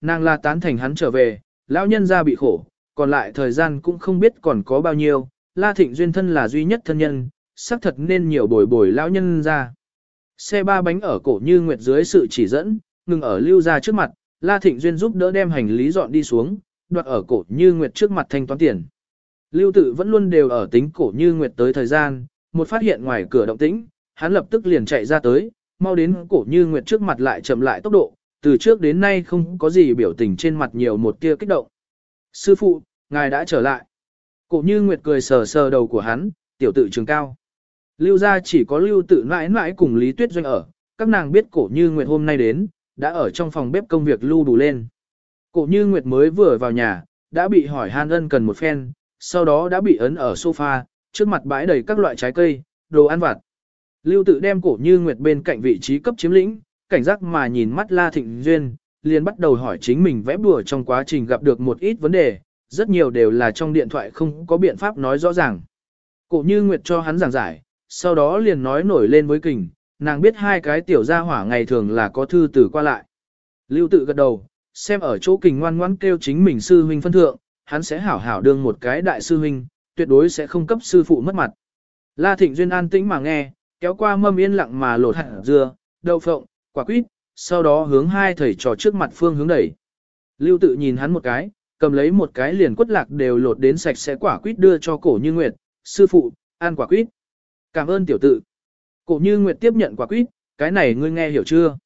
nàng là tán thành hắn trở về, lão nhân ra bị khổ, còn lại thời gian cũng không biết còn có bao nhiêu, La Thịnh Duyên thân là duy nhất thân nhân, xác thật nên nhiều bồi bồi lão nhân ra. Xe ba bánh ở cổ như nguyệt dưới sự chỉ dẫn, ngừng ở lưu ra trước mặt, La Thịnh Duyên giúp đỡ đem hành lý dọn đi xuống, đoạt ở cổ như nguyệt trước mặt thanh toán tiền. Lưu tự vẫn luôn đều ở tính cổ như nguyệt tới thời gian, một phát hiện ngoài cửa động tĩnh, hắn lập tức liền chạy ra tới, mau đến cổ như nguyệt trước mặt lại chậm lại tốc độ, từ trước đến nay không có gì biểu tình trên mặt nhiều một tia kích động. Sư phụ, ngài đã trở lại. Cổ như nguyệt cười sờ sờ đầu của hắn, tiểu tự trường cao. Lưu ra chỉ có lưu tự mãi mãi cùng Lý Tuyết Doanh ở, các nàng biết cổ như nguyệt hôm nay đến, đã ở trong phòng bếp công việc lưu đủ lên. Cổ như nguyệt mới vừa vào nhà, đã bị hỏi han ân cần một phen, sau đó đã bị ấn ở sofa, trước mặt bãi đầy các loại trái cây, đồ ăn vặt. Lưu tự đem cổ như nguyệt bên cạnh vị trí cấp chiếm lĩnh, cảnh giác mà nhìn mắt La Thịnh Duyên, liền bắt đầu hỏi chính mình vẽ bùa trong quá trình gặp được một ít vấn đề, rất nhiều đều là trong điện thoại không có biện pháp nói rõ ràng. Cổ như nguyệt cho hắn giảng giải, sau đó liền nói nổi lên với kình, nàng biết hai cái tiểu gia hỏa ngày thường là có thư tử qua lại. Lưu tự gật đầu, xem ở chỗ kình ngoan ngoãn kêu chính mình sư huynh phân thượng, hắn sẽ hảo hảo đương một cái đại sư huynh, tuyệt đối sẽ không cấp sư phụ mất mặt. La Thịnh Duyên an tĩnh mà nghe, kéo qua mâm yên lặng mà lột hạt dưa, đậu phộng, quả quýt, sau đó hướng hai thầy trò trước mặt phương hướng đẩy. Lưu tự nhìn hắn một cái, cầm lấy một cái liền quất lạc đều lột đến sạch sẽ quả quýt đưa cho cổ như nguyệt, sư phụ, ăn quả quýt. Cảm ơn tiểu tự. Cổ như nguyệt tiếp nhận quả quýt, cái này ngươi nghe hiểu chưa?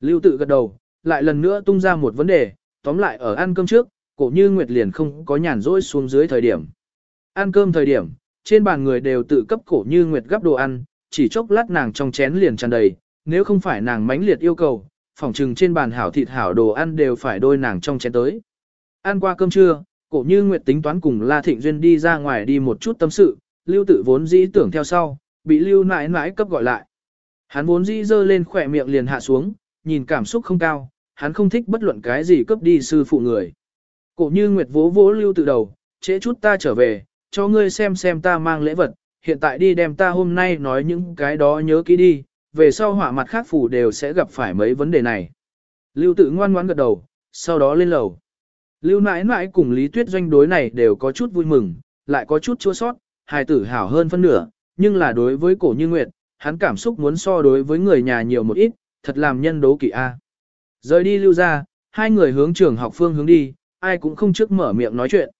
Lưu tự gật đầu, lại lần nữa tung ra một vấn đề, tóm lại ở ăn cơm trước, cổ như nguyệt liền không có nhàn rỗi xuống dưới thời điểm. Ăn cơm thời điểm, trên bàn người đều tự cấp cổ như nguyệt gấp đồ ăn, chỉ chốc lát nàng trong chén liền tràn đầy, nếu không phải nàng mãnh liệt yêu cầu, phòng trừng trên bàn hảo thịt hảo đồ ăn đều phải đôi nàng trong chén tới. Ăn qua cơm trưa, cổ như nguyệt tính toán cùng La Thịnh Duyên đi ra ngoài đi một chút tâm sự, lưu tự vốn dĩ tưởng theo sau, bị lưu nãi nãi cấp gọi lại. Hắn vốn dĩ dơ lên khỏe miệng liền hạ xuống, nhìn cảm xúc không cao, hắn không thích bất luận cái gì cấp đi sư phụ người. Cổ như nguyệt vỗ vỗ lưu tự đầu, trễ chút ta trở về, cho ngươi xem xem ta mang lễ vật, hiện tại đi đem ta hôm nay nói những cái đó nhớ kỹ đi, về sau hỏa mặt khác phủ đều sẽ gặp phải mấy vấn đề này. Lưu tự ngoan ngoãn gật đầu, sau đó lên lầu. Lưu nãi nãi cùng Lý Tuyết doanh đối này đều có chút vui mừng, lại có chút chua sót, hài tử hảo hơn phân nửa, nhưng là đối với cổ như nguyệt, hắn cảm xúc muốn so đối với người nhà nhiều một ít, thật làm nhân đố kỵ a. Rời đi lưu ra, hai người hướng trường học phương hướng đi, ai cũng không trước mở miệng nói chuyện.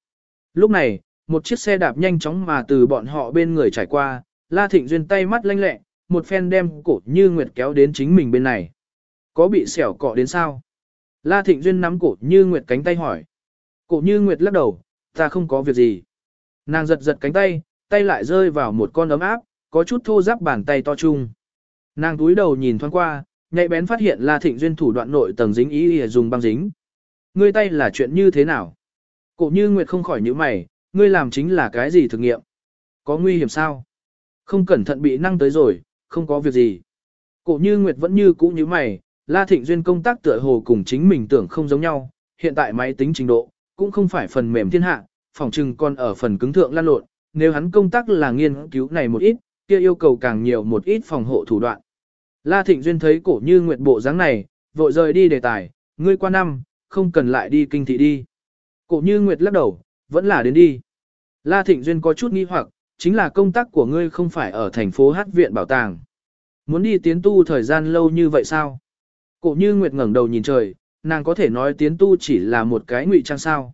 Lúc này, một chiếc xe đạp nhanh chóng mà từ bọn họ bên người trải qua, La Thịnh Duyên tay mắt lanh lẹ, một phen đem cổ như nguyệt kéo đến chính mình bên này. Có bị xẻo cọ đến sao? La Thịnh Duyên nắm cổ như nguyệt cánh tay hỏi. Cổ như nguyệt lắc đầu, ta không có việc gì. Nàng giật giật cánh tay, tay lại rơi vào một con ấm áp, có chút thô ráp bàn tay to chung. Nàng túi đầu nhìn thoáng qua, nhạy bén phát hiện La Thịnh Duyên thủ đoạn nội tầng dính ý, ý dùng băng dính. Ngươi tay là chuyện như thế nào? Cổ như nguyệt không khỏi nhíu mày, ngươi làm chính là cái gì thực nghiệm? Có nguy hiểm sao? Không cẩn thận bị năng tới rồi, không có việc gì. Cổ như Nguyệt vẫn như cũ như mày, La Thịnh Duyên công tác tựa hồ cùng chính mình tưởng không giống nhau, hiện tại máy tính trình độ, cũng không phải phần mềm thiên hạ, phòng trừng còn ở phần cứng thượng lan lộn, nếu hắn công tác là nghiên cứu này một ít, kia yêu cầu càng nhiều một ít phòng hộ thủ đoạn. La Thịnh Duyên thấy cổ như Nguyệt bộ dáng này, vội rời đi đề tài, ngươi qua năm, không cần lại đi kinh thị đi. Cổ như Nguyệt lắc đầu, vẫn là đến đi. La Thịnh Duyên có chút nghi hoặc, chính là công tác của ngươi không phải ở thành phố Hát viện bảo tàng. Muốn đi tiến tu thời gian lâu như vậy sao? Cổ như Nguyệt ngẩng đầu nhìn trời, nàng có thể nói tiến tu chỉ là một cái ngụy trang sao.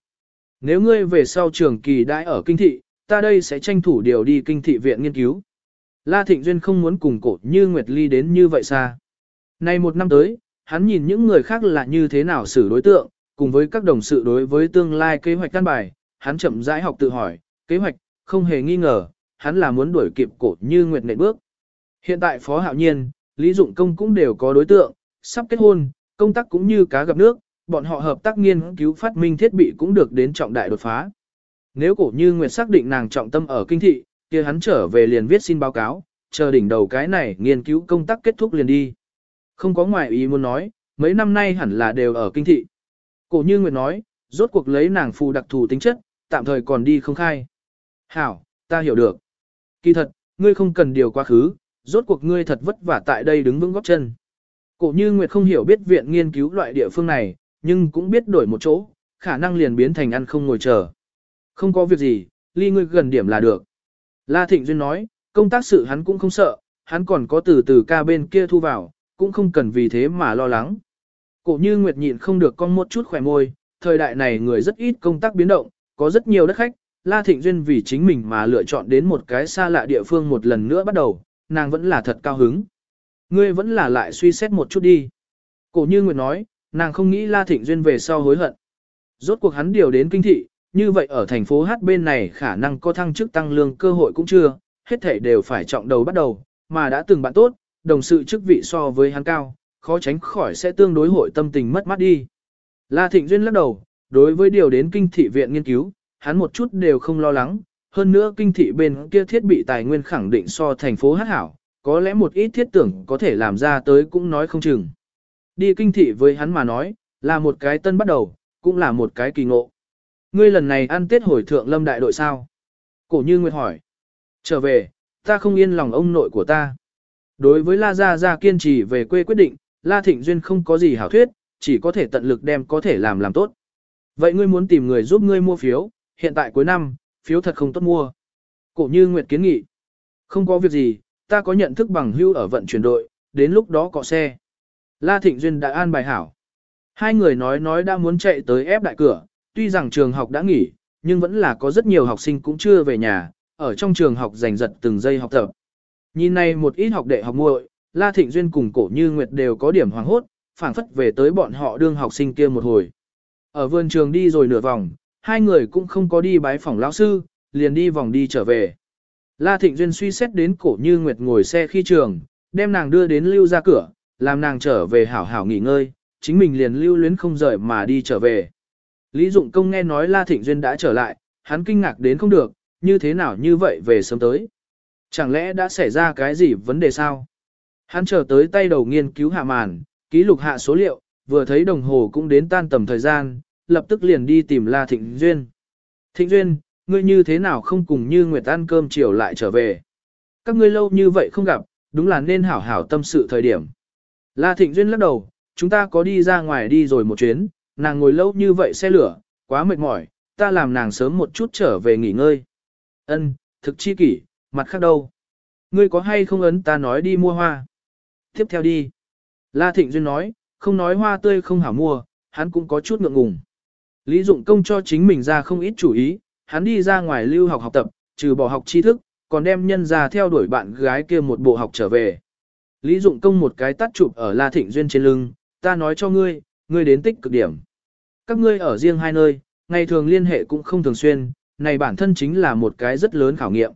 Nếu ngươi về sau trường kỳ đãi ở kinh thị, ta đây sẽ tranh thủ điều đi kinh thị viện nghiên cứu. La Thịnh Duyên không muốn cùng cổ như Nguyệt Ly đến như vậy xa. Nay một năm tới, hắn nhìn những người khác là như thế nào xử đối tượng, cùng với các đồng sự đối với tương lai kế hoạch căn bài, hắn chậm rãi học tự hỏi, kế hoạch, không hề nghi ngờ, hắn là muốn đuổi kịp cổ như nguyệt nệ bước. Hiện tại Phó Hạo Nhiên, Lý Dụng Công cũng đều có đối tượng, sắp kết hôn, công tác cũng như cá gặp nước, bọn họ hợp tác nghiên cứu phát minh thiết bị cũng được đến trọng đại đột phá. Nếu cổ như Nguyệt xác định nàng trọng tâm ở kinh thị, kia hắn trở về liền viết xin báo cáo, chờ đỉnh đầu cái này nghiên cứu công tác kết thúc liền đi. Không có ngoại ý muốn nói, mấy năm nay hẳn là đều ở kinh thị. Cổ như Nguyệt nói, rốt cuộc lấy nàng phù đặc thù tính chất, tạm thời còn đi không khai. Hảo, ta hiểu được. Kỳ thật, ngươi không cần điều quá khứ, rốt cuộc ngươi thật vất vả tại đây đứng vững góc chân. Cổ như Nguyệt không hiểu biết viện nghiên cứu loại địa phương này, nhưng cũng biết đổi một chỗ, khả năng liền biến thành ăn không ngồi chờ. Không có việc gì, ly ngươi gần điểm là được. La Thịnh Duyên nói, công tác sự hắn cũng không sợ, hắn còn có từ từ ca bên kia thu vào, cũng không cần vì thế mà lo lắng. Cổ như Nguyệt nhịn không được con một chút khỏe môi, thời đại này người rất ít công tác biến động, có rất nhiều đất khách, La Thịnh Duyên vì chính mình mà lựa chọn đến một cái xa lạ địa phương một lần nữa bắt đầu, nàng vẫn là thật cao hứng. Ngươi vẫn là lại suy xét một chút đi. Cổ như Nguyệt nói, nàng không nghĩ La Thịnh Duyên về sau hối hận. Rốt cuộc hắn điều đến kinh thị, như vậy ở thành phố Hát bên này khả năng có thăng chức tăng lương cơ hội cũng chưa, hết thể đều phải trọng đầu bắt đầu, mà đã từng bạn tốt, đồng sự chức vị so với hắn cao, khó tránh khỏi sẽ tương đối hội tâm tình mất mát đi. La Thịnh Duyên lắc đầu, đối với điều đến kinh thị viện nghiên cứu, hắn một chút đều không lo lắng, hơn nữa kinh thị bên kia thiết bị tài nguyên khẳng định so thành phố hát hảo, có lẽ một ít thiết tưởng có thể làm ra tới cũng nói không chừng. Đi kinh thị với hắn mà nói, là một cái tân bắt đầu, cũng là một cái kỳ ngộ. Ngươi lần này ăn tết hồi thượng lâm đại đội sao? Cổ như Nguyệt hỏi. Trở về, ta không yên lòng ông nội của ta. Đối với La Gia Gia kiên trì về quê quyết định, La Thịnh Duyên không có gì hảo thuyết, chỉ có thể tận lực đem có thể làm làm tốt. Vậy ngươi muốn tìm người giúp ngươi mua phiếu, hiện tại cuối năm, phiếu thật không tốt mua. Cổ như Nguyệt kiến nghị. Không có việc gì, ta có nhận thức bằng hưu ở vận chuyển đội, đến lúc đó có xe. La Thịnh Duyên đã an bài hảo. Hai người nói nói đã muốn chạy tới ép đại cửa, tuy rằng trường học đã nghỉ, nhưng vẫn là có rất nhiều học sinh cũng chưa về nhà, ở trong trường học giành giật từng giây học tập. Nhìn này một ít học đệ học muội, La Thịnh Duyên cùng cổ như Nguyệt đều có điểm hoàng hốt, phảng phất về tới bọn họ đương học sinh kia một hồi. Ở vườn trường đi rồi nửa vòng, hai người cũng không có đi bái phòng lão sư, liền đi vòng đi trở về. La Thịnh Duyên suy xét đến cổ như Nguyệt ngồi xe khi trường, đem nàng đưa đến lưu ra cửa, làm nàng trở về hảo hảo nghỉ ngơi, chính mình liền lưu luyến không rời mà đi trở về. Lý Dụng Công nghe nói La Thịnh Duyên đã trở lại, hắn kinh ngạc đến không được, như thế nào như vậy về sớm tới. Chẳng lẽ đã xảy ra cái gì vấn đề sao? Hắn chờ tới tay đầu nghiên cứu hạ màn, ký lục hạ số liệu, vừa thấy đồng hồ cũng đến tan tầm thời gian, lập tức liền đi tìm La Thịnh Duyên. Thịnh Duyên, ngươi như thế nào không cùng như Nguyệt ăn cơm chiều lại trở về? Các ngươi lâu như vậy không gặp, đúng là nên hảo hảo tâm sự thời điểm. La Thịnh Duyên lắc đầu, chúng ta có đi ra ngoài đi rồi một chuyến, nàng ngồi lâu như vậy xe lửa, quá mệt mỏi, ta làm nàng sớm một chút trở về nghỉ ngơi. Ân, thực chi kỷ, mặt khác đâu? Ngươi có hay không ấn ta nói đi mua hoa? Tiếp theo đi. La Thịnh Duyên nói, không nói hoa tươi không hảo mua, hắn cũng có chút ngượng ngùng. Lý Dụng Công cho chính mình ra không ít chủ ý, hắn đi ra ngoài lưu học học tập, trừ bỏ học tri thức, còn đem nhân ra theo đuổi bạn gái kia một bộ học trở về. Lý Dụng Công một cái tắt chụp ở La Thịnh Duyên trên lưng, ta nói cho ngươi, ngươi đến tích cực điểm. Các ngươi ở riêng hai nơi, ngày thường liên hệ cũng không thường xuyên, này bản thân chính là một cái rất lớn khảo nghiệm.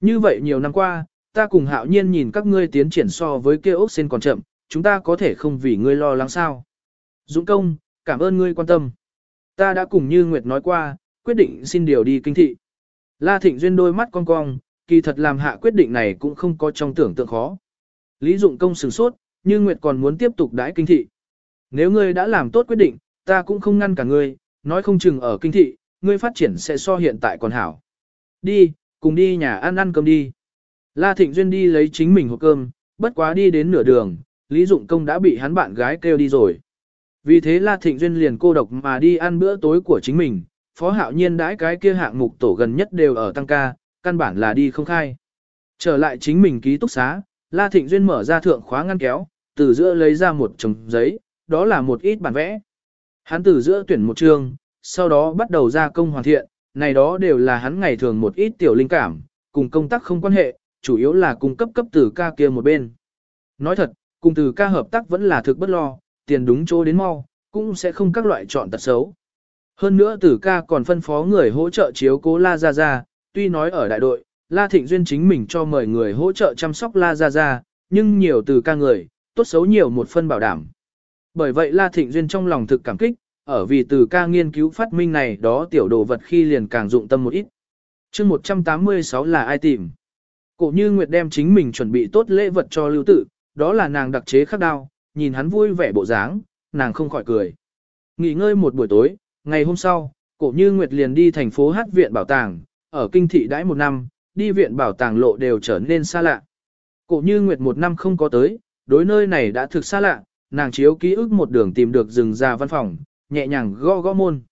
Như vậy nhiều năm qua, ta cùng hạo nhiên nhìn các ngươi tiến triển so với kia ốc sen còn chậm, chúng ta có thể không vì ngươi lo lắng sao. Dũng công, cảm ơn ngươi quan tâm. Ta đã cùng như Nguyệt nói qua, quyết định xin điều đi kinh thị. La Thịnh Duyên đôi mắt cong cong, kỳ thật làm hạ quyết định này cũng không có trong tưởng tượng khó. Lý Dụng công sửng sốt, như Nguyệt còn muốn tiếp tục đãi kinh thị. Nếu ngươi đã làm tốt quyết định, ta cũng không ngăn cả ngươi, nói không chừng ở kinh thị, ngươi phát triển sẽ so hiện tại còn hảo. Đi, cùng đi nhà ăn ăn cơm đi. La Thịnh Duyên đi lấy chính mình hộp cơm, bất quá đi đến nửa đường, Lý Dụng Công đã bị hắn bạn gái kêu đi rồi. Vì thế La Thịnh Duyên liền cô độc mà đi ăn bữa tối của chính mình, Phó Hạo Nhiên đãi cái kia hạng mục tổ gần nhất đều ở tăng ca, căn bản là đi không khai. Trở lại chính mình ký túc xá, La Thịnh Duyên mở ra thượng khóa ngăn kéo, từ giữa lấy ra một chồng giấy, đó là một ít bản vẽ. Hắn từ giữa tuyển một chương, sau đó bắt đầu ra công hoàn thiện, này đó đều là hắn ngày thường một ít tiểu linh cảm, cùng công tác không quan hệ, chủ yếu là cung cấp cấp từ ca kia một bên. Nói thật, cùng từ ca hợp tác vẫn là thực bất lo, tiền đúng chỗ đến mau, cũng sẽ không các loại chọn tật xấu. Hơn nữa tử ca còn phân phó người hỗ trợ chiếu cố La Gia Gia, tuy nói ở đại đội, La Thịnh Duyên chính mình cho mời người hỗ trợ chăm sóc La Gia Gia, nhưng nhiều từ ca người, tốt xấu nhiều một phân bảo đảm. Bởi vậy La Thịnh Duyên trong lòng thực cảm kích, ở vì từ ca nghiên cứu phát minh này đó tiểu đồ vật khi liền càng dụng tâm một ít. chương 186 là ai tìm? Cổ như Nguyệt đem chính mình chuẩn bị tốt lễ vật cho lưu tử đó là nàng đặc chế khắc đao, nhìn hắn vui vẻ bộ dáng, nàng không khỏi cười. Nghỉ ngơi một buổi tối, ngày hôm sau, cổ như Nguyệt liền đi thành phố hát viện bảo tàng, ở kinh thị đãi một năm, đi viện bảo tàng lộ đều trở nên xa lạ. Cổ như Nguyệt một năm không có tới, đối nơi này đã thực xa lạ, nàng chiếu ký ức một đường tìm được rừng ra văn phòng, nhẹ nhàng gõ gõ môn.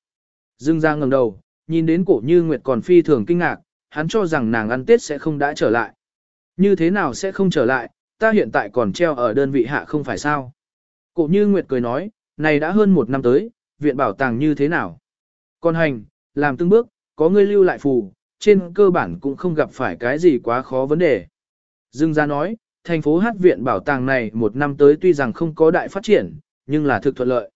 Dương ra ngẩng đầu, nhìn đến cổ như Nguyệt còn phi thường kinh ngạc, hắn cho rằng nàng ăn Tết sẽ không đã trở lại. Như thế nào sẽ không trở lại, ta hiện tại còn treo ở đơn vị hạ không phải sao. Cổ như Nguyệt cười nói, này đã hơn một năm tới, viện bảo tàng như thế nào. Còn hành, làm từng bước, có ngươi lưu lại phù, trên cơ bản cũng không gặp phải cái gì quá khó vấn đề. Dương gia nói, thành phố hát viện bảo tàng này một năm tới tuy rằng không có đại phát triển, nhưng là thực thuận lợi.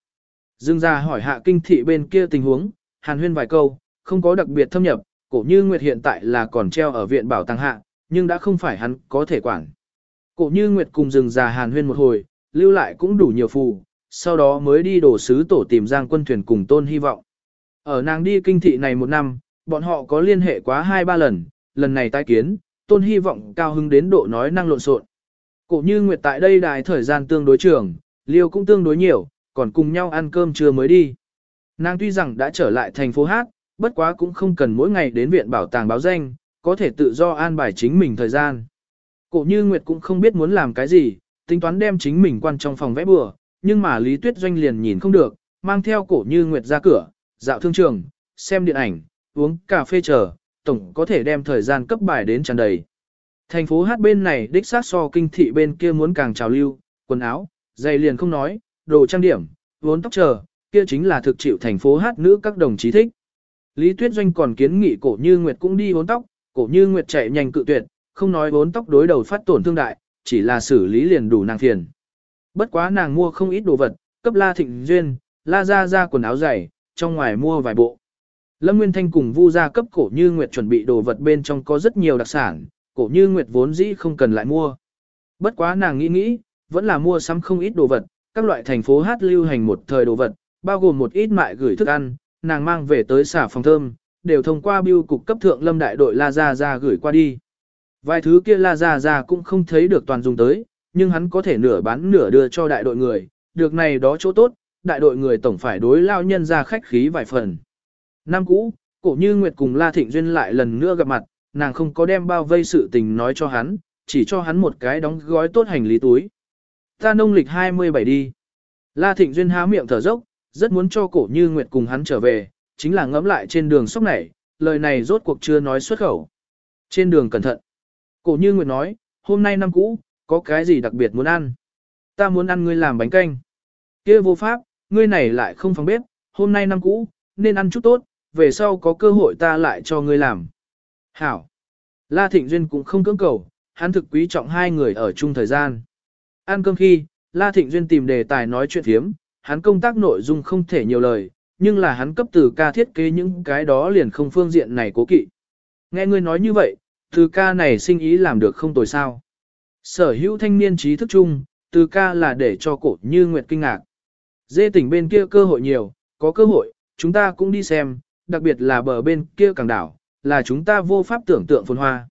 Dương gia hỏi hạ kinh thị bên kia tình huống, hàn huyên vài câu, không có đặc biệt thâm nhập, cổ như Nguyệt hiện tại là còn treo ở viện bảo tàng hạ, nhưng đã không phải hắn có thể quản. Cổ như Nguyệt cùng Dương già hàn huyên một hồi, lưu lại cũng đủ nhiều phù, sau đó mới đi đổ sứ tổ tìm Giang quân thuyền cùng tôn hy vọng. Ở nàng đi kinh thị này một năm, bọn họ có liên hệ quá hai ba lần, lần này tái kiến, tôn hy vọng cao hứng đến độ nói năng lộn xộn. Cổ như Nguyệt tại đây đài thời gian tương đối trường, liêu cũng tương đối nhiều, còn cùng nhau ăn cơm trưa mới đi. Nàng tuy rằng đã trở lại thành phố Hát, bất quá cũng không cần mỗi ngày đến viện bảo tàng báo danh, có thể tự do an bài chính mình thời gian. Cổ như Nguyệt cũng không biết muốn làm cái gì, tính toán đem chính mình quan trong phòng vẽ bừa, nhưng mà Lý Tuyết Doanh liền nhìn không được, mang theo cổ như Nguyệt ra cửa, dạo thương trường, xem điện ảnh, uống cà phê chờ, tổng có thể đem thời gian cấp bài đến tràn đầy. Thành phố hát bên này đích xác so kinh thị bên kia muốn càng trào lưu, quần áo, giày liền không nói, đồ trang điểm, vốn tóc chờ, kia chính là thực chịu thành phố hát nữ các đồng chí thích. Lý Tuyết Doanh còn kiến nghị cổ như Nguyệt cũng đi vốn tóc, cổ như Nguyệt chạy nhanh cự tuyệt, không nói vốn tóc đối đầu phát tổn thương đại, chỉ là xử lý liền đủ nàng phiền. Bất quá nàng mua không ít đồ vật, cấp La Thịnh Duyên, La gia gia quần áo dày, trong ngoài mua vài bộ. Lâm Nguyên Thanh cùng Vu gia cấp cổ như Nguyệt chuẩn bị đồ vật bên trong có rất nhiều đặc sản, cổ như Nguyệt vốn dĩ không cần lại mua. Bất quá nàng nghĩ nghĩ, vẫn là mua sắm không ít đồ vật, các loại thành phố hát lưu hành một thời đồ vật, bao gồm một ít mại gửi thức ăn, nàng mang về tới xả phòng thơm, đều thông qua biêu cục cấp thượng lâm đại đội La Gia Gia gửi qua đi. Vài thứ kia La Gia Gia cũng không thấy được toàn dùng tới, nhưng hắn có thể nửa bán nửa đưa cho đại đội người, được này đó chỗ tốt, đại đội người tổng phải đối lao nhân ra khách khí vài phần. Năm cũ, cổ như Nguyệt cùng La Thịnh Duyên lại lần nữa gặp mặt, nàng không có đem bao vây sự tình nói cho hắn, chỉ cho hắn một cái đóng gói tốt hành lý túi. Ta nông lịch 27 đi. La Thịnh Duyên há miệng thở dốc, rất muốn cho cổ như Nguyệt cùng hắn trở về, chính là ngẫm lại trên đường sóc này, lời này rốt cuộc chưa nói xuất khẩu. Trên đường cẩn thận. Cổ như Nguyệt nói, hôm nay năm cũ, có cái gì đặc biệt muốn ăn? Ta muốn ăn ngươi làm bánh canh. kia vô pháp, ngươi này lại không phòng bếp, hôm nay năm cũ, nên ăn chút tốt, về sau có cơ hội ta lại cho ngươi làm. Hảo. La Thịnh Duyên cũng không cưỡng cầu, hắn thực quý trọng hai người ở chung thời gian. Ăn cơm khi, La Thịnh Duyên tìm đề tài nói chuyện thiếm, hắn công tác nội dung không thể nhiều lời, nhưng là hắn cấp từ ca thiết kế những cái đó liền không phương diện này cố kỵ. Nghe ngươi nói như vậy, từ ca này sinh ý làm được không tồi sao. Sở hữu thanh niên trí thức chung, từ ca là để cho cổ như nguyệt kinh ngạc. Dê tỉnh bên kia cơ hội nhiều, có cơ hội, chúng ta cũng đi xem, đặc biệt là bờ bên kia càng đảo, là chúng ta vô pháp tưởng tượng phồn hoa.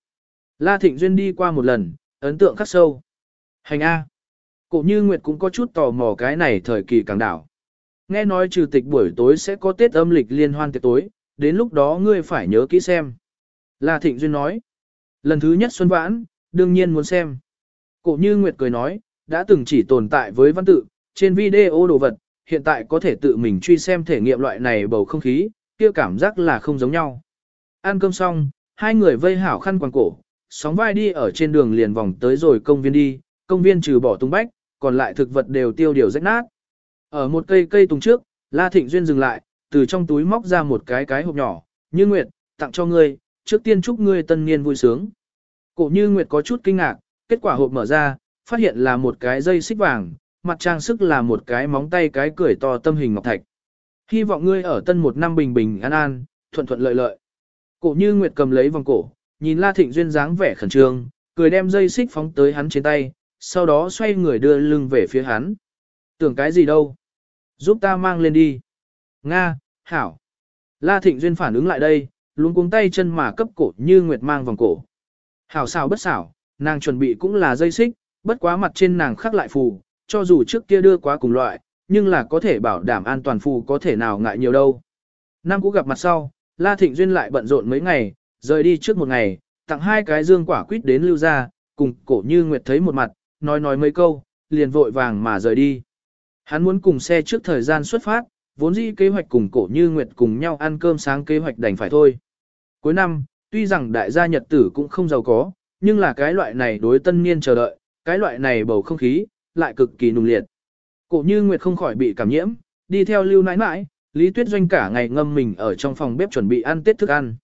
La Thịnh Duyên đi qua một lần, ấn tượng khắc sâu. Hành A. Cổ như Nguyệt cũng có chút tò mò cái này thời kỳ càng đảo. Nghe nói trừ tịch buổi tối sẽ có Tết âm lịch liên hoan tiệc tối, đến lúc đó ngươi phải nhớ kỹ xem. La Thịnh Duyên nói. Lần thứ nhất Xuân Vãn, đương nhiên muốn xem. Cổ như Nguyệt cười nói, đã từng chỉ tồn tại với văn tự, trên video đồ vật, hiện tại có thể tự mình truy xem thể nghiệm loại này bầu không khí, kia cảm giác là không giống nhau. Ăn cơm xong, hai người vây hảo khăn quàng cổ, sóng vai đi ở trên đường liền vòng tới rồi công viên đi, công viên trừ bỏ tung bách, còn lại thực vật đều tiêu điều rách nát. Ở một cây cây tùng trước, La Thịnh Duyên dừng lại, từ trong túi móc ra một cái cái hộp nhỏ, như Nguyệt, tặng cho ngươi, trước tiên chúc ngươi tân niên vui sướng. Cổ như Nguyệt có chút kinh ngạc, kết quả hộp mở ra, phát hiện là một cái dây xích vàng, mặt trang sức là một cái móng tay cái cười to tâm hình ngọc thạch. Hy vọng ngươi ở tân một năm bình bình an an, thuận thuận lợi lợi. Cổ như Nguyệt cầm lấy vòng cổ, nhìn La Thịnh Duyên dáng vẻ khẩn trương, cười đem dây xích phóng tới hắn trên tay, sau đó xoay người đưa lưng về phía hắn. Tưởng cái gì đâu? Giúp ta mang lên đi. Nga, Hảo. La Thịnh Duyên phản ứng lại đây, luôn cuống tay chân mà cấp cổ như Nguyệt mang vòng cổ. Hảo xảo bất xảo, nàng chuẩn bị cũng là dây xích, bất quá mặt trên nàng khắc lại phù, cho dù trước kia đưa quá cùng loại, nhưng là có thể bảo đảm an toàn phù có thể nào ngại nhiều đâu. Nam cũ gặp mặt sau, La Thịnh Duyên lại bận rộn mấy ngày, rời đi trước một ngày, tặng hai cái dương quả quýt đến lưu ra, cùng cổ như Nguyệt thấy một mặt, nói nói mấy câu, liền vội vàng mà rời đi. Hắn muốn cùng xe trước thời gian xuất phát, vốn dĩ kế hoạch cùng cổ như nguyệt cùng nhau ăn cơm sáng kế hoạch đành phải thôi. Cuối năm, tuy rằng đại gia nhật tử cũng không giàu có, nhưng là cái loại này đối tân niên chờ đợi, cái loại này bầu không khí, lại cực kỳ nùng liệt. Cổ như nguyệt không khỏi bị cảm nhiễm, đi theo lưu nãi nãi, Lý Tuyết Doanh cả ngày ngâm mình ở trong phòng bếp chuẩn bị ăn tết thức ăn.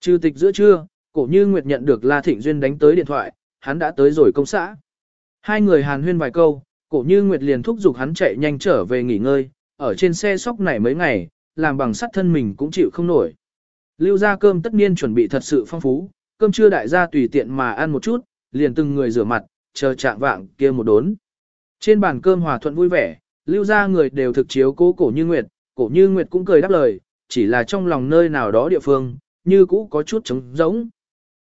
Trừ tịch giữa trưa, cổ như nguyệt nhận được La Thịnh Duyên đánh tới điện thoại, hắn đã tới rồi công xã. Hai người hàn huyên vài câu, cổ như nguyệt liền thúc giục hắn chạy nhanh trở về nghỉ ngơi, ở trên xe sóc này mấy ngày, làm bằng sắt thân mình cũng chịu không nổi. Lưu ra cơm tất nhiên chuẩn bị thật sự phong phú, cơm trưa đại gia tùy tiện mà ăn một chút, liền từng người rửa mặt, chờ trạng vạng kia một đốn. Trên bàn cơm hòa thuận vui vẻ, lưu ra người đều thực chiếu cố cổ như nguyệt, cổ như nguyệt cũng cười đáp lời, chỉ là trong lòng nơi nào đó địa phương, như cũ có chút trống rỗng.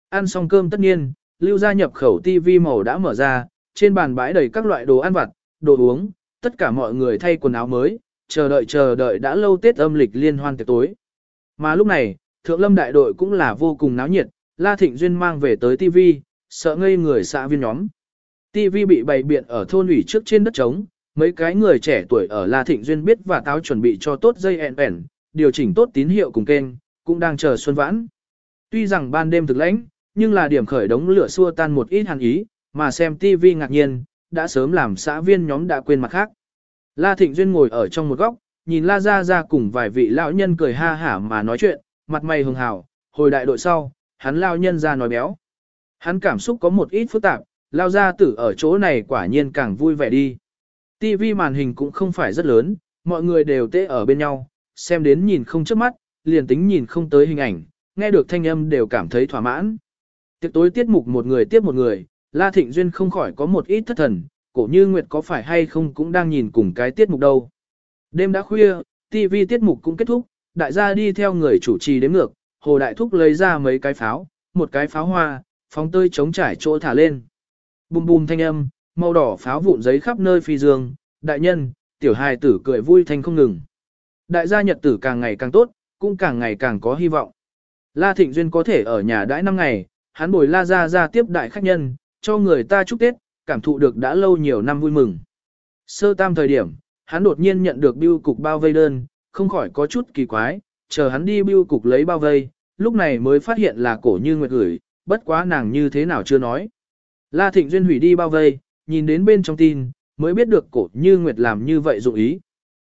Ăn xong cơm tất nhiên, lưu gia nhập khẩu TV màu đã mở ra, trên bàn bãi đầy các loại đồ ăn vặt, đồ uống, tất cả mọi người thay quần áo mới, chờ đợi chờ đợi đã lâu Tết âm lịch liên hoan tiệc tối. Mà lúc này, Thượng Lâm đại đội cũng là vô cùng náo nhiệt, La Thịnh Duyên mang về tới TV, sợ ngây người xã viên nhóm. TV bị bày biện ở thôn ủy trước trên đất trống, mấy cái người trẻ tuổi ở La Thịnh Duyên biết và táo chuẩn bị cho tốt dây ẹn ẹn, điều chỉnh tốt tín hiệu cùng kênh, cũng đang chờ xuân vãn. Tuy rằng ban đêm thực lãnh, nhưng là điểm khởi đống lửa xua tan một ít hàn ý, mà xem TV ngạc nhiên, đã sớm làm xã viên nhóm đã quên mặt khác. La Thịnh Duyên ngồi ở trong một góc, nhìn La Gia Gia cùng vài vị lão nhân cười ha hả mà nói chuyện, mặt mày hường hào, hồi đại đội sau, hắn lao nhân ra nói béo. Hắn cảm xúc có một ít phức tạp, lao gia tử ở chỗ này quả nhiên càng vui vẻ đi. TV màn hình cũng không phải rất lớn, mọi người đều tê ở bên nhau, xem đến nhìn không chớp mắt, liền tính nhìn không tới hình ảnh, nghe được thanh âm đều cảm thấy thỏa mãn. Tiệc tối tiết mục một người tiếp một người, La Thịnh Duyên không khỏi có một ít thất thần, cổ như Nguyệt có phải hay không cũng đang nhìn cùng cái tiết mục đâu. Đêm đã khuya, TV tiết mục cũng kết thúc, đại gia đi theo người chủ trì đếm ngược, Hồ Đại Thúc lấy ra mấy cái pháo, một cái pháo hoa, phóng tơi chống trải chỗ thả lên. Bùm bùm thanh âm, màu đỏ pháo vụn giấy khắp nơi phi dương, đại nhân, tiểu hài tử cười vui thanh không ngừng. Đại gia nhật tử càng ngày càng tốt, cũng càng ngày càng có hy vọng. La Thịnh Duyên có thể ở nhà đãi năm ngày, hắn bồi La Gia ra tiếp đại khách nhân, cho người ta chúc Tết, cảm thụ được đã lâu nhiều năm vui mừng. Sơ tam thời điểm, hắn đột nhiên nhận được biêu cục bao vây đơn, không khỏi có chút kỳ quái, chờ hắn đi biêu cục lấy bao vây, lúc này mới phát hiện là cổ như nguyệt gửi, bất quá nàng như thế nào chưa nói. La Thịnh Duyên hủy đi bao vây, nhìn đến bên trong tin, mới biết được cổ như nguyệt làm như vậy dụng ý.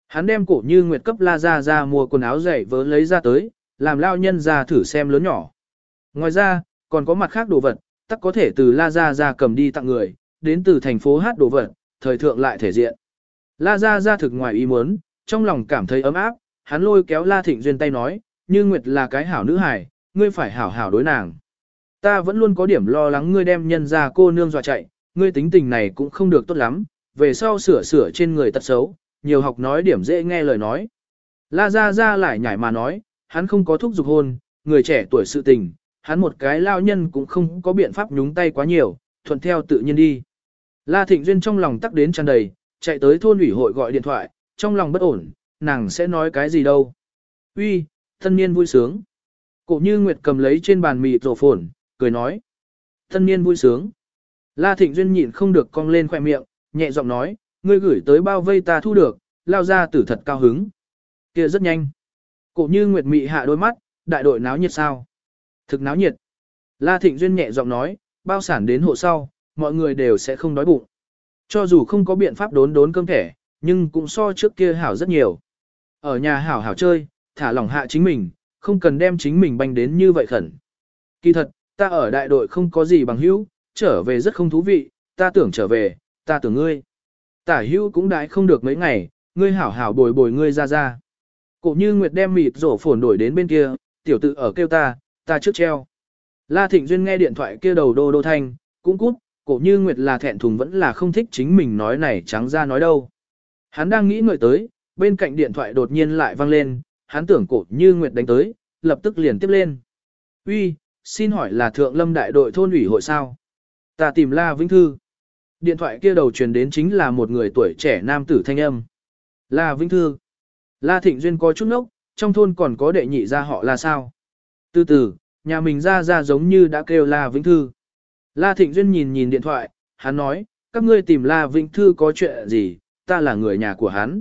Hắn đem cổ như nguyệt cấp La Gia ra mua quần áo dày vớ lấy ra tới, làm lao nhân ra thử xem lớn nhỏ. Ngoài ra, còn có mặt khác đồ vật, tắc có thể từ La Gia ra cầm đi tặng người, đến từ thành phố hát đồ vật, thời thượng lại thể diện. La Gia gia thực ngoài ý muốn, trong lòng cảm thấy ấm áp, hắn lôi kéo La Thịnh Duyên tay nói, như Nguyệt là cái hảo nữ hài, ngươi phải hảo hảo đối nàng. Ta vẫn luôn có điểm lo lắng ngươi đem nhân ra cô nương dọa chạy, ngươi tính tình này cũng không được tốt lắm, về sau sửa sửa trên người tật xấu, nhiều học nói điểm dễ nghe lời nói. La Gia Gia lại nhảy mà nói, hắn không có thúc giục hôn, người trẻ tuổi sự tình, hắn một cái lao nhân cũng không có biện pháp nhúng tay quá nhiều, thuận theo tự nhiên đi. La Thịnh Duyên trong lòng tắc đến tràn đầy, chạy tới thôn ủy hội gọi điện thoại, trong lòng bất ổn, nàng sẽ nói cái gì đâu. Uy, thân niên vui sướng. Cổ như Nguyệt cầm lấy trên bàn mì rổ phồn, cười nói. Thân niên vui sướng. La Thịnh Duyên nhịn không được cong lên khoẻ miệng, nhẹ giọng nói, ngươi gửi tới bao vây ta thu được, lao ra tử thật cao hứng. kia rất nhanh. Cổ như Nguyệt mị hạ đôi mắt, đại đội náo nhiệt sao. Thực náo nhiệt. La Thịnh Duyên nhẹ giọng nói, bao sản đến hộ sau, mọi người đều sẽ không đói bụng. Cho dù không có biện pháp đốn đốn cơm thẻ, nhưng cũng so trước kia hảo rất nhiều. Ở nhà hảo hảo chơi, thả lỏng hạ chính mình, không cần đem chính mình banh đến như vậy khẩn. Kỳ thật, ta ở đại đội không có gì bằng hữu, trở về rất không thú vị, ta tưởng trở về, ta tưởng ngươi. Tả hữu cũng đãi không được mấy ngày, ngươi hảo hảo bồi bồi ngươi ra ra. Cổ như Nguyệt đem mịt rổ phồn đổi đến bên kia, tiểu tự ở kêu ta, ta trước treo. La Thịnh Duyên nghe điện thoại kia đầu đô đô thanh, cũng cút, cổ như Nguyệt là thẹn thùng vẫn là không thích chính mình nói này trắng ra nói đâu. Hắn đang nghĩ người tới, bên cạnh điện thoại đột nhiên lại vang lên, hắn tưởng cổ như Nguyệt đánh tới, lập tức liền tiếp lên. Uy, xin hỏi là thượng lâm đại đội thôn ủy hội sao? Ta tìm La Vĩnh Thư. Điện thoại kia đầu truyền đến chính là một người tuổi trẻ nam tử thanh âm. La Vĩnh Thư. La Thịnh Duyên có chút nốc, trong thôn còn có đệ nhị ra họ là sao? Từ từ, nhà mình ra ra giống như đã kêu La Vĩnh Thư. La Thịnh Duyên nhìn nhìn điện thoại, hắn nói, các ngươi tìm La Vĩnh Thư có chuyện gì, ta là người nhà của hắn.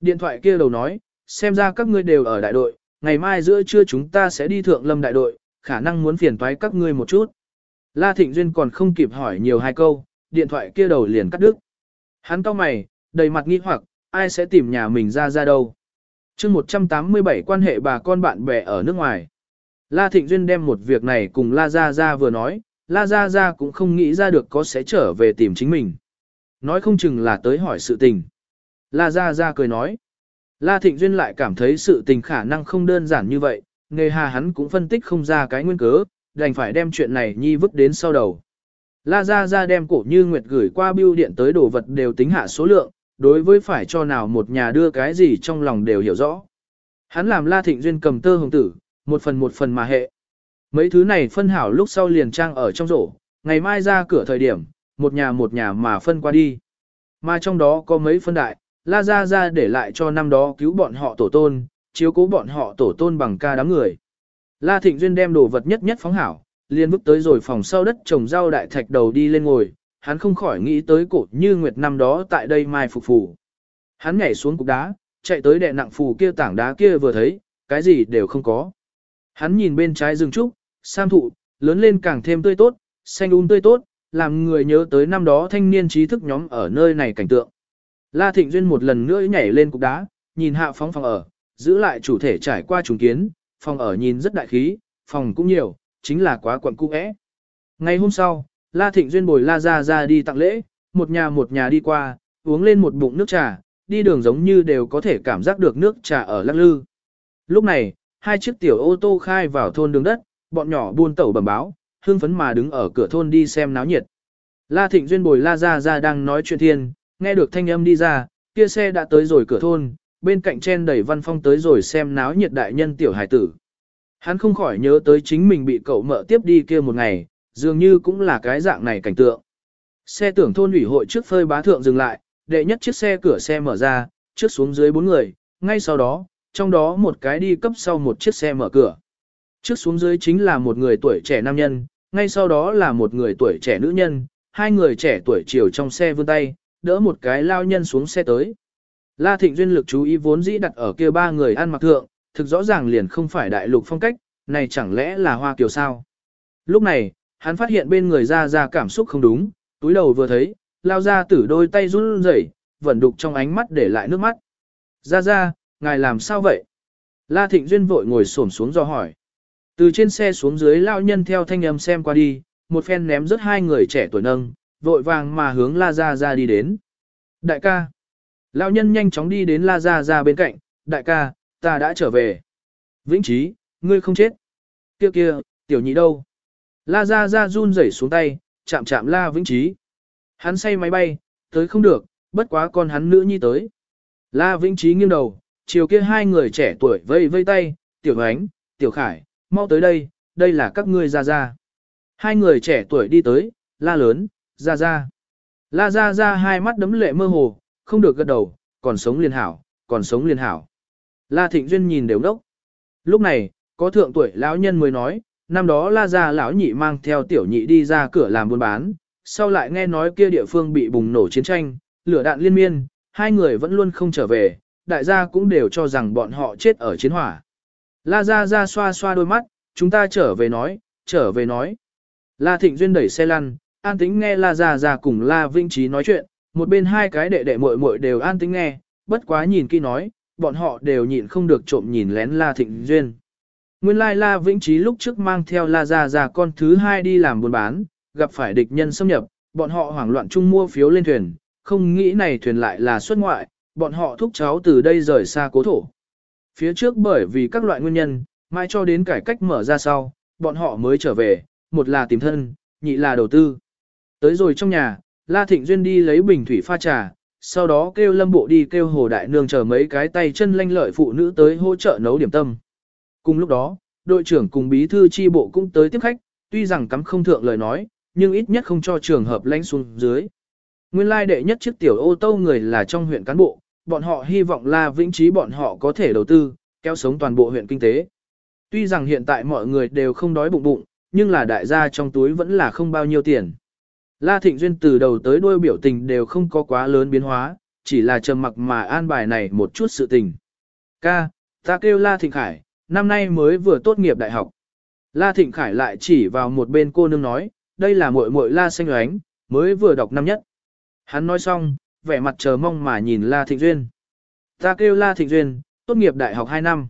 Điện thoại kia đầu nói, xem ra các ngươi đều ở đại đội, ngày mai giữa trưa chúng ta sẽ đi thượng lâm đại đội, khả năng muốn phiền toái các ngươi một chút. La Thịnh Duyên còn không kịp hỏi nhiều hai câu, điện thoại kia đầu liền cắt đứt. Hắn cau mày, đầy mặt nghi hoặc, ai sẽ tìm nhà mình ra ra đâu. chương 187 quan hệ bà con bạn bè ở nước ngoài. La Thịnh Duyên đem một việc này cùng La Gia Gia vừa nói, La Gia Gia cũng không nghĩ ra được có sẽ trở về tìm chính mình. Nói không chừng là tới hỏi sự tình. La Gia Gia cười nói. La Thịnh Duyên lại cảm thấy sự tình khả năng không đơn giản như vậy, nghề hà hắn cũng phân tích không ra cái nguyên cớ, đành phải đem chuyện này nhi vứt đến sau đầu. La Gia Gia đem cổ như Nguyệt gửi qua bưu điện tới đồ vật đều tính hạ số lượng, đối với phải cho nào một nhà đưa cái gì trong lòng đều hiểu rõ. Hắn làm La Thịnh Duyên cầm tơ hồng tử, một phần một phần mà hệ. Mấy thứ này phân hảo lúc sau liền trang ở trong rổ, ngày mai ra cửa thời điểm, một nhà một nhà mà phân qua đi. Mà trong đó có mấy phân đại, La ra ra để lại cho năm đó cứu bọn họ tổ tôn, chiếu cố bọn họ tổ tôn bằng ca đám người. La Thịnh Duyên đem đồ vật nhất nhất phóng hảo, liền bước tới rồi phòng sau đất trồng rau đại thạch đầu đi lên ngồi, hắn không khỏi nghĩ tới cổ như nguyệt năm đó tại đây mai phục phủ Hắn nhảy xuống cục đá, chạy tới đệ nặng phù kia tảng đá kia vừa thấy, cái gì đều không có. Hắn nhìn bên trái rừng trúc, sam thụ, lớn lên càng thêm tươi tốt, xanh um tươi tốt, làm người nhớ tới năm đó thanh niên trí thức nhóm ở nơi này cảnh tượng. La Thịnh Duyên một lần nữa nhảy lên cục đá, nhìn hạ phóng phòng ở, giữ lại chủ thể trải qua trùng kiến, phòng ở nhìn rất đại khí, phòng cũng nhiều, chính là quá quận cũ é. Ngày hôm sau, La Thịnh Duyên bồi La Gia Gia đi tặng lễ, một nhà một nhà đi qua, uống lên một bụng nước trà, đi đường giống như đều có thể cảm giác được nước trà ở lắc lư. Lúc này, hai chiếc tiểu ô tô khai vào thôn đường đất, bọn nhỏ buôn tẩu bẩm báo, hương phấn mà đứng ở cửa thôn đi xem náo nhiệt. La Thịnh Duyên bồi La Gia Gia đang nói chuyện thiên, nghe được thanh âm đi ra, kia xe đã tới rồi cửa thôn, bên cạnh chen đẩy văn phong tới rồi xem náo nhiệt đại nhân tiểu hải tử. Hắn không khỏi nhớ tới chính mình bị cậu mợ tiếp đi kia một ngày, dường như cũng là cái dạng này cảnh tượng. Xe tưởng thôn ủy hội trước phơi bá thượng dừng lại, đệ nhất chiếc xe cửa xe mở ra, trước xuống dưới bốn người, ngay sau đó, trong đó một cái đi cấp sau một chiếc xe mở cửa. Trước xuống dưới chính là một người tuổi trẻ nam nhân, ngay sau đó là một người tuổi trẻ nữ nhân, hai người trẻ tuổi chiều trong xe vươn tay, đỡ một cái lao nhân xuống xe tới. La Thịnh Duyên lực chú ý vốn dĩ đặt ở kia ba người ăn mặc thượng, thực rõ ràng liền không phải đại lục phong cách, này chẳng lẽ là hoa kiều sao. Lúc này, hắn phát hiện bên người ra ra cảm xúc không đúng, túi đầu vừa thấy, lao ra tử đôi tay run rẩy, vẫn đục trong ánh mắt để lại nước mắt. Ra ra, ngài làm sao vậy? La Thịnh Duyên vội ngồi xổm xuống do hỏi. Từ trên xe xuống dưới lao nhân theo thanh âm xem qua đi, một phen ném rớt hai người trẻ tuổi nâng, vội vàng mà hướng La Gia Gia đi đến. Đại ca. Lão nhân nhanh chóng đi đến La Gia Gia bên cạnh, đại ca, ta đã trở về. Vĩnh Trí, ngươi không chết. Kia kia, tiểu nhị đâu? La Gia Gia run rẩy xuống tay, chạm chạm La Vĩnh Trí. Hắn say máy bay, tới không được, bất quá con hắn nữ nhi tới. La Vĩnh Trí nghiêng đầu, chiều kia hai người trẻ tuổi vây vây tay, tiểu ánh, tiểu khải, mau tới đây, đây là các ngươi Ra Ra. Hai người trẻ tuổi đi tới, la lớn, Ra Ra. La Ra Ra hai mắt đấm lệ mơ hồ, không được gật đầu, còn sống liền hảo, còn sống liền hảo. La Thịnh Duyên nhìn đều đốc. Lúc này, có thượng tuổi lão nhân mới nói, năm đó La Gia lão nhị mang theo tiểu nhị đi ra cửa làm buôn bán, sau lại nghe nói kia địa phương bị bùng nổ chiến tranh, lửa đạn liên miên, hai người vẫn luôn không trở về, đại gia cũng đều cho rằng bọn họ chết ở chiến hỏa. La Gia Gia xoa xoa đôi mắt, chúng ta trở về nói, trở về nói. La Thịnh Duyên đẩy xe lăn, an tĩnh nghe La Gia Gia cùng La Vinh Trí nói chuyện, một bên hai cái đệ đệ muội muội đều an tĩnh nghe, bất quá nhìn kỹ nói, bọn họ đều nhịn không được trộm nhìn lén La Thịnh Duyên. Nguyên lai La Vĩnh Trí lúc trước mang theo La Gia Gia con thứ hai đi làm buôn bán, gặp phải địch nhân xâm nhập, bọn họ hoảng loạn chung mua phiếu lên thuyền, không nghĩ này thuyền lại là xuất ngoại, bọn họ thúc cháu từ đây rời xa cố thổ. Phía trước bởi vì các loại nguyên nhân, mãi cho đến cải cách mở ra sau, bọn họ mới trở về, một là tìm thân, nhị là đầu tư. Tới rồi trong nhà, La Thịnh Duyên đi lấy bình thủy pha trà, sau đó kêu lâm bộ đi kêu hồ đại nương chờ mấy cái tay chân lanh lợi phụ nữ tới hỗ trợ nấu điểm tâm. Cùng lúc đó, đội trưởng cùng bí thư chi bộ cũng tới tiếp khách, tuy rằng cắm không thượng lời nói, nhưng ít nhất không cho trường hợp lanh xuống dưới. Nguyên lai đệ nhất chiếc tiểu ô tô người là trong huyện cán bộ, bọn họ hy vọng La Vĩnh Trí bọn họ có thể đầu tư, kéo sống toàn bộ huyện kinh tế. Tuy rằng hiện tại mọi người đều không đói bụng bụng, nhưng là đại gia trong túi vẫn là không bao nhiêu tiền. La Thịnh Duyên từ đầu tới đuôi biểu tình đều không có quá lớn biến hóa, chỉ là trầm mặc mà an bài này một chút sự tình. Ca, ta kêu La Thịnh Khải, năm nay mới vừa tốt nghiệp đại học. La Thịnh Khải lại chỉ vào một bên cô nương nói, đây là muội muội La Xanh Oánh, mới vừa đọc năm nhất. Hắn nói xong, vẻ mặt chờ mong mà nhìn La Thịnh Duyên. Ta kêu La Thịnh Duyên, tốt nghiệp đại học 2 năm.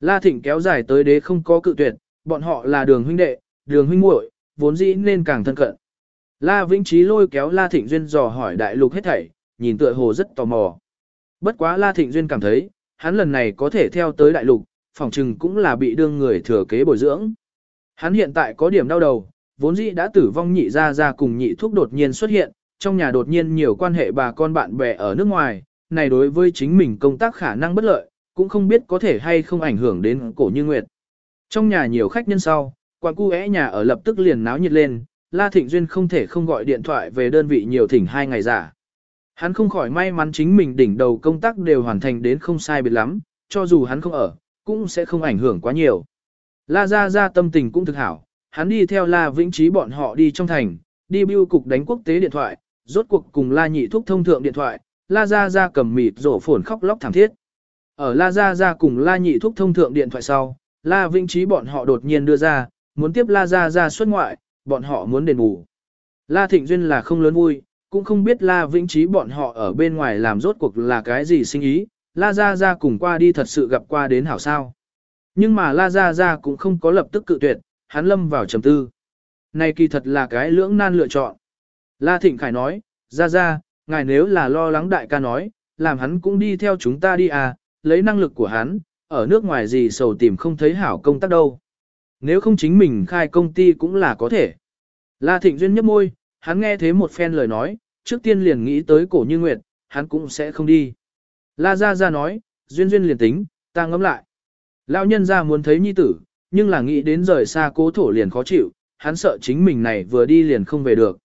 La Thịnh kéo dài tới đế không có cự tuyệt, bọn họ là đường huynh đệ, đường huynh muội, vốn dĩ nên càng thân cận. La Vĩnh Trí lôi kéo La Thịnh Duyên dò hỏi đại lục hết thảy, nhìn tựa hồ rất tò mò. Bất quá La Thịnh Duyên cảm thấy, hắn lần này có thể theo tới đại lục, phỏng chừng cũng là bị đương người thừa kế bồi dưỡng. Hắn hiện tại có điểm đau đầu, vốn dĩ đã tử vong nhị ra ra cùng nhị thuốc đột nhiên xuất hiện, trong nhà đột nhiên nhiều quan hệ bà con bạn bè ở nước ngoài, này đối với chính mình công tác khả năng bất lợi, cũng không biết có thể hay không ảnh hưởng đến cổ như nguyệt. Trong nhà nhiều khách nhân sau, quan cu é nhà ở lập tức liền náo nhiệt lên, La Thịnh Duyên không thể không gọi điện thoại về đơn vị nhiều thỉnh hai ngày giả. Hắn không khỏi may mắn chính mình đỉnh đầu công tác đều hoàn thành đến không sai biệt lắm, cho dù hắn không ở, cũng sẽ không ảnh hưởng quá nhiều. La Gia Gia tâm tình cũng thực hảo, hắn đi theo La Vĩnh Trí bọn họ đi trong thành, đi bưu cục đánh quốc tế điện thoại, rốt cuộc cùng La Nhị Thúc thông thượng điện thoại, La Gia Gia cầm mịt rổ phồn khóc lóc thảm thiết. Ở La Gia Gia cùng La Nhị Thúc thông thượng điện thoại sau, La Vĩnh Trí bọn họ đột nhiên đưa ra, muốn tiếp La Gia Gia xuất ngoại, bọn họ muốn đền bù. La Thịnh Duyên là không lớn vui, cũng không biết La Vĩnh Trí bọn họ ở bên ngoài làm rốt cuộc là cái gì sinh ý, La Gia Gia cùng qua đi thật sự gặp qua đến hảo sao. Nhưng mà La Gia Gia cũng không có lập tức cự tuyệt, hắn lâm vào trầm tư. Này kỳ thật là cái lưỡng nan lựa chọn. La Thịnh Khải nói, Ra Ra, ngài nếu là lo lắng đại ca nói, làm hắn cũng đi theo chúng ta đi à, lấy năng lực của hắn, ở nước ngoài gì sầu tìm không thấy hảo công tác đâu. Nếu không chính mình khai công ty cũng là có thể. La Thịnh Duyên nhấp môi, hắn nghe thế một phen lời nói, trước tiên liền nghĩ tới cổ như nguyệt, hắn cũng sẽ không đi. La Gia Gia nói, Duyên Duyên liền tính, ta ngẫm lại. Lão nhân ra muốn thấy nhi tử, nhưng là nghĩ đến rời xa cố thổ liền khó chịu, hắn sợ chính mình này vừa đi liền không về được.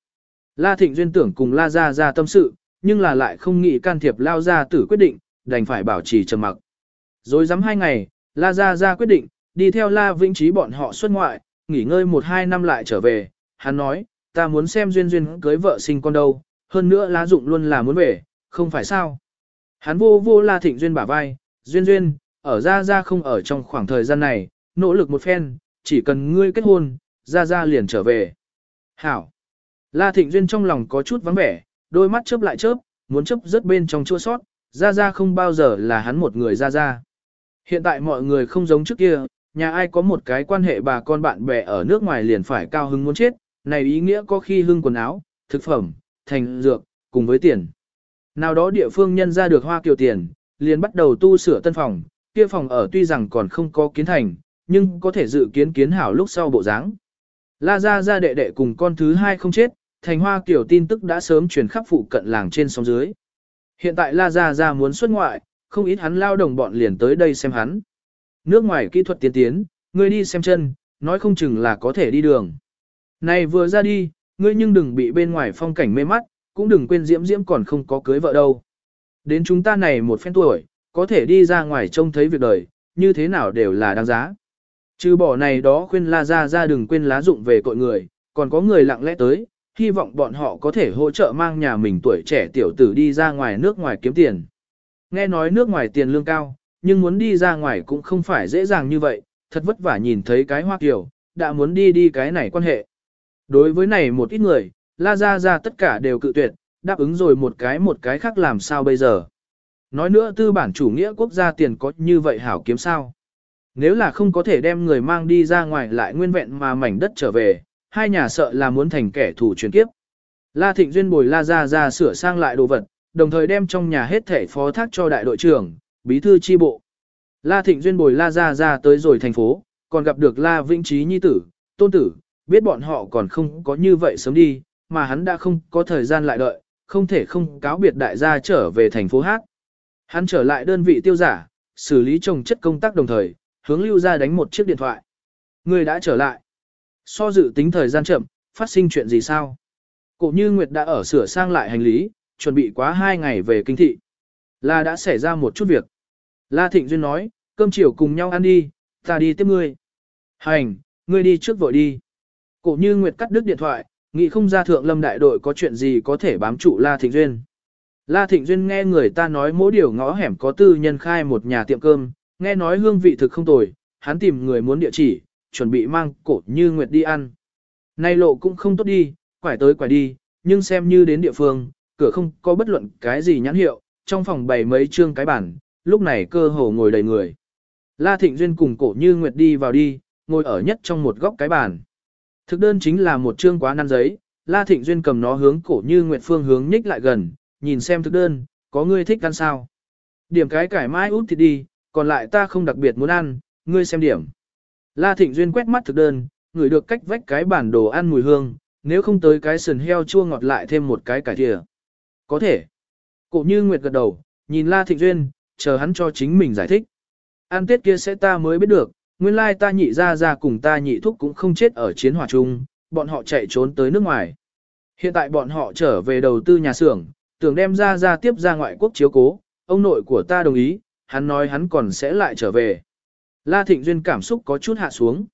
La Thịnh Duyên tưởng cùng La Gia Gia tâm sự, nhưng là lại không nghĩ can thiệp Lao Gia tử quyết định, đành phải bảo trì trầm mặc. Rồi dám hai ngày, La Gia Gia quyết định, đi theo La Vĩnh Trí bọn họ xuất ngoại, nghỉ ngơi một hai năm lại trở về. Hắn nói, ta muốn xem Duyên Duyên cưới vợ sinh con đâu, hơn nữa La dụng luôn là muốn về, không phải sao. Hắn vô vô La Thịnh Duyên bả vai, Duyên Duyên, ở Gia Gia không ở trong khoảng thời gian này, nỗ lực một phen, chỉ cần ngươi kết hôn, Gia Gia liền trở về. Hảo. La Thịnh Duyên trong lòng có chút vắng vẻ, đôi mắt chớp lại chớp, muốn chớp rất bên trong chua sót, Ra Ra không bao giờ là hắn một người Ra Ra. Hiện tại mọi người không giống trước kia, nhà ai có một cái quan hệ bà con bạn bè ở nước ngoài liền phải cao hứng muốn chết, này ý nghĩa có khi hưng quần áo, thực phẩm, thành dược, cùng với tiền. Nào đó địa phương nhân ra được hoa kiều tiền, liền bắt đầu tu sửa tân phòng, kia phòng ở tuy rằng còn không có kiến thành, nhưng có thể dự kiến kiến hảo lúc sau bộ dáng. La Ra Ra đệ đệ cùng con thứ hai không chết, thành hoa kiểu tin tức đã sớm truyền khắp phụ cận làng trên sông dưới. Hiện tại La Gia Gia muốn xuất ngoại, không ít hắn lao đồng bọn liền tới đây xem hắn. Nước ngoài kỹ thuật tiên tiến, ngươi đi xem chân, nói không chừng là có thể đi đường. Này vừa ra đi, ngươi nhưng đừng bị bên ngoài phong cảnh mê mắt, cũng đừng quên diễm diễm còn không có cưới vợ đâu. Đến chúng ta này một phen tuổi, có thể đi ra ngoài trông thấy việc đời, như thế nào đều là đáng giá. Trừ bỏ này đó khuyên la ra ra đừng quên lá dụng về cội người, còn có người lặng lẽ tới, hy vọng bọn họ có thể hỗ trợ mang nhà mình tuổi trẻ tiểu tử đi ra ngoài nước ngoài kiếm tiền. Nghe nói nước ngoài tiền lương cao, nhưng muốn đi ra ngoài cũng không phải dễ dàng như vậy, thật vất vả nhìn thấy cái hoa kiểu, đã muốn đi đi cái này quan hệ. Đối với này một ít người, la ra ra tất cả đều cự tuyệt, đáp ứng rồi một cái một cái khác làm sao bây giờ. Nói nữa tư bản chủ nghĩa quốc gia tiền có như vậy hảo kiếm sao. Nếu là không có thể đem người mang đi ra ngoài lại nguyên vẹn mà mảnh đất trở về, hai nhà sợ là muốn thành kẻ thù chuyển kiếp. La Thịnh Duyên bồi La Gia Gia sửa sang lại đồ vật, đồng thời đem trong nhà hết thể phó thác cho đại đội trưởng, bí thư chi bộ. La Thịnh Duyên bồi La Gia Gia tới rồi thành phố, còn gặp được La Vĩnh Trí Nhi tử, tôn tử, biết bọn họ còn không có như vậy sớm đi, mà hắn đã không có thời gian lại đợi, không thể không cáo biệt đại gia trở về thành phố Hát. Hắn trở lại đơn vị tiêu giả, xử lý trồng chất công tác đồng thời, hướng lưu ra đánh một chiếc điện thoại. Người đã trở lại. So dự tính thời gian chậm, phát sinh chuyện gì sao? Cổ như Nguyệt đã ở sửa sang lại hành lý, chuẩn bị quá hai ngày về kinh thị. Là đã xảy ra một chút việc. La Thịnh Duyên nói, cơm chiều cùng nhau ăn đi, ta đi tiếp ngươi. Hành, ngươi đi trước vội đi. Cổ như Nguyệt cắt đứt điện thoại, nghĩ không ra thượng lâm đại đội có chuyện gì có thể bám trụ La Thịnh Duyên. La Thịnh Duyên nghe người ta nói mỗi điều ngõ hẻm có tư nhân khai một nhà tiệm cơm, nghe nói hương vị thực không tồi, hắn tìm người muốn địa chỉ, chuẩn bị mang cổ như nguyệt đi ăn. Nay lộ cũng không tốt đi, quải tới quải đi, nhưng xem như đến địa phương, cửa không có bất luận cái gì nhãn hiệu, trong phòng bày mấy trương cái bản, lúc này cơ hồ ngồi đầy người. La Thịnh Duyên cùng cổ như nguyệt đi vào đi, ngồi ở nhất trong một góc cái bàn. Thực đơn chính là một trương quá năn giấy, La Thịnh Duyên cầm nó hướng cổ như nguyệt phương hướng nhích lại gần, nhìn xem thực đơn, có ngươi thích ăn sao. Điểm cái cải mai út thì đi, còn lại ta không đặc biệt muốn ăn, ngươi xem điểm. La Thịnh Duyên quét mắt thực đơn, ngửi được cách vách cái bản đồ ăn mùi hương, nếu không tới cái sườn heo chua ngọt lại thêm một cái cải thìa. Có thể. Cổ như Nguyệt gật đầu, nhìn La Thịnh Duyên, chờ hắn cho chính mình giải thích. Ăn tết kia sẽ ta mới biết được, nguyên lai ta nhị ra ra cùng ta nhị thúc cũng không chết ở chiến hỏa chung, bọn họ chạy trốn tới nước ngoài. Hiện tại bọn họ trở về đầu tư nhà xưởng, tưởng đem ra ra tiếp ra ngoại quốc chiếu cố, ông nội của ta đồng ý, hắn nói hắn còn sẽ lại trở về. La Thịnh Duyên cảm xúc có chút hạ xuống.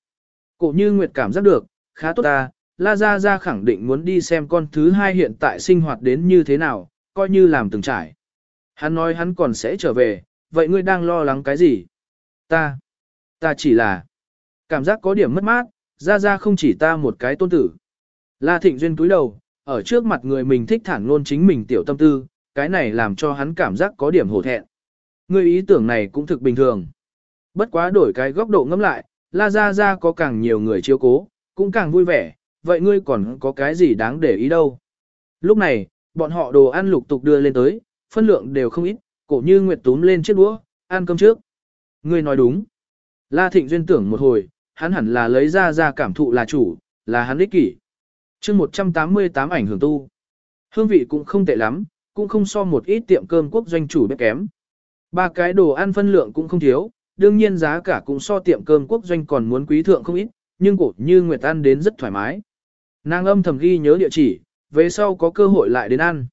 Cổ như Nguyệt cảm giác được, khá tốt ta, La Gia Gia khẳng định muốn đi xem con thứ hai hiện tại sinh hoạt đến như thế nào, coi như làm từng trải. Hắn nói hắn còn sẽ trở về, vậy ngươi đang lo lắng cái gì? Ta, ta chỉ là, cảm giác có điểm mất mát, Gia Gia không chỉ ta một cái tôn tử. La Thịnh Duyên túi đầu, ở trước mặt người mình thích thản luôn chính mình tiểu tâm tư, cái này làm cho hắn cảm giác có điểm hổ thẹn. Ngươi ý tưởng này cũng thực bình thường. Bất quá đổi cái góc độ ngẫm lại, La Gia Gia có càng nhiều người chiếu cố, cũng càng vui vẻ, vậy ngươi còn có cái gì đáng để ý đâu. Lúc này, bọn họ đồ ăn lục tục đưa lên tới, phân lượng đều không ít, cổ như Nguyệt túm lên chiếc đũa, ăn cơm trước. Ngươi nói đúng. La Thịnh Duyên tưởng một hồi, hắn hẳn là lấy ra ra cảm thụ là chủ, là hắn ích kỷ. chương 188 ảnh hưởng tu. Hương vị cũng không tệ lắm, cũng không so một ít tiệm cơm quốc doanh chủ bếp kém. Ba cái đồ ăn phân lượng cũng không thiếu, đương nhiên giá cả cũng so tiệm cơm quốc doanh còn muốn quý thượng không ít, nhưng cổ như Nguyệt ăn đến rất thoải mái. Nàng âm thầm ghi nhớ địa chỉ, về sau có cơ hội lại đến ăn.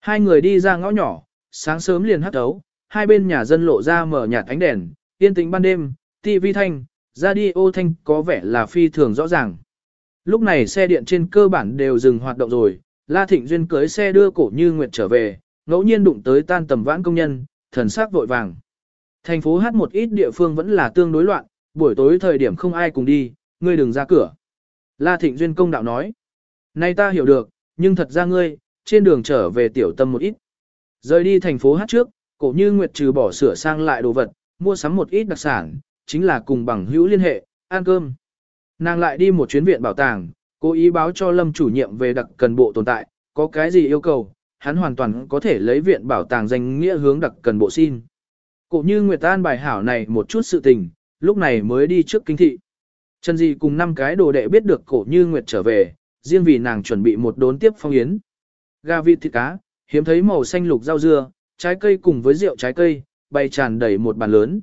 Hai người đi ra ngõ nhỏ, sáng sớm liền hắt ấu, hai bên nhà dân lộ ra mở nhạt ánh đèn, yên tĩnh ban đêm, TV thanh, radio thanh có vẻ là phi thường rõ ràng. Lúc này xe điện trên cơ bản đều dừng hoạt động rồi, La Thịnh Duyên cưới xe đưa cổ như Nguyệt trở về, ngẫu nhiên đụng tới tan tầm vãn công nhân, thần sắc vội vàng. Thành phố hát một ít địa phương vẫn là tương đối loạn, buổi tối thời điểm không ai cùng đi, ngươi đừng ra cửa. La Thịnh Duyên công đạo nói. Nay ta hiểu được, nhưng thật ra ngươi, trên đường trở về tiểu tâm một ít. Rời đi thành phố hát trước, cổ như Nguyệt trừ bỏ sửa sang lại đồ vật, mua sắm một ít đặc sản, chính là cùng bằng hữu liên hệ, ăn cơm. Nàng lại đi một chuyến viện bảo tàng, cố ý báo cho lâm chủ nhiệm về đặc cần bộ tồn tại, có cái gì yêu cầu, hắn hoàn toàn có thể lấy viện bảo tàng danh nghĩa hướng đặc cần bộ xin. Cổ như Nguyệt An bài hảo này một chút sự tình, lúc này mới đi trước kinh thị. Trần Di cùng năm cái đồ đệ biết được cổ như Nguyệt trở về, riêng vì nàng chuẩn bị một đốn tiếp phong yến. Gà vịt thịt cá, hiếm thấy màu xanh lục rau dưa, trái cây cùng với rượu trái cây, bày tràn đầy một bàn lớn.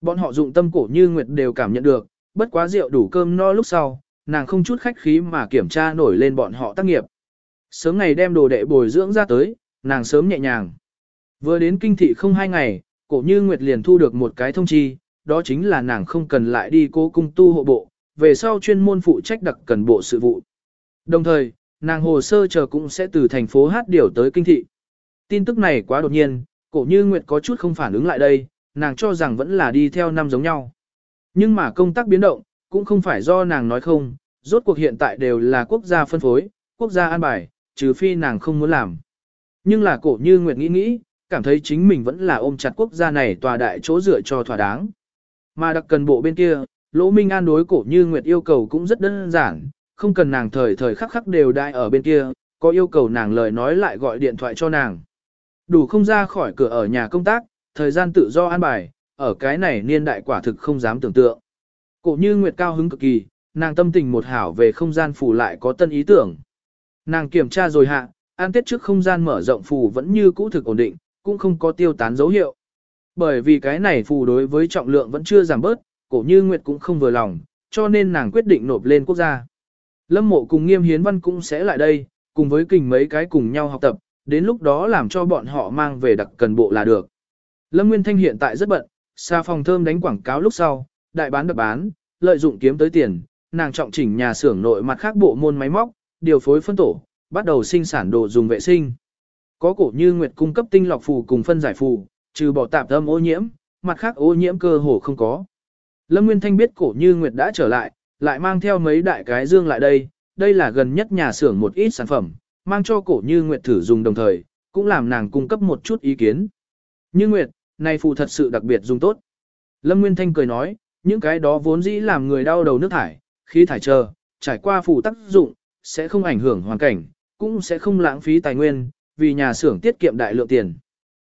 Bọn họ dụng tâm cổ như Nguyệt đều cảm nhận được, bất quá rượu đủ cơm no lúc sau, nàng không chút khách khí mà kiểm tra nổi lên bọn họ tác nghiệp. Sớm ngày đem đồ đệ bồi dưỡng ra tới, nàng sớm nhẹ nhàng. Vừa đến kinh thị không hai ngày, cổ như Nguyệt liền thu được một cái thông chi, đó chính là nàng không cần lại đi cố cung tu hộ bộ, về sau chuyên môn phụ trách đặc cần bộ sự vụ. Đồng thời, nàng hồ sơ chờ cũng sẽ từ thành phố Hát điều tới kinh thị. Tin tức này quá đột nhiên, cổ như Nguyệt có chút không phản ứng lại đây, nàng cho rằng vẫn là đi theo năm giống nhau. Nhưng mà công tác biến động, cũng không phải do nàng nói không, rốt cuộc hiện tại đều là quốc gia phân phối, quốc gia an bài, trừ phi nàng không muốn làm. Nhưng là cổ như Nguyệt nghĩ nghĩ, cảm thấy chính mình vẫn là ôm chặt quốc gia này tòa đại chỗ dựa cho thỏa đáng. Mà đặc cần bộ bên kia, Lỗ Minh An đối cổ như Nguyệt yêu cầu cũng rất đơn giản, không cần nàng thời thời khắc khắc đều đại ở bên kia, có yêu cầu nàng lời nói lại gọi điện thoại cho nàng. Đủ không ra khỏi cửa ở nhà công tác, thời gian tự do an bài, ở cái này niên đại quả thực không dám tưởng tượng. Cổ như Nguyệt cao hứng cực kỳ, nàng tâm tình một hảo về không gian phủ lại có tân ý tưởng. Nàng kiểm tra rồi hạ, an tiết trước không gian mở rộng phù vẫn như cũ thực ổn định, cũng không có tiêu tán dấu hiệu. Bởi vì cái này phù đối với trọng lượng vẫn chưa giảm bớt, cổ như Nguyệt cũng không vừa lòng, cho nên nàng quyết định nộp lên quốc gia. Lâm mộ cùng nghiêm hiến văn cũng sẽ lại đây, cùng với kình mấy cái cùng nhau học tập, đến lúc đó làm cho bọn họ mang về đặc cần bộ là được. Lâm Nguyên Thanh hiện tại rất bận, xa phòng thơm đánh quảng cáo lúc sau, đại bán đập bán, lợi dụng kiếm tới tiền, nàng trọng chỉnh nhà xưởng nội mặt khác bộ môn máy móc, điều phối phân tổ, bắt đầu sinh sản đồ dùng vệ sinh. Có cổ như nguyệt cung cấp tinh lọc phù cùng phân giải phù, trừ bỏ tạp âm ô nhiễm, mặt khác ô nhiễm cơ hồ không có. Lâm Nguyên Thanh biết cổ như nguyệt đã trở lại, lại mang theo mấy đại cái dương lại đây, đây là gần nhất nhà xưởng một ít sản phẩm, mang cho cổ như nguyệt thử dùng đồng thời, cũng làm nàng cung cấp một chút ý kiến. Như nguyệt, này phù thật sự đặc biệt dùng tốt. Lâm Nguyên Thanh cười nói, những cái đó vốn dĩ làm người đau đầu nước thải, khí thải chờ, trải qua phù tác dụng, sẽ không ảnh hưởng hoàn cảnh, cũng sẽ không lãng phí tài nguyên, vì nhà xưởng tiết kiệm đại lượng tiền.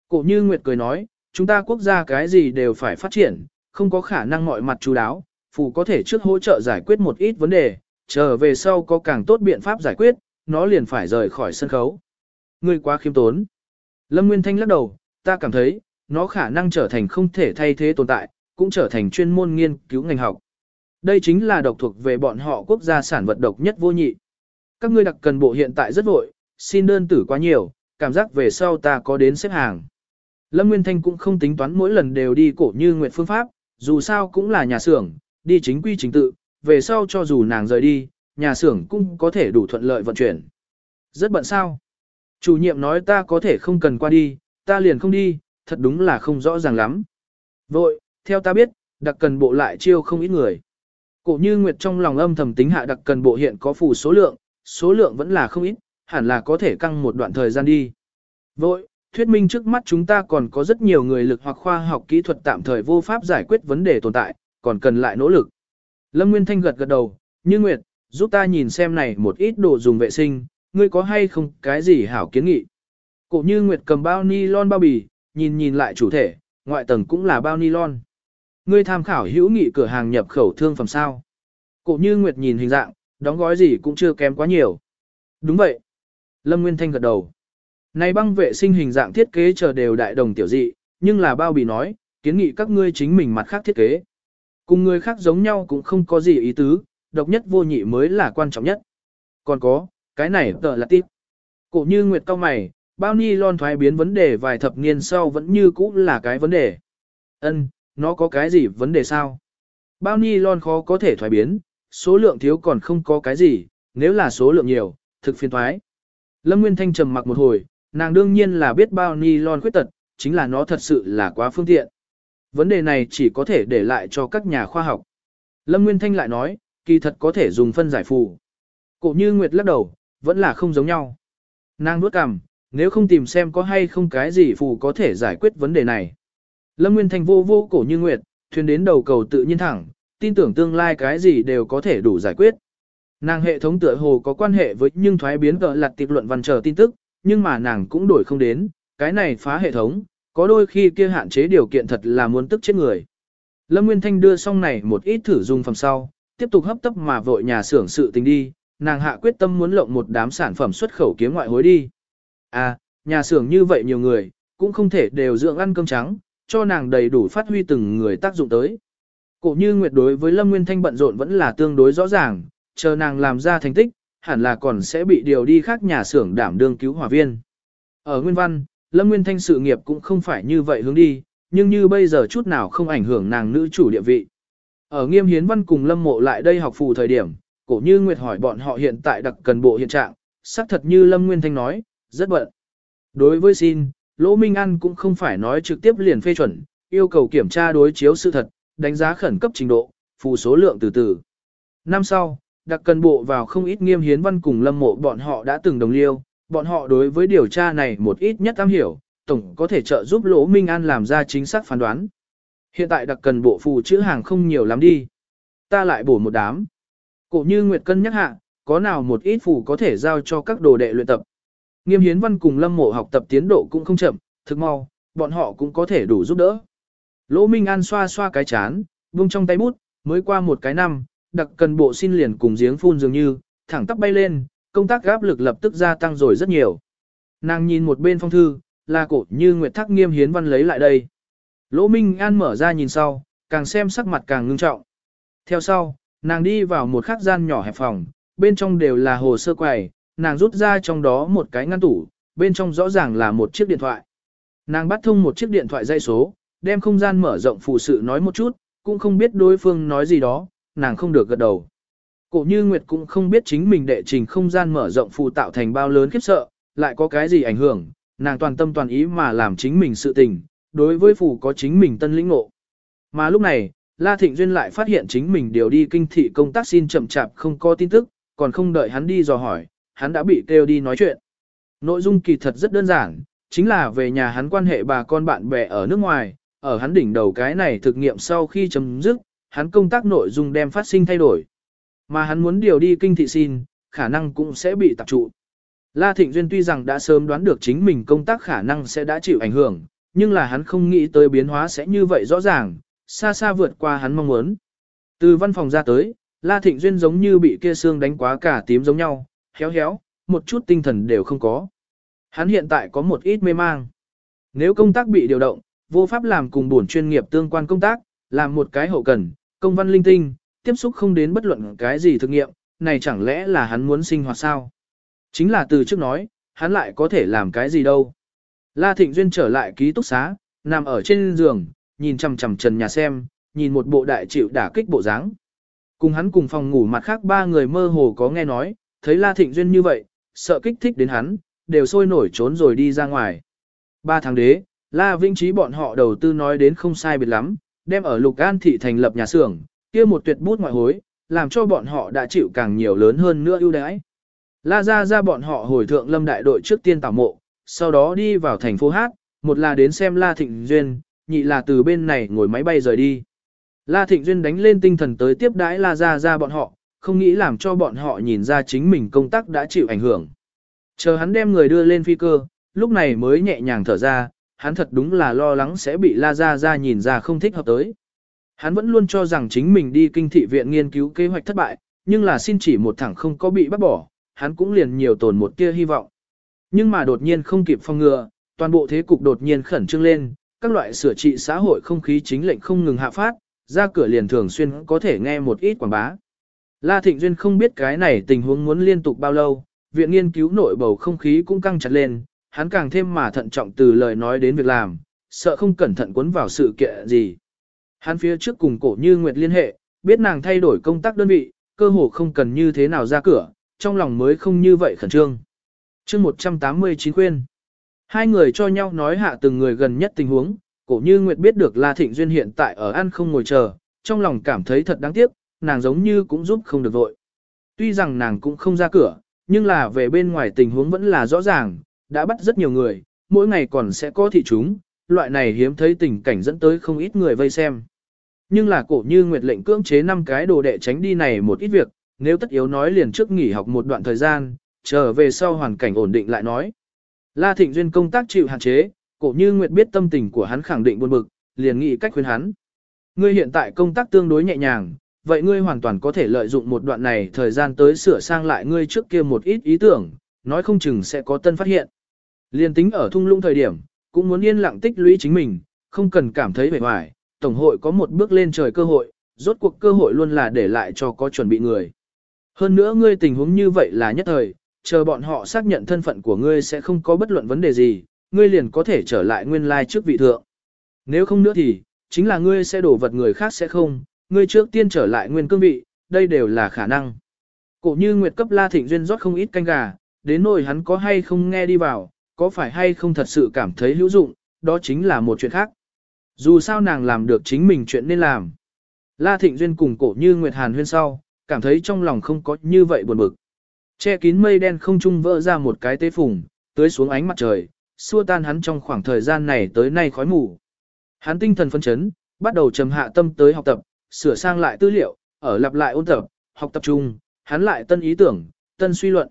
Cổ như Nguyệt cười nói, chúng ta quốc gia cái gì đều phải phát triển, không có khả năng mọi mặt chú đáo, phù có thể trước hỗ trợ giải quyết một ít vấn đề, chờ về sau có càng tốt biện pháp giải quyết, nó liền phải rời khỏi sân khấu. Ngươi quá khiêm tốn. Lâm Nguyên Thanh lắc đầu, ta cảm thấy, nó khả năng trở thành không thể thay thế tồn tại, cũng trở thành chuyên môn nghiên cứu ngành học. Đây chính là độc thuộc về bọn họ quốc gia sản vật độc nhất vô nhị. Các ngươi đặc cần bộ hiện tại rất vội, xin đơn tử quá nhiều, cảm giác về sau ta có đến xếp hàng. Lâm Nguyên Thanh cũng không tính toán mỗi lần đều đi cổ như nguyệt phương pháp, dù sao cũng là nhà xưởng, đi chính quy chính tự, về sau cho dù nàng rời đi, nhà xưởng cũng có thể đủ thuận lợi vận chuyển. Rất bận sao? Chủ nhiệm nói ta có thể không cần qua đi, ta liền không đi, thật đúng là không rõ ràng lắm. Vội, theo ta biết, đặc cần bộ lại chiêu không ít người. Cổ như Nguyệt trong lòng âm thầm tính hạ đặc cần bộ hiện có phù số lượng, số lượng vẫn là không ít, hẳn là có thể căng một đoạn thời gian đi. Vội, thuyết minh trước mắt chúng ta còn có rất nhiều người lực hoặc khoa học kỹ thuật tạm thời vô pháp giải quyết vấn đề tồn tại, còn cần lại nỗ lực. Lâm Nguyên Thanh gật gật đầu, như Nguyệt, giúp ta nhìn xem này một ít đồ dùng vệ sinh, ngươi có hay không cái gì hảo kiến nghị. Cổ như Nguyệt cầm bao nylon bao bì, nhìn nhìn lại chủ thể, ngoại tầng cũng là bao nylon. Ngươi tham khảo hữu nghị cửa hàng nhập khẩu thương phẩm sao. Cổ như Nguyệt nhìn hình dạng, đóng gói gì cũng chưa kém quá nhiều. Đúng vậy. Lâm Nguyên Thanh gật đầu. Này băng vệ sinh hình dạng thiết kế chờ đều đại đồng tiểu dị, nhưng là bao bì nói, kiến nghị các ngươi chính mình mặt khác thiết kế. Cùng người khác giống nhau cũng không có gì ý tứ, độc nhất vô nhị mới là quan trọng nhất. Còn có, cái này tờ là tiếp. Cổ như Nguyệt cao mày, bao ni lon thoái biến vấn đề vài thập niên sau vẫn như cũ là cái vấn đề. Ân, nó có cái gì vấn đề sao? Bao ni lon khó có thể thoái biến, số lượng thiếu còn không có cái gì, nếu là số lượng nhiều, thực phiền thoái. Lâm Nguyên Thanh trầm mặc một hồi, nàng đương nhiên là biết bao ni lon khuyết tật, chính là nó thật sự là quá phương tiện. Vấn đề này chỉ có thể để lại cho các nhà khoa học. Lâm Nguyên Thanh lại nói, kỳ thật có thể dùng phân giải phù. Cổ như Nguyệt lắc đầu, vẫn là không giống nhau. Nàng nuốt cằm, nếu không tìm xem có hay không cái gì phù có thể giải quyết vấn đề này. Lâm Nguyên Thanh vô vô cổ như Nguyệt, thuyền đến đầu cầu tự nhiên thẳng, tin tưởng tương lai cái gì đều có thể đủ giải quyết. Nàng hệ thống tựa hồ có quan hệ với nhưng thoái biến gỡ lặt tiệp luận văn chờ tin tức, nhưng mà nàng cũng đổi không đến, cái này phá hệ thống, có đôi khi kia hạn chế điều kiện thật là muốn tức chết người. Lâm Nguyên Thanh đưa xong này một ít thử dùng phẩm sau, tiếp tục hấp tấp mà vội nhà xưởng sự tình đi, nàng hạ quyết tâm muốn lộng một đám sản phẩm xuất khẩu kiếm ngoại hối đi. À, nhà xưởng như vậy nhiều người, cũng không thể đều dưỡng ăn cơm trắng, cho nàng đầy đủ phát huy từng người tác dụng tới. Cổ như Nguyệt đối với Lâm Nguyên Thanh bận rộn vẫn là tương đối rõ ràng, chờ nàng làm ra thành tích, hẳn là còn sẽ bị điều đi khác nhà xưởng đảm đương cứu hỏa viên. Ở Nguyên Văn, Lâm Nguyên Thanh sự nghiệp cũng không phải như vậy hướng đi, nhưng như bây giờ chút nào không ảnh hưởng nàng nữ chủ địa vị. Ở Nghiêm Hiến Văn cùng Lâm Mộ lại đây học phù thời điểm, cổ như Nguyệt hỏi bọn họ hiện tại đặc cần bộ hiện trạng, xác thật như Lâm Nguyên Thanh nói, rất bận. Đối với xin, Lỗ Minh An cũng không phải nói trực tiếp liền phê chuẩn, yêu cầu kiểm tra đối chiếu sự thật, đánh giá khẩn cấp trình độ, phù số lượng từ từ. Năm sau, đặc cần bộ vào không ít nghiêm hiến văn cùng lâm mộ bọn họ đã từng đồng liêu, bọn họ đối với điều tra này một ít nhất am hiểu, tổng có thể trợ giúp Lỗ Minh An làm ra chính xác phán đoán. Hiện tại đặc cần bộ phù chữ hàng không nhiều lắm đi. Ta lại bổ một đám. Cổ như Nguyệt Cân nhắc hạ, có nào một ít phù có thể giao cho các đồ đệ luyện tập. Nghiêm hiến văn cùng lâm mộ học tập tiến độ cũng không chậm, thực mau, bọn họ cũng có thể đủ giúp đỡ. Lỗ Minh An xoa xoa cái chán, vung trong tay bút, mới qua một cái năm, đặc cần bộ xin liền cùng giếng phun dường như, thẳng tắp bay lên, công tác áp lực lập tức gia tăng rồi rất nhiều. Nàng nhìn một bên phong thư, là cổ như Nguyệt Thác nghiêm hiến văn lấy lại đây. Lỗ Minh An mở ra nhìn sau, càng xem sắc mặt càng ngưng trọng. Theo sau, nàng đi vào một khắc gian nhỏ hẹp phòng, bên trong đều là hồ sơ quầy, nàng rút ra trong đó một cái ngăn tủ, bên trong rõ ràng là một chiếc điện thoại. Nàng bắt thông một chiếc điện thoại dây số, đem không gian mở rộng phụ sự nói một chút, cũng không biết đối phương nói gì đó, nàng không được gật đầu. Cổ như Nguyệt cũng không biết chính mình đệ trình không gian mở rộng phù tạo thành bao lớn khiếp sợ, lại có cái gì ảnh hưởng, nàng toàn tâm toàn ý mà làm chính mình sự tình, đối với phù có chính mình tân lĩnh ngộ. Mà lúc này, La Thịnh Duyên lại phát hiện chính mình điều đi kinh thị công tác xin chậm chạp không có tin tức, còn không đợi hắn đi dò hỏi, hắn đã bị kêu đi nói chuyện. Nội dung kỳ thật rất đơn giản, chính là về nhà hắn quan hệ bà con bạn bè ở nước ngoài, ở hắn đỉnh đầu cái này thực nghiệm sau khi chấm dứt, hắn công tác nội dung đem phát sinh thay đổi. Mà hắn muốn điều đi kinh thị xin, khả năng cũng sẽ bị tập trụ. La Thịnh Duyên tuy rằng đã sớm đoán được chính mình công tác khả năng sẽ đã chịu ảnh hưởng, nhưng là hắn không nghĩ tới biến hóa sẽ như vậy rõ ràng, xa xa vượt qua hắn mong muốn. Từ văn phòng ra tới, La Thịnh Duyên giống như bị kia xương đánh quá cả tím giống nhau, héo héo, một chút tinh thần đều không có. Hắn hiện tại có một ít mê mang. Nếu công tác bị điều động, vô pháp làm cùng buồn chuyên nghiệp tương quan công tác, làm một cái hậu cần, công văn linh tinh, tiếp xúc không đến bất luận cái gì thực nghiệm, này chẳng lẽ là hắn muốn sinh hoạt sao? Chính là từ trước nói, hắn lại có thể làm cái gì đâu. La Thịnh Duyên trở lại ký túc xá, nằm ở trên giường, nhìn chằm chằm trần nhà xem, nhìn một bộ đại chịu đả kích bộ dáng. Cùng hắn cùng phòng ngủ mặt khác ba người mơ hồ có nghe nói, thấy La Thịnh Duyên như vậy, sợ kích thích đến hắn, đều sôi nổi trốn rồi đi ra ngoài. Ba tháng đế, La Vinh Trí bọn họ đầu tư nói đến không sai biệt lắm, đem ở Lục An thị thành lập nhà xưởng, kia một tuyệt bút ngoại hối, làm cho bọn họ đã chịu càng nhiều lớn hơn nữa ưu đãi. La ra ra bọn họ hồi thượng lâm đại đội trước tiên tảo mộ, sau đó đi vào thành phố Hát, một là đến xem La Thịnh Duyên, nhị là từ bên này ngồi máy bay rời đi. La Thịnh Duyên đánh lên tinh thần tới tiếp đãi La ra ra bọn họ, không nghĩ làm cho bọn họ nhìn ra chính mình công tác đã chịu ảnh hưởng. Chờ hắn đem người đưa lên phi cơ, lúc này mới nhẹ nhàng thở ra, hắn thật đúng là lo lắng sẽ bị La Gia Gia nhìn ra không thích hợp tới. Hắn vẫn luôn cho rằng chính mình đi kinh thị viện nghiên cứu kế hoạch thất bại, nhưng là xin chỉ một thẳng không có bị bắt bỏ, hắn cũng liền nhiều tồn một tia hy vọng. Nhưng mà đột nhiên không kịp phong ngừa, toàn bộ thế cục đột nhiên khẩn trương lên, các loại sửa trị xã hội không khí chính lệnh không ngừng hạ phát, ra cửa liền thường xuyên có thể nghe một ít quảng bá. La Thịnh Duyên không biết cái này tình huống muốn liên tục bao lâu, viện nghiên cứu nội bầu không khí cũng căng chặt lên, hắn càng thêm mà thận trọng từ lời nói đến việc làm, sợ không cẩn thận cuốn vào sự kiện gì. Hắn phía trước cùng cổ như Nguyệt liên hệ, biết nàng thay đổi công tác đơn vị, cơ hồ không cần như thế nào ra cửa, trong lòng mới không như vậy khẩn trương. chương 189 khuyên. Hai người cho nhau nói hạ từng người gần nhất tình huống, cổ như Nguyệt biết được La Thịnh Duyên hiện tại ở ăn không ngồi chờ, trong lòng cảm thấy thật đáng tiếc, nàng giống như cũng giúp không được vội. Tuy rằng nàng cũng không ra cửa, nhưng là về bên ngoài tình huống vẫn là rõ ràng, đã bắt rất nhiều người, mỗi ngày còn sẽ có thị chúng, loại này hiếm thấy tình cảnh dẫn tới không ít người vây xem. Nhưng là cổ như Nguyệt lệnh cưỡng chế năm cái đồ đệ tránh đi này một ít việc, nếu tất yếu nói liền trước nghỉ học một đoạn thời gian, trở về sau hoàn cảnh ổn định lại nói. La Thịnh Duyên công tác chịu hạn chế, cổ như Nguyệt biết tâm tình của hắn khẳng định buồn bực, liền nghĩ cách khuyên hắn. Ngươi hiện tại công tác tương đối nhẹ nhàng, vậy ngươi hoàn toàn có thể lợi dụng một đoạn này thời gian tới sửa sang lại ngươi trước kia một ít ý tưởng, nói không chừng sẽ có tân phát hiện. Liên tính ở thung lũng thời điểm, cũng muốn yên lặng tích lũy chính mình, không cần cảm thấy vẻ vải, tổng hội có một bước lên trời cơ hội, rốt cuộc cơ hội luôn là để lại cho có chuẩn bị người. Hơn nữa ngươi tình huống như vậy là nhất thời, chờ bọn họ xác nhận thân phận của ngươi sẽ không có bất luận vấn đề gì, ngươi liền có thể trở lại nguyên lai trước vị thượng. Nếu không nữa thì, chính là ngươi sẽ đổ vật người khác sẽ không, ngươi trước tiên trở lại nguyên cương vị, đây đều là khả năng. Cổ như Nguyệt cấp La Thịnh Duyên rót không ít canh gà, đến nỗi hắn có hay không nghe đi vào, có phải hay không thật sự cảm thấy hữu dụng, đó chính là một chuyện khác. Dù sao nàng làm được chính mình chuyện nên làm. La Thịnh Duyên cùng cổ như Nguyệt Hàn huyên sau, cảm thấy trong lòng không có như vậy buồn bực. Che kín mây đen không trung vỡ ra một cái tế phùng, tới xuống ánh mặt trời, xua tan hắn trong khoảng thời gian này tới nay khói mù. Hắn tinh thần phân chấn, bắt đầu trầm hạ tâm tới học tập, sửa sang lại tư liệu, ở lặp lại ôn tập, học tập trung, hắn lại tân ý tưởng, tân suy luận.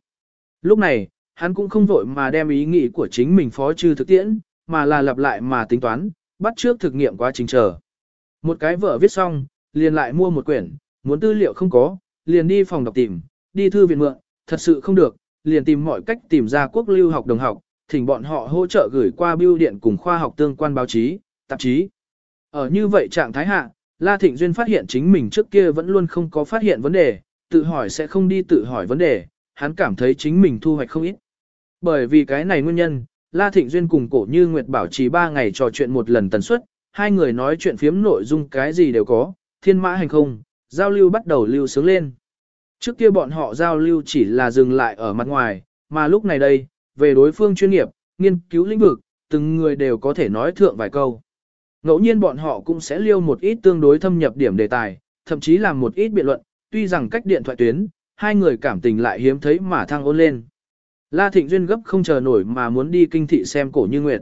Lúc này, hắn cũng không vội mà đem ý nghĩ của chính mình phó trừ thực tiễn, mà là lặp lại mà tính toán, bắt trước thực nghiệm quá trình chờ. Một cái vợ viết xong, liền lại mua một quyển, muốn tư liệu không có, liền đi phòng đọc tìm, đi thư viện mượn, thật sự không được, liền tìm mọi cách tìm ra quốc lưu học đồng học, thỉnh bọn họ hỗ trợ gửi qua bưu điện cùng khoa học tương quan báo chí, tạp chí. Ở như vậy trạng thái hạ, La Thịnh Duyên phát hiện chính mình trước kia vẫn luôn không có phát hiện vấn đề, tự hỏi sẽ không đi tự hỏi vấn đề, hắn cảm thấy chính mình thu hoạch không ít. Bởi vì cái này nguyên nhân, La Thịnh Duyên cùng cổ như Nguyệt bảo trì 3 ngày trò chuyện một lần tần suất, hai người nói chuyện phiếm nội dung cái gì đều có, thiên mã hành không, giao lưu bắt đầu lưu sướng lên. Trước kia bọn họ giao lưu chỉ là dừng lại ở mặt ngoài, mà lúc này đây, về đối phương chuyên nghiệp, nghiên cứu lĩnh vực, từng người đều có thể nói thượng vài câu. Ngẫu nhiên bọn họ cũng sẽ liêu một ít tương đối thâm nhập điểm đề tài, thậm chí làm một ít biện luận, tuy rằng cách điện thoại tuyến, hai người cảm tình lại hiếm thấy mà thăng ôn lên. La Thịnh Duyên gấp không chờ nổi mà muốn đi kinh thị xem cổ như nguyệt.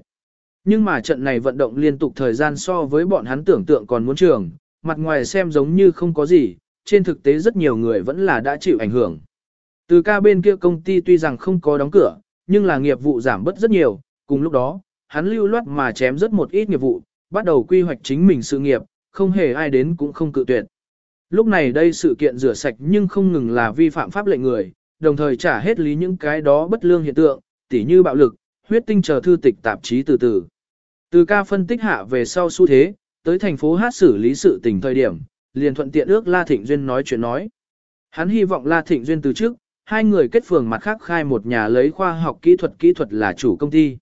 Nhưng mà trận này vận động liên tục thời gian so với bọn hắn tưởng tượng còn muốn trường, mặt ngoài xem giống như không có gì, trên thực tế rất nhiều người vẫn là đã chịu ảnh hưởng. Từ ca bên kia công ty tuy rằng không có đóng cửa, nhưng là nghiệp vụ giảm bớt rất nhiều, cùng lúc đó, hắn lưu loát mà chém rất một ít nghiệp vụ, bắt đầu quy hoạch chính mình sự nghiệp, không hề ai đến cũng không cự tuyệt. Lúc này đây sự kiện rửa sạch nhưng không ngừng là vi phạm pháp lệnh người, đồng thời trả hết lý những cái đó bất lương hiện tượng, tỉ như bạo lực, huyết tinh chờ thư tịch tạp chí từ từ. Từ ca phân tích hạ về sau xu thế, tới thành phố hát xử lý sự tình thời điểm, liền thuận tiện ước La Thịnh Duyên nói chuyện nói. Hắn hy vọng La Thịnh Duyên từ trước, hai người kết phường mặt khác khai một nhà lấy khoa học kỹ thuật kỹ thuật là chủ công ty.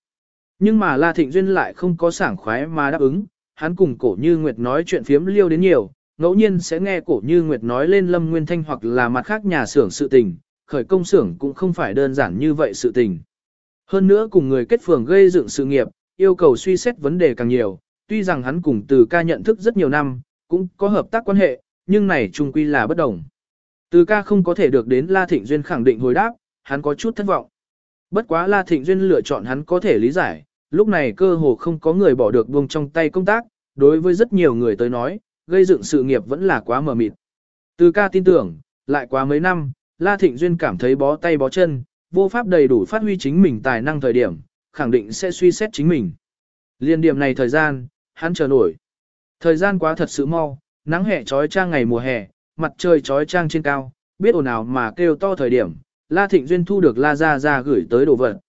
Nhưng mà La Thịnh Duyên lại không có sảng khoái mà đáp ứng, hắn cùng cổ như Nguyệt nói chuyện phiếm liêu đến nhiều, ngẫu nhiên sẽ nghe cổ như Nguyệt nói lên Lâm Nguyên Thanh hoặc là mặt khác nhà xưởng sự tình, khởi công xưởng cũng không phải đơn giản như vậy sự tình. Hơn nữa cùng người kết phường gây dựng sự nghiệp, yêu cầu suy xét vấn đề càng nhiều, tuy rằng hắn cùng từ ca nhận thức rất nhiều năm, cũng có hợp tác quan hệ, nhưng này chung quy là bất đồng. Từ ca không có thể được đến La Thịnh Duyên khẳng định hồi đáp, hắn có chút thất vọng. Bất quá La Thịnh Duyên lựa chọn hắn có thể lý giải, lúc này cơ hồ không có người bỏ được buông trong tay công tác, đối với rất nhiều người tới nói, gây dựng sự nghiệp vẫn là quá mờ mịt. Từ ca tin tưởng, lại quá mấy năm, La Thịnh Duyên cảm thấy bó tay bó chân, vô pháp đầy đủ phát huy chính mình tài năng thời điểm, khẳng định sẽ suy xét chính mình. Liên điểm này thời gian, hắn chờ nổi. Thời gian quá thật sự mau, nắng hè trói trang ngày mùa hè, mặt trời trói trang trên cao, biết ồn ào mà kêu to thời điểm, La Thịnh Duyên thu được La Gia Gia gửi tới đồ vật.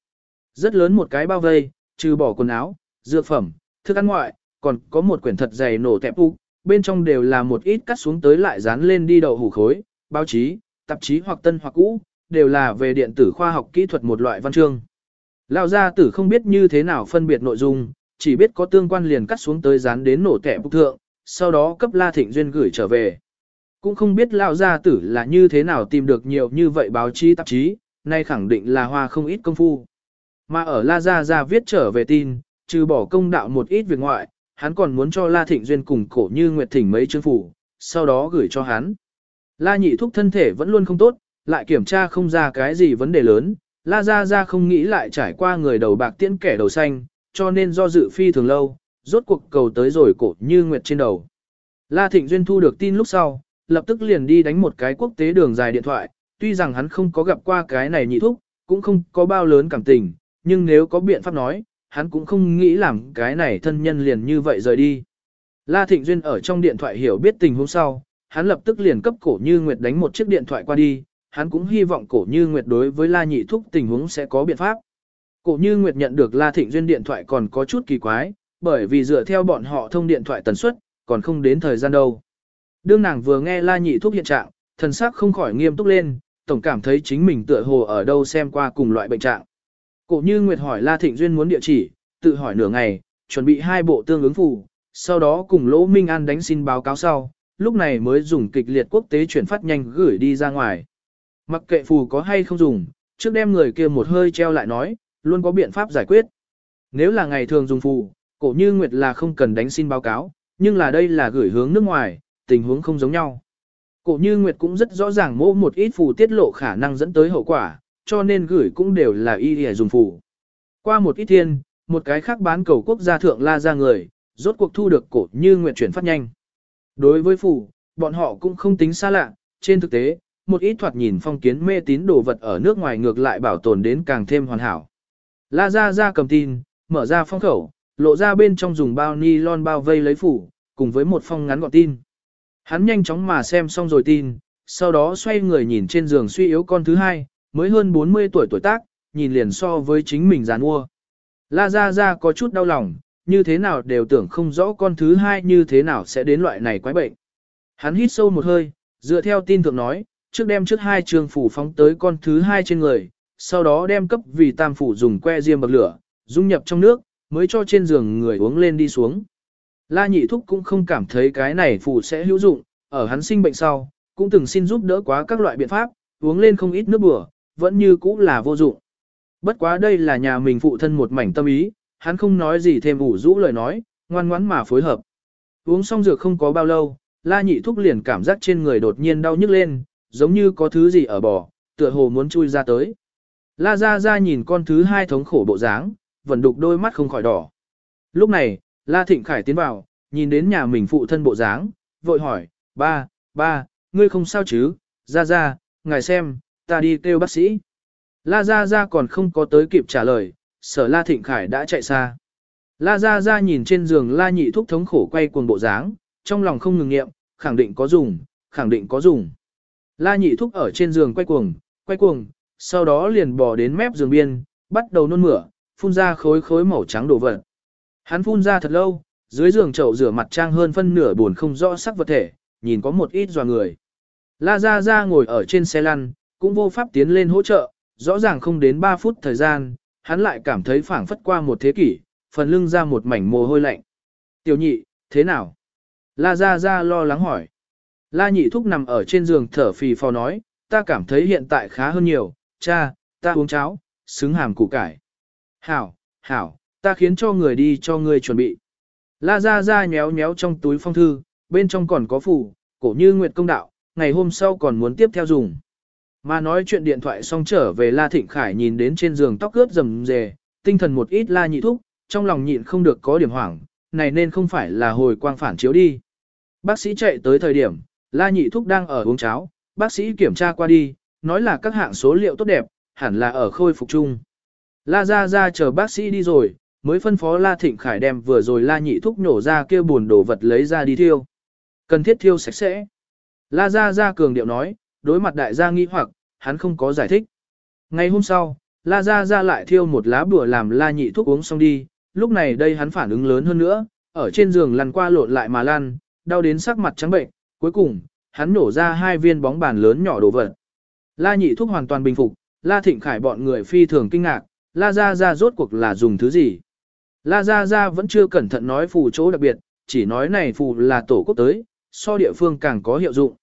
Rất lớn một cái bao vây, trừ bỏ quần áo, dược phẩm, thức ăn ngoại, còn có một quyển thật dày nổ tẹp úc, bên trong đều là một ít cắt xuống tới lại dán lên đi đậu hủ khối, báo chí, tạp chí hoặc tân hoặc cũ, đều là về điện tử khoa học kỹ thuật một loại văn chương. Lão gia tử không biết như thế nào phân biệt nội dung, chỉ biết có tương quan liền cắt xuống tới dán đến nổ tẻ bục thượng, sau đó cấp La Thịnh Duyên gửi trở về. Cũng không biết lão gia tử là như thế nào tìm được nhiều như vậy báo chí tạp chí, nay khẳng định là hoa không ít công phu. Mà ở La Gia Gia viết trở về tin, trừ bỏ công đạo một ít việc ngoại, hắn còn muốn cho La Thịnh Duyên cùng cổ như Nguyệt Thỉnh mấy chương phủ, sau đó gửi cho hắn. La Nhị Thúc thân thể vẫn luôn không tốt, lại kiểm tra không ra cái gì vấn đề lớn, La Gia Gia không nghĩ lại trải qua người đầu bạc tiễn kẻ đầu xanh, cho nên do dự phi thường lâu, rốt cuộc cầu tới rồi cổ như Nguyệt trên đầu. La Thịnh Duyên thu được tin lúc sau, lập tức liền đi đánh một cái quốc tế đường dài điện thoại, tuy rằng hắn không có gặp qua cái này nhị thúc, cũng không có bao lớn cảm tình, nhưng nếu có biện pháp nói, hắn cũng không nghĩ làm cái này thân nhân liền như vậy rời đi. La Thịnh Duyên ở trong điện thoại hiểu biết tình huống sau, hắn lập tức liền cấp cổ như Nguyệt đánh một chiếc điện thoại qua đi, hắn cũng hy vọng cổ như Nguyệt đối với La Nhị Thúc tình huống sẽ có biện pháp. Cổ như Nguyệt nhận được La Thịnh Duyên điện thoại còn có chút kỳ quái, bởi vì dựa theo bọn họ thông điện thoại tần suất, còn không đến thời gian đâu. Đương nàng vừa nghe La Nhị Thúc hiện trạng, thần sắc không khỏi nghiêm túc lên, tổng cảm thấy chính mình tựa hồ ở đâu xem qua cùng loại bệnh trạng. Cổ như Nguyệt hỏi La Thịnh Duyên muốn địa chỉ, tự hỏi nửa ngày, chuẩn bị hai bộ tương ứng phù, sau đó cùng Lỗ Minh An đánh xin báo cáo sau, lúc này mới dùng kịch liệt quốc tế chuyển phát nhanh gửi đi ra ngoài. Mặc kệ phù có hay không dùng, trước đem người kia một hơi treo lại nói, luôn có biện pháp giải quyết. Nếu là ngày thường dùng phù, cổ như Nguyệt là không cần đánh xin báo cáo, nhưng là đây là gửi hướng nước ngoài, tình huống không giống nhau. Cổ như Nguyệt cũng rất rõ ràng mô một ít phù tiết lộ khả năng dẫn tới hậu quả, cho nên gửi cũng đều là y để dùng phù. Qua một ít thiên, một cái khác bán cầu quốc gia thượng la ra người, rốt cuộc thu được cổ như nguyện chuyển phát nhanh. Đối với phủ, bọn họ cũng không tính xa lạ, trên thực tế, một ít thoạt nhìn phong kiến mê tín đồ vật ở nước ngoài ngược lại bảo tồn đến càng thêm hoàn hảo. La Gia Gia cầm tin, mở ra phong khẩu, lộ ra bên trong dùng bao ni lon bao vây lấy phủ, cùng với một phong ngắn gọn tin. Hắn nhanh chóng mà xem xong rồi tin, sau đó xoay người nhìn trên giường suy yếu con thứ hai, mới hơn 40 tuổi tuổi tác, nhìn liền so với chính mình giàn mua. La Gia Gia có chút đau lòng, như thế nào đều tưởng không rõ con thứ hai như thế nào sẽ đến loại này quái bệnh. Hắn hít sâu một hơi, dựa theo tin thượng nói, trước đem trước hai trường phủ phóng tới con thứ hai trên người, sau đó đem cấp vì tam phủ dùng que diêm bậc lửa, dung nhập trong nước, mới cho trên giường người uống lên đi xuống. La nhị thúc cũng không cảm thấy cái này phủ sẽ hữu dụng, ở hắn sinh bệnh sau, cũng từng xin giúp đỡ quá các loại biện pháp, uống lên không ít nước bừa, vẫn như cũ là vô dụng. Bất quá đây là nhà mình phụ thân một mảnh tâm ý, hắn không nói gì thêm ủ rũ lời nói, ngoan ngoãn mà phối hợp. Uống xong dược không có bao lâu, la nhị thúc liền cảm giác trên người đột nhiên đau nhức lên, giống như có thứ gì ở bò, tựa hồ muốn chui ra tới. La ra ra nhìn con thứ hai thống khổ bộ dáng, vẫn đục đôi mắt không khỏi đỏ. Lúc này, La Thịnh Khải tiến vào, nhìn đến nhà mình phụ thân bộ dáng, vội hỏi, ba, ba, ngươi không sao chứ, ra ra, ngài xem, ta đi kêu bác sĩ. La Gia Gia còn không có tới kịp trả lời, sở La Thịnh Khải đã chạy xa. La Gia Gia nhìn trên giường La Nhị Thúc thống khổ quay cuồng bộ dáng, trong lòng không ngừng nghiệm, khẳng định có dùng, khẳng định có dùng. La Nhị Thúc ở trên giường quay cuồng, quay cuồng, sau đó liền bò đến mép giường biên, bắt đầu nôn mửa, phun ra khối khối màu trắng đổ vật. Hắn phun ra thật lâu, dưới giường chậu rửa mặt trang hơn phân nửa buồn không rõ sắc vật thể, nhìn có một ít dò người. La Gia Gia ngồi ở trên xe lăn, cũng vô pháp tiến lên hỗ trợ, rõ ràng không đến 3 phút thời gian, hắn lại cảm thấy phảng phất qua một thế kỷ, phần lưng ra một mảnh mồ hôi lạnh. Tiểu nhị, thế nào? La Gia Gia lo lắng hỏi. La nhị thúc nằm ở trên giường thở phì phò nói, ta cảm thấy hiện tại khá hơn nhiều, cha, ta uống cháo, xứng hàm củ cải. Hảo, hảo, ta khiến cho người đi cho ngươi chuẩn bị. La Gia Gia nhéo nhéo trong túi phong thư, bên trong còn có phủ, cổ như nguyệt công đạo, ngày hôm sau còn muốn tiếp theo dùng. Mà nói chuyện điện thoại xong trở về La Thịnh Khải nhìn đến trên giường tóc ướt rầm rề, tinh thần một ít La nhị thúc, trong lòng nhịn không được có điểm hoảng, này nên không phải là hồi quang phản chiếu đi. Bác sĩ chạy tới thời điểm, La nhị thúc đang ở uống cháo, bác sĩ kiểm tra qua đi, nói là các hạng số liệu tốt đẹp, hẳn là ở khôi phục chung. La ra ra chờ bác sĩ đi rồi, mới phân phó La Thịnh Khải đem vừa rồi La nhị thúc nhổ ra kia buồn đồ vật lấy ra đi thiêu. Cần thiết thiêu sạch sẽ. La ra ra cường điệu nói, đối mặt đại gia nghi hoặc, hắn không có giải thích. Ngày hôm sau, La Gia Gia lại thiêu một lá bùa làm La Nhị thuốc uống xong đi, lúc này đây hắn phản ứng lớn hơn nữa, ở trên giường lăn qua lộn lại mà lăn, đau đến sắc mặt trắng bệnh, cuối cùng, hắn nổ ra hai viên bóng bàn lớn nhỏ đổ vật. La Nhị thuốc hoàn toàn bình phục, La Thịnh Khải bọn người phi thường kinh ngạc, La Gia Gia rốt cuộc là dùng thứ gì. La Gia Gia vẫn chưa cẩn thận nói phù chỗ đặc biệt, chỉ nói này phù là tổ quốc tới, so địa phương càng có hiệu dụng.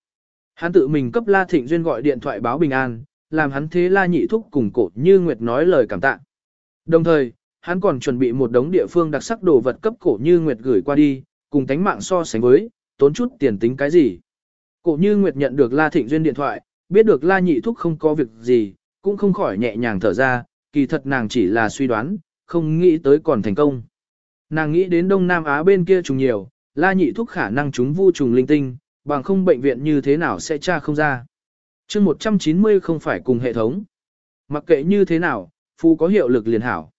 Hắn tự mình cấp La Thịnh Duyên gọi điện thoại báo bình an, làm hắn thế La Nhị Thúc cùng cổ như Nguyệt nói lời cảm tạ. Đồng thời, hắn còn chuẩn bị một đống địa phương đặc sắc đồ vật cấp cổ như Nguyệt gửi qua đi, cùng tánh mạng so sánh với, tốn chút tiền tính cái gì. Cổ như Nguyệt nhận được La Thịnh Duyên điện thoại, biết được La Nhị Thúc không có việc gì, cũng không khỏi nhẹ nhàng thở ra, kỳ thật nàng chỉ là suy đoán, không nghĩ tới còn thành công. Nàng nghĩ đến Đông Nam Á bên kia trùng nhiều, La Nhị Thúc khả năng chúng vu trùng linh tinh, bằng không bệnh viện như thế nào sẽ tra không ra. chương 190 không phải cùng hệ thống. Mặc kệ như thế nào, phù có hiệu lực liền hảo.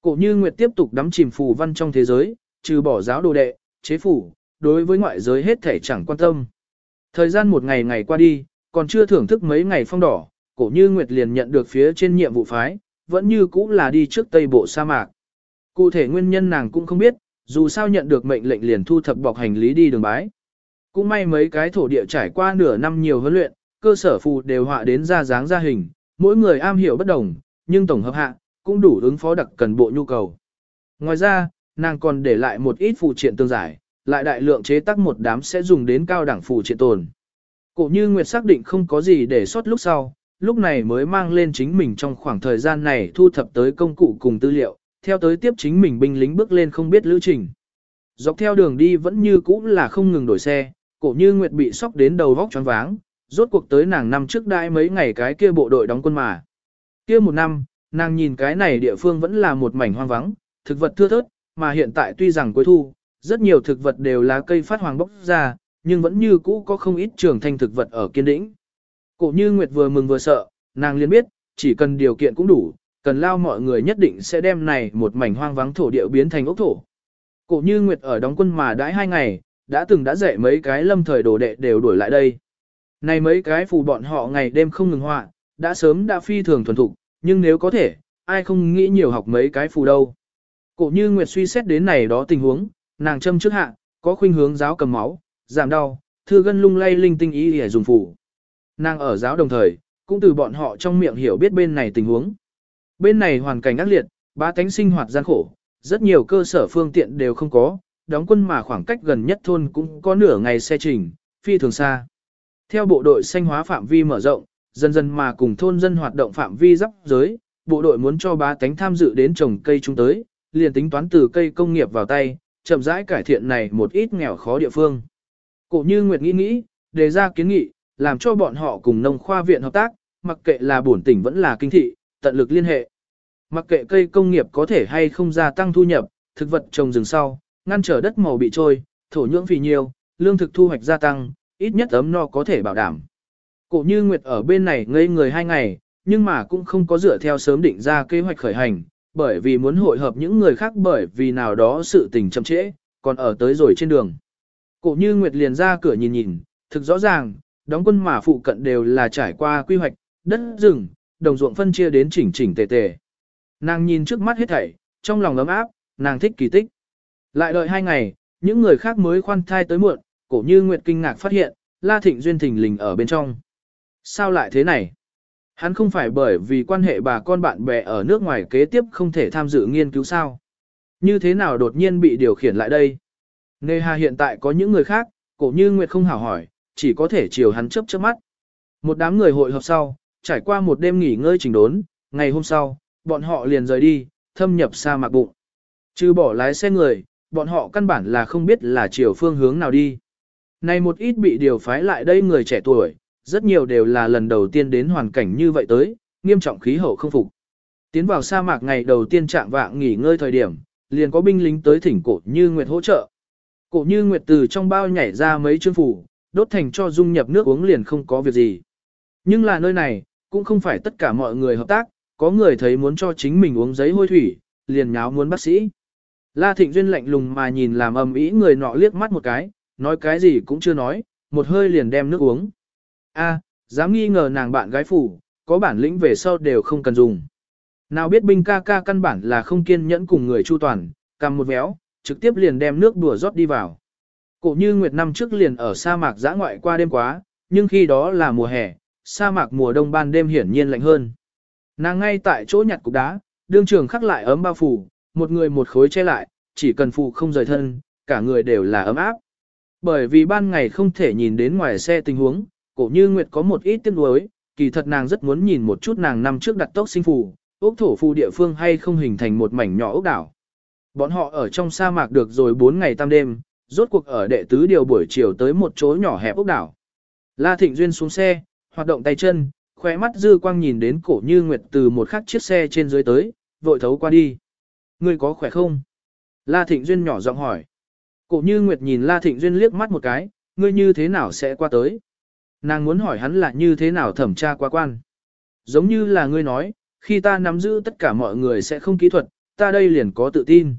Cổ như Nguyệt tiếp tục đắm chìm phù văn trong thế giới, trừ bỏ giáo đồ đệ, chế phủ, đối với ngoại giới hết thể chẳng quan tâm. Thời gian một ngày ngày qua đi, còn chưa thưởng thức mấy ngày phong đỏ, cổ như Nguyệt liền nhận được phía trên nhiệm vụ phái, vẫn như cũ là đi trước tây bộ sa mạc. Cụ thể nguyên nhân nàng cũng không biết, dù sao nhận được mệnh lệnh liền thu thập bọc hành lý đi đường bái. Cũng may mấy cái thổ địa trải qua nửa năm nhiều huấn luyện, cơ sở phù đều họa đến ra dáng ra hình, mỗi người am hiểu bất đồng, nhưng tổng hợp hạ, cũng đủ ứng phó đặc cần bộ nhu cầu. Ngoài ra, nàng còn để lại một ít phụ triện tương giải, lại đại lượng chế tác một đám sẽ dùng đến cao đẳng phụ triện tồn. Cổ như Nguyệt xác định không có gì để sót lúc sau, lúc này mới mang lên chính mình trong khoảng thời gian này thu thập tới công cụ cùng tư liệu, theo tới tiếp chính mình binh lính bước lên không biết lữ trình. Dọc theo đường đi vẫn như cũ là không ngừng đổi xe, cổ như Nguyệt bị sốc đến đầu vóc choáng váng, rốt cuộc tới nàng năm trước đại mấy ngày cái kia bộ đội đóng quân mà. Kia một năm, nàng nhìn cái này địa phương vẫn là một mảnh hoang vắng, thực vật thưa thớt, mà hiện tại tuy rằng cuối thu, rất nhiều thực vật đều là cây phát hoàng bốc ra, nhưng vẫn như cũ có không ít trường thanh thực vật ở kiên đĩnh. Cổ như Nguyệt vừa mừng vừa sợ, nàng liền biết, chỉ cần điều kiện cũng đủ, cần lao mọi người nhất định sẽ đem này một mảnh hoang vắng thổ địa biến thành ốc thổ. Cổ như Nguyệt ở đóng quân mà đãi hai ngày, đã từng đã dạy mấy cái lâm thời đồ đệ đều đuổi lại đây. Này mấy cái phù bọn họ ngày đêm không ngừng họa, đã sớm đã phi thường thuần thục, nhưng nếu có thể, ai không nghĩ nhiều học mấy cái phù đâu. Cổ như Nguyệt suy xét đến này đó tình huống, nàng châm trước hạ, có khuynh hướng giáo cầm máu, giảm đau, thư gân lung lay linh tinh ý để dùng phù. Nàng ở giáo đồng thời, cũng từ bọn họ trong miệng hiểu biết bên này tình huống. Bên này hoàn cảnh ác liệt, ba tánh sinh hoạt gian khổ, rất nhiều cơ sở phương tiện đều không có, đóng quân mà khoảng cách gần nhất thôn cũng có nửa ngày xe trình, phi thường xa. Theo bộ đội xanh hóa phạm vi mở rộng, dần dần mà cùng thôn dân hoạt động phạm vi giáp giới, bộ đội muốn cho bá tánh tham dự đến trồng cây chúng tới, liền tính toán từ cây công nghiệp vào tay, chậm rãi cải thiện này một ít nghèo khó địa phương. Cổ như Nguyệt nghĩ nghĩ, đề ra kiến nghị, làm cho bọn họ cùng nông khoa viện hợp tác, mặc kệ là bổn tỉnh vẫn là kinh thị, tận lực liên hệ. Mặc kệ cây công nghiệp có thể hay không gia tăng thu nhập, thực vật trồng rừng sau, ngăn trở đất màu bị trôi, thổ nhưỡng phì nhiều, lương thực thu hoạch gia tăng, ít nhất ấm no có thể bảo đảm. Cổ như Nguyệt ở bên này ngây người hai ngày, nhưng mà cũng không có dựa theo sớm định ra kế hoạch khởi hành, bởi vì muốn hội hợp những người khác bởi vì nào đó sự tình chậm trễ, còn ở tới rồi trên đường. Cổ như Nguyệt liền ra cửa nhìn nhìn, thực rõ ràng, đóng quân mà phụ cận đều là trải qua quy hoạch, đất rừng, đồng ruộng phân chia đến chỉnh chỉnh tề tề. Nàng nhìn trước mắt hết thảy, trong lòng ấm áp, nàng thích kỳ tích. Lại đợi hai ngày, những người khác mới khoan thai tới muộn, cổ như Nguyệt kinh ngạc phát hiện, La Thịnh Duyên thình lình ở bên trong. Sao lại thế này? Hắn không phải bởi vì quan hệ bà con bạn bè ở nước ngoài kế tiếp không thể tham dự nghiên cứu sao? Như thế nào đột nhiên bị điều khiển lại đây? Nê hà hiện tại có những người khác, cổ như Nguyệt không hảo hỏi, chỉ có thể chiều hắn chớp chớp mắt. Một đám người hội họp sau, trải qua một đêm nghỉ ngơi chỉnh đốn, ngày hôm sau, bọn họ liền rời đi, thâm nhập sa mạc bụng. Trừ bỏ lái xe người, bọn họ căn bản là không biết là chiều phương hướng nào đi. Này một ít bị điều phái lại đây người trẻ tuổi, rất nhiều đều là lần đầu tiên đến hoàn cảnh như vậy tới, nghiêm trọng khí hậu không phục. Tiến vào sa mạc ngày đầu tiên trạng vạng nghỉ ngơi thời điểm, liền có binh lính tới thỉnh cổ như Nguyệt hỗ trợ. Cổ như Nguyệt từ trong bao nhảy ra mấy chương phủ, đốt thành cho dung nhập nước uống liền không có việc gì. Nhưng là nơi này, cũng không phải tất cả mọi người hợp tác, có người thấy muốn cho chính mình uống giấy hôi thủy, liền nháo muốn bác sĩ. La Thịnh Duyên lạnh lùng mà nhìn làm ầm ĩ người nọ liếc mắt một cái, nói cái gì cũng chưa nói, một hơi liền đem nước uống. A, dám nghi ngờ nàng bạn gái phủ, có bản lĩnh về sau đều không cần dùng. Nào biết binh ca ca căn bản là không kiên nhẫn cùng người chu toàn, cầm một véo, trực tiếp liền đem nước đùa rót đi vào. Cổ như Nguyệt năm trước liền ở sa mạc giã ngoại qua đêm quá, nhưng khi đó là mùa hè, sa mạc mùa đông ban đêm hiển nhiên lạnh hơn. Nàng ngay tại chỗ nhặt cục đá, đương trường khắc lại ấm bao phủ, một người một khối che lại, chỉ cần phụ không rời thân, cả người đều là ấm áp. Bởi vì ban ngày không thể nhìn đến ngoài xe tình huống, cổ như Nguyệt có một ít tiếc nuối, kỳ thật nàng rất muốn nhìn một chút nàng năm trước đặt tốc sinh phù, ốc thổ phù địa phương hay không hình thành một mảnh nhỏ ốc đảo. Bọn họ ở trong sa mạc được rồi 4 ngày tam đêm, rốt cuộc ở đệ tứ điều buổi chiều tới một chỗ nhỏ hẹp ốc đảo. La Thịnh Duyên xuống xe, hoạt động tay chân, khóe mắt dư quang nhìn đến cổ như Nguyệt từ một khắc chiếc xe trên dưới tới, vội thấu qua đi. Ngươi có khỏe không? La Thịnh Duyên nhỏ giọng hỏi. Cổ như Nguyệt nhìn La Thịnh Duyên liếc mắt một cái, ngươi như thế nào sẽ qua tới? Nàng muốn hỏi hắn là như thế nào thẩm tra qua quan. Giống như là ngươi nói, khi ta nắm giữ tất cả mọi người sẽ không kỹ thuật, ta đây liền có tự tin.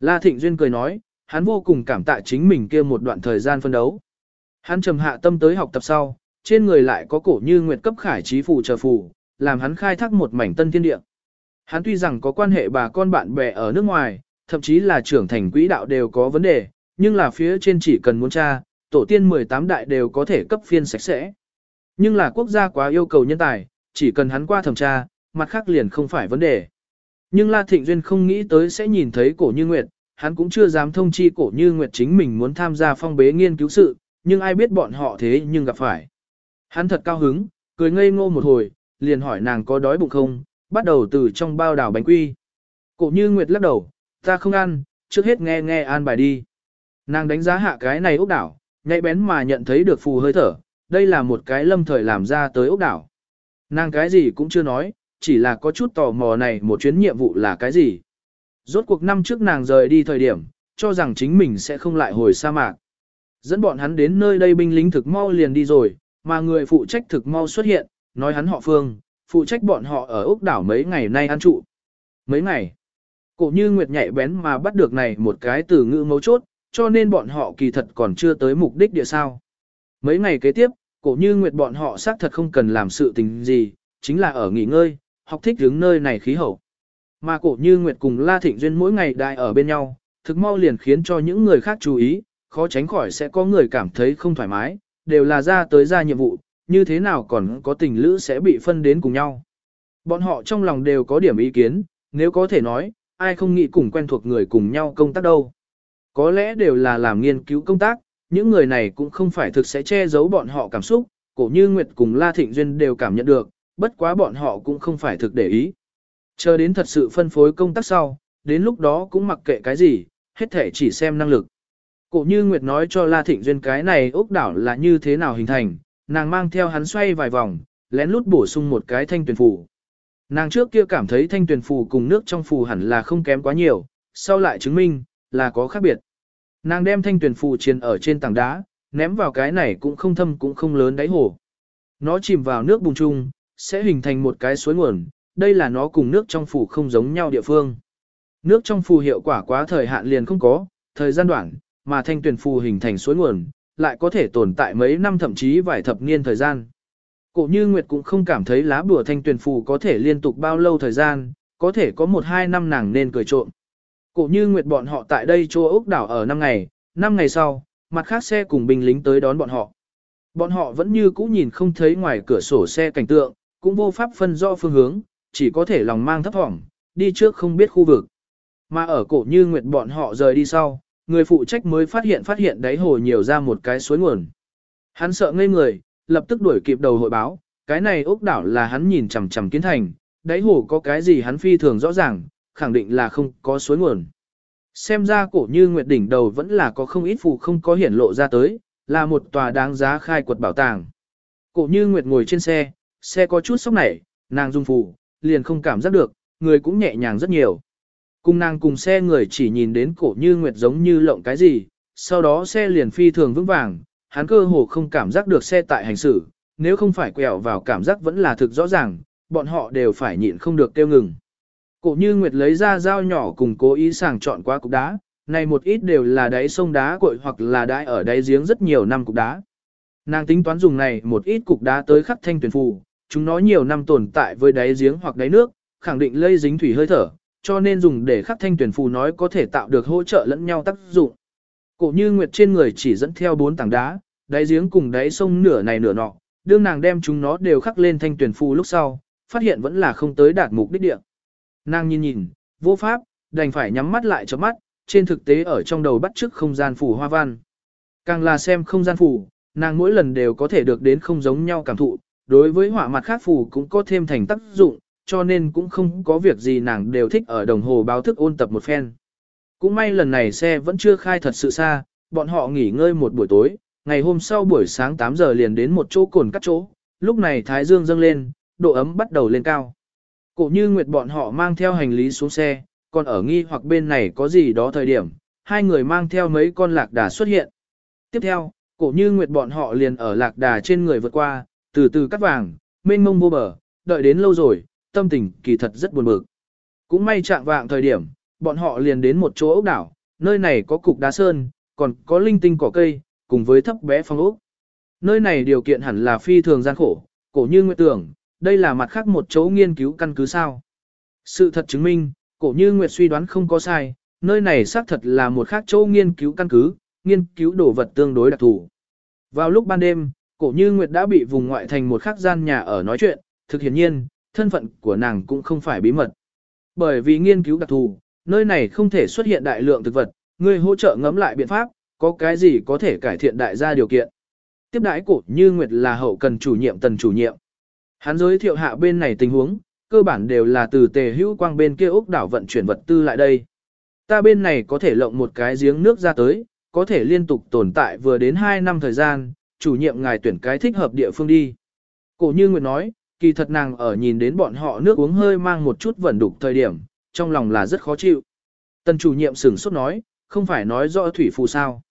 La Thịnh Duyên cười nói, hắn vô cùng cảm tạ chính mình kia một đoạn thời gian phân đấu. Hắn trầm hạ tâm tới học tập sau, trên người lại có cổ như nguyệt cấp khải trí phù chờ phù, làm hắn khai thác một mảnh tân thiên địa. Hắn tuy rằng có quan hệ bà con bạn bè ở nước ngoài, thậm chí là trưởng thành quỹ đạo đều có vấn đề, nhưng là phía trên chỉ cần muốn tra, tổ tiên 18 đại đều có thể cấp phiên sạch sẽ. Nhưng là quốc gia quá yêu cầu nhân tài, chỉ cần hắn qua thẩm tra, mặt khác liền không phải vấn đề. Nhưng La Thịnh Duyên không nghĩ tới sẽ nhìn thấy cổ như Nguyệt, hắn cũng chưa dám thông chi cổ như Nguyệt chính mình muốn tham gia phong bế nghiên cứu sự, nhưng ai biết bọn họ thế nhưng gặp phải. Hắn thật cao hứng, cười ngây ngô một hồi, liền hỏi nàng có đói bụng không, bắt đầu từ trong bao đảo bánh quy. Cổ như Nguyệt lắc đầu, ta không ăn, trước hết nghe nghe an bài đi. Nàng đánh giá hạ cái này ốc đảo, nhạy bén mà nhận thấy được phù hơi thở, đây là một cái lâm thời làm ra tới ốc đảo. Nàng cái gì cũng chưa nói, chỉ là có chút tò mò này một chuyến nhiệm vụ là cái gì. Rốt cuộc năm trước nàng rời đi thời điểm, cho rằng chính mình sẽ không lại hồi sa mạc. Dẫn bọn hắn đến nơi đây binh lính thực mau liền đi rồi, mà người phụ trách thực mau xuất hiện, nói hắn họ Phương, phụ trách bọn họ ở ốc đảo mấy ngày nay ăn trụ. Mấy ngày, cổ như Nguyệt nhạy bén mà bắt được này một cái từ ngữ mấu chốt, cho nên bọn họ kỳ thật còn chưa tới mục đích địa sao. Mấy ngày kế tiếp, cổ như Nguyệt bọn họ xác thật không cần làm sự tình gì, chính là ở nghỉ ngơi, học thích hướng nơi này khí hậu. Mà cổ như Nguyệt cùng La Thịnh Duyên mỗi ngày đại ở bên nhau, thực mau liền khiến cho những người khác chú ý, khó tránh khỏi sẽ có người cảm thấy không thoải mái, đều là ra tới ra nhiệm vụ, như thế nào còn có tình lữ sẽ bị phân đến cùng nhau. Bọn họ trong lòng đều có điểm ý kiến, nếu có thể nói, ai không nghĩ cùng quen thuộc người cùng nhau công tác đâu. Có lẽ đều là làm nghiên cứu công tác, những người này cũng không phải thực sẽ che giấu bọn họ cảm xúc, cổ như Nguyệt cùng La Thịnh Duyên đều cảm nhận được, bất quá bọn họ cũng không phải thực để ý. Chờ đến thật sự phân phối công tác sau, đến lúc đó cũng mặc kệ cái gì, hết thể chỉ xem năng lực. Cổ như Nguyệt nói cho La Thịnh Duyên cái này ốc đảo là như thế nào hình thành, nàng mang theo hắn xoay vài vòng, lén lút bổ sung một cái thanh tuyển phù. Nàng trước kia cảm thấy thanh tuyển phù cùng nước trong phù hẳn là không kém quá nhiều, sau lại chứng minh, là có khác biệt. Nàng đem thanh tuyển phù chiến ở trên tảng đá, ném vào cái này cũng không thâm cũng không lớn đáy hồ. Nó chìm vào nước bùng chung, sẽ hình thành một cái suối nguồn, đây là nó cùng nước trong phù không giống nhau địa phương. Nước trong phù hiệu quả quá thời hạn liền không có, thời gian đoạn, mà thanh tuyển phù hình thành suối nguồn, lại có thể tồn tại mấy năm thậm chí vài thập niên thời gian. Cổ như Nguyệt cũng không cảm thấy lá bùa thanh tuyển phù có thể liên tục bao lâu thời gian, có thể có một hai năm nàng nên cười trộm. Cổ như Nguyệt bọn họ tại đây chô ốc đảo ở năm ngày, năm ngày sau, mặt khác xe cùng binh lính tới đón bọn họ. Bọn họ vẫn như cũ nhìn không thấy ngoài cửa sổ xe cảnh tượng, cũng vô pháp phân rõ phương hướng, chỉ có thể lòng mang thấp thỏm, đi trước không biết khu vực. Mà ở cổ như Nguyệt bọn họ rời đi sau, người phụ trách mới phát hiện phát hiện đáy hồ nhiều ra một cái suối nguồn. Hắn sợ ngây người, lập tức đuổi kịp đầu hội báo, cái này ốc đảo là hắn nhìn chằm chằm kiến thành, đáy hồ có cái gì hắn phi thường rõ ràng, khẳng định là không có suối nguồn. Xem ra cổ như nguyệt đỉnh đầu vẫn là có không ít phù không có hiển lộ ra tới, là một tòa đáng giá khai quật bảo tàng. Cổ như nguyệt ngồi trên xe, xe có chút sốc nảy, nàng dung phù, liền không cảm giác được, người cũng nhẹ nhàng rất nhiều. Cùng nàng cùng xe người chỉ nhìn đến cổ như nguyệt giống như lộng cái gì, sau đó xe liền phi thường vững vàng, hắn cơ hồ không cảm giác được xe tại hành xử, nếu không phải quẹo vào cảm giác vẫn là thực rõ ràng, bọn họ đều phải nhịn không được tiêu ngừng. Cổ như Nguyệt lấy ra dao nhỏ cùng cố ý sàng chọn qua cục đá, này một ít đều là đáy sông đá cội hoặc là đáy ở đáy giếng rất nhiều năm cục đá. Nàng tính toán dùng này một ít cục đá tới khắc thanh tuyển phù, chúng nó nhiều năm tồn tại với đáy giếng hoặc đáy nước, khẳng định lây dính thủy hơi thở, cho nên dùng để khắc thanh tuyển phù nói có thể tạo được hỗ trợ lẫn nhau tác dụng. Cổ như Nguyệt trên người chỉ dẫn theo bốn tảng đá, đáy giếng cùng đáy sông nửa này nửa nọ, đương nàng đem chúng nó đều khắc lên thanh tuyển phù lúc sau, phát hiện vẫn là không tới đạt mục đích địa. Nàng nhìn nhìn, vô pháp, đành phải nhắm mắt lại cho mắt, trên thực tế ở trong đầu bắt chước không gian phủ hoa văn. Càng là xem không gian phủ, nàng mỗi lần đều có thể được đến không giống nhau cảm thụ, đối với họa mặt khác phù cũng có thêm thành tác dụng, cho nên cũng không có việc gì nàng đều thích ở đồng hồ báo thức ôn tập một phen. Cũng may lần này xe vẫn chưa khai thật sự xa, bọn họ nghỉ ngơi một buổi tối, ngày hôm sau buổi sáng 8 giờ liền đến một chỗ cồn cắt chỗ, lúc này thái dương dâng lên, độ ấm bắt đầu lên cao. Cổ như nguyệt bọn họ mang theo hành lý xuống xe, còn ở nghi hoặc bên này có gì đó thời điểm, hai người mang theo mấy con lạc đà xuất hiện. Tiếp theo, cổ như nguyệt bọn họ liền ở lạc đà trên người vượt qua, từ từ cắt vàng, mênh mông vô bờ, đợi đến lâu rồi, tâm tình kỳ thật rất buồn bực. Cũng may trạng vạng thời điểm, bọn họ liền đến một chỗ ốc đảo, nơi này có cục đá sơn, còn có linh tinh cỏ cây, cùng với thấp bé phong ốc. Nơi này điều kiện hẳn là phi thường gian khổ, cổ như nguyệt tưởng, đây là mặt khác một chỗ nghiên cứu căn cứ sao. Sự thật chứng minh, cổ như Nguyệt suy đoán không có sai, nơi này xác thật là một khác chỗ nghiên cứu căn cứ, nghiên cứu đồ vật tương đối đặc thù. Vào lúc ban đêm, cổ như Nguyệt đã bị vùng ngoại thành một khắc gian nhà ở nói chuyện, thực hiển nhiên, thân phận của nàng cũng không phải bí mật. Bởi vì nghiên cứu đặc thù, nơi này không thể xuất hiện đại lượng thực vật, người hỗ trợ ngẫm lại biện pháp, có cái gì có thể cải thiện đại gia điều kiện. Tiếp đãi cổ như Nguyệt là hậu cần chủ nhiệm tần chủ nhiệm. Hắn giới thiệu hạ bên này tình huống, cơ bản đều là từ tề hữu quang bên kia ốc đảo vận chuyển vật tư lại đây. Ta bên này có thể lộng một cái giếng nước ra tới, có thể liên tục tồn tại vừa đến 2 năm thời gian, chủ nhiệm ngài tuyển cái thích hợp địa phương đi. Cổ như Nguyệt nói, kỳ thật nàng ở nhìn đến bọn họ nước uống hơi mang một chút vẩn đục thời điểm, trong lòng là rất khó chịu. Tần chủ nhiệm sửng sốt nói, không phải nói rõ thủy phù sao.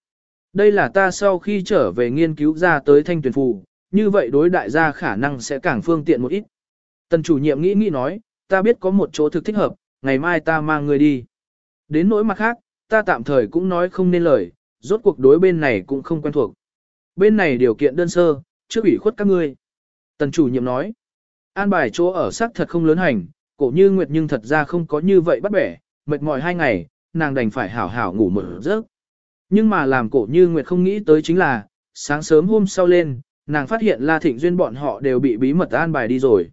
Đây là ta sau khi trở về nghiên cứu ra tới thanh tuyển phù, như vậy đối đại gia khả năng sẽ càng phương tiện một ít. Tần chủ nhiệm nghĩ nghĩ nói, ta biết có một chỗ thực thích hợp, ngày mai ta mang người đi. Đến nỗi mặt khác, ta tạm thời cũng nói không nên lời, rốt cuộc đối bên này cũng không quen thuộc. Bên này điều kiện đơn sơ, trước ủy khuất các ngươi. Tần chủ nhiệm nói, an bài chỗ ở xác thật không lớn hành, cổ như nguyệt nhưng thật ra không có như vậy bắt bẻ, mệt mỏi hai ngày, nàng đành phải hảo hảo ngủ một giấc. Nhưng mà làm cổ như nguyệt không nghĩ tới chính là, sáng sớm hôm sau lên, nàng phát hiện La Thịnh Duyên bọn họ đều bị bí mật an bài đi rồi.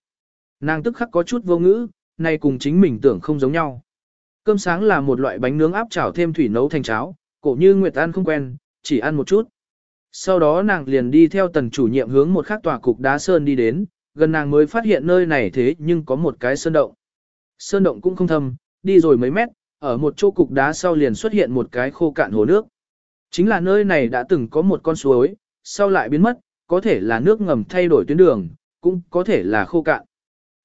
Nàng tức khắc có chút vô ngữ, nay cùng chính mình tưởng không giống nhau. Cơm sáng là một loại bánh nướng áp chảo thêm thủy nấu thành cháo, cổ như Nguyệt ăn không quen, chỉ ăn một chút. Sau đó nàng liền đi theo tần chủ nhiệm hướng một khác tòa cục đá sơn đi đến, gần nàng mới phát hiện nơi này thế nhưng có một cái sơn động. Sơn động cũng không thâm, đi rồi mấy mét, ở một chỗ cục đá sau liền xuất hiện một cái khô cạn hồ nước. Chính là nơi này đã từng có một con suối, sau lại biến mất, có thể là nước ngầm thay đổi tuyến đường, cũng có thể là khô cạn.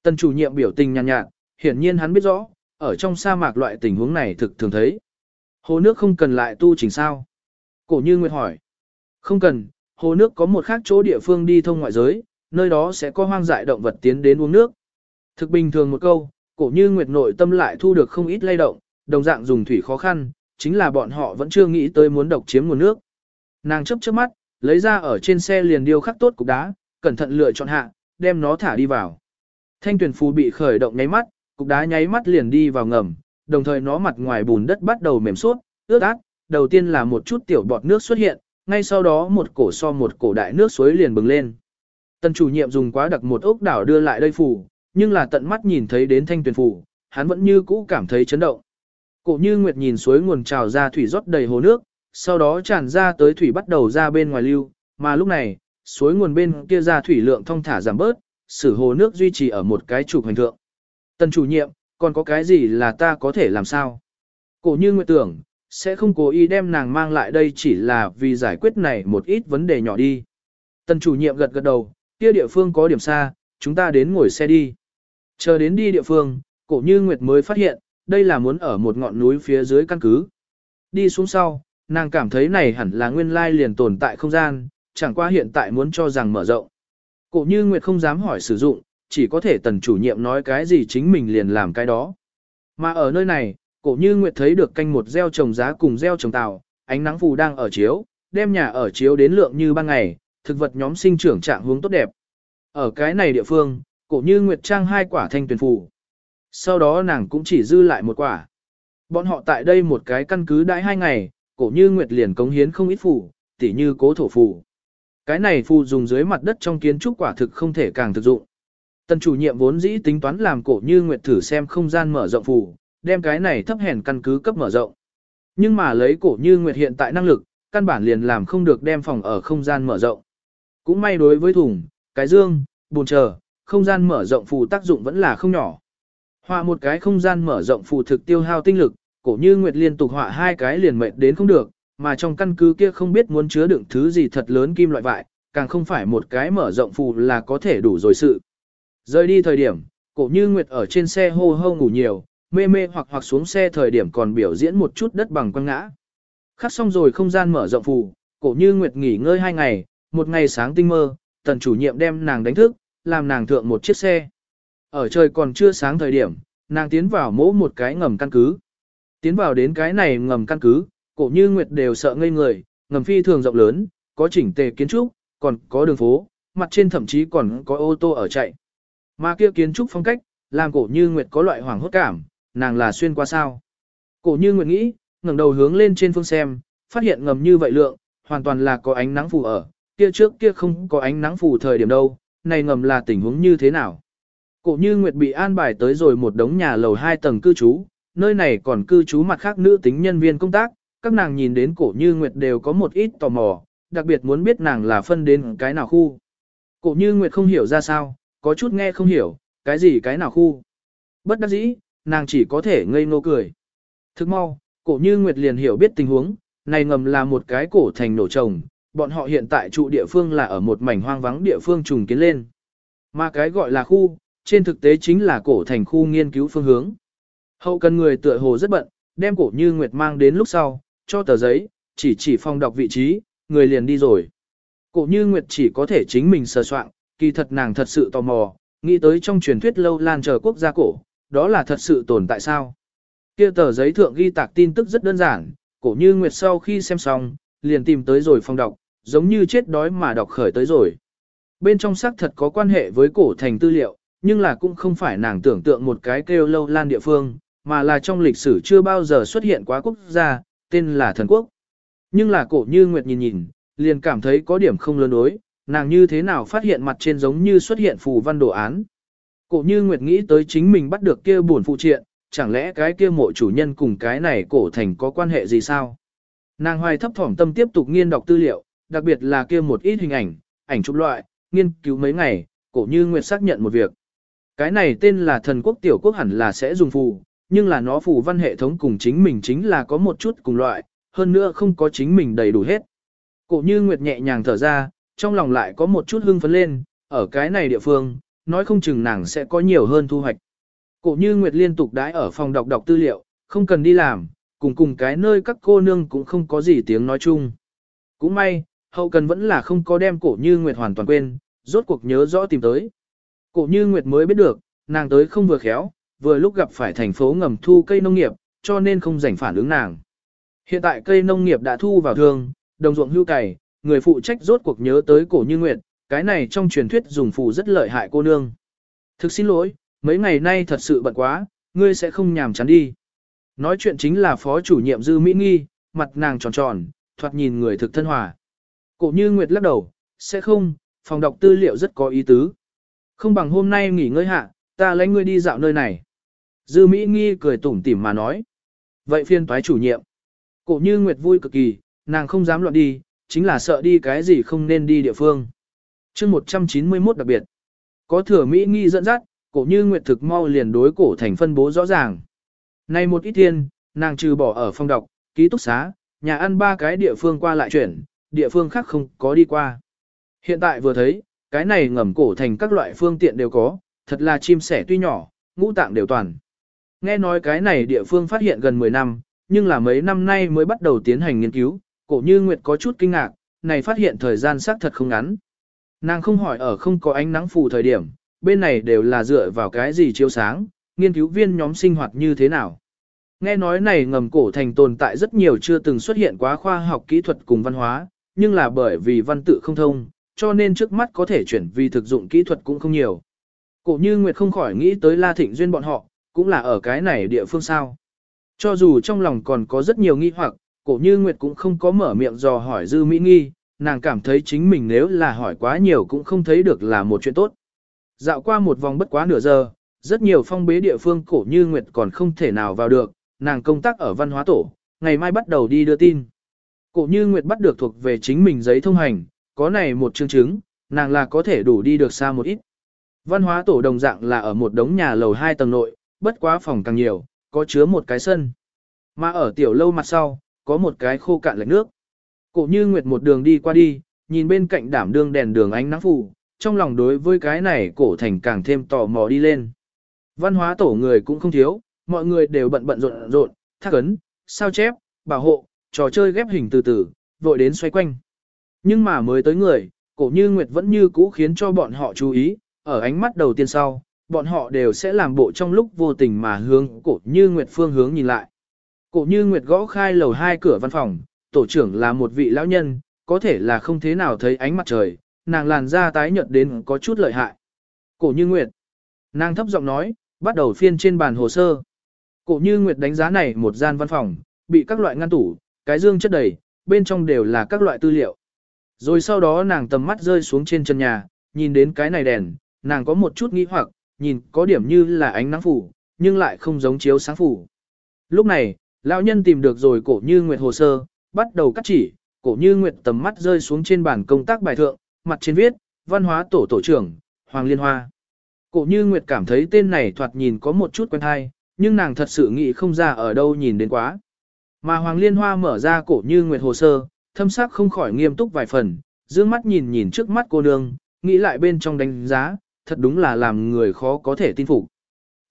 Tần chủ nhiệm biểu tình nhàn nhạt, nhạt, hiển nhiên hắn biết rõ, ở trong sa mạc loại tình huống này thực thường thấy. Hồ nước không cần lại tu chỉnh sao? Cổ như Nguyệt hỏi. Không cần, hồ nước có một khác chỗ địa phương đi thông ngoại giới, nơi đó sẽ có hoang dại động vật tiến đến uống nước. Thực bình thường một câu, cổ như Nguyệt nội tâm lại thu được không ít lay động, đồng dạng dùng thủy khó khăn, chính là bọn họ vẫn chưa nghĩ tới muốn độc chiếm nguồn nước. Nàng chấp chớp mắt, lấy ra ở trên xe liền điêu khắc tốt cục đá, cẩn thận lựa chọn hạ, đem nó thả đi vào. Thanh tuyển phù bị khởi động nháy mắt, cục đá nháy mắt liền đi vào ngầm, đồng thời nó mặt ngoài bùn đất bắt đầu mềm suốt, ướt át, đầu tiên là một chút tiểu bọt nước xuất hiện, ngay sau đó một cổ so một cổ đại nước suối liền bừng lên. Tần chủ nhiệm dùng quá đặc một ốc đảo đưa lại đây phủ, nhưng là tận mắt nhìn thấy đến thanh tuyển phủ, hắn vẫn như cũ cảm thấy chấn động. Cổ như Nguyệt nhìn suối nguồn trào ra thủy rót đầy hồ nước, sau đó tràn ra tới thủy bắt đầu ra bên ngoài lưu, mà lúc này, suối nguồn bên kia ra thủy lượng thông thả giảm bớt, sử hồ nước duy trì ở một cái trục hành thượng. Tần chủ nhiệm, còn có cái gì là ta có thể làm sao? Cổ như Nguyệt tưởng, sẽ không cố ý đem nàng mang lại đây chỉ là vì giải quyết này một ít vấn đề nhỏ đi. Tần chủ nhiệm gật gật đầu, kia địa phương có điểm xa, chúng ta đến ngồi xe đi. Chờ đến đi địa phương, cổ như Nguyệt mới phát hiện, đây là muốn ở một ngọn núi phía dưới căn cứ. Đi xuống sau, nàng cảm thấy này hẳn là nguyên lai liền tồn tại không gian, chẳng qua hiện tại muốn cho rằng mở rộng. Cổ như Nguyệt không dám hỏi sử dụng, chỉ có thể tần chủ nhiệm nói cái gì chính mình liền làm cái đó. Mà ở nơi này, cổ như Nguyệt thấy được canh một gieo trồng giá cùng gieo trồng tàu, ánh nắng phù đang ở chiếu, đem nhà ở chiếu đến lượng như ban ngày, thực vật nhóm sinh trưởng trạng hướng tốt đẹp. Ở cái này địa phương, cổ như Nguyệt trang hai quả thanh tuyển phù. Sau đó nàng cũng chỉ dư lại một quả. Bọn họ tại đây một cái căn cứ đãi hai ngày, cổ như Nguyệt liền cống hiến không ít phù, tỉ như cố thổ phù. Cái này phù dùng dưới mặt đất trong kiến trúc quả thực không thể càng thực dụng. Tần chủ nhiệm vốn dĩ tính toán làm cổ như Nguyệt thử xem không gian mở rộng phù, đem cái này thấp hèn căn cứ cấp mở rộng. Nhưng mà lấy cổ như Nguyệt hiện tại năng lực, căn bản liền làm không được đem phòng ở không gian mở rộng. Cũng may đối với thùng, cái dương, bồn chờ, không gian mở rộng phù tác dụng vẫn là không nhỏ. Họa một cái không gian mở rộng phù thực tiêu hao tinh lực, cổ như Nguyệt liên tục họa hai cái liền mệt đến không được, mà trong căn cứ kia không biết muốn chứa đựng thứ gì thật lớn kim loại vại, càng không phải một cái mở rộng phù là có thể đủ rồi sự. Rời đi thời điểm, cổ như Nguyệt ở trên xe hô hô ngủ nhiều, mê mê hoặc hoặc xuống xe thời điểm còn biểu diễn một chút đất bằng quăng ngã. Khắc xong rồi không gian mở rộng phù, cổ như Nguyệt nghỉ ngơi hai ngày, một ngày sáng tinh mơ, tần chủ nhiệm đem nàng đánh thức, làm nàng thượng một chiếc xe. Ở trời còn chưa sáng thời điểm, nàng tiến vào mỗ một cái ngầm căn cứ. Tiến vào đến cái này ngầm căn cứ, cổ như Nguyệt đều sợ ngây người, ngầm phi thường rộng lớn, có chỉnh tề kiến trúc, còn có đường phố, mặt trên thậm chí còn có ô tô ở chạy. Mà kia kiến trúc phong cách, làm cổ như Nguyệt có loại hoảng hốt cảm, nàng là xuyên qua sao. Cổ như Nguyệt nghĩ, ngẩng đầu hướng lên trên phương xem, phát hiện ngầm như vậy lượng, hoàn toàn là có ánh nắng phù ở, kia trước kia không có ánh nắng phù thời điểm đâu, này ngầm là tình huống như thế nào. Cổ như Nguyệt bị an bài tới rồi một đống nhà lầu hai tầng cư trú, nơi này còn cư trú mặt khác nữ tính nhân viên công tác, các nàng nhìn đến cổ như Nguyệt đều có một ít tò mò, đặc biệt muốn biết nàng là phân đến cái nào khu. Cổ như Nguyệt không hiểu ra sao, có chút nghe không hiểu, cái gì cái nào khu. Bất đắc dĩ, nàng chỉ có thể ngây ngô cười. Thức mau, cổ như Nguyệt liền hiểu biết tình huống, này ngầm là một cái cổ thành nổ trồng, bọn họ hiện tại trụ địa phương là ở một mảnh hoang vắng địa phương trùng kiến lên. Mà cái gọi là khu, trên thực tế chính là cổ thành khu nghiên cứu phương hướng. Hậu cần người tựa hồ rất bận, đem cổ như Nguyệt mang đến lúc sau, cho tờ giấy, chỉ chỉ phòng đọc vị trí, người liền đi rồi. Cổ như Nguyệt chỉ có thể chính mình sờ soạn, kỳ thật nàng thật sự tò mò, nghĩ tới trong truyền thuyết lâu lan chờ quốc gia cổ, đó là thật sự tồn tại sao. Kia tờ giấy thượng ghi tạc tin tức rất đơn giản, cổ như Nguyệt sau khi xem xong, liền tìm tới rồi phòng đọc, giống như chết đói mà đọc khởi tới rồi. Bên trong xác thật có quan hệ với cổ thành tư liệu, nhưng là cũng không phải nàng tưởng tượng một cái kêu lâu lan địa phương, mà là trong lịch sử chưa bao giờ xuất hiện quá quốc gia, tên là thần quốc. Nhưng là cổ như Nguyệt nhìn nhìn, liền cảm thấy có điểm không lớn đối, nàng như thế nào phát hiện mặt trên giống như xuất hiện phù văn đồ án. Cổ như Nguyệt nghĩ tới chính mình bắt được kia buồn phụ triện, chẳng lẽ cái kia mộ chủ nhân cùng cái này cổ thành có quan hệ gì sao? Nàng hoài thấp thỏm tâm tiếp tục nghiên đọc tư liệu, đặc biệt là kia một ít hình ảnh, ảnh chụp loại, nghiên cứu mấy ngày, cổ như Nguyệt xác nhận một việc. Cái này tên là thần quốc tiểu quốc hẳn là sẽ dùng phù, nhưng là nó phù văn hệ thống cùng chính mình chính là có một chút cùng loại, hơn nữa không có chính mình đầy đủ hết. Cổ như Nguyệt nhẹ nhàng thở ra, trong lòng lại có một chút hưng phấn lên, ở cái này địa phương, nói không chừng nàng sẽ có nhiều hơn thu hoạch. Cổ như Nguyệt liên tục đãi ở phòng đọc đọc tư liệu, không cần đi làm, cùng cùng cái nơi các cô nương cũng không có gì tiếng nói chung. Cũng may, hậu cần vẫn là không có đem cổ như Nguyệt hoàn toàn quên, rốt cuộc nhớ rõ tìm tới. Cổ như Nguyệt mới biết được, nàng tới không vừa khéo, vừa lúc gặp phải thành phố ngầm thu cây nông nghiệp, cho nên không rảnh phản ứng nàng. Hiện tại cây nông nghiệp đã thu vào thương, đồng ruộng hưu cày, người phụ trách rốt cuộc nhớ tới cổ như Nguyệt, cái này trong truyền thuyết dùng phù rất lợi hại cô nương. Thực xin lỗi, mấy ngày nay thật sự bận quá, ngươi sẽ không nhàm chán đi. Nói chuyện chính là phó chủ nhiệm Dư Mỹ Nghi, mặt nàng tròn tròn, thoạt nhìn người thực thân hòa. Cổ như Nguyệt lắc đầu, sẽ không, phòng đọc tư liệu rất có ý tứ. Không bằng hôm nay nghỉ ngơi hạ, ta lấy ngươi đi dạo nơi này. Dư Mỹ Nghi cười tủm tỉm mà nói. Vậy phiên toái chủ nhiệm. Cổ như Nguyệt vui cực kỳ, nàng không dám loạn đi, chính là sợ đi cái gì không nên đi địa phương. chương 191 đặc biệt. Có thừa Mỹ Nghi dẫn dắt, cổ như Nguyệt thực mau liền đối cổ thành phân bố rõ ràng. Nay một ít thiên, nàng trừ bỏ ở phòng đọc, ký túc xá, nhà ăn ba cái địa phương qua lại chuyển, địa phương khác không có đi qua. Hiện tại vừa thấy, cái này ngầm cổ thành các loại phương tiện đều có, thật là chim sẻ tuy nhỏ, ngũ tạng đều toàn. Nghe nói cái này địa phương phát hiện gần 10 năm, nhưng là mấy năm nay mới bắt đầu tiến hành nghiên cứu, cổ như Nguyệt có chút kinh ngạc, này phát hiện thời gian xác thật không ngắn. Nàng không hỏi ở không có ánh nắng phù thời điểm, bên này đều là dựa vào cái gì chiếu sáng, nghiên cứu viên nhóm sinh hoạt như thế nào. Nghe nói này ngầm cổ thành tồn tại rất nhiều chưa từng xuất hiện quá khoa học kỹ thuật cùng văn hóa, nhưng là bởi vì văn tự không thông, cho nên trước mắt có thể chuyển vì thực dụng kỹ thuật cũng không nhiều. Cổ như Nguyệt không khỏi nghĩ tới La Thịnh Duyên bọn họ, cũng là ở cái này địa phương sao. Cho dù trong lòng còn có rất nhiều nghi hoặc, cổ như Nguyệt cũng không có mở miệng dò hỏi Dư Mỹ Nghi, nàng cảm thấy chính mình nếu là hỏi quá nhiều cũng không thấy được là một chuyện tốt. Dạo qua một vòng bất quá nửa giờ, rất nhiều phong bế địa phương cổ như Nguyệt còn không thể nào vào được, nàng công tác ở văn hóa tổ, ngày mai bắt đầu đi đưa tin. Cổ như Nguyệt bắt được thuộc về chính mình giấy thông hành, có này một chương chứng, nàng là có thể đủ đi được xa một ít. Văn hóa tổ đồng dạng là ở một đống nhà lầu hai tầng nội, bất quá phòng càng nhiều, có chứa một cái sân. Mà ở tiểu lâu mặt sau, có một cái khô cạn lạch nước. Cổ như Nguyệt một đường đi qua đi, nhìn bên cạnh đảm đương đèn đường ánh nắng phủ, trong lòng đối với cái này cổ thành càng thêm tò mò đi lên. Văn hóa tổ người cũng không thiếu, mọi người đều bận bận rộn rộn, thác ấn, sao chép, bảo hộ, trò chơi ghép hình từ từ, vội đến xoay quanh. Nhưng mà mới tới người, cổ như Nguyệt vẫn như cũ khiến cho bọn họ chú ý, ở ánh mắt đầu tiên sau, bọn họ đều sẽ làm bộ trong lúc vô tình mà hướng cổ như Nguyệt phương hướng nhìn lại. Cổ như Nguyệt gõ khai lầu hai cửa văn phòng, tổ trưởng là một vị lão nhân, có thể là không thế nào thấy ánh mặt trời, nàng làn da tái nhợt đến có chút lợi hại. Cổ như Nguyệt. Nàng thấp giọng nói, bắt đầu phiên trên bàn hồ sơ. Cổ như Nguyệt đánh giá này một gian văn phòng, bị các loại ngăn tủ, cái dương chất đầy, bên trong đều là các loại tư liệu. Rồi sau đó nàng tầm mắt rơi xuống trên chân nhà, nhìn đến cái này đèn, nàng có một chút nghi hoặc, nhìn có điểm như là ánh nắng phủ, nhưng lại không giống chiếu sáng phủ. Lúc này, lão nhân tìm được rồi cổ như nguyệt hồ sơ, bắt đầu cắt chỉ, cổ như nguyệt tầm mắt rơi xuống trên bàn công tác bài thượng, mặt trên viết, văn hóa tổ tổ trưởng, Hoàng Liên Hoa. Cổ như nguyệt cảm thấy tên này thoạt nhìn có một chút quen hay, nhưng nàng thật sự nghĩ không ra ở đâu nhìn đến quá. Mà Hoàng Liên Hoa mở ra cổ như nguyệt hồ sơ, thâm sắc không khỏi nghiêm túc vài phần, dương mắt nhìn nhìn trước mắt cô nương, nghĩ lại bên trong đánh giá, thật đúng là làm người khó có thể tin phục.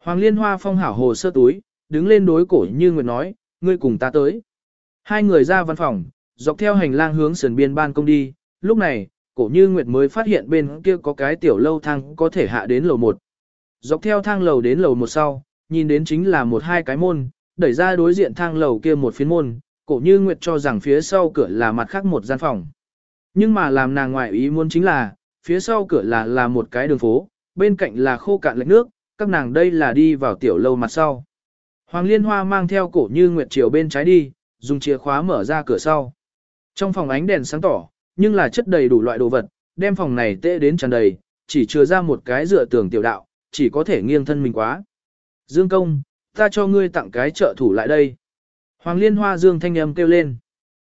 Hoàng Liên Hoa phong hảo hồ sơ túi, đứng lên đối cổ như nguyệt nói, ngươi cùng ta tới. Hai người ra văn phòng, dọc theo hành lang hướng sườn biên ban công đi, lúc này, cổ như nguyệt mới phát hiện bên kia có cái tiểu lâu thang có thể hạ đến lầu một. Dọc theo thang lầu đến lầu một sau, nhìn đến chính là một hai cái môn, đẩy ra đối diện thang lầu kia một phiến môn, cổ như nguyệt cho rằng phía sau cửa là mặt khác một gian phòng. Nhưng mà làm nàng ngoại ý muốn chính là, phía sau cửa là là một cái đường phố, bên cạnh là khô cạn lệch nước, các nàng đây là đi vào tiểu lâu mặt sau. Hoàng Liên Hoa mang theo cổ như nguyệt chiều bên trái đi, dùng chìa khóa mở ra cửa sau. Trong phòng ánh đèn sáng tỏ, nhưng là chất đầy đủ loại đồ vật, đem phòng này tệ đến tràn đầy, chỉ chừa ra một cái dựa tường tiểu đạo, chỉ có thể nghiêng thân mình quá. Dương công, ta cho ngươi tặng cái trợ thủ lại đây. Hoàng Liên Hoa Dương thanh âm kêu lên.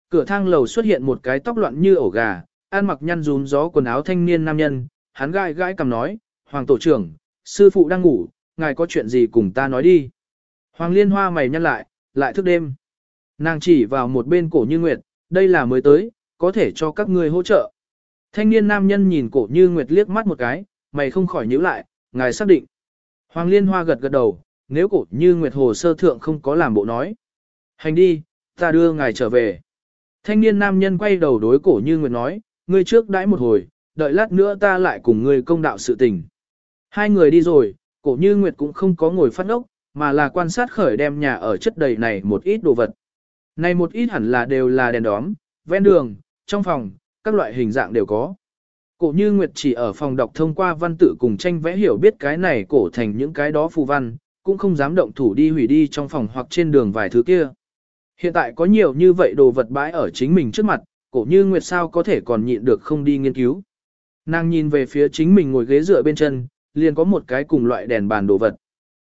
Cửa thang lầu xuất hiện một cái tóc loạn như ổ gà, ăn mặc nhăn rúm gió quần áo thanh niên nam nhân, hắn gai gãi cầm nói, Hoàng tổ trưởng, sư phụ đang ngủ, ngài có chuyện gì cùng ta nói đi. Hoàng liên hoa mày nhăn lại, lại thức đêm. Nàng chỉ vào một bên cổ như nguyệt, đây là mới tới, có thể cho các ngươi hỗ trợ. Thanh niên nam nhân nhìn cổ như nguyệt liếc mắt một cái, mày không khỏi nhíu lại, ngài xác định. Hoàng liên hoa gật gật đầu, nếu cổ như nguyệt hồ sơ thượng không có làm bộ nói. Hành đi, ta đưa ngài trở về. Thanh niên nam nhân quay đầu đối cổ như nguyệt nói, ngươi trước đãi một hồi, đợi lát nữa ta lại cùng ngươi công đạo sự tình. Hai người đi rồi, cổ như nguyệt cũng không có ngồi phát ốc, mà là quan sát khởi đem nhà ở chất đầy này một ít đồ vật. Này một ít hẳn là đều là đèn đóm, ven đường, trong phòng, các loại hình dạng đều có. Cổ như Nguyệt chỉ ở phòng đọc thông qua văn tự cùng tranh vẽ hiểu biết cái này cổ thành những cái đó phù văn, cũng không dám động thủ đi hủy đi trong phòng hoặc trên đường vài thứ kia. Hiện tại có nhiều như vậy đồ vật bãi ở chính mình trước mặt, cổ như Nguyệt sao có thể còn nhịn được không đi nghiên cứu. Nàng nhìn về phía chính mình ngồi ghế dựa bên chân, liền có một cái cùng loại đèn bàn đồ vật.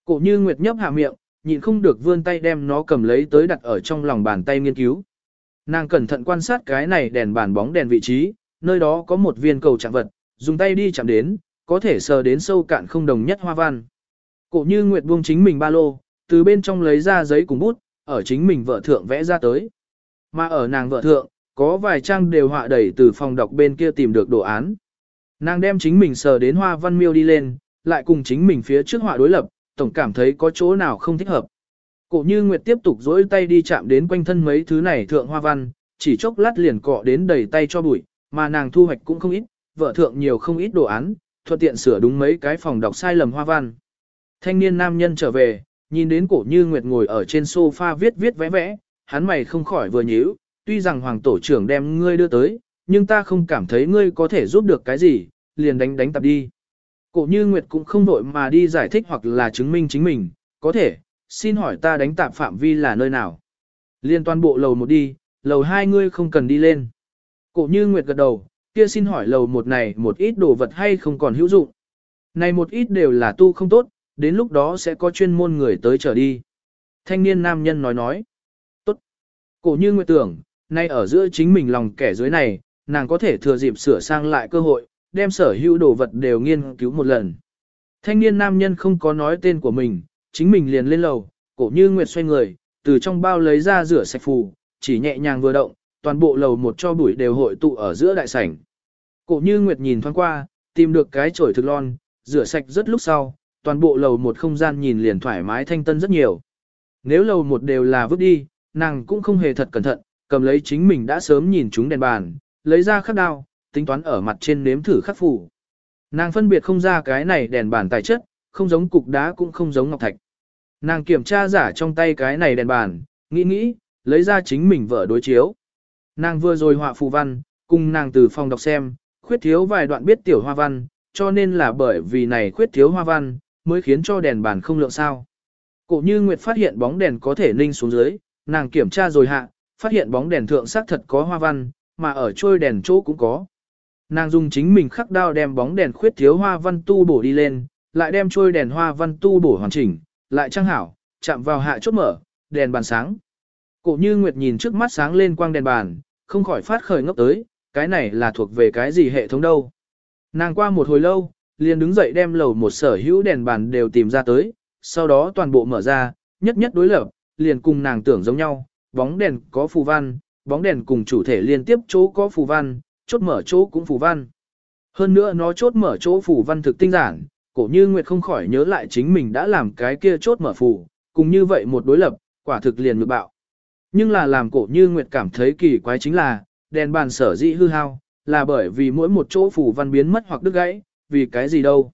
Cổ như Nguyệt nhấp hạ miệng, nhịn không được vươn tay đem nó cầm lấy tới đặt ở trong lòng bàn tay nghiên cứu. Nàng cẩn thận quan sát cái này đèn bàn bóng đèn vị trí, nơi đó có một viên cầu chạm vật, dùng tay đi chạm đến, có thể sờ đến sâu cạn không đồng nhất hoa văn. Cổ như Nguyệt buông chính mình ba lô, từ bên trong lấy ra giấy cùng bút, ở chính mình vợ thượng vẽ ra tới. Mà ở nàng vợ thượng, có vài trang đều họa đẩy từ phòng đọc bên kia tìm được đồ án. Nàng đem chính mình sờ đến hoa văn miêu đi lên, lại cùng chính mình phía trước họa đối lập, tổng cảm thấy có chỗ nào không thích hợp. Cổ như Nguyệt tiếp tục dỗi tay đi chạm đến quanh thân mấy thứ này thượng hoa văn, chỉ chốc lát liền cọ đến đầy tay cho bụi, mà nàng thu hoạch cũng không ít, vợ thượng nhiều không ít đồ án, thuận tiện sửa đúng mấy cái phòng đọc sai lầm hoa văn. Thanh niên nam nhân trở về, nhìn đến cổ như Nguyệt ngồi ở trên sofa viết viết vẽ vẽ, hắn mày không khỏi vừa nhíu, tuy rằng hoàng tổ trưởng đem ngươi đưa tới, nhưng ta không cảm thấy ngươi có thể giúp được cái gì, liền đánh đánh tập đi. Cổ như Nguyệt cũng không vội mà đi giải thích hoặc là chứng minh chính mình, có thể, xin hỏi ta đánh tạp phạm vi là nơi nào. Liên toàn bộ lầu một đi, lầu hai ngươi không cần đi lên. Cổ như Nguyệt gật đầu, kia xin hỏi lầu một này một ít đồ vật hay không còn hữu dụng. Này một ít đều là tu không tốt, đến lúc đó sẽ có chuyên môn người tới trở đi. Thanh niên nam nhân nói nói. Tốt. Cổ như Nguyệt tưởng, nay ở giữa chính mình lòng kẻ dưới này, nàng có thể thừa dịp sửa sang lại cơ hội, đem sở hữu đồ vật đều nghiên cứu một lần. Thanh niên nam nhân không có nói tên của mình, chính mình liền lên lầu, cổ như nguyệt xoay người, từ trong bao lấy ra rửa sạch phù, chỉ nhẹ nhàng vừa động, toàn bộ lầu một cho bụi đều hội tụ ở giữa đại sảnh. Cổ như nguyệt nhìn thoáng qua, tìm được cái chổi thực lon, rửa sạch rất lúc sau, toàn bộ lầu một không gian nhìn liền thoải mái thanh tân rất nhiều. Nếu lầu một đều là vứt đi, nàng cũng không hề thật cẩn thận, cầm lấy chính mình đã sớm nhìn chúng đèn bàn, lấy ra khắc đao, tính toán ở mặt trên nếm thử khắc phủ. Nàng phân biệt không ra cái này đèn bàn tài chất, không giống cục đá cũng không giống ngọc thạch. Nàng kiểm tra giả trong tay cái này đèn bàn, nghĩ nghĩ, lấy ra chính mình vợ đối chiếu. Nàng vừa rồi họa phù văn, cùng nàng từ phòng đọc xem, khuyết thiếu vài đoạn biết tiểu hoa văn, cho nên là bởi vì này khuyết thiếu hoa văn, mới khiến cho đèn bàn không lượng sao. Cổ như Nguyệt phát hiện bóng đèn có thể ninh xuống dưới, nàng kiểm tra rồi hạ, phát hiện bóng đèn thượng xác thật có hoa văn, mà ở trôi đèn chỗ cũng có. Nàng dùng chính mình khắc đao đem bóng đèn khuyết thiếu hoa văn tu bổ đi lên, lại đem trôi đèn hoa văn tu bổ hoàn chỉnh, lại trang hảo, chạm vào hạ chốt mở, đèn bàn sáng. Cổ như Nguyệt nhìn trước mắt sáng lên quang đèn bàn, không khỏi phát khởi ngốc tới, cái này là thuộc về cái gì hệ thống đâu. Nàng qua một hồi lâu, liền đứng dậy đem lầu một sở hữu đèn bàn đều tìm ra tới, sau đó toàn bộ mở ra, nhất nhất đối lập, liền cùng nàng tưởng giống nhau, bóng đèn có phù văn, bóng đèn cùng chủ thể liên tiếp chỗ có phù văn, chốt mở chỗ cũng phù văn. Hơn nữa nó chốt mở chỗ phù văn thực tinh giản, cổ như Nguyệt không khỏi nhớ lại chính mình đã làm cái kia chốt mở phù, cùng như vậy một đối lập, quả thực liền ngược bạo. Nhưng là làm cổ như Nguyệt cảm thấy kỳ quái chính là, đèn bàn sở dĩ hư hao, là bởi vì mỗi một chỗ phù văn biến mất hoặc đứt gãy, vì cái gì đâu.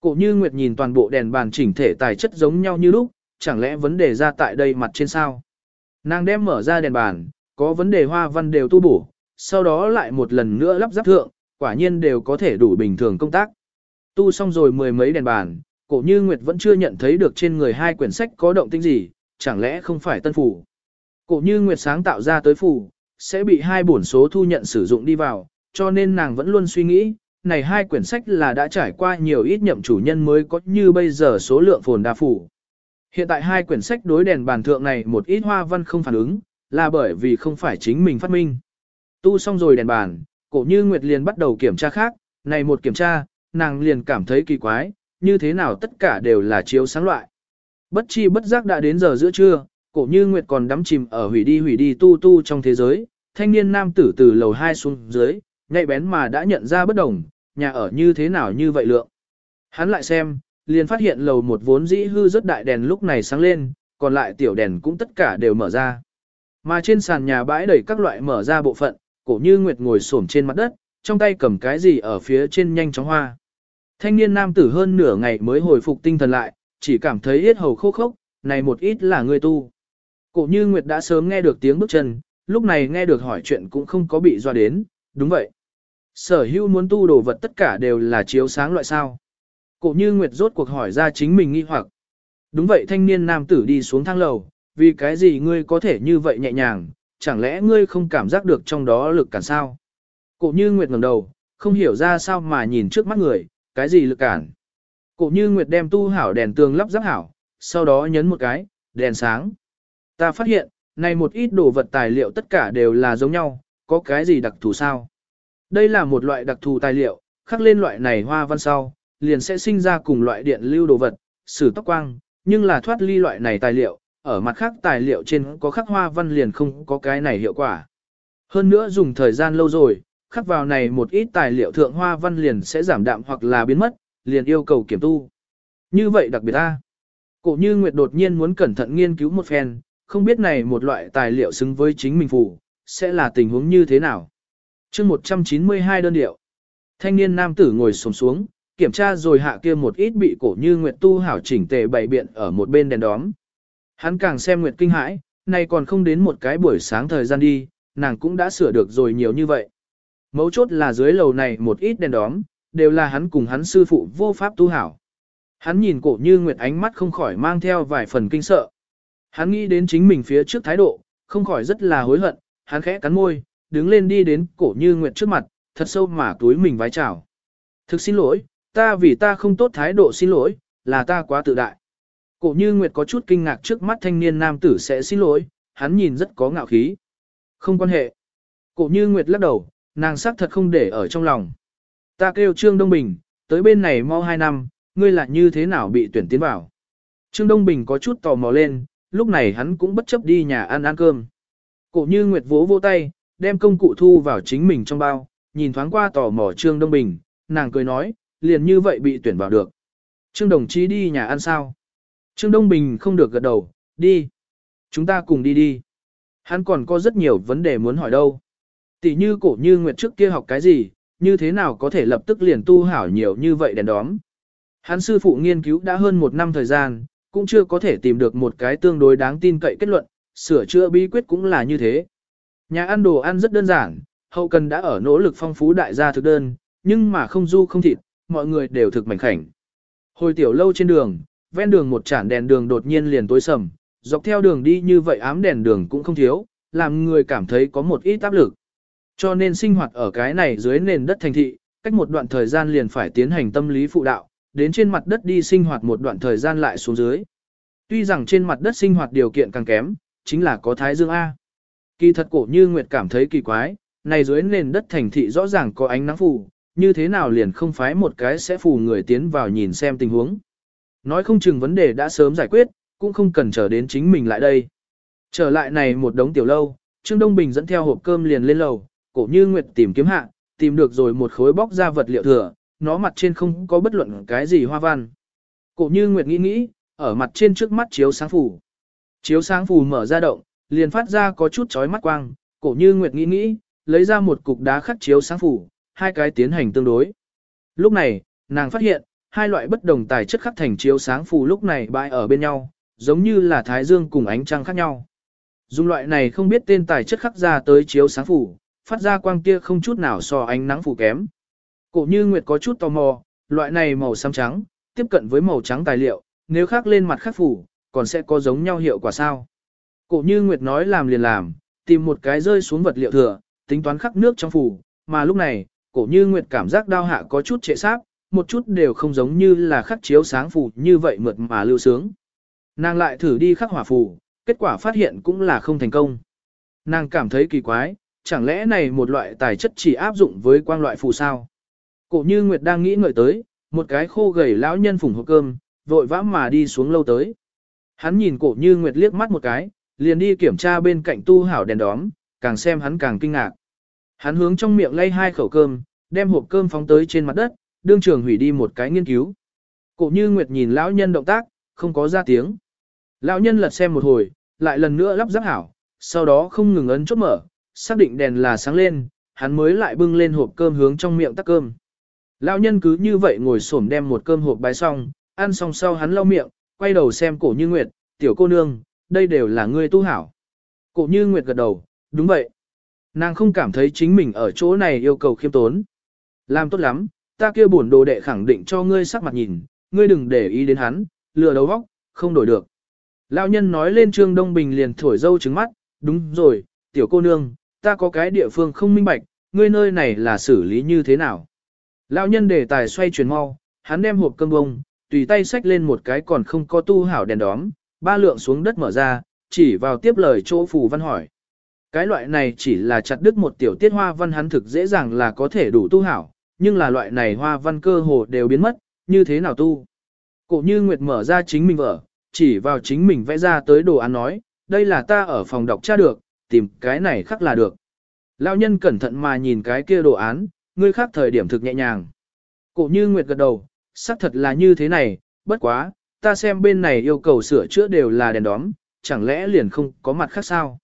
Cổ như Nguyệt nhìn toàn bộ đèn bàn chỉnh thể tài chất giống nhau như lúc, chẳng lẽ vấn đề ra tại đây mặt trên sao? Nàng đem mở ra đèn bàn, có vấn đề hoa văn đều tu bổ, sau đó lại một lần nữa lắp ráp thượng, quả nhiên đều có thể đủ bình thường công tác. Tu xong rồi mười mấy đèn bàn, cổ như Nguyệt vẫn chưa nhận thấy được trên người hai quyển sách có động tĩnh gì, chẳng lẽ không phải tân phủ. Cổ như Nguyệt sáng tạo ra tới phủ, sẽ bị hai bổn số thu nhận sử dụng đi vào, cho nên nàng vẫn luôn suy nghĩ, này hai quyển sách là đã trải qua nhiều ít nhậm chủ nhân mới có như bây giờ số lượng phồn đa phủ. Hiện tại hai quyển sách đối đèn bàn thượng này một ít hoa văn không phản ứng, là bởi vì không phải chính mình phát minh. Tu xong rồi đèn bàn, cổ như Nguyệt liền bắt đầu kiểm tra khác, này một kiểm tra, nàng liền cảm thấy kỳ quái, như thế nào tất cả đều là chiếu sáng loại. Bất chi bất giác đã đến giờ giữa trưa, cổ như Nguyệt còn đắm chìm ở hủy đi hủy đi tu tu trong thế giới, thanh niên nam tử từ lầu 2 xuống dưới, nhạy bén mà đã nhận ra bất đồng, nhà ở như thế nào như vậy lượng. Hắn lại xem, liền phát hiện lầu một vốn dĩ hư rất đại đèn lúc này sáng lên, còn lại tiểu đèn cũng tất cả đều mở ra. Mà trên sàn nhà bãi đầy các loại mở ra bộ phận, cổ như Nguyệt ngồi xổm trên mặt đất, trong tay cầm cái gì ở phía trên nhanh chóng hoa. Thanh niên nam tử hơn nửa ngày mới hồi phục tinh thần lại, chỉ cảm thấy yết hầu khô khốc, này một ít là người tu. Cổ như Nguyệt đã sớm nghe được tiếng bước chân, lúc này nghe được hỏi chuyện cũng không có bị doa đến, đúng vậy. Sở hữu muốn tu đồ vật tất cả đều là chiếu sáng loại sao. Cổ như Nguyệt rốt cuộc hỏi ra chính mình nghi hoặc. Đúng vậy thanh niên nam tử đi xuống thang lầu, vì cái gì ngươi có thể như vậy nhẹ nhàng, chẳng lẽ ngươi không cảm giác được trong đó lực cản sao? Cổ như Nguyệt ngẩng đầu, không hiểu ra sao mà nhìn trước mắt người, cái gì lực cản. Cổ như Nguyệt đem tu hảo đèn tường lắp ráp hảo, sau đó nhấn một cái, đèn sáng. Ta phát hiện, này một ít đồ vật tài liệu tất cả đều là giống nhau, có cái gì đặc thù sao? Đây là một loại đặc thù tài liệu, khắc lên loại này hoa văn sau, liền sẽ sinh ra cùng loại điện lưu đồ vật, sử tóc quang, nhưng là thoát ly loại này tài liệu, ở mặt khác tài liệu trên có khắc hoa văn liền không có cái này hiệu quả. Hơn nữa dùng thời gian lâu rồi, khắc vào này một ít tài liệu thượng hoa văn liền sẽ giảm đạm hoặc là biến mất, liền yêu cầu kiểm tu. Như vậy đặc biệt ta. Cổ như Nguyệt đột nhiên muốn cẩn thận nghiên cứu một phen, không biết này một loại tài liệu xứng với chính mình phù, sẽ là tình huống như thế nào chương 192 đơn điệu. Thanh niên nam tử ngồi sồm xuống, kiểm tra rồi hạ kia một ít bị cổ như Nguyệt tu hảo chỉnh tề bày biện ở một bên đèn đóm. Hắn càng xem Nguyệt kinh hãi, này còn không đến một cái buổi sáng thời gian đi, nàng cũng đã sửa được rồi nhiều như vậy. Mấu chốt là dưới lầu này một ít đèn đóm, đều là hắn cùng hắn sư phụ vô pháp tu hảo. Hắn nhìn cổ như Nguyệt ánh mắt không khỏi mang theo vài phần kinh sợ. Hắn nghĩ đến chính mình phía trước thái độ, không khỏi rất là hối hận, hắn khẽ cắn môi, đứng lên đi đến cổ như Nguyệt trước mặt, thật sâu mà túi mình vái chào. Thực xin lỗi, ta vì ta không tốt thái độ xin lỗi, là ta quá tự đại. Cổ như Nguyệt có chút kinh ngạc trước mắt thanh niên nam tử sẽ xin lỗi, hắn nhìn rất có ngạo khí. Không quan hệ. Cổ như Nguyệt lắc đầu, nàng xác thật không để ở trong lòng. Ta kêu Trương Đông Bình, tới bên này mau 2 năm, ngươi lại như thế nào bị tuyển tiến vào. Trương Đông Bình có chút tò mò lên, lúc này hắn cũng bất chấp đi nhà ăn ăn cơm. Cổ như Nguyệt vỗ vô tay, đem công cụ thu vào chính mình trong bao, nhìn thoáng qua tò mò Trương Đông Bình, nàng cười nói, liền như vậy bị tuyển vào được. Trương đồng chí đi nhà ăn sao? Trương Đông Bình không được gật đầu, đi. Chúng ta cùng đi đi. Hắn còn có rất nhiều vấn đề muốn hỏi đâu. Tỷ như cổ như Nguyệt trước kia học cái gì, như thế nào có thể lập tức liền tu hảo nhiều như vậy đèn đóm. Hắn sư phụ nghiên cứu đã hơn một năm thời gian, cũng chưa có thể tìm được một cái tương đối đáng tin cậy kết luận, sửa chữa bí quyết cũng là như thế. Nhà ăn đồ ăn rất đơn giản, hậu cần đã ở nỗ lực phong phú đại gia thực đơn, nhưng mà không du không thịt, mọi người đều thực mảnh khảnh. Hồi tiểu lâu trên đường, ven đường một chản đèn đường đột nhiên liền tối sầm, dọc theo đường đi như vậy ám đèn đường cũng không thiếu, làm người cảm thấy có một ít áp lực. Cho nên sinh hoạt ở cái này dưới nền đất thành thị, cách một đoạn thời gian liền phải tiến hành tâm lý phụ đạo, đến trên mặt đất đi sinh hoạt một đoạn thời gian lại xuống dưới. Tuy rằng trên mặt đất sinh hoạt điều kiện càng kém, chính là có thái dương A. Kỳ thật cổ như Nguyệt cảm thấy kỳ quái, này dưới nền đất thành thị rõ ràng có ánh nắng phù, như thế nào liền không phái một cái sẽ phù người tiến vào nhìn xem tình huống. Nói không chừng vấn đề đã sớm giải quyết, cũng không cần chờ đến chính mình lại đây. Trở lại này một đống tiểu lâu, Trương Đông Bình dẫn theo hộp cơm liền lên lầu, cổ như Nguyệt tìm kiếm hạ, tìm được rồi một khối bóc ra vật liệu thừa, nó mặt trên không có bất luận cái gì hoa văn. Cổ như Nguyệt nghĩ nghĩ, ở mặt trên trước mắt chiếu sáng phủ. Chiếu sáng phủ mở ra động, liền phát ra có chút chói mắt quang, cổ như Nguyệt nghĩ nghĩ, lấy ra một cục đá khắc chiếu sáng phủ, hai cái tiến hành tương đối. Lúc này, nàng phát hiện, hai loại bất đồng tài chất khắc thành chiếu sáng phù lúc này bãi ở bên nhau, giống như là thái dương cùng ánh trăng khác nhau. Dùng loại này không biết tên tài chất khắc ra tới chiếu sáng phù, phát ra quang kia không chút nào so ánh nắng phù kém. Cổ như Nguyệt có chút tò mò, loại này màu xám trắng, tiếp cận với màu trắng tài liệu, nếu khắc lên mặt khắc phù, còn sẽ có giống nhau hiệu quả sao. Cổ như Nguyệt nói làm liền làm, tìm một cái rơi xuống vật liệu thừa, tính toán khắc nước trong phù, mà lúc này, cổ như Nguyệt cảm giác đau hạ có chút trệ sáp, một chút đều không giống như là khắc chiếu sáng phù như vậy mượt mà lưu sướng. Nàng lại thử đi khắc hỏa phù, kết quả phát hiện cũng là không thành công. Nàng cảm thấy kỳ quái, chẳng lẽ này một loại tài chất chỉ áp dụng với quang loại phù sao? Cổ như Nguyệt đang nghĩ ngợi tới, một cái khô gầy lão nhân phủng hộp cơm, vội vã mà đi xuống lâu tới. Hắn nhìn cổ như nguyệt liếc mắt một cái, liền đi kiểm tra bên cạnh tu hảo đèn đóm, càng xem hắn càng kinh ngạc. Hắn hướng trong miệng lay hai khẩu cơm, đem hộp cơm phóng tới trên mặt đất, đương trường hủy đi một cái nghiên cứu. Cổ như nguyệt nhìn lão nhân động tác, không có ra tiếng. Lão nhân lật xem một hồi, lại lần nữa lắp ráp hảo, sau đó không ngừng ấn chốt mở, xác định đèn là sáng lên, hắn mới lại bưng lên hộp cơm hướng trong miệng tắc cơm. Lão nhân cứ như vậy ngồi xổm đem một cơm hộp bái xong, ăn xong sau hắn lau miệng, quay đầu xem cổ như nguyệt, tiểu cô nương, đây đều là ngươi tu hảo. Cổ như nguyệt gật đầu, đúng vậy. Nàng không cảm thấy chính mình ở chỗ này yêu cầu khiêm tốn. Làm tốt lắm, ta kia bổn đồ đệ khẳng định cho ngươi sắc mặt nhìn, ngươi đừng để ý đến hắn, lừa đầu vóc, không đổi được. Lão nhân nói lên Trương Đông Bình liền thổi dâu trứng mắt, đúng rồi, tiểu cô nương, ta có cái địa phương không minh bạch, ngươi nơi này là xử lý như thế nào. Lão nhân đề tài xoay chuyển mau, hắn đem hộp cơm bông, tùy tay xách lên một cái còn không có tu hảo đèn đóm, ba lượng xuống đất mở ra, chỉ vào tiếp lời chỗ phù văn hỏi. Cái loại này chỉ là chặt đứt một tiểu tiết hoa văn hắn thực dễ dàng là có thể đủ tu hảo, nhưng là loại này hoa văn cơ hồ đều biến mất, như thế nào tu. Cổ như Nguyệt mở ra chính mình vở, chỉ vào chính mình vẽ ra tới đồ án nói, đây là ta ở phòng đọc tra được, tìm cái này khắc là được. Lão nhân cẩn thận mà nhìn cái kia đồ án, ngươi khác thời điểm thực nhẹ nhàng. Cổ như Nguyệt gật đầu, xác thật là như thế này, bất quá, ta xem bên này yêu cầu sửa chữa đều là đèn đóm, chẳng lẽ liền không có mặt khác sao?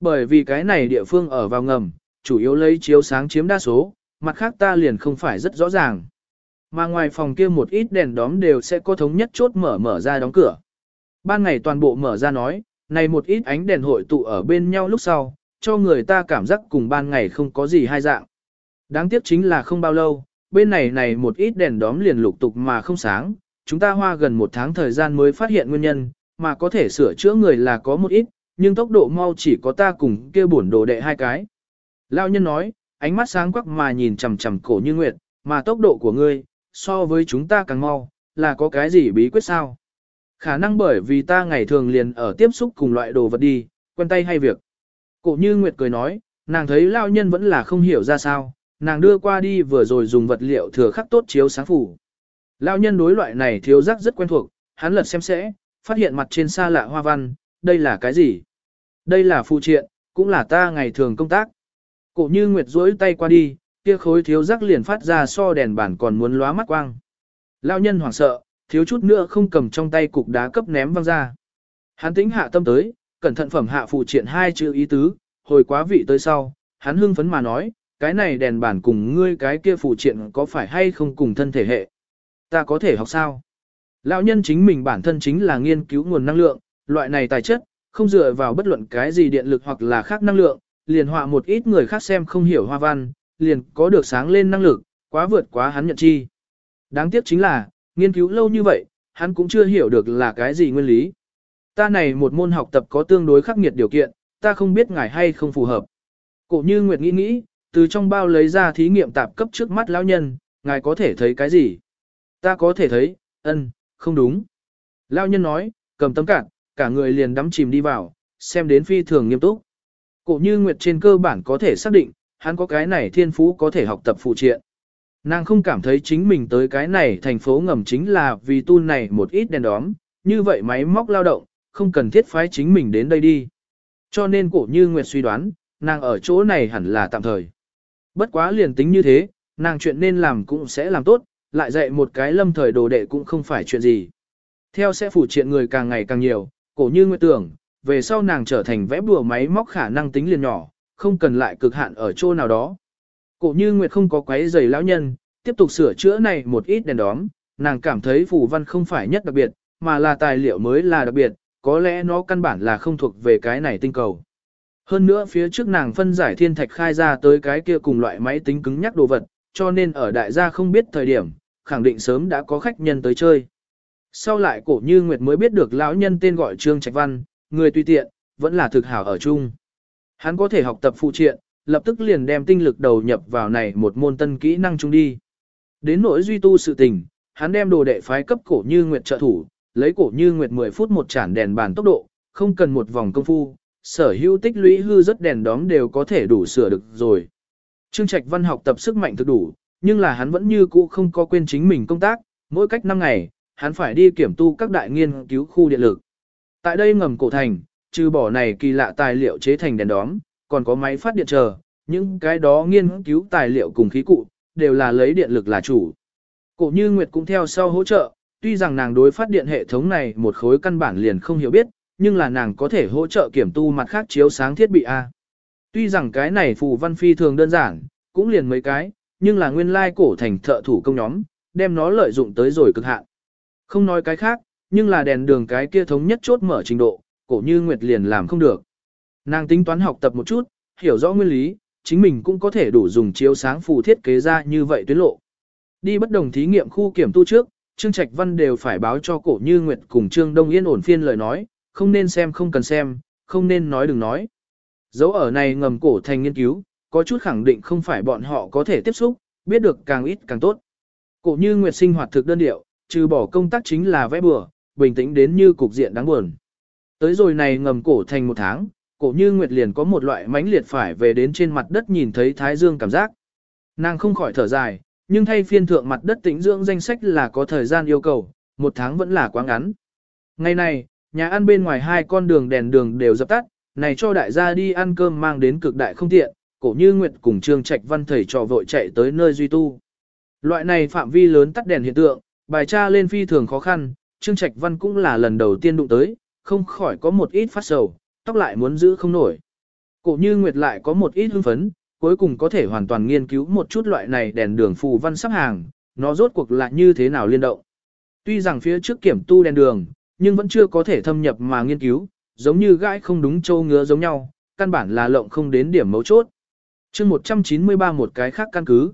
Bởi vì cái này địa phương ở vào ngầm, chủ yếu lấy chiếu sáng chiếm đa số, mặt khác ta liền không phải rất rõ ràng. Mà ngoài phòng kia một ít đèn đóm đều sẽ có thống nhất chốt mở mở ra đóng cửa. Ban ngày toàn bộ mở ra nói, này một ít ánh đèn hội tụ ở bên nhau lúc sau, cho người ta cảm giác cùng ban ngày không có gì hai dạng. Đáng tiếc chính là không bao lâu, bên này này một ít đèn đóm liền lục tục mà không sáng, chúng ta hoa gần một tháng thời gian mới phát hiện nguyên nhân, mà có thể sửa chữa người là có một ít, nhưng tốc độ mau chỉ có ta cùng kia bổn đồ đệ hai cái. Lão nhân nói, ánh mắt sáng quắc mà nhìn chằm chằm cổ như nguyệt, mà tốc độ của ngươi, so với chúng ta càng mau, là có cái gì bí quyết sao? Khả năng bởi vì ta ngày thường liền ở tiếp xúc cùng loại đồ vật đi, quen tay hay việc. Cổ như Nguyệt cười nói, nàng thấy lao nhân vẫn là không hiểu ra sao, nàng đưa qua đi vừa rồi dùng vật liệu thừa khắc tốt chiếu sáng phủ lão nhân đối loại này thiếu giác rất quen thuộc, hắn lật xem sẽ, phát hiện mặt trên xa lạ hoa văn, đây là cái gì? Đây là phụ triện, cũng là ta ngày thường công tác. Cổ như Nguyệt duỗi tay qua đi, kia khối thiếu giác liền phát ra so đèn bản còn muốn lóa mắt quang. lão nhân hoảng sợ, thiếu chút nữa không cầm trong tay cục đá cấp ném văng ra. Hắn tính hạ tâm tới, cẩn thận phẩm hạ phụ triện hai chữ ý tứ, hồi quá vị tới sau, hắn hưng phấn mà nói, cái này đèn bản cùng ngươi cái kia phụ triện có phải hay không cùng thân thể hệ. Ta có thể học sao? Lão nhân chính mình bản thân chính là nghiên cứu nguồn năng lượng, loại này tài chất, không dựa vào bất luận cái gì điện lực hoặc là khác năng lượng, liền họa một ít người khác xem không hiểu hoa văn, liền có được sáng lên năng lực, quá vượt quá hắn nhận chi. Đáng tiếc chính là, nghiên cứu lâu như vậy, hắn cũng chưa hiểu được là cái gì nguyên lý. Ta này một môn học tập có tương đối khắc nghiệt điều kiện, ta không biết ngài hay không phù hợp. Cổ như Nguyệt nghĩ nghĩ, từ trong bao lấy ra thí nghiệm tạp cấp trước mắt lão nhân, ngài có thể thấy cái gì? Ta có thể thấy, ân, không đúng. Lão nhân nói, cầm tấm cạn, cả người liền đắm chìm đi vào, xem đến phi thường nghiêm túc. Cổ như Nguyệt trên cơ bản có thể xác định, hắn có cái này thiên phú có thể học tập phụ triện. Nàng không cảm thấy chính mình tới cái này thành phố ngầm chính là vì tu này một ít đèn đóm, như vậy máy móc lao động, không cần thiết phái chính mình đến đây đi. Cho nên cổ như Nguyệt suy đoán, nàng ở chỗ này hẳn là tạm thời. Bất quá liền tính như thế, nàng chuyện nên làm cũng sẽ làm tốt, lại dạy một cái lâm thời đồ đệ cũng không phải chuyện gì. Theo sẽ phủ triện người càng ngày càng nhiều, cổ như Nguyệt tưởng, về sau nàng trở thành vẽ bùa máy móc khả năng tính liền nhỏ, không cần lại cực hạn ở chỗ nào đó. Cổ như Nguyệt không có quấy giày lão nhân, tiếp tục sửa chữa này một ít đèn đóm, nàng cảm thấy phù văn không phải nhất đặc biệt, mà là tài liệu mới là đặc biệt, có lẽ nó căn bản là không thuộc về cái này tinh cầu. Hơn nữa phía trước nàng phân giải thiên thạch khai ra tới cái kia cùng loại máy tính cứng nhắc đồ vật, cho nên ở đại gia không biết thời điểm, khẳng định sớm đã có khách nhân tới chơi. Sau lại cổ như Nguyệt mới biết được lão nhân tên gọi Trương Trạch Văn, người tùy tiện, vẫn là thực hảo ở chung. Hắn có thể học tập phụ triện, lập tức liền đem tinh lực đầu nhập vào này một môn tân kỹ năng chung đi. Đến nỗi duy tu sự tình, hắn đem đồ đệ phái cấp cổ như nguyệt trợ thủ, lấy cổ như nguyệt 10 phút một chản đèn bàn tốc độ, không cần một vòng công phu, sở hữu tích lũy hư rất đèn đóm đều có thể đủ sửa được rồi. Trương Trạch Văn học tập sức mạnh thực đủ, nhưng là hắn vẫn như cũ không có quên chính mình công tác, mỗi cách 5 ngày, hắn phải đi kiểm tu các đại nghiên cứu khu điện lực. Tại đây ngầm cổ thành, trừ bỏ này kỳ lạ tài liệu chế thành đèn đóm, còn có máy phát điện chờ, những cái đó nghiên cứu tài liệu cùng khí cụ, đều là lấy điện lực là chủ. Cổ như Nguyệt cũng theo sau hỗ trợ, tuy rằng nàng đối phát điện hệ thống này một khối căn bản liền không hiểu biết, nhưng là nàng có thể hỗ trợ kiểm tu mặt khác chiếu sáng thiết bị A. Tuy rằng cái này phù văn phi thường đơn giản, cũng liền mấy cái, nhưng là nguyên lai cổ thành thợ thủ công nhóm, đem nó lợi dụng tới rồi cực hạn. Không nói cái khác, nhưng là đèn đường cái kia thống nhất chốt mở trình độ, cổ như Nguyệt liền làm không được. Nàng tính toán học tập một chút, hiểu rõ nguyên lý, chính mình cũng có thể đủ dùng chiếu sáng phù thiết kế ra như vậy tuyến lộ. Đi bất đồng thí nghiệm khu kiểm tu trước, Trương Trạch Văn đều phải báo cho cổ như Nguyệt cùng Trương Đông Yên ổn phiên lời nói, không nên xem không cần xem, không nên nói đừng nói. Dấu ở này ngầm cổ thành nghiên cứu, có chút khẳng định không phải bọn họ có thể tiếp xúc, biết được càng ít càng tốt. Cổ như Nguyệt sinh hoạt thực đơn điệu, trừ bỏ công tác chính là vẽ bừa, bình tĩnh đến như cục diện đáng buồn. Tới rồi này ngầm cổ thành một tháng, cổ như Nguyệt liền có một loại mãnh liệt phải về đến trên mặt đất nhìn thấy Thái Dương cảm giác. Nàng không khỏi thở dài, nhưng thay phiên thượng mặt đất tĩnh dưỡng danh sách là có thời gian yêu cầu, một tháng vẫn là quá ngắn. Ngày này, nhà ăn bên ngoài hai con đường đèn đường đều dập tắt, này cho đại gia đi ăn cơm mang đến cực đại không tiện, cổ như Nguyệt cùng Trương Trạch Văn thầy trò vội chạy tới nơi duy tu. Loại này phạm vi lớn tắt đèn hiện tượng, bài tra lên phi thường khó khăn, Trương Trạch Văn cũng là lần đầu tiên đụng tới, không khỏi có một ít phát sầu, tóc lại muốn giữ không nổi. Cổ như Nguyệt lại có một ít hưng phấn, cuối cùng có thể hoàn toàn nghiên cứu một chút loại này đèn đường phù văn sắp hàng, nó rốt cuộc là như thế nào liên động. Tuy rằng phía trước kiểm tu đèn đường, nhưng vẫn chưa có thể thâm nhập mà nghiên cứu, giống như gãi không đúng châu ngứa giống nhau, căn bản là lộng không đến điểm mấu chốt chương 193 một cái khác căn cứ.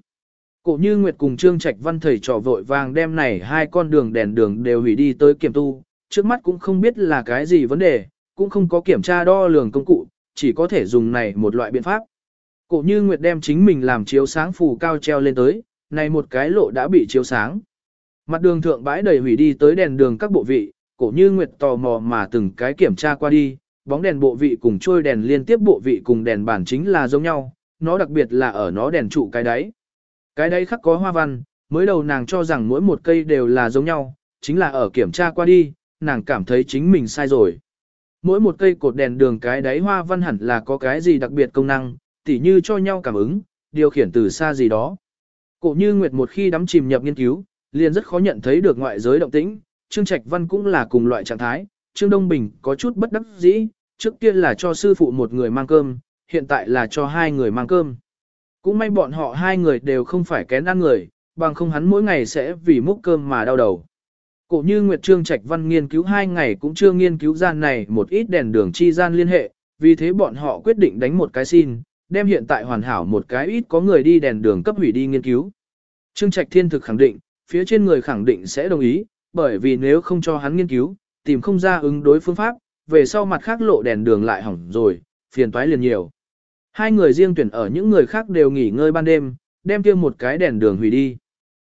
Cổ như Nguyệt cùng Trương Trạch Văn thầy trò vội vàng đem này hai con đường đèn đường đều hủy đi tới kiểm tu, trước mắt cũng không biết là cái gì vấn đề, cũng không có kiểm tra đo lường công cụ, chỉ có thể dùng này một loại biện pháp. Cổ như Nguyệt đem chính mình làm chiếu sáng phù cao treo lên tới, này một cái lộ đã bị chiếu sáng. Mặt đường thượng bãi đầy hủy đi tới đèn đường các bộ vị, cổ như Nguyệt tò mò mà từng cái kiểm tra qua đi, bóng đèn bộ vị cùng trôi đèn liên tiếp bộ vị cùng đèn bản chính là giống nhau, nó đặc biệt là ở nó đèn trụ cái đáy. Cái đáy khắc có hoa văn, mới đầu nàng cho rằng mỗi một cây đều là giống nhau, chính là ở kiểm tra qua đi, nàng cảm thấy chính mình sai rồi. Mỗi một cây cột đèn đường cái đáy hoa văn hẳn là có cái gì đặc biệt công năng, tỉ như cho nhau cảm ứng, điều khiển từ xa gì đó. Cổ như Nguyệt một khi đắm chìm nhập nghiên cứu, liền rất khó nhận thấy được ngoại giới động tĩnh, Trương Trạch Văn cũng là cùng loại trạng thái, Trương Đông Bình có chút bất đắc dĩ, trước kia là cho sư phụ một người mang cơm, hiện tại là cho hai người mang cơm. Cũng may bọn họ hai người đều không phải kén ăn người, bằng không hắn mỗi ngày sẽ vì múc cơm mà đau đầu. Cổ như Nguyệt Trương Trạch Văn nghiên cứu hai ngày cũng chưa nghiên cứu gian này một ít đèn đường chi gian liên hệ, vì thế bọn họ quyết định đánh một cái xin, đem hiện tại hoàn hảo một cái ít có người đi đèn đường cấp hủy đi nghiên cứu. Trương Trạch Thiên thực khẳng định, phía trên người khẳng định sẽ đồng ý, bởi vì nếu không cho hắn nghiên cứu, tìm không ra ứng đối phương pháp, về sau mặt khác lộ đèn đường lại hỏng rồi, phiền toái liền nhiều. Hai người riêng tuyển ở những người khác đều nghỉ ngơi ban đêm, đem kia một cái đèn đường hủy đi.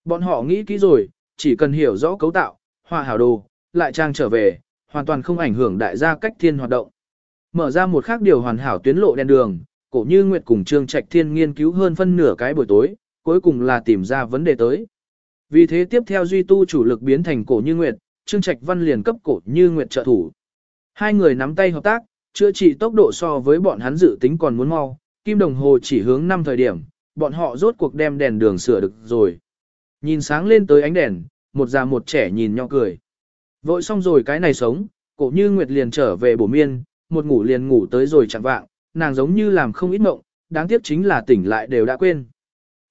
Bọn họ nghĩ kỹ rồi, chỉ cần hiểu rõ cấu tạo, hòa hảo đồ, lại trang trở về, hoàn toàn không ảnh hưởng đại gia cách thiên hoạt động. Mở ra một khác điều hoàn hảo tuyến lộ đèn đường, cổ như Nguyệt cùng Trương Trạch Thiên nghiên cứu hơn phân nửa cái buổi tối, cuối cùng là tìm ra vấn đề tới. Vì thế tiếp theo duy tu chủ lực biến thành cổ như Nguyệt, Trương Trạch Văn liền cấp cổ như Nguyệt trợ thủ. Hai người nắm tay hợp tác, chữa trị tốc độ so với bọn hắn dự tính còn muốn mau, kim đồng hồ chỉ hướng 5 thời điểm, bọn họ rốt cuộc đem đèn đường sửa được rồi. Nhìn sáng lên tới ánh đèn, một già một trẻ nhìn nhau cười. Vội xong rồi cái này sống, cổ như Nguyệt liền trở về bổ miên, một ngủ liền ngủ tới rồi chẳng vạng, nàng giống như làm không ít mộng, đáng tiếc chính là tỉnh lại đều đã quên.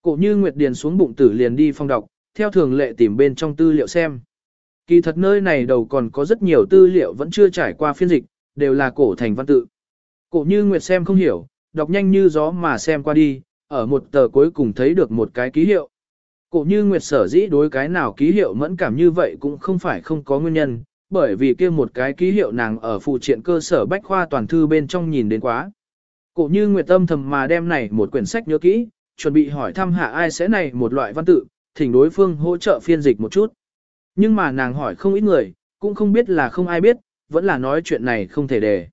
Cổ như Nguyệt Điền xuống bụng tử liền đi phong đọc, theo thường lệ tìm bên trong tư liệu xem. Kỳ thật nơi này đầu còn có rất nhiều tư liệu vẫn chưa trải qua phiên dịch, đều là cổ thành văn tự. Cổ như Nguyệt xem không hiểu, đọc nhanh như gió mà xem qua đi, ở một tờ cuối cùng thấy được một cái ký hiệu. Cổ như Nguyệt sở dĩ đối cái nào ký hiệu mẫn cảm như vậy cũng không phải không có nguyên nhân, bởi vì kia một cái ký hiệu nàng ở phụ triện cơ sở bách khoa toàn thư bên trong nhìn đến quá. Cổ như Nguyệt âm thầm mà đem này một quyển sách nhớ kỹ, chuẩn bị hỏi thăm hạ ai sẽ này một loại văn tự, thỉnh đối phương hỗ trợ phiên dịch một chút. Nhưng mà nàng hỏi không ít người, cũng không biết là không ai biết, vẫn là nói chuyện này không thể để.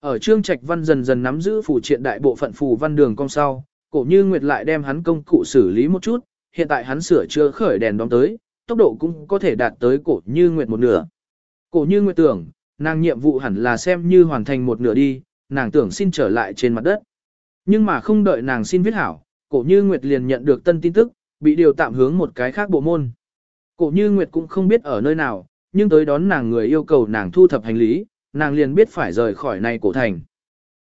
Ở trương trạch văn dần dần nắm giữ phù triện đại bộ phận phù văn đường cong sau, cổ như Nguyệt lại đem hắn công cụ xử lý một chút, hiện tại hắn sửa chữa khởi đèn đóng tới, tốc độ cũng có thể đạt tới cổ như nguyệt một nửa. Cổ như nguyệt tưởng, nàng nhiệm vụ hẳn là xem như hoàn thành một nửa đi, nàng tưởng xin trở lại trên mặt đất. Nhưng mà không đợi nàng xin viết hảo, cổ như nguyệt liền nhận được tân tin tức, bị điều tạm hướng một cái khác bộ môn. Cổ như nguyệt cũng không biết ở nơi nào, nhưng tới đón nàng người yêu cầu nàng thu thập hành lý, nàng liền biết phải rời khỏi này cổ thành.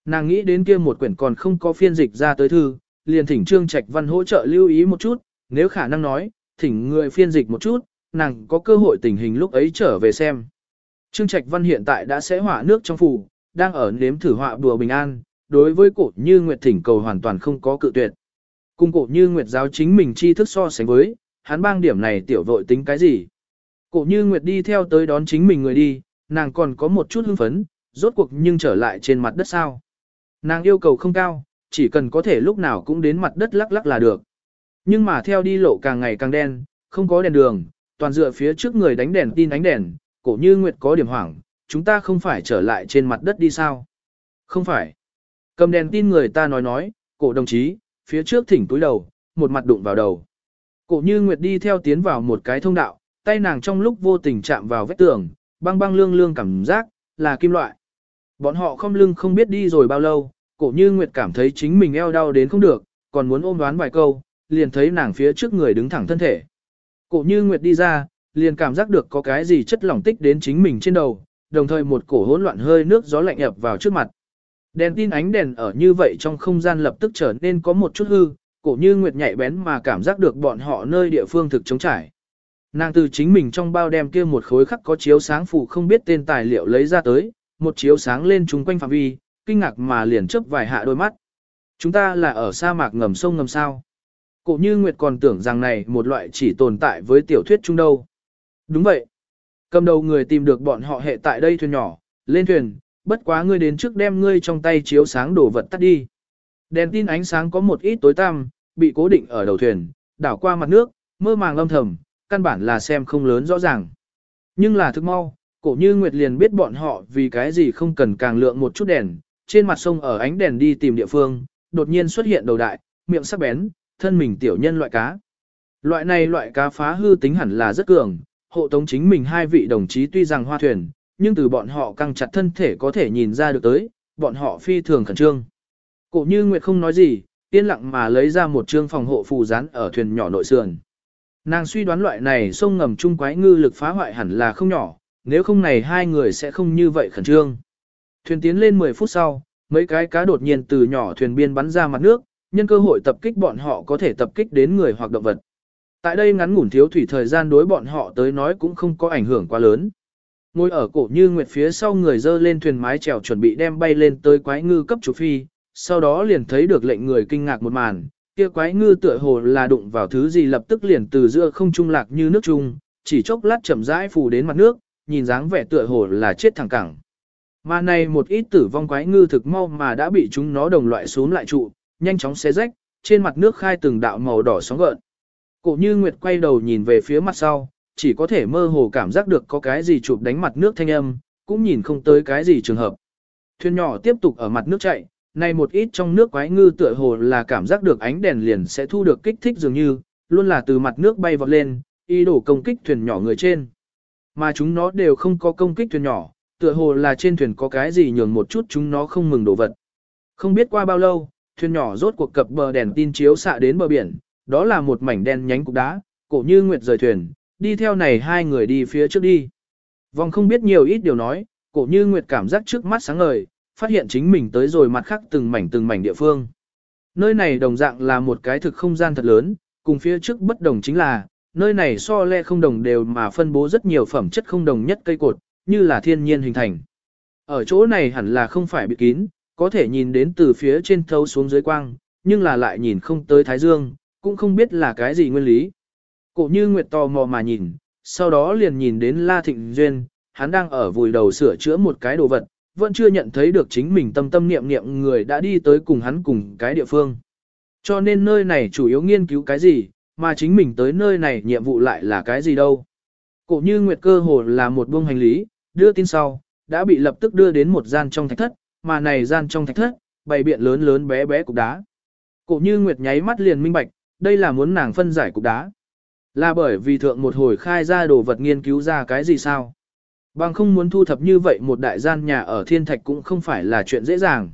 Nàng nghĩ đến kia một quyển còn không có phiên dịch ra tới thư, liền thỉnh Trương Trạch Văn hỗ trợ lưu ý một chút, nếu khả năng nói, thỉnh người phiên dịch một chút, nàng có cơ hội tình hình lúc ấy trở về xem. Trương Trạch Văn hiện tại đã sẽ hỏa nước trong phủ, đang ở nếm thử họa bùa bình an, đối với cổ như Nguyệt thỉnh cầu hoàn toàn không có cự tuyệt. Cùng cổ như Nguyệt giáo chính mình chi thức so sánh với, hắn bang điểm này tiểu vội tính cái gì. Cổ như Nguyệt đi theo tới đón chính mình người đi, nàng còn có một chút hưng phấn, rốt cuộc nhưng trở lại trên mặt đất sao. Nàng yêu cầu không cao, chỉ cần có thể lúc nào cũng đến mặt đất lắc lắc là được. Nhưng mà theo đi lộ càng ngày càng đen, không có đèn đường, toàn dựa phía trước người đánh đèn tin đánh đèn, cổ như Nguyệt có điểm hoảng, chúng ta không phải trở lại trên mặt đất đi sao? Không phải. Cầm đèn tin người ta nói nói, cổ đồng chí, phía trước thỉnh túi đầu, một mặt đụng vào đầu. Cổ như Nguyệt đi theo tiến vào một cái thông đạo, tay nàng trong lúc vô tình chạm vào vách tường, băng băng lương lương cảm giác, là kim loại. Bọn họ không lưng không biết đi rồi bao lâu, cổ như Nguyệt cảm thấy chính mình eo đau đến không được, còn muốn ôm đoán vài câu, liền thấy nàng phía trước người đứng thẳng thân thể. Cổ như Nguyệt đi ra, liền cảm giác được có cái gì chất lỏng tích đến chính mình trên đầu, đồng thời một cổ hỗn loạn hơi nước gió lạnh ập vào trước mặt. Đèn tin ánh đèn ở như vậy trong không gian lập tức trở nên có một chút hư, cổ như Nguyệt nhạy bén mà cảm giác được bọn họ nơi địa phương thực chống trải. Nàng từ chính mình trong bao đem kia một khối khắc có chiếu sáng phủ không biết tên tài liệu lấy ra tới, một chiếu sáng lên chung quanh phạm vi, kinh ngạc mà liền chớp vài hạ đôi mắt. Chúng ta là ở sa mạc ngầm sông ngầm sao. Cổ như Nguyệt còn tưởng rằng này một loại chỉ tồn tại với tiểu thuyết chung đâu. Đúng vậy. Cầm đầu người tìm được bọn họ hệ tại đây thuyền nhỏ, lên thuyền, bất quá ngươi đến trước đem ngươi trong tay chiếu sáng đổ vật tắt đi. Đèn tin ánh sáng có một ít tối tăm, bị cố định ở đầu thuyền, đảo qua mặt nước, mơ màng âm thầm, căn bản là xem không lớn rõ ràng. Nhưng là thức mau, cổ như Nguyệt liền biết bọn họ vì cái gì không cần càng lượng một chút đèn, trên mặt sông ở ánh đèn đi tìm địa phương, đột nhiên xuất hiện đầu đại, miệng sắc bén, thân mình tiểu nhân loại cá. Loại này loại cá phá hư tính hẳn là rất cường, hộ tống chính mình hai vị đồng chí tuy rằng hoa thuyền, nhưng từ bọn họ căng chặt thân thể có thể nhìn ra được tới, bọn họ phi thường khẩn trương. Cổ như Nguyệt không nói gì, yên lặng mà lấy ra một trương phòng hộ phù rán ở thuyền nhỏ nội sườn. Nàng suy đoán loại này sông ngầm chung quái ngư lực phá hoại hẳn là không nhỏ, nếu không này hai người sẽ không như vậy khẩn trương. Thuyền tiến lên 10 phút sau, mấy cái cá đột nhiên từ nhỏ thuyền biên bắn ra mặt nước, nhân cơ hội tập kích bọn họ có thể tập kích đến người hoặc động vật. Tại đây ngắn ngủn thiếu thủy thời gian đối bọn họ tới nói cũng không có ảnh hưởng quá lớn. Ngồi ở cổ như nguyệt phía sau người dơ lên thuyền mái chèo chuẩn bị đem bay lên tới quái ngư cấp chủ phi, sau đó liền thấy được lệnh người kinh ngạc một màn, kia quái ngư tựa hồ là đụng vào thứ gì lập tức liền từ giữa không trung lạc như nước trung, chỉ chốc lát chậm rãi phù đến mặt nước, nhìn dáng vẻ tựa hồ là chết thẳng cẳng. Mà này một ít tử vong quái ngư thực mau mà đã bị chúng nó đồng loại xuống lại trụ, nhanh chóng xé rách, trên mặt nước khai từng đạo màu đỏ sóng gợn. Cổ như Nguyệt quay đầu nhìn về phía mặt sau, chỉ có thể mơ hồ cảm giác được có cái gì chụp đánh mặt nước thanh âm, cũng nhìn không tới cái gì trường hợp. Thuyền nhỏ tiếp tục ở mặt nước chạy, này một ít trong nước quái ngư tựa hồ là cảm giác được ánh đèn liền sẽ thu được kích thích dường như, luôn là từ mặt nước bay vọt lên, ý đồ công kích thuyền nhỏ người trên. Mà chúng nó đều không có công kích thuyền nhỏ, tựa hồ là trên thuyền có cái gì nhường một chút chúng nó không mừng đổ vật. Không biết qua bao lâu, thuyền nhỏ rốt cuộc cập bờ đèn tin chiếu xạ đến bờ biển, đó là một mảnh đen nhánh cục đá, cổ như nguyệt rời thuyền, đi theo này hai người đi phía trước đi. Vòng không biết nhiều ít điều nói, cổ như nguyệt cảm giác trước mắt sáng ngời, phát hiện chính mình tới rồi mặt khác từng mảnh từng mảnh địa phương. Nơi này đồng dạng là một cái thực không gian thật lớn, cùng phía trước bất đồng chính là, nơi này so le không đồng đều mà phân bố rất nhiều phẩm chất không đồng nhất cây cột, như là thiên nhiên hình thành. Ở chỗ này hẳn là không phải bị kín, có thể nhìn đến từ phía trên thấu xuống dưới quang, nhưng là lại nhìn không tới thái dương, cũng không biết là cái gì nguyên lý. Cổ như Nguyệt tò mò mà nhìn, sau đó liền nhìn đến La Thịnh Duyên, hắn đang ở vùi đầu sửa chữa một cái đồ vật, vẫn chưa nhận thấy được chính mình tâm tâm niệm niệm người đã đi tới cùng hắn cùng cái địa phương. Cho nên nơi này chủ yếu nghiên cứu cái gì, mà chính mình tới nơi này nhiệm vụ lại là cái gì đâu. Cổ như Nguyệt cơ hồ là một buông hành lý, đưa tin sau, đã bị lập tức đưa đến một gian trong thạch thất, mà này gian trong thạch thất, bày biện lớn lớn bé bé cục đá. Cổ như Nguyệt nháy mắt liền minh bạch, đây là muốn nàng phân giải cục đá. Là bởi vì thượng một hồi khai ra đồ vật nghiên cứu ra cái gì sao? Bằng không muốn thu thập như vậy một đại gian nhà ở thiên thạch cũng không phải là chuyện dễ dàng.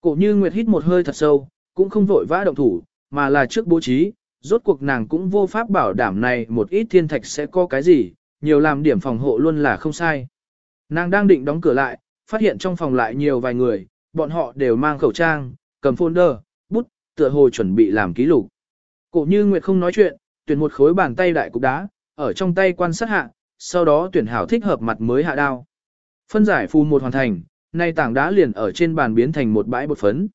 Cổ như Nguyệt hít một hơi thật sâu, cũng không vội vã động thủ, mà là trước bố trí, rốt cuộc nàng cũng vô pháp bảo đảm này một ít thiên thạch sẽ có cái gì, nhiều làm điểm phòng hộ luôn là không sai. Nàng đang định đóng cửa lại, phát hiện trong phòng lại nhiều vài người, bọn họ đều mang khẩu trang, cầm folder, bút, tựa hồ chuẩn bị làm ký lục. Cổ như Nguyệt không nói chuyện, tuyển một khối bàn tay đại cục đá, ở trong tay quan sát hạ, sau đó tuyển hảo thích hợp mặt mới hạ đao. Phân giải phù một hoàn thành, nay tảng đá liền ở trên bàn biến thành một bãi bột phấn.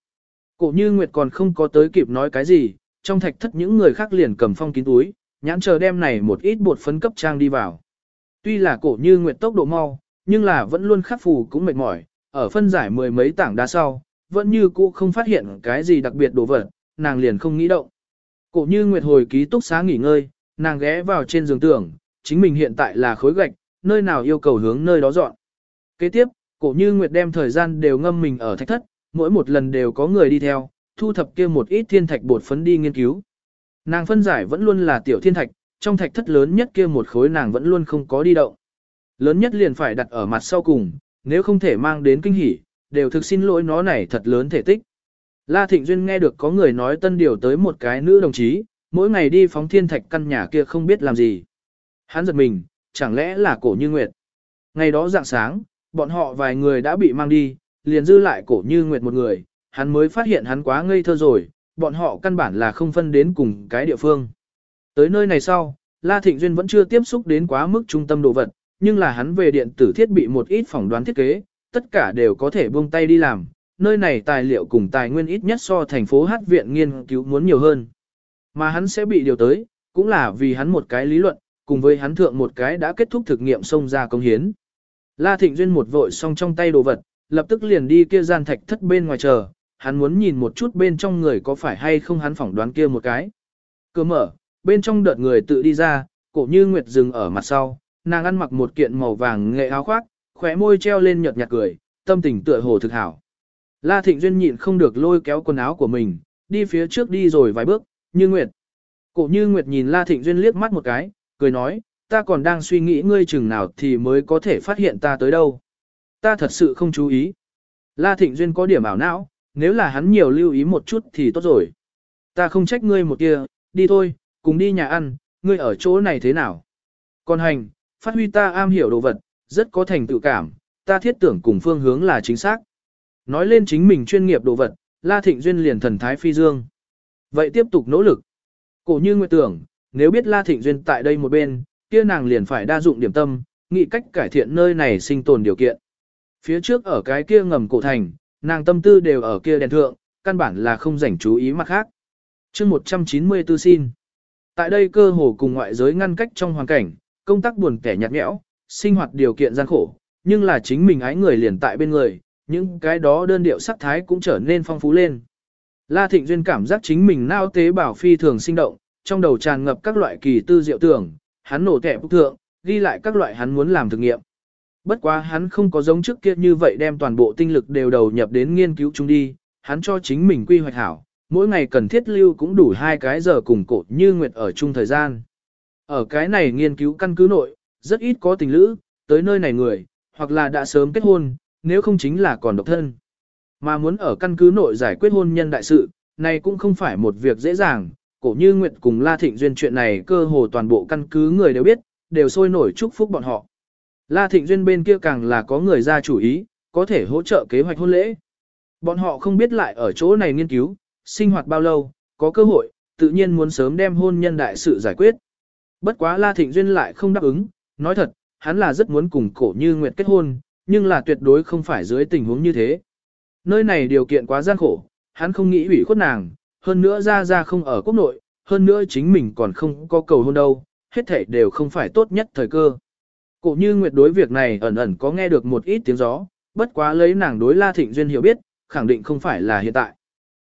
Cổ như Nguyệt còn không có tới kịp nói cái gì, trong thạch thất những người khác liền cầm phong kín túi, nhãn chờ đem này một ít bột phấn cấp trang đi vào. Tuy là cổ như Nguyệt tốc độ mau, nhưng là vẫn luôn khắc phù cũng mệt mỏi, ở phân giải mười mấy tảng đá sau, vẫn như cũ không phát hiện cái gì đặc biệt đồ vật, nàng liền không nghĩ động. Cổ như Nguyệt hồi ký túc xá nghỉ ngơi, nàng ghé vào trên giường tưởng, chính mình hiện tại là khối gạch, nơi nào yêu cầu hướng nơi đó dọn. Kế tiếp, cổ như Nguyệt đem thời gian đều ngâm mình ở thạch thất, mỗi một lần đều có người đi theo, thu thập kia một ít thiên thạch bột phấn đi nghiên cứu. Nàng phân giải vẫn luôn là tiểu thiên thạch, trong thạch thất lớn nhất kia một khối nàng vẫn luôn không có đi động. Lớn nhất liền phải đặt ở mặt sau cùng, nếu không thể mang đến kinh hỉ, đều thực xin lỗi nó này thật lớn thể tích. La Thịnh Duyên nghe được có người nói tân điều tới một cái nữ đồng chí, mỗi ngày đi phóng thiên thạch căn nhà kia không biết làm gì. Hắn giật mình, chẳng lẽ là cổ như nguyệt. Ngày đó dạng sáng, bọn họ vài người đã bị mang đi, liền dư lại cổ như nguyệt một người, hắn mới phát hiện hắn quá ngây thơ rồi, bọn họ căn bản là không phân đến cùng cái địa phương. Tới nơi này sau, La Thịnh Duyên vẫn chưa tiếp xúc đến quá mức trung tâm đồ vật, nhưng là hắn về điện tử thiết bị một ít phỏng đoán thiết kế, tất cả đều có thể buông tay đi làm, nơi này tài liệu cùng tài nguyên ít nhất so thành phố hát viện nghiên cứu muốn nhiều hơn. Mà hắn sẽ bị điều tới, cũng là vì hắn một cái lý luận, cùng với hắn thượng một cái đã kết thúc thực nghiệm xông ra công hiến. La Thịnh Duyên một vội xong trong tay đồ vật, lập tức liền đi kia gian thạch thất bên ngoài chờ, hắn muốn nhìn một chút bên trong người có phải hay không hắn phỏng đoán kia một cái. Cửa mở, bên trong đợt người tự đi ra, cổ như nguyệt dừng ở mặt sau, nàng ăn mặc một kiện màu vàng nghệ áo khoác, khóe môi treo lên nhợt nhạt cười, tâm tình tựa hồ thực hảo. La Thịnh Duyên nhịn không được lôi kéo quần áo của mình, đi phía trước đi rồi vài bước, như Nguyệt. Cổ như Nguyệt nhìn La Thịnh Duyên liếc mắt một cái, cười nói, ta còn đang suy nghĩ ngươi chừng nào thì mới có thể phát hiện ta tới đâu. Ta thật sự không chú ý. La Thịnh Duyên có điểm ảo não, nếu là hắn nhiều lưu ý một chút thì tốt rồi. Ta không trách ngươi một kia, đi thôi, cùng đi nhà ăn, ngươi ở chỗ này thế nào. Còn hành, phát huy ta am hiểu đồ vật, rất có thành tựu cảm, ta thiết tưởng cùng phương hướng là chính xác. Nói lên chính mình chuyên nghiệp đồ vật, La Thịnh Duyên liền thần thái phi dương. Vậy tiếp tục nỗ lực. Cổ như nguyện tưởng, nếu biết La Thịnh Duyên tại đây một bên, kia nàng liền phải đa dụng điểm tâm, nghĩ cách cải thiện nơi này sinh tồn điều kiện. Phía trước ở cái kia ngầm cổ thành, nàng tâm tư đều ở kia đèn thượng, căn bản là không rảnh chú ý mặt khác. chương 194 xin. Tại đây cơ hồ cùng ngoại giới ngăn cách trong hoàn cảnh, công tác buồn kẻ nhạt nhẽo, sinh hoạt điều kiện gian khổ, nhưng là chính mình ái người liền tại bên người, những cái đó đơn điệu sắc thái cũng trở nên phong phú lên. La Thịnh Duyên cảm giác chính mình nao tế bảo phi thường sinh động, trong đầu tràn ngập các loại kỳ tư diệu tưởng, hắn nổ thẻ bức thượng, ghi lại các loại hắn muốn làm thực nghiệm. Bất quá hắn không có giống trước kia như vậy đem toàn bộ tinh lực đều đầu nhập đến nghiên cứu chúng đi, hắn cho chính mình quy hoạch hảo, mỗi ngày cần thiết lưu cũng đủ hai cái giờ cùng cổ như nguyệt ở chung thời gian. Ở cái này nghiên cứu căn cứ nội, rất ít có tình lữ, tới nơi này người, hoặc là đã sớm kết hôn, nếu không chính là còn độc thân. Mà muốn ở căn cứ nội giải quyết hôn nhân đại sự, này cũng không phải một việc dễ dàng, cổ như Nguyệt cùng La Thịnh Duyên chuyện này cơ hồ toàn bộ căn cứ người đều biết, đều sôi nổi chúc phúc bọn họ. La Thịnh Duyên bên kia càng là có người ra chủ ý, có thể hỗ trợ kế hoạch hôn lễ. Bọn họ không biết lại ở chỗ này nghiên cứu, sinh hoạt bao lâu, có cơ hội, tự nhiên muốn sớm đem hôn nhân đại sự giải quyết. Bất quá La Thịnh Duyên lại không đáp ứng, nói thật, hắn là rất muốn cùng cổ như Nguyệt kết hôn, nhưng là tuyệt đối không phải dưới tình huống như thế. Nơi này điều kiện quá gian khổ, hắn không nghĩ ủy khuất nàng, hơn nữa ra ra không ở quốc nội, hơn nữa chính mình còn không có cầu hôn đâu, hết thảy đều không phải tốt nhất thời cơ. Cổ như Nguyệt đối việc này ẩn ẩn có nghe được một ít tiếng gió, bất quá lấy nàng đối La Thịnh Duyên hiểu biết, khẳng định không phải là hiện tại.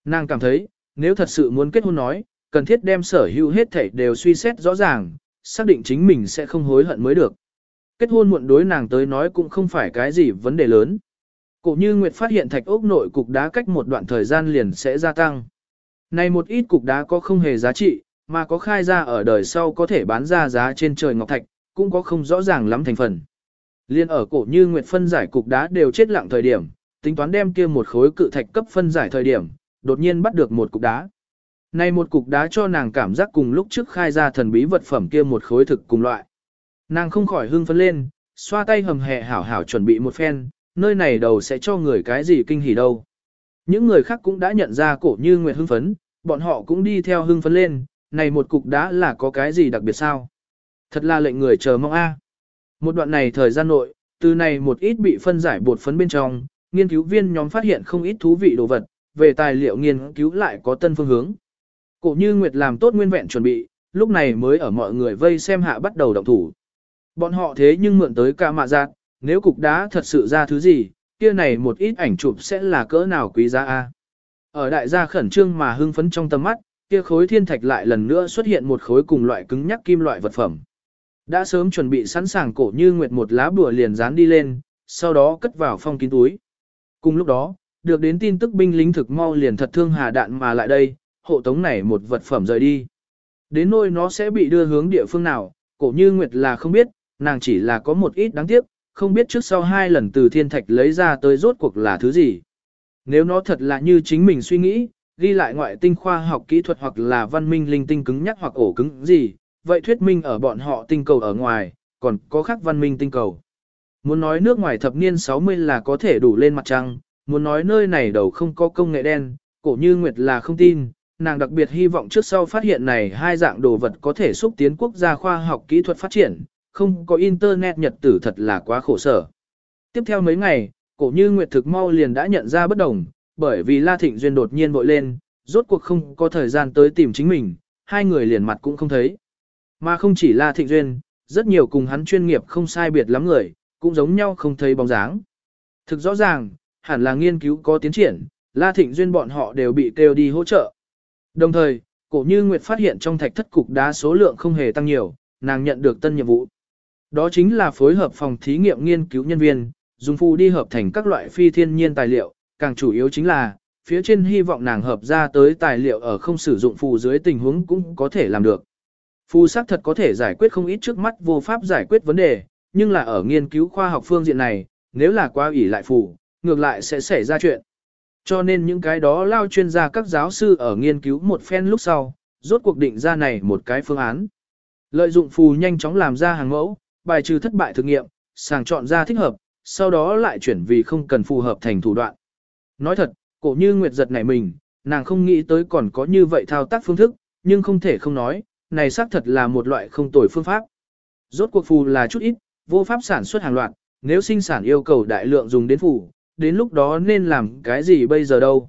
Nàng cảm thấy, nếu thật sự muốn kết hôn nói, cần thiết đem sở hữu hết thảy đều suy xét rõ ràng, xác định chính mình sẽ không hối hận mới được. Kết hôn muộn đối nàng tới nói cũng không phải cái gì vấn đề lớn. Cổ như Nguyệt phát hiện thạch ốc nội cục đá cách một đoạn thời gian liền sẽ gia tăng. Này một ít cục đá có không hề giá trị, mà có khai ra ở đời sau có thể bán ra giá trên trời ngọc thạch, cũng có không rõ ràng lắm thành phần. Liên ở cổ như Nguyệt phân giải cục đá đều chết lặng thời điểm, tính toán đem kia một khối cự thạch cấp phân giải thời điểm, đột nhiên bắt được một cục đá. Này một cục đá cho nàng cảm giác cùng lúc trước khai ra thần bí vật phẩm kia một khối thực cùng loại. Nàng không khỏi hưng phấn lên, xoa tay hầm hẹ hảo hảo chuẩn bị một phen, nơi này đầu sẽ cho người cái gì kinh hỉ đâu. Những người khác cũng đã nhận ra cổ như Nguyệt hưng phấn, bọn họ cũng đi theo hưng phấn lên, này một cục đá là có cái gì đặc biệt sao? Thật là lệnh người chờ mong a. Một đoạn này thời gian nội, từ này một ít bị phân giải bột phấn bên trong, nghiên cứu viên nhóm phát hiện không ít thú vị đồ vật, về tài liệu nghiên cứu lại có tân phương hướng. Cổ như Nguyệt làm tốt nguyên vẹn chuẩn bị, lúc này mới ở mọi người vây xem hạ bắt đầu động thủ. Bọn họ thế nhưng mượn tới ca mạ giác, nếu cục đá thật sự ra thứ gì, kia này một ít ảnh chụp sẽ là cỡ nào quý giá a. Ở đại gia khẩn trương mà hưng phấn trong tầm mắt, kia khối thiên thạch lại lần nữa xuất hiện một khối cùng loại cứng nhắc kim loại vật phẩm. Đã sớm chuẩn bị sẵn sàng cổ như nguyệt một lá bùa liền dán đi lên, sau đó cất vào phong kín túi. Cùng lúc đó, được đến tin tức binh lính thực mau liền thật thương hà đạn mà lại đây, hộ tống này một vật phẩm rời đi. Đến nơi nó sẽ bị đưa hướng địa phương nào, cổ như nguyệt là không biết, nàng chỉ là có một ít đáng tiếc, không biết trước sau hai lần từ thiên thạch lấy ra tới rốt cuộc là thứ gì. Nếu nó thật là như chính mình suy nghĩ, ghi lại ngoại tinh khoa học kỹ thuật hoặc là văn minh linh tinh cứng nhắc hoặc ổ cứng gì, vậy thuyết minh ở bọn họ tinh cầu ở ngoài, còn có khác văn minh tinh cầu. Muốn nói nước ngoài thập niên 60 là có thể đủ lên mặt trăng, muốn nói nơi này đầu không có công nghệ đen, cổ như Nguyệt là không tin, nàng đặc biệt hy vọng trước sau phát hiện này hai dạng đồ vật có thể xúc tiến quốc gia khoa học kỹ thuật phát triển, không có internet nhật tử thật là quá khổ sở. Tiếp theo mấy ngày, cổ như Nguyệt thực mau liền đã nhận ra bất đồng, bởi vì La Thịnh Duyên đột nhiên bội lên, rốt cuộc không có thời gian tới tìm chính mình, hai người liền mặt cũng không thấy. Mà không chỉ La Thịnh Duyên, rất nhiều cùng hắn chuyên nghiệp không sai biệt lắm người, cũng giống nhau không thấy bóng dáng. Thực rõ ràng, hẳn là nghiên cứu có tiến triển, La Thịnh Duyên bọn họ đều bị kêu đi hỗ trợ. Đồng thời, cổ như Nguyệt phát hiện trong thạch thất cục đá số lượng không hề tăng nhiều, nàng nhận được tân nhiệm vụ. Đó chính là phối hợp phòng thí nghiệm nghiên cứu nhân viên, dùng phù đi hợp thành các loại phi thiên nhiên tài liệu, càng chủ yếu chính là, phía trên hy vọng nàng hợp ra tới tài liệu ở không sử dụng phù dưới tình huống cũng có thể làm được. Phù xác thật có thể giải quyết không ít trước mắt vô pháp giải quyết vấn đề, nhưng là ở nghiên cứu khoa học phương diện này, nếu là quá ủy lại phù, ngược lại sẽ xảy ra chuyện. Cho nên những cái đó lao chuyên gia các giáo sư ở nghiên cứu một phen lúc sau, rốt cuộc định ra này một cái phương án. Lợi dụng phù nhanh chóng làm ra hàng mẫu, bài trừ thất bại thử nghiệm, sàng chọn ra thích hợp, sau đó lại chuyển vì không cần phù hợp thành thủ đoạn. Nói thật, cổ như Nguyệt giật nảy mình, nàng không nghĩ tới còn có như vậy thao tác phương thức, nhưng không thể không nói, này xác thật là một loại không tồi phương pháp. Rốt cuộc phù là chút ít, vô pháp sản xuất hàng loạt, nếu sinh sản yêu cầu đại lượng dùng đến phù, đến lúc đó nên làm cái gì bây giờ đâu.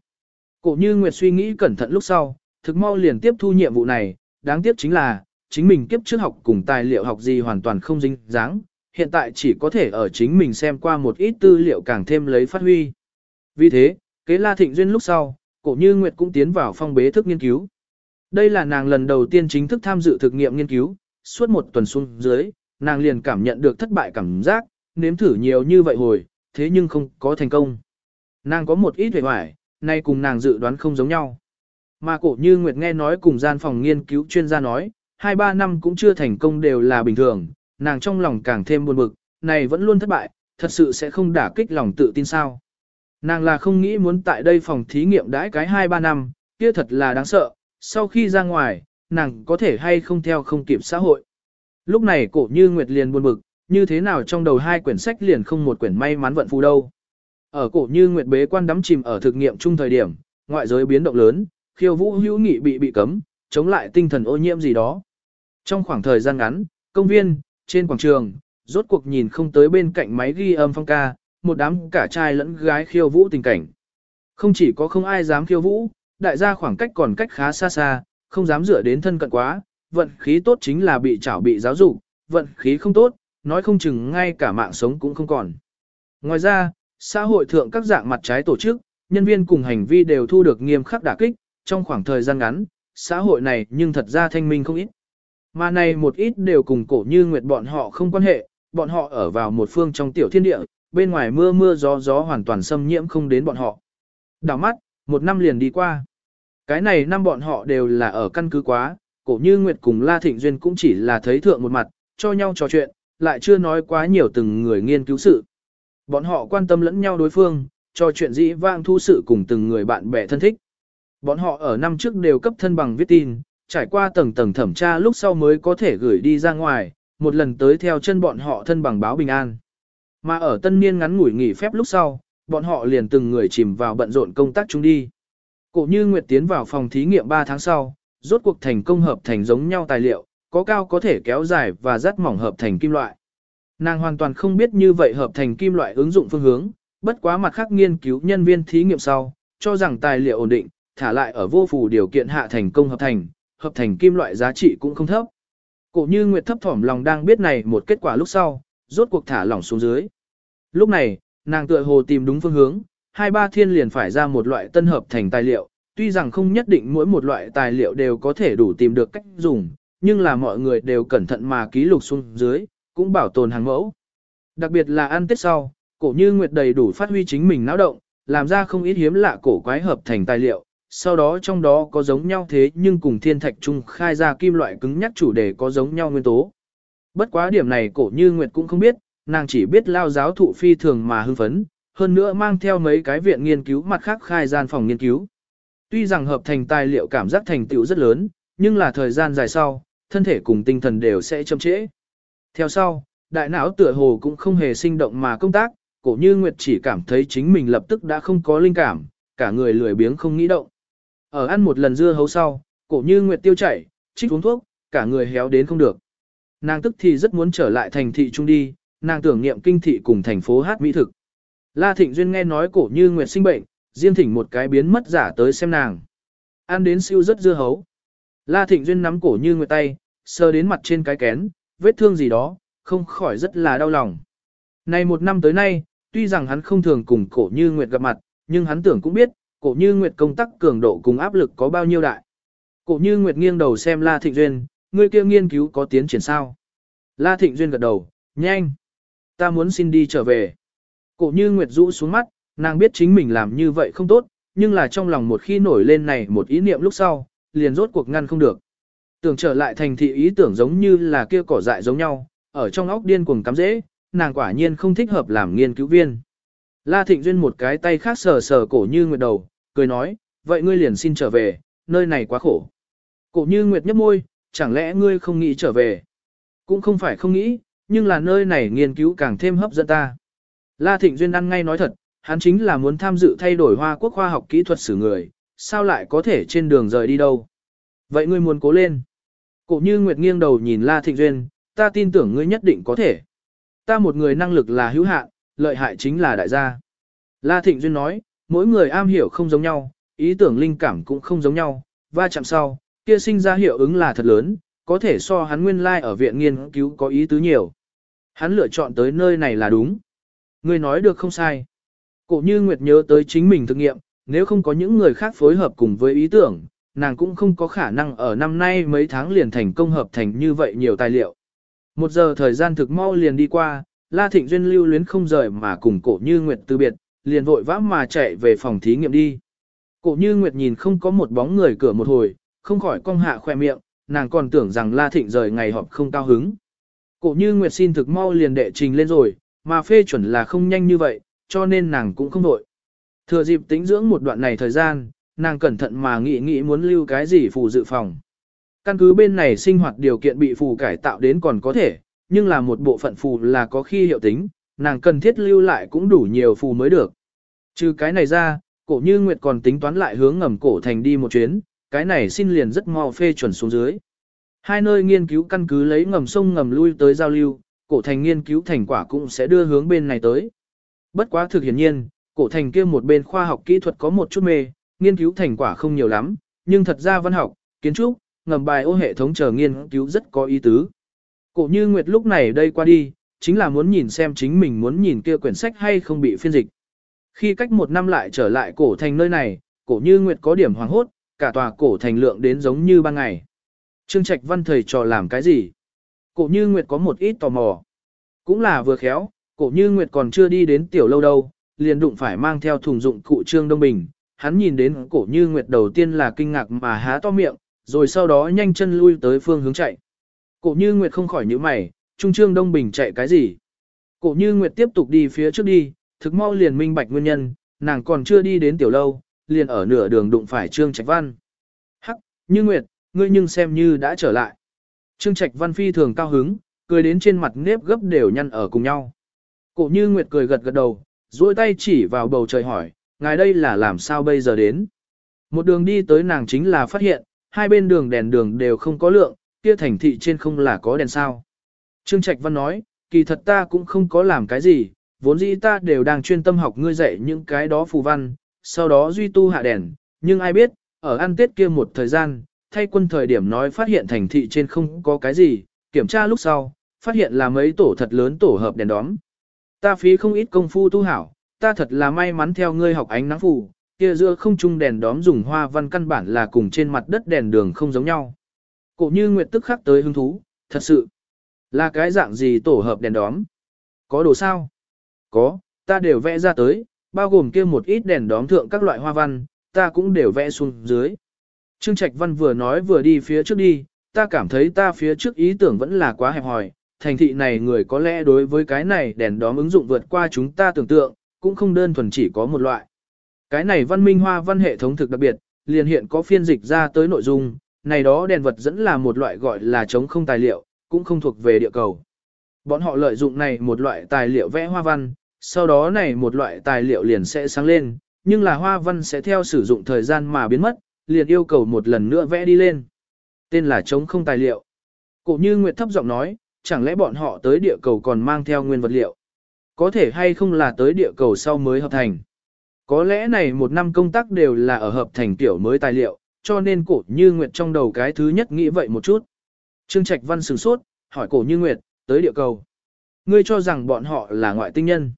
Cổ như Nguyệt suy nghĩ cẩn thận lúc sau, thực mau liền tiếp thu nhiệm vụ này, đáng tiếc chính là, chính mình kiếp trước học cùng tài liệu học gì hoàn toàn không dính dáng, hiện tại chỉ có thể ở chính mình xem qua một ít tư liệu càng thêm lấy phát huy. Vì thế, kế la thịnh duyên lúc sau, cổ như Nguyệt cũng tiến vào phong bế thức nghiên cứu. Đây là nàng lần đầu tiên chính thức tham dự thực nghiệm nghiên cứu, suốt một tuần xuống dưới, nàng liền cảm nhận được thất bại cảm giác, nếm thử nhiều như vậy hồi, thế nhưng không có thành công. Nàng có một ít vẻ hoài, nay cùng nàng dự đoán không giống nhau. Mà cổ như Nguyệt nghe nói cùng gian phòng nghiên cứu chuyên gia nói, 2-3 năm cũng chưa thành công đều là bình thường, nàng trong lòng càng thêm buồn bực, này vẫn luôn thất bại, thật sự sẽ không đả kích lòng tự tin sao. Nàng là không nghĩ muốn tại đây phòng thí nghiệm đãi cái 2-3 năm, kia thật là đáng sợ, sau khi ra ngoài, nàng có thể hay không theo không kịp xã hội. Lúc này cổ như Nguyệt liền buồn bực, như thế nào trong đầu hai quyển sách liền không một quyển may mắn vận phù đâu. Ở cổ như Nguyệt bế quan đắm chìm ở thực nghiệm chung thời điểm, ngoại giới biến động lớn, khiêu vũ hữu nghị bị bị cấm, chống lại tinh thần ô nhiễm gì đó. Trong khoảng thời gian ngắn, công viên, trên quảng trường, rốt cuộc nhìn không tới bên cạnh máy ghi âm phong ca, một đám cả trai lẫn gái khiêu vũ tình cảnh. Không chỉ có không ai dám khiêu vũ, đại gia khoảng cách còn cách khá xa xa, không dám dựa đến thân cận quá, vận khí tốt chính là bị chảo bị giáo dục, vận khí không tốt, nói không chừng ngay cả mạng sống cũng không còn. Ngoài ra, xã hội thượng các dạng mặt trái tổ chức, nhân viên cùng hành vi đều thu được nghiêm khắc đả kích, trong khoảng thời gian ngắn, xã hội này nhưng thật ra thanh minh không ít. Mà này một ít đều cùng cổ như nguyệt bọn họ không quan hệ, bọn họ ở vào một phương trong tiểu thiên địa, bên ngoài mưa mưa gió gió hoàn toàn xâm nhiễm không đến bọn họ. Đảo mắt, một năm liền đi qua. Cái này năm bọn họ đều là ở căn cứ quá, cổ như Nguyệt cùng La Thịnh Duyên cũng chỉ là thấy thượng một mặt, cho nhau trò chuyện, lại chưa nói quá nhiều từng người nghiên cứu sự. Bọn họ quan tâm lẫn nhau đối phương, trò chuyện dĩ vang thu sự cùng từng người bạn bè thân thích. Bọn họ ở năm trước đều cấp thân bằng viết tin, trải qua tầng tầng thẩm tra lúc sau mới có thể gửi đi ra ngoài, một lần tới theo chân bọn họ thân bằng báo bình an. Mà ở tân niên ngắn ngủi nghỉ phép lúc sau, bọn họ liền từng người chìm vào bận rộn công tác chung đi. Cổ như Nguyệt tiến vào phòng thí nghiệm 3 tháng sau, rốt cuộc thành công hợp thành giống nhau tài liệu, có cao có thể kéo dài và rất mỏng hợp thành kim loại. Nàng hoàn toàn không biết như vậy hợp thành kim loại ứng dụng phương hướng, bất quá mặt khác nghiên cứu nhân viên thí nghiệm sau, cho rằng tài liệu ổn định, thả lại ở vô phù điều kiện hạ thành công hợp thành, hợp thành kim loại giá trị cũng không thấp. Cổ như Nguyệt thấp thỏm lòng đang biết này một kết quả lúc sau, rốt cuộc thả lỏng xuống dưới. Lúc này, nàng tựa hồ tìm đúng phương hướng, hai ba thiên liền phải ra một loại tân hợp thành tài liệu, tuy rằng không nhất định mỗi một loại tài liệu đều có thể đủ tìm được cách dùng, nhưng là mọi người đều cẩn thận mà ký lục xuống dưới, cũng bảo tồn hàng mẫu. Đặc biệt là ăn tết sau, cổ như Nguyệt đầy đủ phát huy chính mình náo động, làm ra không ít hiếm lạ cổ quái hợp thành tài liệu, sau đó trong đó có giống nhau thế nhưng cùng thiên thạch trung khai ra kim loại cứng nhắc chủ đề có giống nhau nguyên tố. Bất quá điểm này cổ như Nguyệt cũng không biết, nàng chỉ biết lao giáo thụ phi thường mà hưng phấn, hơn nữa mang theo mấy cái viện nghiên cứu mặt khác khai gian phòng nghiên cứu. Tuy rằng hợp thành tài liệu cảm giác thành tựu rất lớn, nhưng là thời gian dài sau, thân thể cùng tinh thần đều sẽ chậm trễ. Theo sau, đại não tựa hồ cũng không hề sinh động mà công tác, cổ như Nguyệt chỉ cảm thấy chính mình lập tức đã không có linh cảm, cả người lười biếng không nghĩ động. Ở ăn một lần dưa hấu sau, cổ như Nguyệt tiêu chảy, trích uống thuốc, cả người héo đến không được. Nàng tức thì rất muốn trở lại thành thị trung đi, nàng tưởng niệm kinh thị cùng thành phố hát mỹ thực. La Thịnh Duyên nghe nói cổ như Nguyệt sinh bệnh, riêng thỉnh một cái biến mất giả tới xem nàng. Ăn đến siêu rất dưa hấu. La Thịnh Duyên nắm cổ như Nguyệt tay, sờ đến mặt trên cái kén, vết thương gì đó, không khỏi rất là đau lòng. Này một năm tới nay, tuy rằng hắn không thường cùng cổ như Nguyệt gặp mặt, nhưng hắn tưởng cũng biết, cổ như Nguyệt công tác cường độ cùng áp lực có bao nhiêu đại. Cổ như Nguyệt nghiêng đầu xem La Thịnh Duyên, ngươi kia nghiên cứu có tiến triển sao. La Thịnh Duyên gật đầu, nhanh. Ta muốn xin đi trở về. Cổ như Nguyệt rũ xuống mắt, nàng biết chính mình làm như vậy không tốt, nhưng là trong lòng một khi nổi lên này một ý niệm lúc sau, liền rốt cuộc ngăn không được. Tưởng trở lại thành thị ý tưởng giống như là kia cỏ dại giống nhau, ở trong óc điên cuồng cắm dễ, nàng quả nhiên không thích hợp làm nghiên cứu viên. La Thịnh Duyên một cái tay khác sờ sờ cổ như Nguyệt đầu, cười nói, vậy ngươi liền xin trở về, nơi này quá khổ. Cổ như Nguyệt nhấp môi, chẳng lẽ ngươi không nghĩ trở về? Cũng không phải không nghĩ, nhưng là nơi này nghiên cứu càng thêm hấp dẫn ta. La Thịnh Duyên ăn ngay nói thật, hắn chính là muốn tham dự thay đổi Hoa Quốc khoa học kỹ thuật sử người, sao lại có thể trên đường rời đi đâu. Vậy ngươi muốn cố lên. Cổ như Nguyệt nghiêng đầu nhìn La Thịnh Duyên, ta tin tưởng ngươi nhất định có thể. Ta một người năng lực là hữu hạn, lợi hại chính là đại gia. La Thịnh Duyên nói, mỗi người am hiểu không giống nhau, ý tưởng linh cảm cũng không giống nhau, va chạm sau, kia sinh ra hiệu ứng là thật lớn, có thể so hắn nguyên lai like ở viện nghiên cứu có ý tứ nhiều. Hắn lựa chọn tới nơi này là đúng. người nói được không sai. Cổ như Nguyệt nhớ tới chính mình thực nghiệm, nếu không có những người khác phối hợp cùng với ý tưởng, nàng cũng không có khả năng ở năm nay mấy tháng liền thành công hợp thành như vậy nhiều tài liệu. Một giờ thời gian thực mau liền đi qua, La Thịnh Duyên lưu luyến không rời mà cùng cổ như Nguyệt từ biệt, liền vội vã mà chạy về phòng thí nghiệm đi. Cổ như Nguyệt nhìn không có một bóng người cửa một hồi, không khỏi cong hạ khoe miệng, nàng còn tưởng rằng La Thịnh rời ngày họp không cao hứng. Cổ như Nguyệt xin thực mau liền đệ trình lên rồi, mà phê chuẩn là không nhanh như vậy, cho nên nàng cũng không đội. Thừa dịp tính dưỡng một đoạn này thời gian, nàng cẩn thận mà nghĩ nghĩ muốn lưu cái gì phù dự phòng. Căn cứ bên này sinh hoạt điều kiện bị phù cải tạo đến còn có thể, nhưng là một bộ phận phù là có khi hiệu tính, nàng cần thiết lưu lại cũng đủ nhiều phù mới được. Trừ cái này ra, cổ như Nguyệt còn tính toán lại hướng ngầm cổ thành đi một chuyến, cái này xin liền rất mau phê chuẩn xuống dưới. Hai nơi nghiên cứu căn cứ lấy ngầm sông ngầm lui tới giao lưu, cổ thành nghiên cứu thành quả cũng sẽ đưa hướng bên này tới. Bất quá thực hiển nhiên, cổ thành kia một bên khoa học kỹ thuật có một chút mê, nghiên cứu thành quả không nhiều lắm, nhưng thật ra văn học, kiến trúc, ngầm bài ô hệ thống chờ nghiên cứu rất có ý tứ. Cổ như Nguyệt lúc này đây qua đi, chính là muốn nhìn xem chính mình muốn nhìn kia quyển sách hay không bị phiên dịch. Khi cách một năm lại trở lại cổ thành nơi này, cổ như Nguyệt có điểm hoàng hốt, cả tòa cổ thành lượng đến giống như ban ngày. Trương Trạch Văn thầy trò làm cái gì? Cổ như Nguyệt có một ít tò mò. Cũng là vừa khéo, cổ như Nguyệt còn chưa đi đến tiểu lâu đâu, liền đụng phải mang theo thùng dụng cụ Trương Đông Bình. hắn nhìn đến cổ như nguyệt đầu tiên là kinh ngạc mà há to miệng, rồi sau đó nhanh chân lui tới phương hướng chạy. Cổ như nguyệt không khỏi nhíu mày, Trung Trương Đông Bình chạy cái gì? Cổ như nguyệt tiếp tục đi phía trước đi, thực mau liền minh bạch nguyên nhân, nàng còn chưa đi đến tiểu lâu, liền ở nửa đường đụng phải Trương Trạch Văn. Hắc, như nguyệt, ngươi nhưng xem như đã trở lại. Trương Trạch Văn phi thường cao hứng, cười đến trên mặt nếp gấp đều nhăn ở cùng nhau. Cổ như nguyệt cười gật gật đầu, duỗi tay chỉ vào bầu trời hỏi, ngài đây là làm sao bây giờ đến. Một đường đi tới nàng chính là phát hiện, hai bên đường đèn đường đều không có lượng, kia thành thị trên không là có đèn sao. Trương Trạch Văn nói, kỳ thật ta cũng không có làm cái gì, vốn dĩ ta đều đang chuyên tâm học ngươi dạy những cái đó phù văn, sau đó duy tu hạ đèn, nhưng ai biết, ở ăn tết kia một thời gian, thay quân thời điểm nói phát hiện thành thị trên không có cái gì, kiểm tra lúc sau, phát hiện là mấy tổ thật lớn tổ hợp đèn đóm. Ta phí không ít công phu tu hảo, ta thật là may mắn theo ngươi học ánh nắng phù, kia giữa không trung đèn đóm dùng hoa văn căn bản là cùng trên mặt đất đèn đường không giống nhau. Cổ như Nguyệt tức khắc tới hứng thú, thật sự. Là cái dạng gì tổ hợp đèn đóm? Có đồ sao? Có, ta đều vẽ ra tới, bao gồm kia một ít đèn đóm thượng các loại hoa văn, ta cũng đều vẽ xuống dưới. Trương Trạch Văn vừa nói vừa đi phía trước đi, ta cảm thấy ta phía trước ý tưởng vẫn là quá hẹp hòi, thành thị này người có lẽ đối với cái này đèn đóm ứng dụng vượt qua chúng ta tưởng tượng, cũng không đơn thuần chỉ có một loại. Cái này văn minh hoa văn hệ thống thực đặc biệt, liền hiện có phiên dịch ra tới nội dung, này đó đèn vật dẫn là một loại gọi là chống không tài liệu, cũng không thuộc về địa cầu. Bọn họ lợi dụng này một loại tài liệu vẽ hoa văn, sau đó này một loại tài liệu liền sẽ sáng lên, nhưng là hoa văn sẽ theo sử dụng thời gian mà biến mất, liền yêu cầu một lần nữa vẽ đi lên. Tên là chống không tài liệu. Cổ như Nguyệt thấp giọng nói, chẳng lẽ bọn họ tới địa cầu còn mang theo nguyên vật liệu? Có thể hay không là tới địa cầu sau mới hợp thành? Có lẽ này một năm công tác đều là ở hợp thành tiểu mới tài liệu, cho nên cổ như Nguyệt trong đầu cái thứ nhất nghĩ vậy một chút. Trương Trạch Văn sửng sốt, hỏi cổ như Nguyệt, tới địa cầu. Ngươi cho rằng bọn họ là ngoại tinh nhân.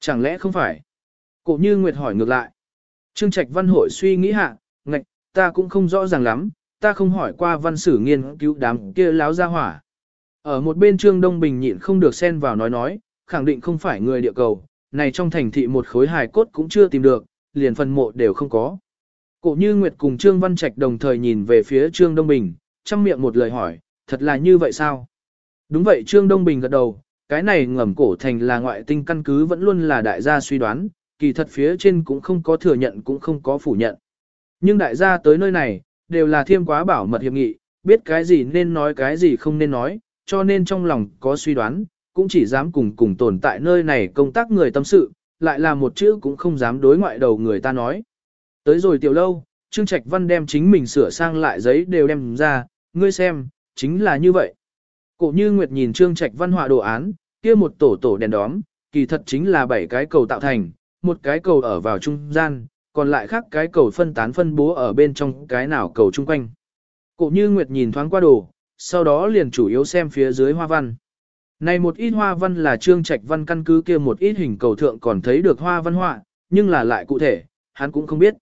Chẳng lẽ không phải? Cổ như Nguyệt hỏi ngược lại. Trương Trạch Văn hội suy nghĩ hạ, ngạch, ta cũng không rõ ràng lắm, ta không hỏi qua văn sử nghiên cứu đám kia láo ra hỏa. Ở một bên Trương Đông Bình nhịn không được xen vào nói nói, khẳng định không phải người địa cầu, này trong thành thị một khối hài cốt cũng chưa tìm được, liền phần mộ đều không có. Cổ như Nguyệt cùng Trương Văn Trạch đồng thời nhìn về phía Trương Đông Bình, chăm miệng một lời hỏi, thật là như vậy sao? Đúng vậy Trương Đông Bình gật đầu, cái này ngầm cổ thành là ngoại tinh căn cứ vẫn luôn là đại gia suy đoán, kỳ thật phía trên cũng không có thừa nhận cũng không có phủ nhận. Nhưng đại gia tới nơi này, đều là thiêm quá bảo mật hiệp nghị, biết cái gì nên nói cái gì không nên nói, cho nên trong lòng có suy đoán, cũng chỉ dám cùng cùng tồn tại nơi này công tác người tâm sự, lại là một chữ cũng không dám đối ngoại đầu người ta nói. Tới rồi tiểu lâu, Trương Trạch Văn đem chính mình sửa sang lại giấy đều đem ra, ngươi xem, chính là như vậy. Cổ như Nguyệt nhìn Trương Trạch Văn họa đồ án, kia một tổ tổ đèn đóm, kỳ thật chính là bảy cái cầu tạo thành, một cái cầu ở vào trung gian, còn lại khác cái cầu phân tán phân bố ở bên trong cái nào cầu chung quanh. Cổ như Nguyệt nhìn thoáng qua đồ, sau đó liền chủ yếu xem phía dưới hoa văn. Này một ít hoa văn là trương trạch văn căn cứ kia một ít hình cầu thượng còn thấy được hoa văn họa, nhưng là lại cụ thể, hắn cũng không biết.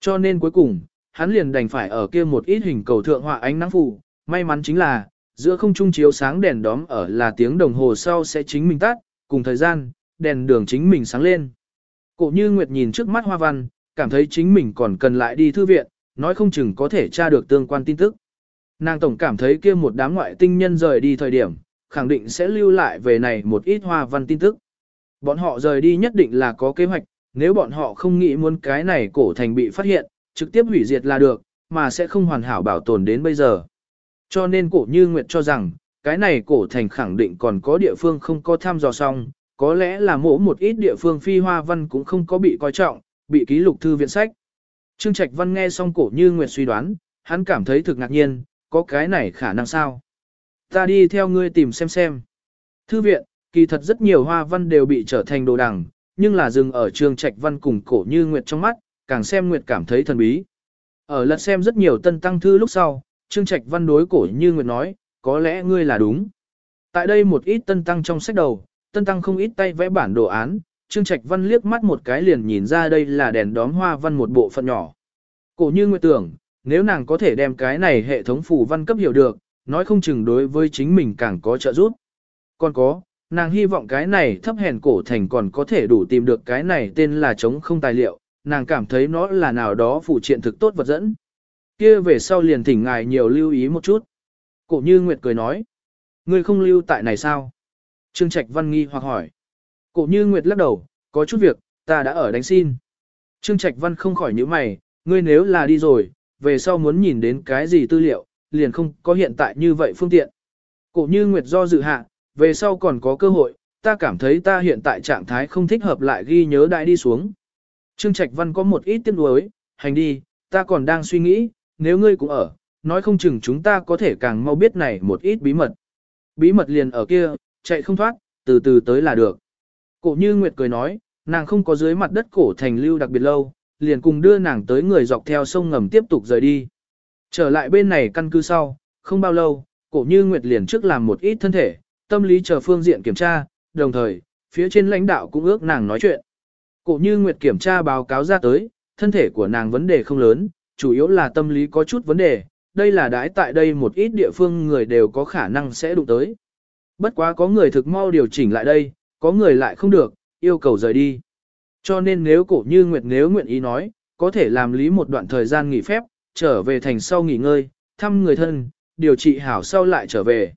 Cho nên cuối cùng, hắn liền đành phải ở kia một ít hình cầu thượng họa ánh nắng phủ may mắn chính là, giữa không trung chiếu sáng đèn đóm ở là tiếng đồng hồ sau sẽ chính mình tắt, cùng thời gian, đèn đường chính mình sáng lên. Cổ như Nguyệt nhìn trước mắt hoa văn, cảm thấy chính mình còn cần lại đi thư viện, nói không chừng có thể tra được tương quan tin tức. Nàng tổng cảm thấy kia một đám ngoại tinh nhân rời đi thời điểm, khẳng định sẽ lưu lại về này một ít hoa văn tin tức. Bọn họ rời đi nhất định là có kế hoạch, nếu bọn họ không nghĩ muốn cái này cổ thành bị phát hiện, trực tiếp hủy diệt là được, mà sẽ không hoàn hảo bảo tồn đến bây giờ. Cho nên cổ như Nguyệt cho rằng, cái này cổ thành khẳng định còn có địa phương không có tham dò xong, có lẽ là mổ một ít địa phương phi hoa văn cũng không có bị coi trọng, bị ký lục thư viện sách. Trương Trạch Văn nghe xong cổ như Nguyệt suy đoán, hắn cảm thấy thực ngạc nhiên, có cái này khả năng sao? Ta đi theo ngươi tìm xem xem. Thư viện, kỳ thật rất nhiều hoa văn đều bị trở thành đồ đằng, nhưng là dừng ở Trương Trạch Văn cùng cổ như Nguyệt trong mắt, càng xem Nguyệt cảm thấy thần bí. Ở lật xem rất nhiều tân tăng thư lúc sau, Trương Trạch Văn đối cổ như Nguyệt nói, có lẽ ngươi là đúng. Tại đây một ít tân tăng trong sách đầu, tân tăng không ít tay vẽ bản đồ án, Trương Trạch Văn liếc mắt một cái liền nhìn ra đây là đèn đóm hoa văn một bộ phận nhỏ. Cổ như Nguyệt tưởng, nếu nàng có thể đem cái này hệ thống phù văn cấp hiểu được, nói không chừng đối với chính mình càng có trợ giúp. Còn có, nàng hy vọng cái này thấp hèn cổ thành còn có thể đủ tìm được cái này tên là chống không tài liệu, nàng cảm thấy nó là nào đó phụ triện thực tốt vật dẫn. Kia về sau liền thỉnh ngài nhiều lưu ý một chút. Cổ như Nguyệt cười nói. Ngươi không lưu tại này sao? Trương Trạch Văn nghi hoặc hỏi. Cổ như Nguyệt lắc đầu, có chút việc, ta đã ở đánh xin. Trương Trạch Văn không khỏi nhíu mày, ngươi nếu là đi rồi, về sau muốn nhìn đến cái gì tư liệu, liền không có hiện tại như vậy phương tiện. Cổ như Nguyệt do dự hạ, về sau còn có cơ hội, ta cảm thấy ta hiện tại trạng thái không thích hợp lại ghi nhớ đại đi xuống. Trương Trạch Văn có một ít tiếc nuối, hành đi, ta còn đang suy nghĩ, nếu ngươi cũng ở, nói không chừng chúng ta có thể càng mau biết này một ít bí mật. Bí mật liền ở kia, chạy không thoát, từ từ tới là được. Cổ như Nguyệt cười nói, nàng không có dưới mặt đất cổ thành lưu đặc biệt lâu, liền cùng đưa nàng tới người dọc theo sông ngầm tiếp tục rời đi. Trở lại bên này căn cứ sau, không bao lâu, cổ như Nguyệt liền trước làm một ít thân thể, tâm lý chờ phương diện kiểm tra, đồng thời, phía trên lãnh đạo cũng ước nàng nói chuyện. Cổ như Nguyệt kiểm tra báo cáo ra tới, thân thể của nàng vấn đề không lớn, chủ yếu là tâm lý có chút vấn đề, đây là đãi tại đây một ít địa phương người đều có khả năng sẽ đụng tới. Bất quá có người thực mau điều chỉnh lại đây, có người lại không được, yêu cầu rời đi. Cho nên nếu cổ như Nguyệt nếu nguyện ý nói, có thể làm lý một đoạn thời gian nghỉ phép, trở về thành sau nghỉ ngơi, thăm người thân, điều trị hảo sau lại trở về.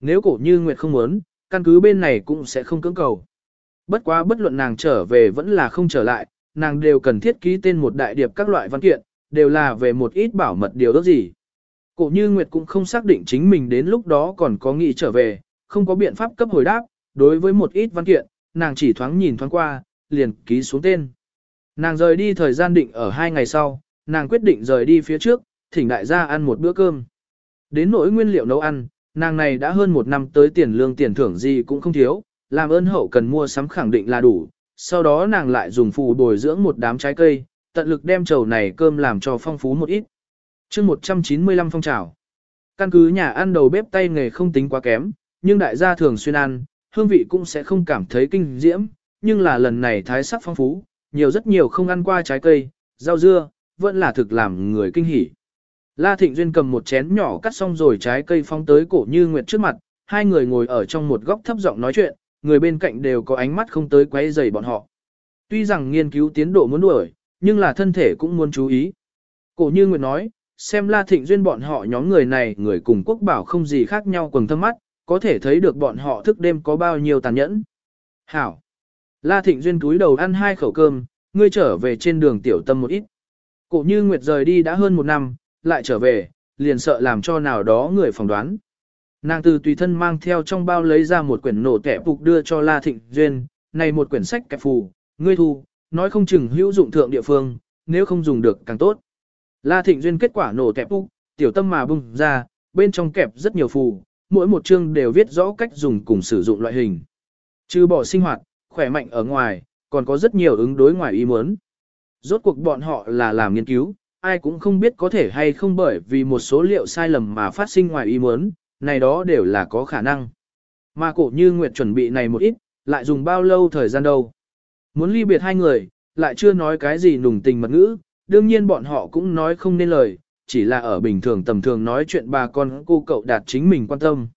Nếu cổ như Nguyệt không muốn, căn cứ bên này cũng sẽ không cưỡng cầu. Bất quá bất luận nàng trở về vẫn là không trở lại, nàng đều cần thiết ký tên một đại điệp các loại văn kiện, đều là về một ít bảo mật điều ước gì. Cổ như Nguyệt cũng không xác định chính mình đến lúc đó còn có nghĩ trở về, không có biện pháp cấp hồi đáp, đối với một ít văn kiện, nàng chỉ thoáng nhìn thoáng qua, liền ký xuống tên. Nàng rời đi thời gian định ở hai ngày sau, nàng quyết định rời đi phía trước, thỉnh đại gia ăn một bữa cơm. Đến nỗi nguyên liệu nấu ăn, nàng này đã hơn một năm tới tiền lương tiền thưởng gì cũng không thiếu, làm ơn hậu cần mua sắm khẳng định là đủ. Sau đó nàng lại dùng phù bồi dưỡng một đám trái cây, tận lực đem chầu này cơm làm cho phong phú một ít. chương 195 phong trào. Căn cứ nhà ăn đầu bếp tay nghề không tính quá kém, nhưng đại gia thường xuyên ăn, hương vị cũng sẽ không cảm thấy kinh diễm, nhưng là lần này thái sắc phong phú, nhiều rất nhiều không ăn qua trái cây, rau dưa, vẫn là thực làm người kinh hỉ. La Thịnh Duyên cầm một chén nhỏ cắt xong rồi trái cây phong tới cổ như nguyệt trước mặt, hai người ngồi ở trong một góc thấp giọng nói chuyện, người bên cạnh đều có ánh mắt không tới quấy rầy bọn họ. Tuy rằng nghiên cứu tiến độ muốn đuổi, nhưng là thân thể cũng muốn chú ý. Cổ như nguyệt nói, xem La Thịnh Duyên bọn họ nhóm người này người cùng quốc bảo không gì khác nhau quần thâm mắt, có thể thấy được bọn họ thức đêm có bao nhiêu tàn nhẫn. Hảo! La Thịnh Duyên túi đầu ăn hai khẩu cơm, ngươi trở về trên đường tiểu tâm một ít. Cổ như Nguyệt rời đi đã hơn một năm, lại trở về, liền sợ làm cho nào đó người phỏng đoán. Nàng từ tùy thân mang theo trong bao lấy ra một quyển nổ tẻ phục đưa cho La Thịnh Duyên, này một quyển sách kẹp phù, ngươi thu, nói không chừng hữu dụng thượng địa phương, nếu không dùng được càng tốt. La Thịnh Duyên kết quả nổ kẹp úc, tiểu tâm mà bung ra, bên trong kẹp rất nhiều phù, mỗi một chương đều viết rõ cách dùng cùng sử dụng loại hình. Trừ bỏ sinh hoạt, khỏe mạnh ở ngoài, còn có rất nhiều ứng đối ngoài ý muốn. Rốt cuộc bọn họ là làm nghiên cứu, ai cũng không biết có thể hay không bởi vì một số liệu sai lầm mà phát sinh ngoài ý muốn, này đó đều là có khả năng. Mà cổ như Nguyệt chuẩn bị này một ít, lại dùng bao lâu thời gian đâu. Muốn ly biệt hai người, lại chưa nói cái gì nùng tình mật ngữ, đương nhiên bọn họ cũng nói không nên lời, chỉ là ở bình thường tầm thường nói chuyện bà con cô cậu đạt chính mình quan tâm.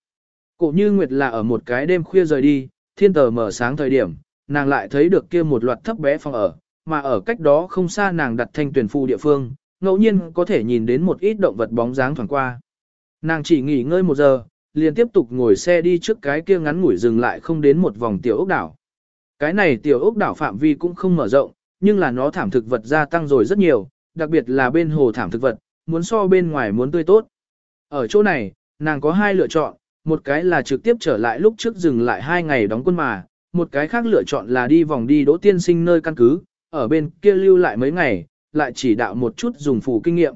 Cổ như Nguyệt là ở một cái đêm khuya rời đi, thiên tờ mở sáng thời điểm, nàng lại thấy được kia một loạt thấp bé phòng ở, mà ở cách đó không xa nàng đặt thanh tuyển phu địa phương, ngẫu nhiên có thể nhìn đến một ít động vật bóng dáng thoảng qua. Nàng chỉ nghỉ ngơi một giờ, liền tiếp tục ngồi xe đi trước cái kia ngắn ngủi dừng lại không đến một vòng tiểu ốc đảo. Cái này tiểu ốc đảo phạm vi cũng không mở rộng, nhưng là nó thảm thực vật gia tăng rồi rất nhiều, đặc biệt là bên hồ thảm thực vật, muốn so bên ngoài muốn tươi tốt. Ở chỗ này, nàng có hai lựa chọn, một cái là trực tiếp trở lại lúc trước dừng lại hai ngày đóng quân mà, một cái khác lựa chọn là đi vòng đi đỗ tiên sinh nơi căn cứ, ở bên kia lưu lại mấy ngày, lại chỉ đạo một chút dùng phù kinh nghiệm.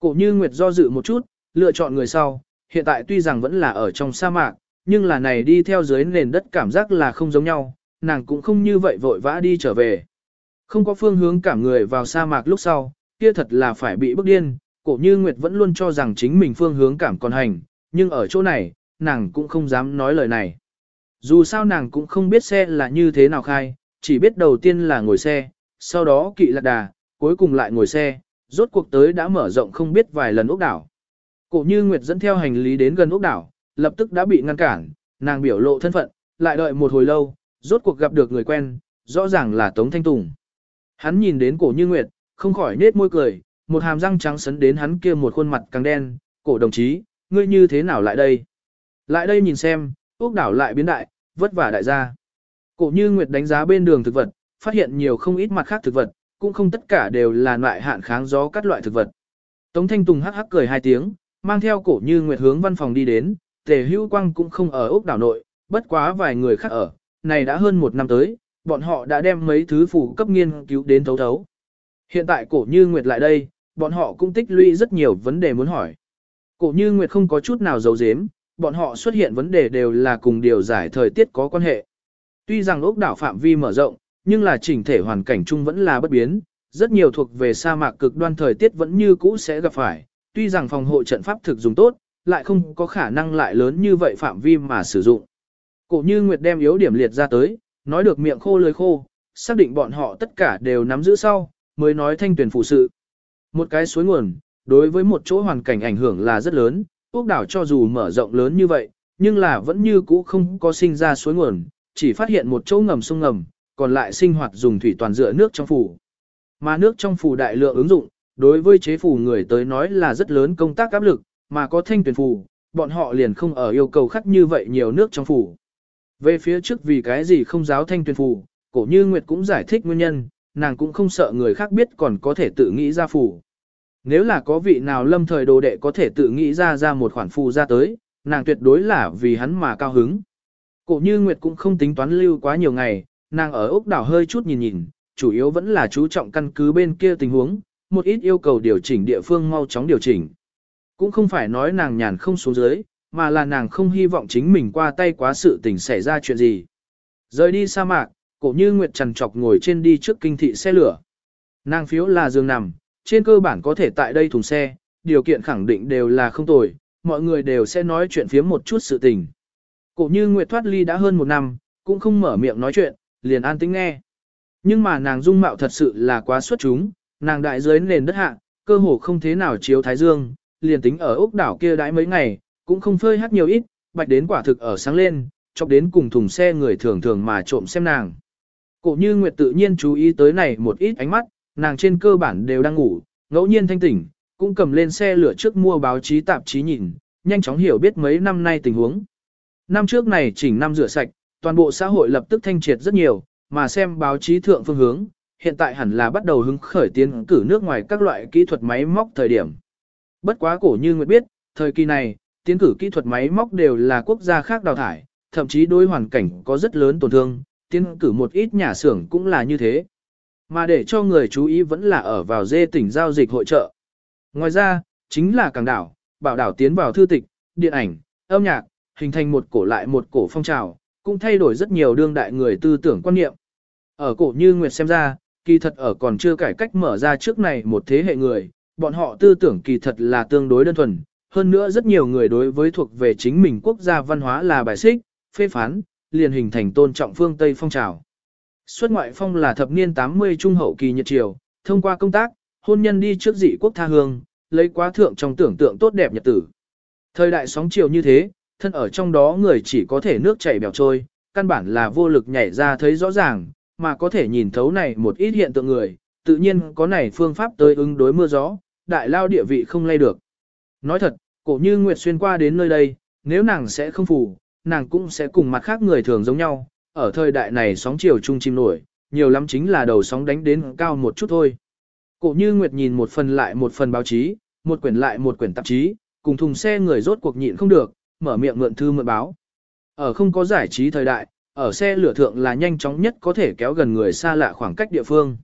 Cổ như Nguyệt do dự một chút, lựa chọn người sau, hiện tại tuy rằng vẫn là ở trong sa mạc, nhưng là này đi theo dưới nền đất cảm giác là không giống nhau, nàng cũng không như vậy vội vã đi trở về. Không có phương hướng cảm người vào sa mạc lúc sau, kia thật là phải bị bức điên, cổ như Nguyệt vẫn luôn cho rằng chính mình phương hướng cảm còn hành, nhưng ở chỗ này, nàng cũng không dám nói lời này. Dù sao nàng cũng không biết xe là như thế nào khai, chỉ biết đầu tiên là ngồi xe, sau đó kỵ lạc đà, cuối cùng lại ngồi xe, rốt cuộc tới đã mở rộng không biết vài lần ốc đảo. Cổ như Nguyệt dẫn theo hành lý đến gần ốc đảo, lập tức đã bị ngăn cản, nàng biểu lộ thân phận, lại đợi một hồi lâu, rốt cuộc gặp được người quen, rõ ràng là Tống Thanh Tùng. Hắn nhìn đến cổ như nguyệt, không khỏi nết môi cười, một hàm răng trắng sấn đến hắn kia một khuôn mặt càng đen, cổ đồng chí, ngươi như thế nào lại đây? Lại đây nhìn xem, ốc đảo lại biến đại, vất vả đại gia. Cổ như nguyệt đánh giá bên đường thực vật, phát hiện nhiều không ít mặt khác thực vật, cũng không tất cả đều là loại hạn kháng gió các loại thực vật. Tống Thanh Tùng hắc hắc cười hai tiếng, mang theo cổ như nguyệt hướng văn phòng đi đến, tề hữu quang cũng không ở ốc đảo nội, bất quá vài người khác ở, này đã hơn một năm tới, bọn họ đã đem mấy thứ phủ cấp nghiên cứu đến thấu thấu. Hiện tại cổ như nguyệt lại đây, bọn họ cũng tích lũy rất nhiều vấn đề muốn hỏi. Cổ như nguyệt không có chút nào giấu giếm, bọn họ xuất hiện vấn đề đều là cùng điều giải thời tiết có quan hệ. Tuy rằng ốc đảo phạm vi mở rộng, nhưng là chỉnh thể hoàn cảnh chung vẫn là bất biến, rất nhiều thuộc về sa mạc cực đoan thời tiết vẫn như cũ sẽ gặp phải, tuy rằng phòng hộ trận pháp thực dùng tốt, lại không có khả năng lại lớn như vậy phạm vi mà sử dụng. Cổ như Nguyệt đem yếu điểm liệt ra tới, nói được miệng khô lưỡi khô, xác định bọn họ tất cả đều nắm giữ sau, mới nói thanh tuyển phụ sự. Một cái suối nguồn, đối với một chỗ hoàn cảnh ảnh hưởng là rất lớn, ốc đảo cho dù mở rộng lớn như vậy, nhưng là vẫn như cũ không có sinh ra suối nguồn, chỉ phát hiện một chỗ ngầm sông ngầm, còn lại sinh hoạt dùng thủy toàn dựa nước trong phủ. Mà nước trong phủ đại lượng ứng dụng, đối với chế phủ người tới nói là rất lớn công tác áp lực, mà có thanh tuyển phủ, bọn họ liền không ở yêu cầu khắc như vậy nhiều nước trong phủ. Về phía trước vì cái gì không giáo thanh tuyên phù, cổ như Nguyệt cũng giải thích nguyên nhân, nàng cũng không sợ người khác biết còn có thể tự nghĩ ra phù. Nếu là có vị nào lâm thời đồ đệ có thể tự nghĩ ra ra một khoản phù ra tới, nàng tuyệt đối là vì hắn mà cao hứng. Cổ như Nguyệt cũng không tính toán lưu quá nhiều ngày, nàng ở ốc đảo hơi chút nhìn nhìn, chủ yếu vẫn là chú trọng căn cứ bên kia tình huống, một ít yêu cầu điều chỉnh địa phương mau chóng điều chỉnh. Cũng không phải nói nàng nhàn không xuống dưới, mà là nàng không hy vọng chính mình qua tay quá sự tình xảy ra chuyện gì. Rời đi sa mạc, cổ như Nguyệt trần trọc ngồi trên đi trước kinh thị xe lửa. Nàng phiếu là giường nằm, trên cơ bản có thể tại đây thùng xe, điều kiện khẳng định đều là không tồi, mọi người đều sẽ nói chuyện phiếm một chút sự tình. Cổ như Nguyệt thoát ly đã hơn một năm, cũng không mở miệng nói chuyện, liền an tĩnh nghe. Nhưng mà nàng dung mạo thật sự là quá xuất chúng, nàng đại dưới nền đất hạ, cơ hồ không thế nào chiếu thái dương, liền tính ở ốc đảo kia đãi mấy ngày, cũng không phơi hát nhiều ít, bạch đến quả thực ở sáng lên, chọc đến cùng thùng xe người thường thường mà trộm xem nàng. Cổ như Nguyệt tự nhiên chú ý tới này một ít ánh mắt, nàng trên cơ bản đều đang ngủ, ngẫu nhiên thanh tỉnh, cũng cầm lên xe lửa trước mua báo chí tạp chí nhìn, nhanh chóng hiểu biết mấy năm nay tình huống. Năm trước này chỉnh năm rửa sạch, toàn bộ xã hội lập tức thanh triệt rất nhiều, mà xem báo chí thượng phương hướng, hiện tại hẳn là bắt đầu hứng khởi tiến cử nước ngoài các loại kỹ thuật máy móc thời điểm. Bất quá cổ như Nguyệt biết, thời kỳ này, tiến cử kỹ thuật máy móc đều là quốc gia khác đào thải, thậm chí đối hoàn cảnh có rất lớn tổn thương, tiến cử một ít nhà xưởng cũng là như thế. Mà để cho người chú ý vẫn là ở vào dê tỉnh giao dịch hội trợ. Ngoài ra, chính là càng đảo, bảo đảo tiến vào thư tịch, điện ảnh, âm nhạc, hình thành một cổ lại một cổ phong trào, cũng thay đổi rất nhiều đương đại người tư tưởng quan niệm. Ở cổ như Nguyệt xem ra, kỳ thật ở còn chưa cải cách mở ra trước này một thế hệ người, bọn họ tư tưởng kỳ thật là tương đối đơn thuần. Hơn nữa rất nhiều người đối với thuộc về chính mình quốc gia văn hóa là bài xích, phê phán, liền hình thành tôn trọng phương Tây phong trào. Xuất ngoại phong là thập niên 80 trung hậu kỳ nhật triều, thông qua công tác, hôn nhân đi trước dị quốc tha hương, lấy quá thượng trong tưởng tượng tốt đẹp nhật tử. Thời đại sóng chiều như thế, thân ở trong đó người chỉ có thể nước chảy bèo trôi, căn bản là vô lực nhảy ra thấy rõ ràng, mà có thể nhìn thấu này một ít hiện tượng người, tự nhiên có này phương pháp tới ứng đối mưa gió, đại lao địa vị không lay được. Nói thật, cổ như Nguyệt xuyên qua đến nơi đây, nếu nàng sẽ không phù, nàng cũng sẽ cùng mặt khác người thường giống nhau, ở thời đại này sóng chiều trung chim nổi, nhiều lắm chính là đầu sóng đánh đến cao một chút thôi. Cổ như Nguyệt nhìn một phần lại một phần báo chí, một quyển lại một quyển tạp chí, cùng thùng xe người rốt cuộc nhịn không được, mở miệng mượn thư mượn báo. Ở không có giải trí thời đại, ở xe lửa thượng là nhanh chóng nhất có thể kéo gần người xa lạ khoảng cách địa phương.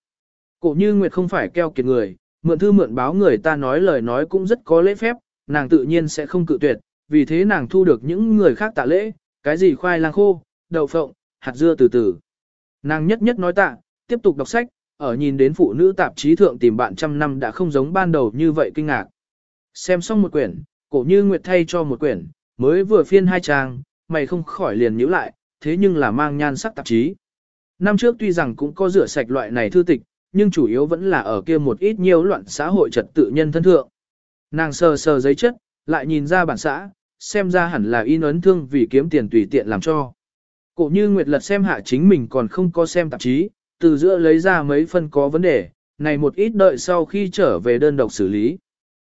Cổ như Nguyệt không phải keo kiệt người, mượn thư mượn báo người ta nói lời nói cũng rất có lễ phép, nàng tự nhiên sẽ không cự tuyệt, vì thế nàng thu được những người khác tạ lễ, cái gì khoai lang khô, đậu phộng, hạt dưa từ từ. Nàng nhất nhất nói tạ, tiếp tục đọc sách, ở nhìn đến phụ nữ tạp chí thượng tìm bạn trăm năm đã không giống ban đầu như vậy kinh ngạc. Xem xong một quyển, cổ như Nguyệt thay cho một quyển, mới vừa phiên hai trang, mày không khỏi liền nhíu lại, thế nhưng là mang nhan sắc tạp chí. Năm trước tuy rằng cũng có rửa sạch loại này thư tịch, nhưng chủ yếu vẫn là ở kia một ít nhiều loạn xã hội trật tự nhân thân thượng. Nàng sờ sờ giấy chất, lại nhìn ra bản xã, xem ra hẳn là in ấn thương vì kiếm tiền tùy tiện làm cho. Cổ như Nguyệt lật xem hạ chính mình còn không có xem tạp chí, từ giữa lấy ra mấy phân có vấn đề, này một ít đợi sau khi trở về đơn độc xử lý.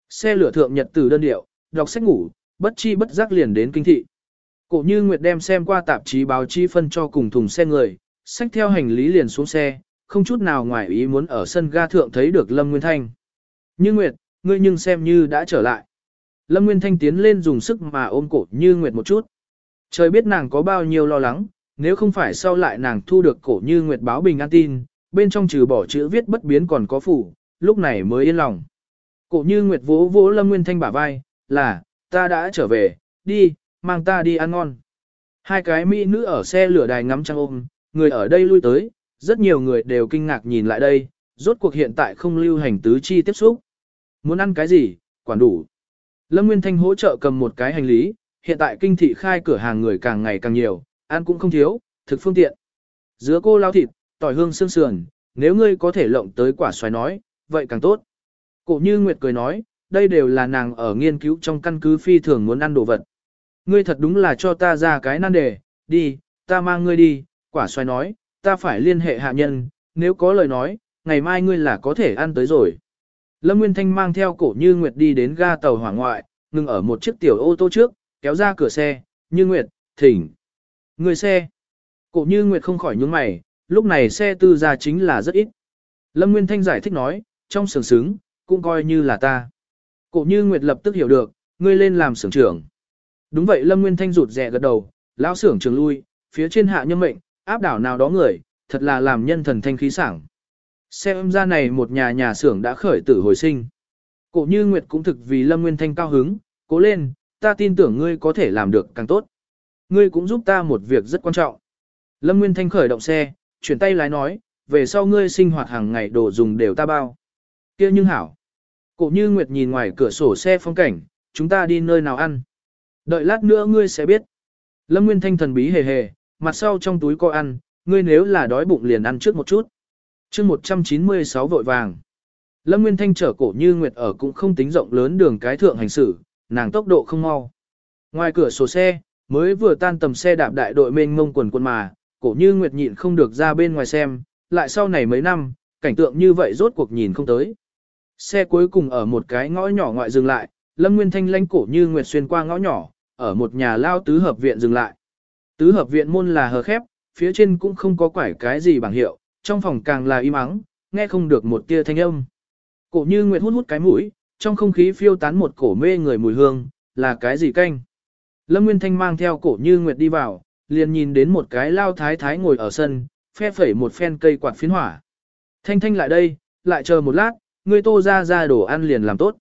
Xe lửa thượng nhật từ đơn điệu, đọc sách ngủ, bất chi bất giác liền đến kinh thị. Cổ như Nguyệt đem xem qua tạp chí báo chí phân cho cùng thùng xe người, sách theo hành lý liền xuống xe, không chút nào ngoài ý muốn ở sân ga thượng thấy được Lâm Nguyên Thanh. Như Nguyệt, ngươi nhưng xem như đã trở lại. Lâm Nguyên Thanh tiến lên dùng sức mà ôm cổ Như Nguyệt một chút. Trời biết nàng có bao nhiêu lo lắng, nếu không phải sau lại nàng thu được cổ Như Nguyệt báo bình an tin, bên trong trừ bỏ chữ viết bất biến còn có phủ, lúc này mới yên lòng. Cổ Như Nguyệt vỗ vỗ Lâm Nguyên Thanh bả vai, là, ta đã trở về, đi, mang ta đi ăn ngon. Hai cái mỹ nữ ở xe lửa đài ngắm trăng ôm, người ở đây lui tới, rất nhiều người đều kinh ngạc nhìn lại đây, rốt cuộc hiện tại không lưu hành tứ chi tiếp xúc. Muốn ăn cái gì, quản đủ. Lâm Nguyên Thanh hỗ trợ cầm một cái hành lý, hiện tại kinh thị khai cửa hàng người càng ngày càng nhiều, ăn cũng không thiếu, thực phương tiện. Dứa cô lao thịt, tỏi hương xương sườn, nếu ngươi có thể lộng tới quả xoài nói, vậy càng tốt. Cổ như Nguyệt cười nói, đây đều là nàng ở nghiên cứu trong căn cứ phi thường muốn ăn đồ vật. Ngươi thật đúng là cho ta ra cái nan đề, đi, ta mang ngươi đi, quả xoài nói, ta phải liên hệ hạ nhân, nếu có lời nói, ngày mai ngươi là có thể ăn tới rồi. Lâm Nguyên Thanh mang theo cổ như Nguyệt đi đến ga tàu hỏa ngoại, ngừng ở một chiếc tiểu ô tô trước, kéo ra cửa xe, như Nguyệt, thỉnh. Người xe. Cổ như Nguyệt không khỏi nhướng mày, lúc này xe tư gia chính là rất ít. Lâm Nguyên Thanh giải thích nói, trong sưởng xứng, cũng coi như là ta. Cổ như Nguyệt lập tức hiểu được, ngươi lên làm sưởng trưởng. Đúng vậy Lâm Nguyên Thanh rụt rè gật đầu, lão sưởng trưởng lui, phía trên hạ nhân mệnh, áp đảo nào đó người, thật là làm nhân thần thanh khí sảng. Xem ra này một nhà nhà xưởng đã khởi tử hồi sinh. Cổ như Nguyệt cũng thực vì Lâm Nguyên Thanh cao hứng, cố lên, ta tin tưởng ngươi có thể làm được càng tốt. Ngươi cũng giúp ta một việc rất quan trọng. Lâm Nguyên Thanh khởi động xe, chuyển tay lái nói, về sau ngươi sinh hoạt hàng ngày đồ dùng đều ta bao. kia nhưng hảo. Cổ như Nguyệt nhìn ngoài cửa sổ xe phong cảnh, chúng ta đi nơi nào ăn. Đợi lát nữa ngươi sẽ biết. Lâm Nguyên Thanh thần bí hề hề, mặt sau trong túi có ăn, ngươi nếu là đói bụng liền ăn trước một chút chương 196 vội vàng. Lâm Nguyên Thanh chở cổ như Nguyệt ở cũng không tính rộng lớn đường cái thượng hành xử, nàng tốc độ không mau. Ngoài cửa sổ xe, mới vừa tan tầm xe đạp đại đội mênh mông quần quần mà, cổ như Nguyệt nhịn không được ra bên ngoài xem, lại sau này mấy năm, cảnh tượng như vậy rốt cuộc nhìn không tới. Xe cuối cùng ở một cái ngõ nhỏ ngoại dừng lại, Lâm Nguyên Thanh lanh cổ như Nguyệt xuyên qua ngõ nhỏ, ở một nhà lao tứ hợp viện dừng lại. Tứ hợp viện môn là hờ khép, phía trên cũng không có quải cái gì bảng hiệu, trong phòng càng là im ắng, nghe không được một tia thanh âm. Cổ như Nguyệt hút hút cái mũi, trong không khí phiêu tán một cổ mê người mùi hương, là cái gì canh. Lâm Nguyên Thanh mang theo cổ như Nguyệt đi vào, liền nhìn đến một cái lao thái thái ngồi ở sân, phe phẩy một phen cây quạt phiến hỏa. Thanh Thanh lại đây, lại chờ một lát, người tô ra ra đồ ăn liền làm tốt.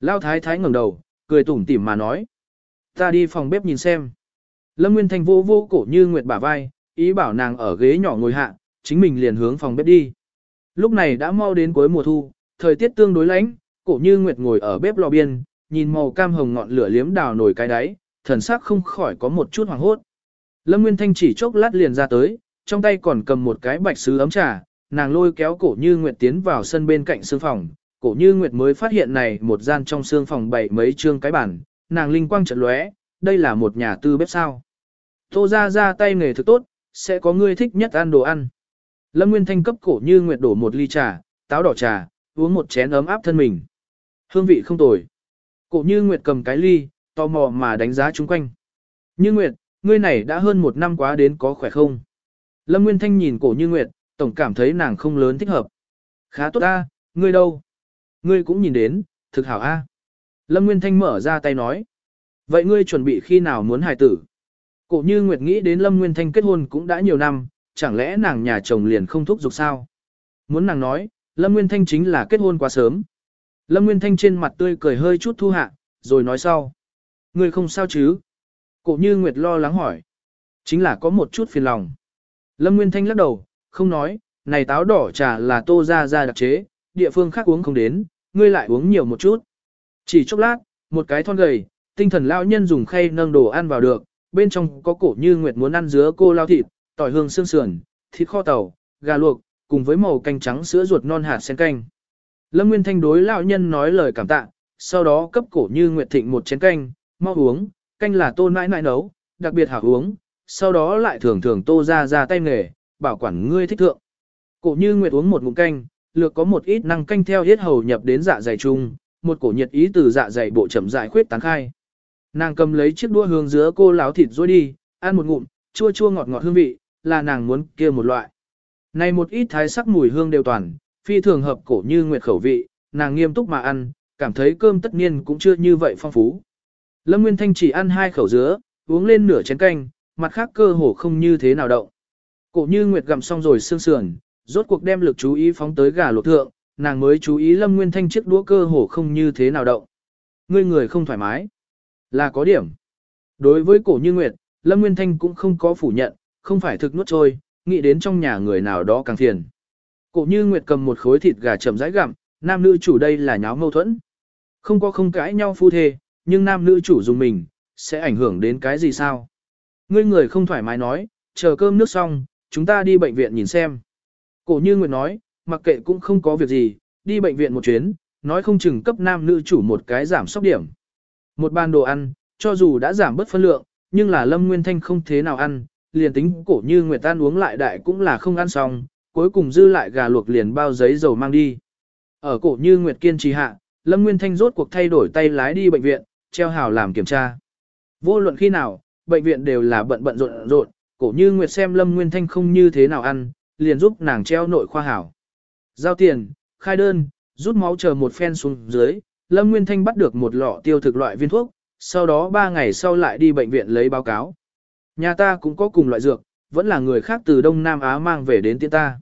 Lao thái thái ngẩng đầu, cười tủm tỉm mà nói. Ta đi phòng bếp nhìn xem. Lâm Nguyên Thanh vô vô cổ như Nguyệt bả vai, ý bảo nàng ở ghế nhỏ ngồi hạ, chính mình liền hướng phòng bếp đi. Lúc này đã mau đến cuối mùa thu, thời tiết tương đối lạnh, cổ như Nguyệt ngồi ở bếp lò biên, nhìn màu cam hồng ngọn lửa liếm đào nổi cái đáy, thần sắc không khỏi có một chút hoàng hốt. Lâm Nguyên Thanh chỉ chốc lát liền ra tới, trong tay còn cầm một cái bạch sứ ấm trà, nàng lôi kéo cổ như Nguyệt tiến vào sân bên cạnh sương phòng, cổ như Nguyệt mới phát hiện này một gian trong sương phòng bày mấy trương cái bản, nàng linh quang trận lóe, đây là một nhà tư bếp sao. Tô ra ra tay nghề thực tốt, sẽ có người thích nhất ăn đồ ăn. Lâm Nguyên Thanh cấp cổ như Nguyệt đổ một ly trà, táo đỏ trà, uống một chén ấm áp thân mình. Hương vị không tồi. Cổ như Nguyệt cầm cái ly, tò mò mà đánh giá chung quanh. Như Nguyệt, ngươi này đã hơn một năm quá đến có khỏe không? Lâm Nguyên Thanh nhìn cổ như Nguyệt, tổng cảm thấy nàng không lớn thích hợp. Khá tốt a, ngươi đâu? Ngươi cũng nhìn đến, thực hảo a. Lâm Nguyên Thanh mở ra tay nói. Vậy ngươi chuẩn bị khi nào muốn hài tử? Cổ như Nguyệt nghĩ đến Lâm Nguyên Thanh kết hôn cũng đã nhiều năm, chẳng lẽ nàng nhà chồng liền không thúc giục sao? Muốn nàng nói, Lâm Nguyên Thanh chính là kết hôn quá sớm. Lâm Nguyên Thanh trên mặt tươi cười hơi chút thu hạ, rồi nói sau. người không sao chứ? Cổ như Nguyệt lo lắng hỏi. Chính là có một chút phiền lòng. Lâm Nguyên Thanh lắc đầu, không nói, này táo đỏ trà là tô ra ra đặc chế, địa phương khác uống không đến, ngươi lại uống nhiều một chút. Chỉ chốc lát, một cái thon gầy, tinh thần lao nhân dùng khay nâng đồ ăn vào được, bên trong có cổ như Nguyệt muốn ăn dứa cô lao thịt, tỏi hương xương sườn, thịt kho tàu, gà luộc, cùng với màu canh trắng sữa ruột non hạt sen canh. Lâm Nguyên Thanh đối lão nhân nói lời cảm tạ, sau đó cấp cổ như Nguyệt Thịnh một chén canh, mau uống, canh là tô nãi nãi nấu, đặc biệt hảo uống, sau đó lại thường thường tô ra ra tay nghề, bảo quản ngươi thích thượng. Cổ như nguyệt uống một ngụm canh, lược có một ít năng canh theo hết hầu nhập đến dạ dày chung, một cổ nhiệt ý từ dạ dày bộ chậm rãi khuyết tán khai. Nàng cầm lấy chiếc đũa hướng giữa cô láo thịt rồi đi, ăn một ngụm, chua chua ngọt ngọt hương vị, là nàng muốn kia một loại. Này một ít thái sắc mùi hương đều toàn, phi thường hợp cổ như nguyệt khẩu vị, nàng nghiêm túc mà ăn, cảm thấy cơm tất nhiên cũng chưa như vậy phong phú. Lâm Nguyên Thanh chỉ ăn hai khẩu dứa, uống lên nửa chén canh, mặt khác cơ hồ không như thế nào động. Cổ như nguyệt gặm xong rồi sương sườn, rốt cuộc đem lực chú ý phóng tới gà luộc thượng, nàng mới chú ý Lâm Nguyên Thanh chiếc đũa cơ hồ không như thế nào động. Ngươi người không thoải mái, là có điểm. Đối với cổ như nguyệt, Lâm Nguyên Thanh cũng không có phủ nhận, không phải thực nuốt trôi, nghĩ đến trong nhà người nào đó càng phiền. Cổ như nguyệt cầm một khối thịt gà chậm rãi gặm, nam nữ chủ đây là nháo mâu thuẫn. Không có không cãi nhau phu thê, nhưng nam nữ chủ dùng mình, sẽ ảnh hưởng đến cái gì sao? Ngươi người không thoải mái nói, chờ cơm nước xong, chúng ta đi bệnh viện nhìn xem. Cổ như Nguyệt nói, mặc kệ cũng không có việc gì, đi bệnh viện một chuyến, nói không chừng cấp nam nữ chủ một cái giảm sóc điểm. Một bàn đồ ăn, cho dù đã giảm bớt phân lượng, nhưng là Lâm Nguyên Thanh không thế nào ăn, liền tính cổ như Nguyệt tan uống lại đại cũng là không ăn xong, cuối cùng dư lại gà luộc liền bao giấy dầu mang đi. Ở cổ như Nguyệt kiên trì hạ, Lâm Nguyên Thanh rốt cuộc thay đổi tay lái đi bệnh viện, treo hào làm kiểm tra. Vô luận khi nào, bệnh viện đều là bận bận rộn rộn, cổ như Nguyệt xem Lâm Nguyên Thanh không như thế nào ăn, liền giúp nàng treo nội khoa hảo. Giao tiền, khai đơn, rút máu chờ một phen xuống dưới, Lâm Nguyên Thanh bắt được một lọ tiêu thực loại viên thuốc, sau đó 3 ngày sau lại đi bệnh viện lấy báo cáo. Nhà ta cũng có cùng loại dược, vẫn là người khác từ Đông Nam Á mang về đến tiễn ta.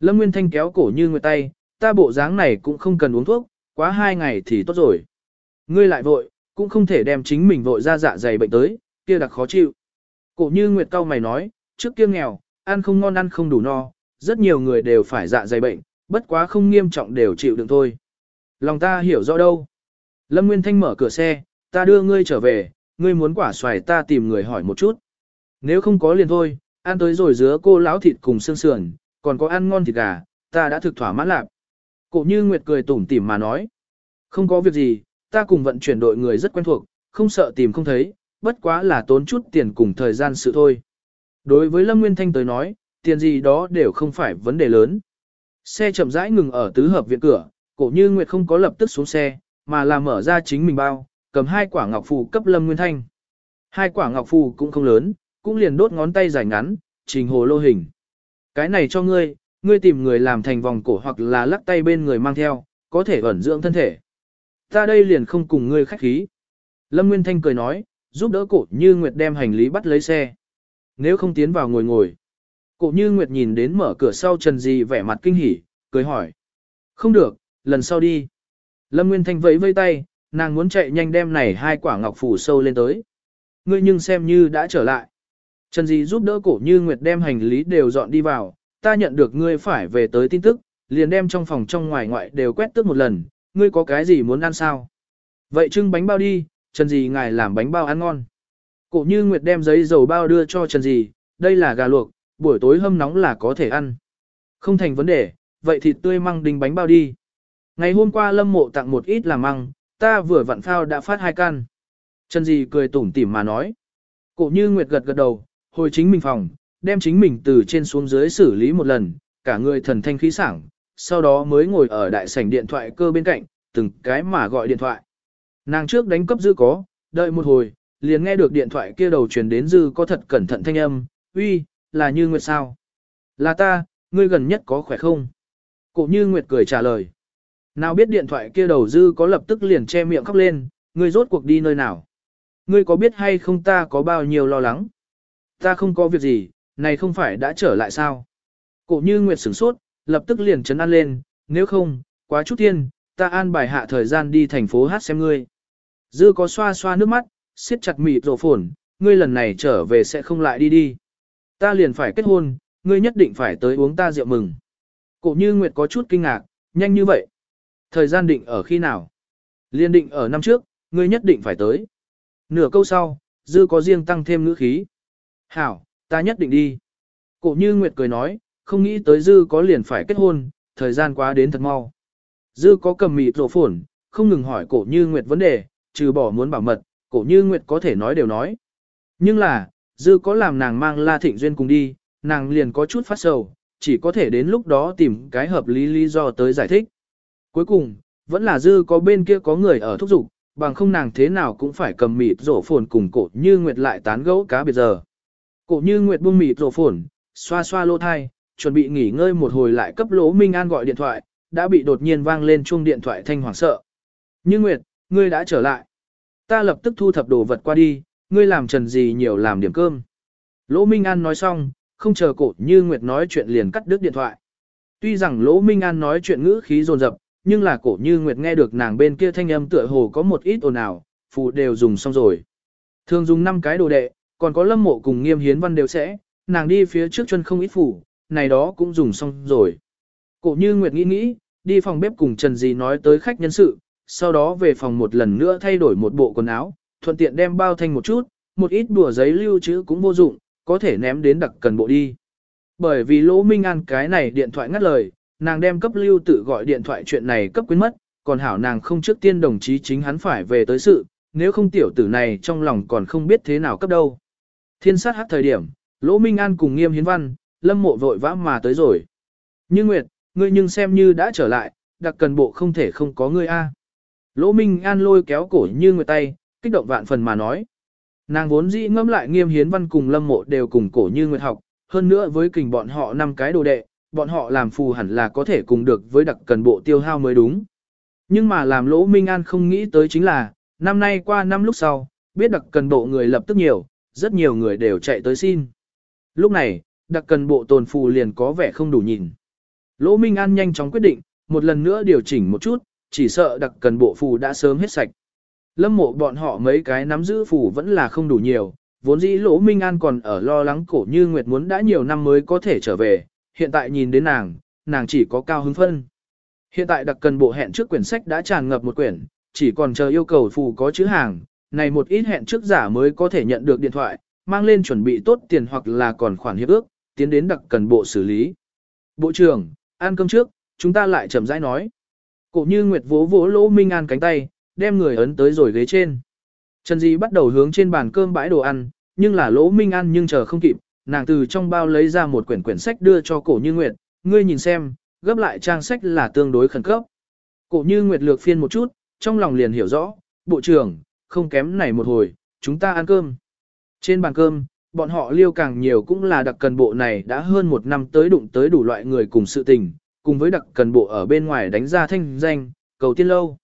Lâm Nguyên Thanh kéo cổ như Nguyệt tay, ta bộ dáng này cũng không cần uống thuốc, quá hai ngày thì tốt rồi. Ngươi lại vội, cũng không thể đem chính mình vội ra dạ dày bệnh tới, kia đặc khó chịu. Cổ như Nguyệt cao mày nói, trước kia nghèo, ăn không ngon ăn không đủ no, rất nhiều người đều phải dạ dày bệnh, bất quá không nghiêm trọng đều chịu đựng thôi. Lòng ta hiểu rõ đâu. Lâm Nguyên Thanh mở cửa xe, ta đưa ngươi trở về, ngươi muốn quả xoài ta tìm người hỏi một chút. Nếu không có liền thôi, ăn tới rồi dứa cô láo thịt cùng xương sườn, còn có ăn ngon thịt gà, ta đã thực thỏa mãn lạc. Cổ như Nguyệt cười tủm tỉm mà nói. Không có việc gì, ta cùng vận chuyển đội người rất quen thuộc, không sợ tìm không thấy, bất quá là tốn chút tiền cùng thời gian sự thôi. Đối với Lâm Nguyên Thanh tới nói, tiền gì đó đều không phải vấn đề lớn. Xe chậm rãi ngừng ở tứ hợp viện cửa, cổ như Nguyệt không có lập tức xuống xe, mà là mở ra chính mình bao, cầm hai quả ngọc phù cấp Lâm Nguyên Thanh. Hai quả ngọc phù cũng không lớn, cũng liền đốt ngón tay dài ngắn, trình hồ lô hình. Cái này cho ngươi, ngươi tìm người làm thành vòng cổ hoặc là lắc tay bên người mang theo, có thể ẩn dưỡng thân thể. Ta đây liền không cùng ngươi khách khí. Lâm Nguyên Thanh cười nói, giúp đỡ cổ như Nguyệt đem hành lý bắt lấy xe. Nếu không tiến vào ngồi ngồi. Cổ như Nguyệt nhìn đến mở cửa sau Trần Di vẻ mặt kinh hỉ, cười hỏi. Không được, lần sau đi. Lâm Nguyên Thanh vẫy vây tay, nàng muốn chạy nhanh đem này hai quả ngọc phủ sâu lên tới. Ngươi nhưng xem như đã trở lại. Trần Di giúp đỡ cổ như Nguyệt đem hành lý đều dọn đi vào, ta nhận được ngươi phải về tới tin tức, liền đem trong phòng trong ngoài ngoại đều quét tước một lần, ngươi có cái gì muốn ăn sao? Vậy trưng bánh bao đi, Trần Di ngài làm bánh bao ăn ngon. Cổ như Nguyệt đem giấy dầu bao đưa cho Trần Di, đây là gà luộc, buổi tối hâm nóng là có thể ăn. Không thành vấn đề, vậy thịt tươi măng đinh bánh bao đi. Ngày hôm qua Lâm Mộ tặng một ít làm măng, ta vừa vặn phao đã phát hai can. Trần Di cười tủm tỉm mà nói. Cổ như Nguyệt gật gật đầu, hồi chính mình phòng, đem chính mình từ trên xuống dưới xử lý một lần, cả người thần thanh khí sảng, sau đó mới ngồi ở đại sảnh điện thoại cơ bên cạnh, từng cái mà gọi điện thoại. Nàng trước đánh cấp dư có, đợi một hồi, liền nghe được điện thoại kia đầu truyền đến dư có thật cẩn thận thanh âm, uy, là như Nguyệt sao? Là ta, ngươi gần nhất có khỏe không? Cổ như Nguyệt cười trả lời. Nào biết điện thoại kia đầu dư có lập tức liền che miệng khóc lên, ngươi rốt cuộc đi nơi nào? Ngươi có biết hay không ta có bao nhiêu lo lắng? Ta không có việc gì, này không phải đã trở lại sao? Cổ như Nguyệt sửng sốt, lập tức liền chấn an lên, nếu không, quá chút thiên, ta an bài hạ thời gian đi thành phố hát xem ngươi. Dư có xoa xoa nước mắt, siết chặt mịt rổ phồn, ngươi lần này trở về sẽ không lại đi đi. Ta liền phải kết hôn, ngươi nhất định phải tới uống ta rượu mừng. Cổ như Nguyệt có chút kinh ngạc, nhanh như vậy. Thời gian định ở khi nào? Liên định ở năm trước, ngươi nhất định phải tới. Nửa câu sau, dư có riêng tăng thêm ngữ khí. Hảo, ta nhất định đi. Cổ như Nguyệt cười nói, không nghĩ tới dư có liền phải kết hôn, thời gian quá đến thật mau. Dư có cầm mịt rổ phồn, không ngừng hỏi cổ như Nguyệt vấn đề, trừ bỏ muốn bảo mật, cổ như Nguyệt có thể nói đều nói. Nhưng là, dư có làm nàng mang La Thịnh Duyên cùng đi, nàng liền có chút phát sầu, chỉ có thể đến lúc đó tìm cái hợp lý lý do tới giải thích. Cuối cùng, vẫn là dư có bên kia có người ở thúc giục, bằng không nàng thế nào cũng phải cầm mịt rổ phồn cùng cổ như nguyệt lại tán gẫu cá biệt giờ. Cổ như nguyệt buông mịt rổ phổn, xoa xoa lỗ thai, chuẩn bị nghỉ ngơi một hồi lại cấp lỗ Minh An gọi điện thoại, đã bị đột nhiên vang lên chuông điện thoại thanh hoảng sợ. Như Nguyệt, ngươi đã trở lại. Ta lập tức thu thập đồ vật qua đi, ngươi làm trần gì nhiều làm điểm cơm. Lỗ Minh An nói xong, không chờ cổ như Nguyệt nói chuyện liền cắt đứt điện thoại. Tuy rằng Lỗ Minh An nói chuyện ngữ khí dồn dập, nhưng là cổ như Nguyệt nghe được nàng bên kia thanh âm tựa hồ có một ít ồn ào, phụ đều dùng xong rồi. Thường dùng 5 cái đồ đệ, còn có lâm mộ cùng nghiêm hiến văn đều sẽ, nàng đi phía trước chân không ít phủ, này đó cũng dùng xong rồi. Cổ như Nguyệt nghĩ nghĩ, đi phòng bếp cùng Trần Dì nói tới khách nhân sự, sau đó về phòng một lần nữa thay đổi một bộ quần áo, thuận tiện đem bao thanh một chút, một ít đùa giấy lưu trữ cũng vô dụng, có thể ném đến đặc cần bộ đi. Bởi vì Lỗ Minh An cái này điện thoại ngắt lời, nàng đem cấp lưu tự gọi điện thoại chuyện này cấp quyến mất, còn hảo nàng không trước tiên đồng chí chính hắn phải về tới sự, nếu không tiểu tử này trong lòng còn không biết thế nào cấp đâu. Thiên sát hát thời điểm, Lỗ Minh An cùng nghiêm hiến văn, lâm mộ vội vã mà tới rồi. Như Nguyệt, ngươi nhưng xem như đã trở lại, đặc cần bộ không thể không có ngươi a. Lỗ Minh An lôi kéo cổ như Nguyệt tay, kích động vạn phần mà nói. Nàng vốn dĩ ngâm lại nghiêm hiến văn cùng lâm mộ đều cùng cổ như Nguyệt học, hơn nữa với kình bọn họ năm cái đồ đệ, bọn họ làm phù hẳn là có thể cùng được với đặc cần bộ tiêu hao mới đúng. Nhưng mà làm lỗ Minh An không nghĩ tới chính là, năm nay qua năm lúc sau, biết đặc cần bộ người lập tức nhiều, rất nhiều người đều chạy tới xin. Lúc này, đặc cần bộ tồn phù liền có vẻ không đủ nhìn. Lỗ Minh An nhanh chóng quyết định, một lần nữa điều chỉnh một chút, chỉ sợ đặc cần bộ phù đã sớm hết sạch. Lâm mộ bọn họ mấy cái nắm giữ phù vẫn là không đủ nhiều, vốn dĩ Lỗ Minh An còn ở lo lắng cổ như Nguyệt muốn đã nhiều năm mới có thể trở về, hiện tại nhìn đến nàng, nàng chỉ có cao hứng phân. Hiện tại đặc cần bộ hẹn trước quyển sách đã tràn ngập một quyển, chỉ còn chờ yêu cầu phù có chữ hàng, này một ít hẹn trước giả mới có thể nhận được điện thoại, mang lên chuẩn bị tốt tiền hoặc là còn khoản hiệp ước, tiến đến đặc cần bộ xử lý. Bộ trưởng, ăn cơm trước, chúng ta lại chậm rãi nói. Cổ như Nguyệt vỗ vỗ lỗ Minh An cánh tay, đem người ấn tới rồi ghế trên. Trần Di bắt đầu hướng trên bàn cơm bãi đồ ăn, nhưng là lỗ Minh An nhưng chờ không kịp, nàng từ trong bao lấy ra một quyển quyển sách đưa cho cổ như Nguyệt, ngươi nhìn xem, gấp lại trang sách là tương đối khẩn cấp. Cổ như Nguyệt lược phiên một chút, trong lòng liền hiểu rõ, bộ trưởng, không kém này một hồi, chúng ta ăn cơm. Trên bàn cơm, bọn họ liêu càng nhiều cũng là đặc cần bộ này đã hơn một năm tới đụng tới đủ loại người cùng sự tình, cùng với đặc cần bộ ở bên ngoài đánh ra thanh danh, cầu tiên lâu.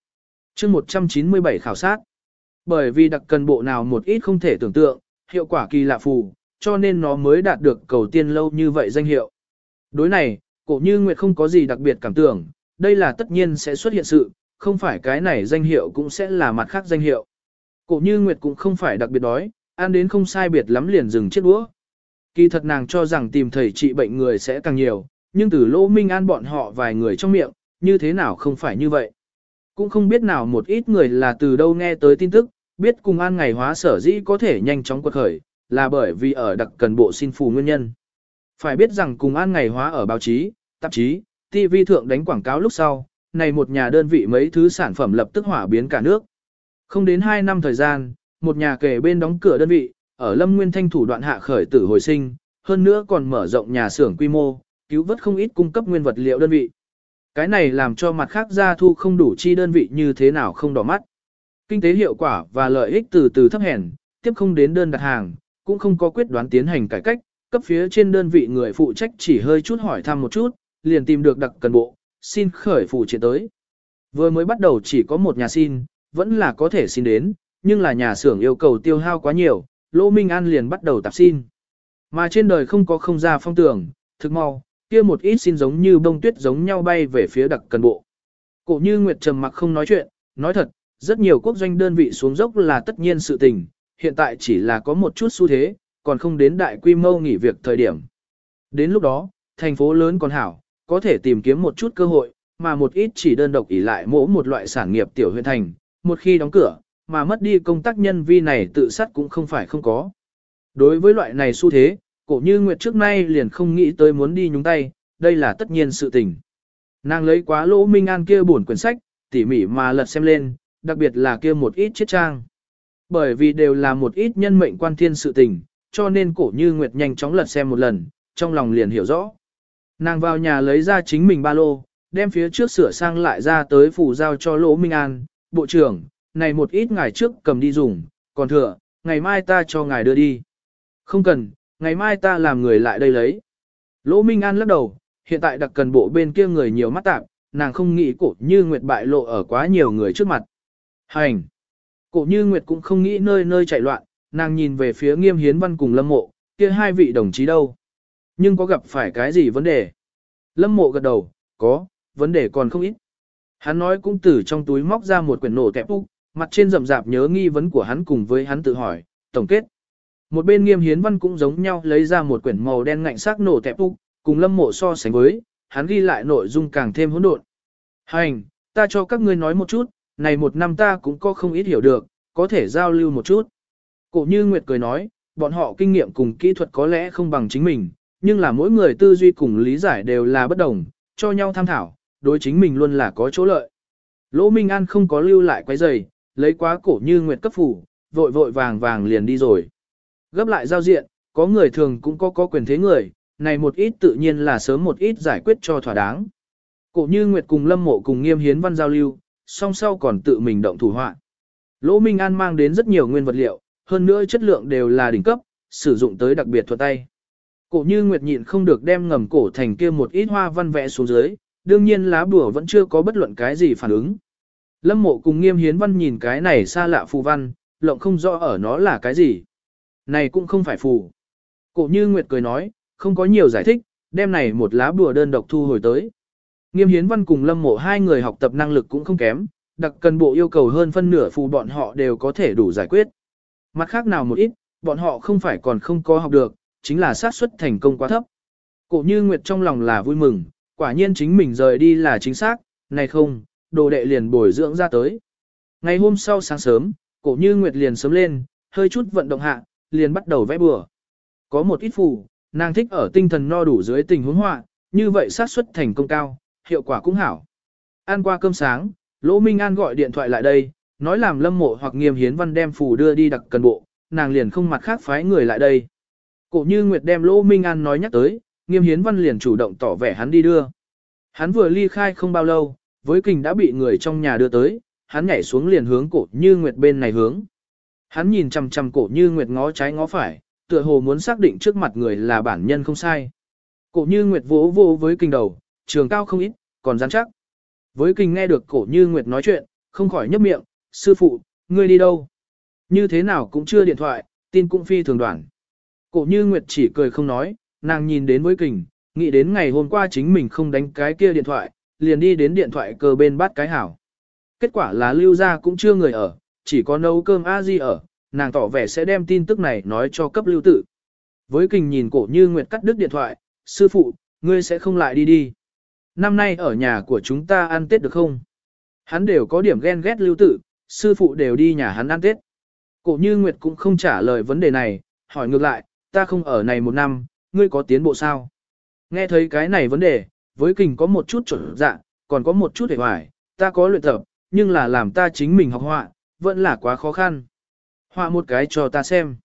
chương 197 khảo sát. Bởi vì đặc cần bộ nào một ít không thể tưởng tượng, hiệu quả kỳ lạ phù, cho nên nó mới đạt được cầu tiên lâu như vậy danh hiệu. Đối này, cổ như Nguyệt không có gì đặc biệt cảm tưởng, đây là tất nhiên sẽ xuất hiện sự, không phải cái này danh hiệu cũng sẽ là mặt khác danh hiệu. Cổ như Nguyệt cũng không phải đặc biệt đói, ăn đến không sai biệt lắm liền dừng chiếc đũa. Kỳ thật nàng cho rằng tìm thầy trị bệnh người sẽ càng nhiều, nhưng từ lỗ minh an bọn họ vài người trong miệng, như thế nào không phải như vậy. Cũng không biết nào một ít người là từ đâu nghe tới tin tức, biết cùng an ngày hóa sở dĩ có thể nhanh chóng quật khởi, là bởi vì ở đặc cần bộ xin phù nguyên nhân. Phải biết rằng cùng an ngày hóa ở báo chí, tạp chí, TV thượng đánh quảng cáo lúc sau, này một nhà đơn vị mấy thứ sản phẩm lập tức hỏa biến cả nước. Không đến 2 năm thời gian, một nhà kể bên đóng cửa đơn vị, ở Lâm Nguyên Thanh thủ đoạn hạ khởi tử hồi sinh, hơn nữa còn mở rộng nhà xưởng quy mô, cứu vớt không ít cung cấp nguyên vật liệu đơn vị. Cái này làm cho mặt khác gia thu không đủ chi đơn vị như thế nào không đỏ mắt. Kinh tế hiệu quả và lợi ích từ từ thấp hèn, tiếp không đến đơn đặt hàng, cũng không có quyết đoán tiến hành cải cách, cấp phía trên đơn vị người phụ trách chỉ hơi chút hỏi thăm một chút, liền tìm được đặc cần bộ, xin khởi phụ triển tới. Vừa mới bắt đầu chỉ có một nhà xin, vẫn là có thể xin đến, nhưng là nhà xưởng yêu cầu tiêu hao quá nhiều, Lỗ Minh An liền bắt đầu tạp xin. Mà trên đời không có không ra phong tưởng, thực mau, kia một ít xin giống như bông tuyết giống nhau bay về phía đặc cần bộ. Cổ như Nguyệt trầm mặc không nói chuyện, nói thật, rất nhiều quốc doanh đơn vị xuống dốc là tất nhiên sự tình, hiện tại chỉ là có một chút xu thế, còn không đến đại quy mô nghỉ việc thời điểm. Đến lúc đó, thành phố lớn còn hảo, có thể tìm kiếm một chút cơ hội, mà một ít chỉ đơn độc ỷ lại mỗi một loại sản nghiệp tiểu huyện thành, một khi đóng cửa, mà mất đi công tác nhân vi này tự sát cũng không phải không có. Đối với loại này xu thế, cổ như Nguyệt trước nay liền không nghĩ tới muốn đi nhúng tay, đây là tất nhiên sự tình. Nàng lấy quá lỗ minh an kia buồn quyển sách, tỉ mỉ mà lật xem lên, đặc biệt là kia một ít chiếc trang. Bởi vì đều là một ít nhân mệnh quan thiên sự tình, cho nên cổ như Nguyệt nhanh chóng lật xem một lần, trong lòng liền hiểu rõ. Nàng vào nhà lấy ra chính mình ba lô, đem phía trước sửa sang lại ra tới phủ giao cho Lỗ Minh An, bộ trưởng, này một ít ngày trước cầm đi dùng, còn thừa, ngày mai ta cho ngài đưa đi. Không cần, ngày mai ta làm người lại đây lấy. Lỗ Minh An lắc đầu, hiện tại đặc cần bộ bên kia người nhiều mắt tạp, nàng không nghĩ cổ như Nguyệt bại lộ ở quá nhiều người trước mặt. Hành! Cổ như Nguyệt cũng không nghĩ nơi nơi chạy loạn, nàng nhìn về phía nghiêm hiến văn cùng lâm mộ, kia hai vị đồng chí đâu. Nhưng có gặp phải cái gì vấn đề? Lâm mộ gật đầu, có, vấn đề còn không ít. Hắn nói cũng từ trong túi móc ra một quyển nổ tẹp úc, mặt trên rậm rạp nhớ nghi vấn của hắn cùng với hắn tự hỏi, tổng kết. Một bên nghiêm hiến văn cũng giống nhau lấy ra một quyển màu đen ngạnh sắc nổ tẹp úc, cùng lâm mộ so sánh với, hắn ghi lại nội dung càng thêm hỗn độn. Hành, ta cho các ngươi nói một chút, này một năm ta cũng có không ít hiểu được, có thể giao lưu một chút. Cổ như Nguyệt cười nói, bọn họ kinh nghiệm cùng kỹ thuật có lẽ không bằng chính mình, nhưng là mỗi người tư duy cùng lý giải đều là bất đồng, cho nhau tham thảo, đối chính mình luôn là có chỗ lợi. Lỗ Minh An không có lưu lại quấy giày, lấy quá cổ như Nguyệt cấp phủ, vội vội vàng vàng liền đi rồi. Gấp lại giao diện, có người thường cũng có có quyền thế người, này một ít tự nhiên là sớm một ít giải quyết cho thỏa đáng. Cổ như Nguyệt cùng Lâm Mộ cùng nghiêm hiến văn giao lưu, song sau còn tự mình động thủ họa. Lỗ Minh An mang đến rất nhiều nguyên vật liệu, hơn nữa chất lượng đều là đỉnh cấp, sử dụng tới đặc biệt thuận tay. Cổ như Nguyệt nhịn không được đem ngầm cổ thành kia một ít hoa văn vẽ xuống dưới, đương nhiên lá bùa vẫn chưa có bất luận cái gì phản ứng. Lâm mộ cùng nghiêm hiến văn nhìn cái này xa lạ phù văn, lộng không rõ ở nó là cái gì. Này cũng không phải phù. Cổ như Nguyệt cười nói, không có nhiều giải thích, đem này một lá bùa đơn độc thu hồi tới. Nghiêm hiến văn cùng lâm mộ hai người học tập năng lực cũng không kém, đặc cần bộ yêu cầu hơn phân nửa phù bọn họ đều có thể đủ giải quyết. Mặt khác nào một ít, bọn họ không phải còn không có học được, chính là xác suất thành công quá thấp. Cổ như Nguyệt trong lòng là vui mừng, quả nhiên chính mình rời đi là chính xác, này không, đồ đệ liền bồi dưỡng ra tới. Ngày hôm sau sáng sớm, cổ như Nguyệt liền sớm lên, hơi chút vận động hạ, liền bắt đầu vẽ bừa. Có một ít phù, nàng thích ở tinh thần no đủ dưới tình huống họa, như vậy xác suất thành công cao, hiệu quả cũng hảo. Ăn qua cơm sáng, Lỗ Minh An gọi điện thoại lại đây, nói làm lâm mộ hoặc nghiêm hiến văn đem phù đưa đi đặc cần bộ, nàng liền không mặt khác phái người lại đây. Cổ như Nguyệt đem Lỗ Minh An nói nhắc tới, nghiêm hiến văn liền chủ động tỏ vẻ hắn đi đưa. Hắn vừa ly khai không bao lâu, với kình đã bị người trong nhà đưa tới, hắn nhảy xuống liền hướng cổ như Nguyệt bên này hướng. Hắn nhìn chằm chằm cổ như Nguyệt ngó trái ngó phải, tựa hồ muốn xác định trước mặt người là bản nhân không sai. Cổ như Nguyệt vỗ vô với kình đầu, trường cao không ít, còn rắn chắc. Với kình nghe được cổ như Nguyệt nói chuyện, không khỏi nhấp miệng, sư phụ, ngươi đi đâu? Như thế nào cũng chưa điện thoại, tin cũng phi thường đoạn. Cổ như Nguyệt chỉ cười không nói, nàng nhìn đến với kình, nghĩ đến ngày hôm qua chính mình không đánh cái kia điện thoại, liền đi đến điện thoại cờ bên bắt cái hảo. Kết quả là lưu ra cũng chưa người ở, chỉ có nấu cơm a di ở, nàng tỏ vẻ sẽ đem tin tức này nói cho cấp lưu tử Với kình nhìn cổ như Nguyệt cắt đứt điện thoại, sư phụ, ngươi sẽ không lại đi đi. Năm nay ở nhà của chúng ta ăn Tết được không? Hắn đều có điểm ghen ghét lưu tử sư phụ đều đi nhà hắn ăn Tết. Cổ như Nguyệt cũng không trả lời vấn đề này, hỏi ngược lại, ta không ở này một năm, ngươi có tiến bộ sao? Nghe thấy cái này vấn đề, với kình có một chút chuẩn dạ, còn có một chút hề hoài, ta có luyện tập, nhưng là làm ta chính mình học họa, vẫn là quá khó khăn. Họa một cái cho ta xem.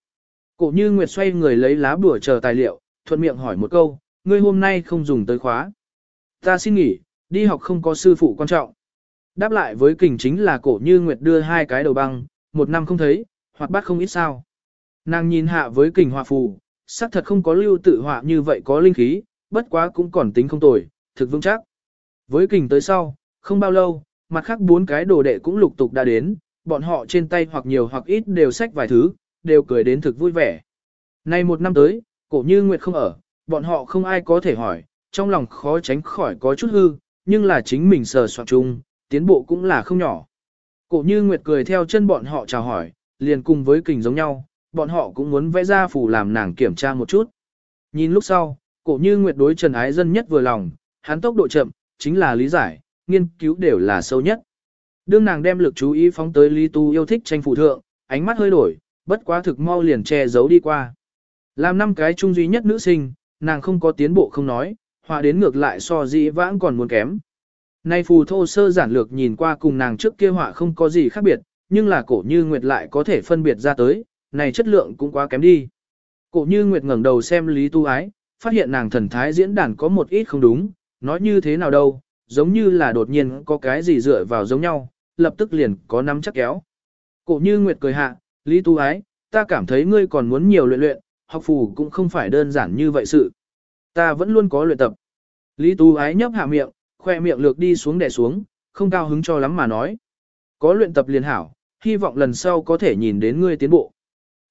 Cổ như Nguyệt xoay người lấy lá bùa chờ tài liệu, thuận miệng hỏi một câu, ngươi hôm nay không dùng tới khóa. Ta xin nghỉ, đi học không có sư phụ quan trọng. Đáp lại với kình chính là cổ như Nguyệt đưa hai cái đầu băng, một năm không thấy, hoặc bắt không ít sao. Nàng nhìn hạ với kình họa phù, xác thật không có lưu tự họa như vậy có linh khí, bất quá cũng còn tính không tồi, thực vững chắc. Với kình tới sau, không bao lâu, mặt khác bốn cái đồ đệ cũng lục tục đã đến, bọn họ trên tay hoặc nhiều hoặc ít đều xách vài thứ, đều cười đến thực vui vẻ. Nay một năm tới, cổ như Nguyệt không ở, bọn họ không ai có thể hỏi, trong lòng khó tránh khỏi có chút hư, nhưng là chính mình sờ soạn chung, tiến bộ cũng là không nhỏ. Cổ như Nguyệt cười theo chân bọn họ chào hỏi, liền cùng với kình giống nhau, bọn họ cũng muốn vẽ ra phù làm nàng kiểm tra một chút. Nhìn lúc sau, cổ như Nguyệt đối Trần Ái Dân nhất vừa lòng, hắn tốc độ chậm, chính là lý giải, nghiên cứu đều là sâu nhất. Đương nàng đem lực chú ý phóng tới Lý Tu yêu thích tranh phụ thượng, ánh mắt hơi đổi, bất quá thực mau liền che giấu đi qua. Làm năm cái trung duy nhất nữ sinh, nàng không có tiến bộ không nói, họa đến ngược lại so dĩ vãng còn muốn kém. Nay phù thô sơ giản lược nhìn qua cùng nàng trước kia họa không có gì khác biệt, nhưng là cổ như Nguyệt lại có thể phân biệt ra tới, này chất lượng cũng quá kém đi. Cổ như Nguyệt ngẩng đầu xem Lý Tu Ái, phát hiện nàng thần thái diễn đàn có một ít không đúng, nói như thế nào đâu, giống như là đột nhiên có cái gì dựa vào giống nhau, lập tức liền có nắm chắc kéo. Cổ như Nguyệt cười hạ, Lý Tu Ái, ta cảm thấy ngươi còn muốn nhiều luyện luyện, học phù cũng không phải đơn giản như vậy sự. Ta vẫn luôn có luyện tập. Lý Tu Ái nhấp hạ miệng, khoe miệng lược đi xuống đè xuống, không cao hứng cho lắm mà nói. Có luyện tập liền hảo, hy vọng lần sau có thể nhìn đến ngươi tiến bộ.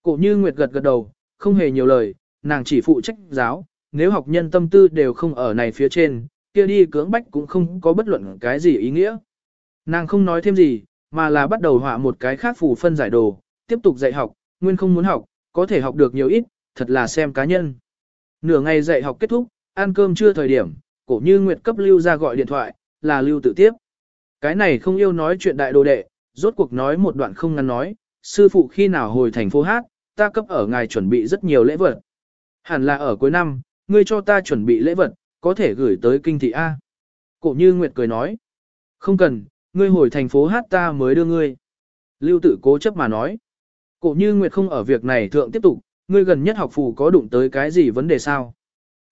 Cổ như Nguyệt gật gật đầu, không hề nhiều lời, nàng chỉ phụ trách giáo, nếu học nhân tâm tư đều không ở này phía trên, kia đi cưỡng bách cũng không có bất luận cái gì ý nghĩa. Nàng không nói thêm gì, mà là bắt đầu họa một cái khác phù phân giải đồ, tiếp tục dạy học, nguyên không muốn học, có thể học được nhiều ít, thật là xem cá nhân. Nửa ngày dạy học kết thúc, ăn cơm chưa thời điểm, cổ như Nguyệt cấp lưu ra gọi điện thoại, là lưu tự tiếp. Cái này không yêu nói chuyện đại đồ đệ, rốt cuộc nói một đoạn không ngăn nói, sư phụ khi nào hồi thành phố hát, ta cấp ở ngài chuẩn bị rất nhiều lễ vật. Hẳn là ở cuối năm, ngươi cho ta chuẩn bị lễ vật, có thể gửi tới kinh thị A. Cổ như Nguyệt cười nói, không cần, ngươi hồi thành phố hát ta mới đưa ngươi. Lưu Tử cố chấp mà nói, cổ như Nguyệt không ở việc này thượng tiếp tục, ngươi gần nhất học phù có đụng tới cái gì vấn đề sao?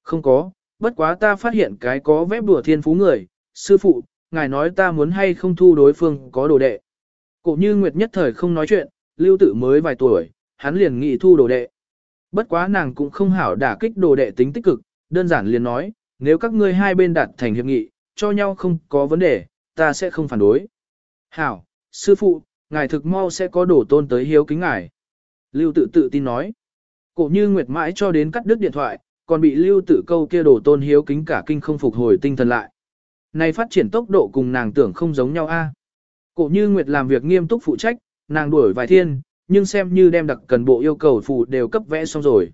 Không có, bất quá ta phát hiện cái có vép đùa thiên phú người, sư phụ, ngài nói ta muốn hay không thu đối phương có đồ đệ. Cổ như Nguyệt nhất thời không nói chuyện, lưu Tử mới vài tuổi, hắn liền nghị thu đồ đệ. Bất quá nàng cũng không hảo đả kích đồ đệ tính tích cực, đơn giản liền nói, nếu các ngươi hai bên đạt thành hiệp nghị, cho nhau không có vấn đề, ta sẽ không phản đối. Hảo, sư phụ, ngài thực mau sẽ có đồ tôn tới hiếu kính ngài. Lưu tự tự tin nói. Cổ như Nguyệt mãi cho đến cắt đứt điện thoại, còn bị lưu tự câu kia đồ tôn hiếu kính cả kinh không phục hồi tinh thần lại. Này phát triển tốc độ cùng nàng tưởng không giống nhau a. Cổ như Nguyệt làm việc nghiêm túc phụ trách, nàng đuổi vài thiên, nhưng xem như đem đặc cần bộ yêu cầu phù đều cấp vẽ xong rồi.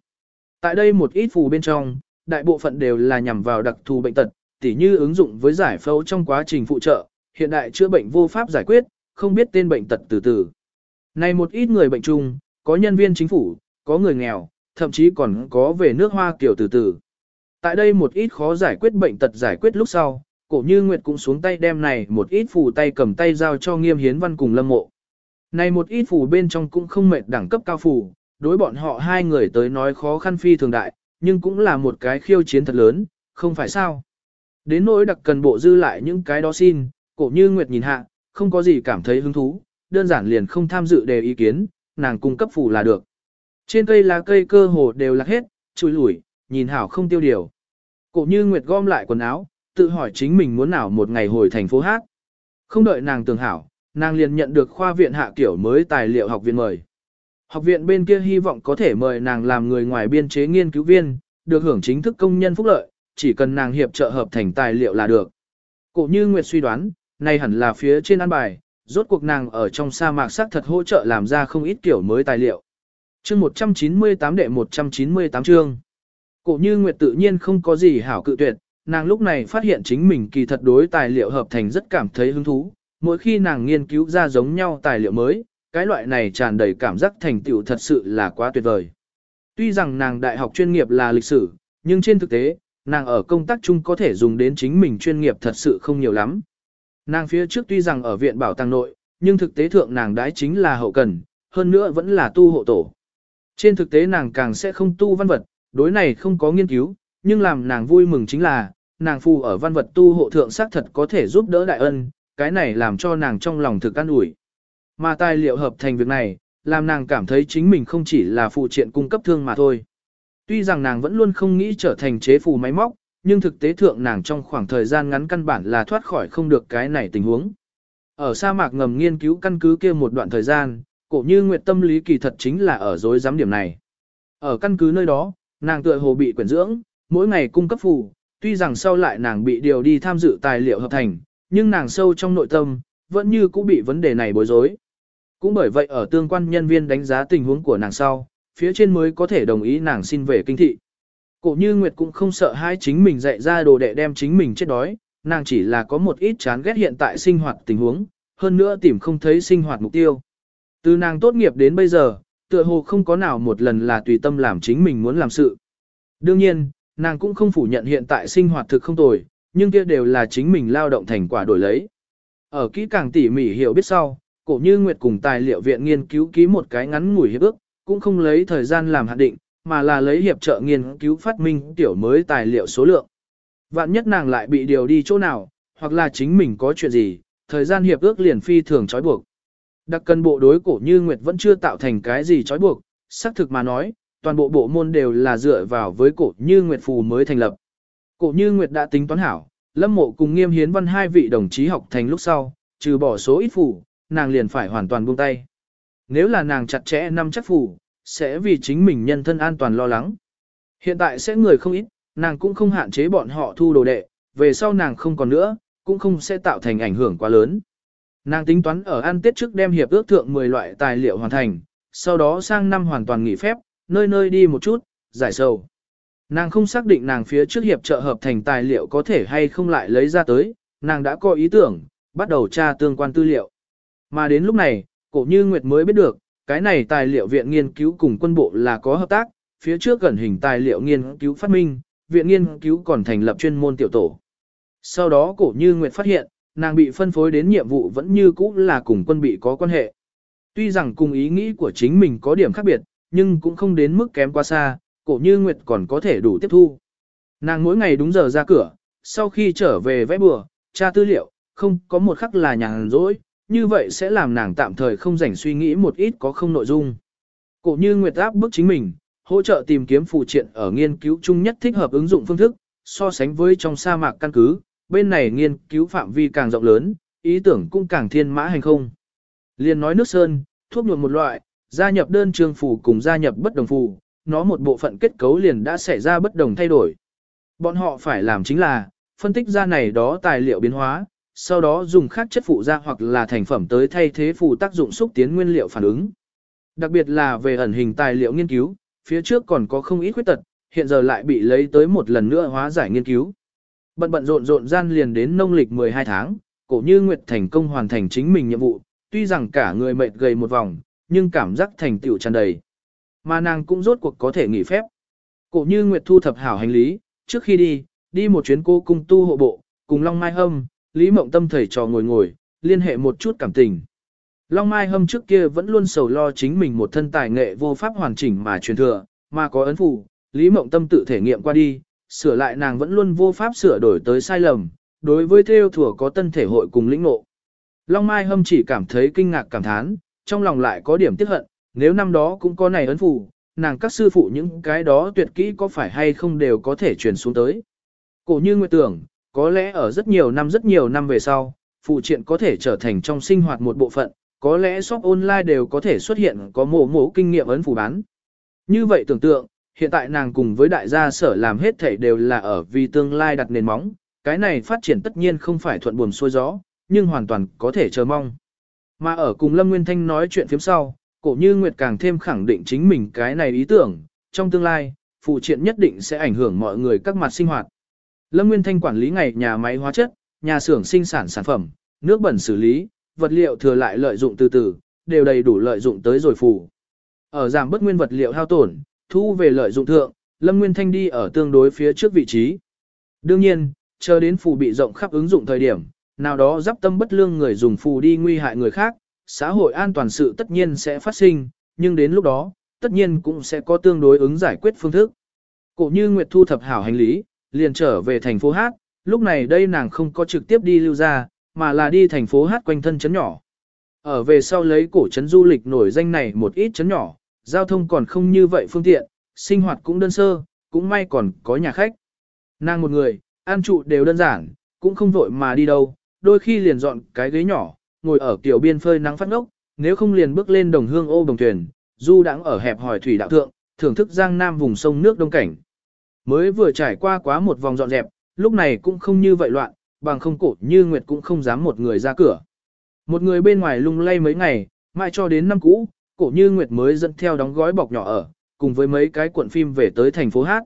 Tại đây một ít phù bên trong, đại bộ phận đều là nhằm vào đặc thù bệnh tật, tỉ như ứng dụng với giải phẫu trong quá trình phụ trợ, hiện đại chữa bệnh vô pháp giải quyết, không biết tên bệnh tật từ từ. Này một ít người bệnh chung, có nhân viên chính phủ, có người nghèo, thậm chí còn có về nước hoa kiểu từ từ. Tại đây một ít khó giải quyết bệnh tật giải quyết lúc sau, cổ như Nguyệt cũng xuống tay đem này một ít phù tay cầm tay giao cho nghiêm hiến văn cùng lâm mộ. Này một ít phù bên trong cũng không mệt đẳng cấp cao phù, đối bọn họ hai người tới nói khó khăn phi thường đại, nhưng cũng là một cái khiêu chiến thật lớn, không phải sao. Đến nỗi đặc cần bộ dư lại những cái đó xin, cổ như Nguyệt nhìn hạ, không có gì cảm thấy hứng thú, đơn giản liền không tham dự đề ý kiến, nàng cung cấp phù là được. Trên cây lá cây cơ hồ đều lạc hết, chùi lủi, nhìn hảo không tiêu điều. Cổ như Nguyệt gom lại quần áo, tự hỏi chính mình muốn nào một ngày hồi thành phố hát. Không đợi nàng tường hảo, nàng liền nhận được khoa viện hạ kiểu mới tài liệu học viện mời. Học viện bên kia hy vọng có thể mời nàng làm người ngoài biên chế nghiên cứu viên, được hưởng chính thức công nhân phúc lợi, chỉ cần nàng hiệp trợ hợp thành tài liệu là được. Cổ như Nguyệt suy đoán, này hẳn là phía trên an bài, rốt cuộc nàng ở trong sa mạc sắc thật hỗ trợ làm ra không ít kiểu mới tài liệu. Chương 198 đệ 198 chương. Cổ như Nguyệt tự nhiên không có gì hảo cự tuyệt, nàng lúc này phát hiện chính mình kỳ thật đối tài liệu hợp thành rất cảm thấy hứng thú, mỗi khi nàng nghiên cứu ra giống nhau tài liệu mới, cái loại này tràn đầy cảm giác thành tựu thật sự là quá tuyệt vời. Tuy rằng nàng đại học chuyên nghiệp là lịch sử, nhưng trên thực tế, nàng ở công tác chung có thể dùng đến chính mình chuyên nghiệp thật sự không nhiều lắm. Nàng phía trước tuy rằng ở viện bảo tàng nội, nhưng thực tế thượng nàng đãi chính là hậu cần, hơn nữa vẫn là tu hộ tổ. Trên thực tế nàng càng sẽ không tu văn vật, đối này không có nghiên cứu, nhưng làm nàng vui mừng chính là, nàng phù ở văn vật tu hộ thượng xác thật có thể giúp đỡ đại ân, cái này làm cho nàng trong lòng thực an ủi. Mà tài liệu hợp thành việc này, làm nàng cảm thấy chính mình không chỉ là phụ triện cung cấp thương mà thôi. Tuy rằng nàng vẫn luôn không nghĩ trở thành chế phù máy móc, nhưng thực tế thượng nàng trong khoảng thời gian ngắn căn bản là thoát khỏi không được cái này tình huống. Ở sa mạc ngầm nghiên cứu căn cứ kia một đoạn thời gian, cổ như nguyệt tâm lý kỳ thật chính là ở dối giám điểm này. Ở căn cứ nơi đó, nàng tựa hồ bị quyển dưỡng, mỗi ngày cung cấp phù, tuy rằng sau lại nàng bị điều đi tham dự tài liệu hợp thành, nhưng nàng sâu trong nội tâm, vẫn như cũng bị vấn đề này bối rối. Cũng bởi vậy ở tương quan nhân viên đánh giá tình huống của nàng sau, phía trên mới có thể đồng ý nàng xin về kinh thị. Cổ như Nguyệt cũng không sợ hai chính mình dạy ra đồ đệ đem chính mình chết đói, nàng chỉ là có một ít chán ghét hiện tại sinh hoạt tình huống, hơn nữa tìm không thấy sinh hoạt mục tiêu. Từ nàng tốt nghiệp đến bây giờ, tựa hồ không có nào một lần là tùy tâm làm chính mình muốn làm sự. Đương nhiên, nàng cũng không phủ nhận hiện tại sinh hoạt thực không tồi, nhưng kia đều là chính mình lao động thành quả đổi lấy. Ở kỹ càng tỉ mỉ hiểu biết sau, cổ như Nguyệt cùng tài liệu viện nghiên cứu ký một cái ngắn ngủi hiệp ước, cũng không lấy thời gian làm hạn định, mà là lấy hiệp trợ nghiên cứu phát minh tiểu mới tài liệu số lượng. Vạn nhất nàng lại bị điều đi chỗ nào, hoặc là chính mình có chuyện gì, thời gian hiệp ước liền phi thường trói buộc. Đặc cân bộ đối cổ như Nguyệt vẫn chưa tạo thành cái gì trói buộc, xác thực mà nói, toàn bộ bộ môn đều là dựa vào với cổ như Nguyệt Phù mới thành lập. Cổ như Nguyệt đã tính toán hảo, lâm mộ cùng nghiêm hiến văn hai vị đồng chí học thành lúc sau, trừ bỏ số ít phủ, nàng liền phải hoàn toàn buông tay. Nếu là nàng chặt chẽ năm chắc phủ, sẽ vì chính mình nhân thân an toàn lo lắng. Hiện tại sẽ người không ít, nàng cũng không hạn chế bọn họ thu đồ đệ, về sau nàng không còn nữa, cũng không sẽ tạo thành ảnh hưởng quá lớn. Nàng tính toán ở ăn tiết trước đem hiệp ước thượng 10 loại tài liệu hoàn thành, sau đó sang năm hoàn toàn nghỉ phép, nơi nơi đi một chút, giải sầu. Nàng không xác định nàng phía trước hiệp trợ hợp thành tài liệu có thể hay không lại lấy ra tới, nàng đã có ý tưởng, bắt đầu tra tương quan tư liệu. Mà đến lúc này, cổ như Nguyệt mới biết được, cái này tài liệu viện nghiên cứu cùng quân bộ là có hợp tác, phía trước gần hình tài liệu nghiên cứu phát minh, viện nghiên cứu còn thành lập chuyên môn tiểu tổ. Sau đó cổ như Nguyệt phát hiện, nàng bị phân phối đến nhiệm vụ vẫn như cũ là cùng quân bị có quan hệ. Tuy rằng cùng ý nghĩ của chính mình có điểm khác biệt, nhưng cũng không đến mức kém quá xa, cổ như Nguyệt còn có thể đủ tiếp thu. Nàng mỗi ngày đúng giờ ra cửa, sau khi trở về vẽ bừa, tra tư liệu, không có một khắc là nhàn rỗi, như vậy sẽ làm nàng tạm thời không rảnh suy nghĩ một ít có không nội dung. Cổ như Nguyệt áp bức chính mình, hỗ trợ tìm kiếm phụ triện ở nghiên cứu chung nhất thích hợp ứng dụng phương thức, so sánh với trong sa mạc căn cứ, bên này nghiên cứu phạm vi càng rộng lớn, ý tưởng cũng càng thiên mã hành không. Liên nói nước sơn, thuốc nhuộm một loại, gia nhập đơn trường phủ cùng gia nhập bất đồng phủ nó một bộ phận kết cấu liền đã xảy ra bất đồng thay đổi. Bọn họ phải làm chính là, phân tích ra này đó tài liệu biến hóa, sau đó dùng khác chất phụ ra hoặc là thành phẩm tới thay thế phụ tác dụng xúc tiến nguyên liệu phản ứng. Đặc biệt là về ẩn hình tài liệu nghiên cứu, phía trước còn có không ít khuyết tật, hiện giờ lại bị lấy tới một lần nữa hóa giải nghiên cứu. Bận bận rộn rộn gian liền đến nông lịch 12 tháng, cổ như Nguyệt thành công hoàn thành chính mình nhiệm vụ, tuy rằng cả người mệt gầy một vòng, nhưng cảm giác thành tựu tràn đầy. Mà nàng cũng rốt cuộc có thể nghỉ phép. Cổ như Nguyệt thu thập hảo hành lý, trước khi đi, đi một chuyến cô cung tu hộ bộ, cùng Long Mai Hâm, Lý Mộng Tâm thầy trò ngồi ngồi, liên hệ một chút cảm tình. Long Mai Hâm trước kia vẫn luôn sầu lo chính mình một thân tài nghệ vô pháp hoàn chỉnh mà truyền thừa, mà có ấn phụ, Lý Mộng Tâm tự thể nghiệm qua đi, sửa lại nàng vẫn luôn vô pháp sửa đổi tới sai lầm, đối với theo thủa có tân thể hội cùng lĩnh ngộ. Long Mai Hâm chỉ cảm thấy kinh ngạc cảm thán, trong lòng lại có điểm tiếc hận, nếu năm đó cũng có này ấn phủ, nàng các sư phụ những cái đó tuyệt kỹ có phải hay không đều có thể truyền xuống tới. Cổ như nguyệt tưởng, có lẽ ở rất nhiều năm rất nhiều năm về sau, phụ triện có thể trở thành trong sinh hoạt một bộ phận, có lẽ shop online đều có thể xuất hiện có mổ mổ kinh nghiệm ấn phủ bán. Như vậy tưởng tượng, hiện tại nàng cùng với đại gia sở làm hết thảy đều là ở vì tương lai đặt nền móng, cái này phát triển tất nhiên không phải thuận buồm xuôi gió, nhưng hoàn toàn có thể chờ mong. Mà ở cùng Lâm Nguyên Thanh nói chuyện phía sau, cổ như Nguyệt càng thêm khẳng định chính mình cái này ý tưởng, trong tương lai, phụ triện nhất định sẽ ảnh hưởng mọi người các mặt sinh hoạt. Lâm Nguyên Thanh quản lý ngày nhà máy hóa chất, nhà xưởng sinh sản sản phẩm, nước bẩn xử lý, vật liệu thừa lại lợi dụng từ từ, đều đầy đủ lợi dụng tới rồi phủ. Ở giảm bất nguyên vật liệu hao tổn, thu về lợi dụng thượng, Lâm Nguyên Thanh đi ở tương đối phía trước vị trí. Đương nhiên, chờ đến phù bị rộng khắp ứng dụng thời điểm, nào đó giáp tâm bất lương người dùng phù đi nguy hại người khác, xã hội an toàn sự tất nhiên sẽ phát sinh, nhưng đến lúc đó, tất nhiên cũng sẽ có tương đối ứng giải quyết phương thức. Cổ như Nguyệt thu thập hảo hành lý, liền trở về thành phố Hát, lúc này đây nàng không có trực tiếp đi lưu ra, mà là đi thành phố Hát quanh thân chấn nhỏ. Ở về sau lấy cổ trấn du lịch nổi danh này một ít chấn nhỏ, giao thông còn không như vậy phương tiện, sinh hoạt cũng đơn sơ, cũng may còn có nhà khách. Nàng một người, an trụ đều đơn giản, cũng không vội mà đi đâu, đôi khi liền dọn cái ghế nhỏ, ngồi ở kiểu biên phơi nắng phát ngốc, nếu không liền bước lên đồng hương ô đồng thuyền, du đãng ở hẹp hỏi thủy đạo thượng, thưởng thức giang nam vùng sông nước đông cảnh. Mới vừa trải qua quá một vòng dọn dẹp, lúc này cũng không như vậy loạn, bằng không cổ như Nguyệt cũng không dám một người ra cửa. Một người bên ngoài lung lay mấy ngày, mãi cho đến năm cũ, cổ như Nguyệt mới dẫn theo đóng gói bọc nhỏ ở, cùng với mấy cái cuộn phim về tới thành phố Hát.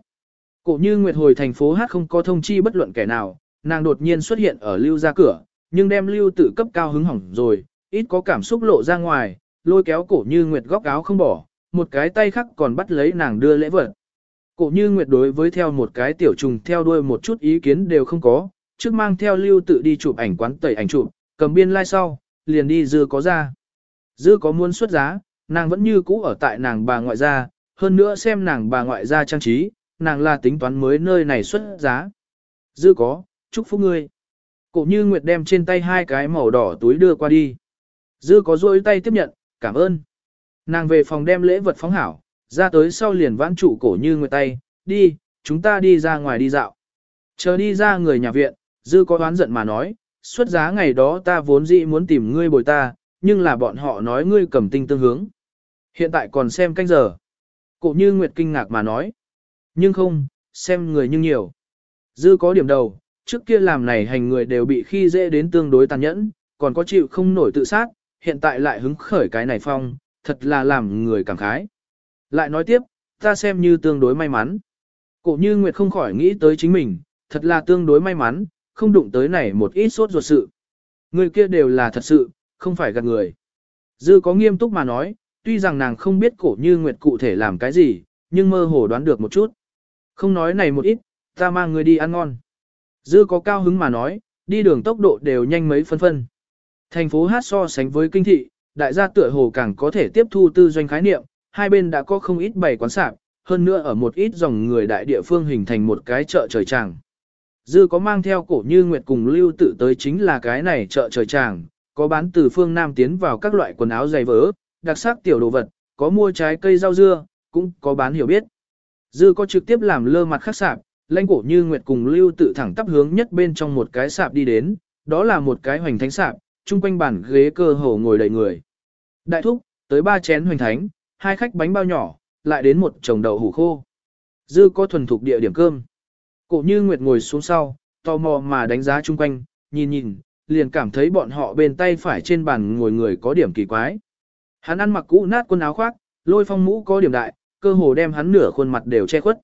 Cổ như Nguyệt hồi thành phố Hát không có thông chi bất luận kẻ nào, nàng đột nhiên xuất hiện ở lưu ra cửa, nhưng đem lưu tự cấp cao hứng hỏng rồi, ít có cảm xúc lộ ra ngoài, lôi kéo cổ như Nguyệt góc áo không bỏ, một cái tay khác còn bắt lấy nàng đưa lễ vật. Cổ như Nguyệt đối với theo một cái tiểu trùng theo đuôi một chút ý kiến đều không có, trước mang theo lưu tự đi chụp ảnh quán tẩy ảnh chụp, cầm biên lai like sau, liền đi dư có ra. Dư có muốn xuất giá, nàng vẫn như cũ ở tại nàng bà ngoại gia, hơn nữa xem nàng bà ngoại ra trang trí, nàng là tính toán mới nơi này xuất giá. Dư có, chúc phúc ngươi. Cổ như Nguyệt đem trên tay hai cái màu đỏ túi đưa qua đi. Dư có rôi tay tiếp nhận, cảm ơn. Nàng về phòng đem lễ vật phóng hảo, ra tới sau liền vãn trụ cổ như Nguyệt tay, đi, chúng ta đi ra ngoài đi dạo. Chờ đi ra người nhà viện, Dư có đoán giận mà nói, xuất giá ngày đó ta vốn dĩ muốn tìm ngươi bồi ta, nhưng là bọn họ nói ngươi cầm tinh tương hướng. Hiện tại còn xem canh giờ. Cổ như Nguyệt kinh ngạc mà nói. Nhưng không, xem người nhưng nhiều. Dư có điểm đầu, trước kia làm này hành người đều bị khi dễ đến tương đối tàn nhẫn, còn có chịu không nổi tự sát, hiện tại lại hứng khởi cái này phong, thật là làm người cảm khái. Lại nói tiếp, ta xem như tương đối may mắn. Cổ như Nguyệt không khỏi nghĩ tới chính mình, thật là tương đối may mắn, không đụng tới này một ít sốt ruột sự. Người kia đều là thật sự, không phải gạt người. Dư có nghiêm túc mà nói, tuy rằng nàng không biết cổ như Nguyệt cụ thể làm cái gì, nhưng mơ hồ đoán được một chút. Không nói này một ít, ta mang người đi ăn ngon. Dư có cao hứng mà nói, đi đường tốc độ đều nhanh mấy phân phân. Thành phố hát so sánh với kinh thị, đại gia tựa hồ càng có thể tiếp thu tư doanh khái niệm, hai bên đã có không ít bảy quán sạp, hơn nữa ở một ít dòng người đại địa phương hình thành một cái chợ trời tràng. Dư có mang theo cổ như Nguyệt cùng lưu tự tới chính là cái này chợ trời tràng, có bán từ phương Nam tiến vào các loại quần áo dày vỡ, đặc sắc tiểu đồ vật, có mua trái cây rau dưa, cũng có bán hiểu biết. Dư có trực tiếp làm lơ mặt khắc sạp, lãnh cổ như Nguyệt cùng lưu tự thẳng tắp hướng nhất bên trong một cái sạp đi đến, đó là một cái hoành thánh sạp, chung quanh bàn ghế cơ hồ ngồi đầy người. Đại thúc, tới ba chén hoành thánh, hai khách bánh bao nhỏ, lại đến một chồng đậu hủ khô. Dư có thuần thục địa điểm cơm. Cổ như Nguyệt ngồi xuống sau, tò mò mà đánh giá chung quanh, nhìn nhìn, liền cảm thấy bọn họ bên tay phải trên bàn ngồi người có điểm kỳ quái. Hắn ăn mặc cũ nát quần áo khoác, lôi phong mũ có điểm đại, cơ hồ đem hắn nửa khuôn mặt đều che khuất.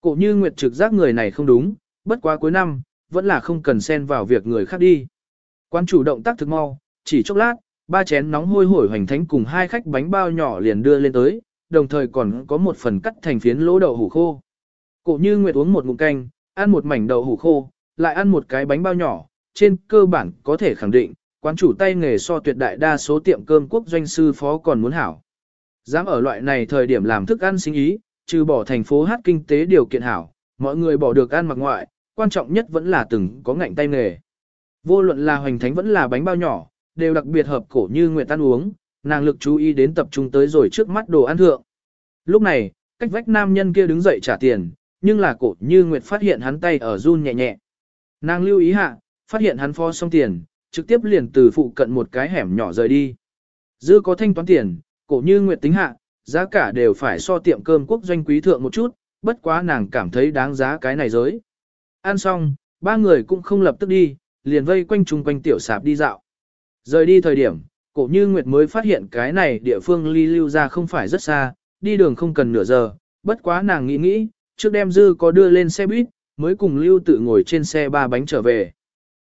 Cổ như Nguyệt trực giác người này không đúng, bất quá cuối năm, vẫn là không cần xen vào việc người khác đi. Quan chủ động tác thực mau, chỉ chốc lát, ba chén nóng hôi hổi hoành thánh cùng hai khách bánh bao nhỏ liền đưa lên tới, đồng thời còn có một phần cắt thành phiến lỗ đậu hủ khô. Cổ như Nguyệt uống một ngụm canh, ăn một mảnh đậu hủ khô, lại ăn một cái bánh bao nhỏ, trên cơ bản có thể khẳng định, quán chủ tay nghề so tuyệt đại đa số tiệm cơm quốc doanh sư phó còn muốn hảo. Dám ở loại này thời điểm làm thức ăn sinh ý, trừ bỏ thành phố hát kinh tế điều kiện hảo, mọi người bỏ được ăn mặc ngoại, quan trọng nhất vẫn là từng có ngạnh tay nghề. Vô luận là hoành thánh vẫn là bánh bao nhỏ, đều đặc biệt hợp cổ như nguyệt tan uống, nàng lực chú ý đến tập trung tới rồi trước mắt đồ ăn thượng. Lúc này, cách vách nam nhân kia đứng dậy trả tiền, nhưng là cổ như nguyệt phát hiện hắn tay ở run nhẹ nhẹ. Nàng lưu ý hạ, phát hiện hắn pho xong tiền, trực tiếp liền từ phụ cận một cái hẻm nhỏ rời đi. Dư có thanh toán tiền, cổ như nguyệt tính hạ, giá cả đều phải so tiệm cơm quốc doanh quý thượng một chút, bất quá nàng cảm thấy đáng giá cái này giới. Ăn xong, ba người cũng không lập tức đi, liền vây quanh chung quanh tiểu sạp đi dạo. Rời đi thời điểm, cổ như Nguyệt mới phát hiện cái này địa phương ly lưu ra không phải rất xa, đi đường không cần nửa giờ, bất quá nàng nghĩ nghĩ, trước đem dư có đưa lên xe buýt, mới cùng lưu tự ngồi trên xe ba bánh trở về.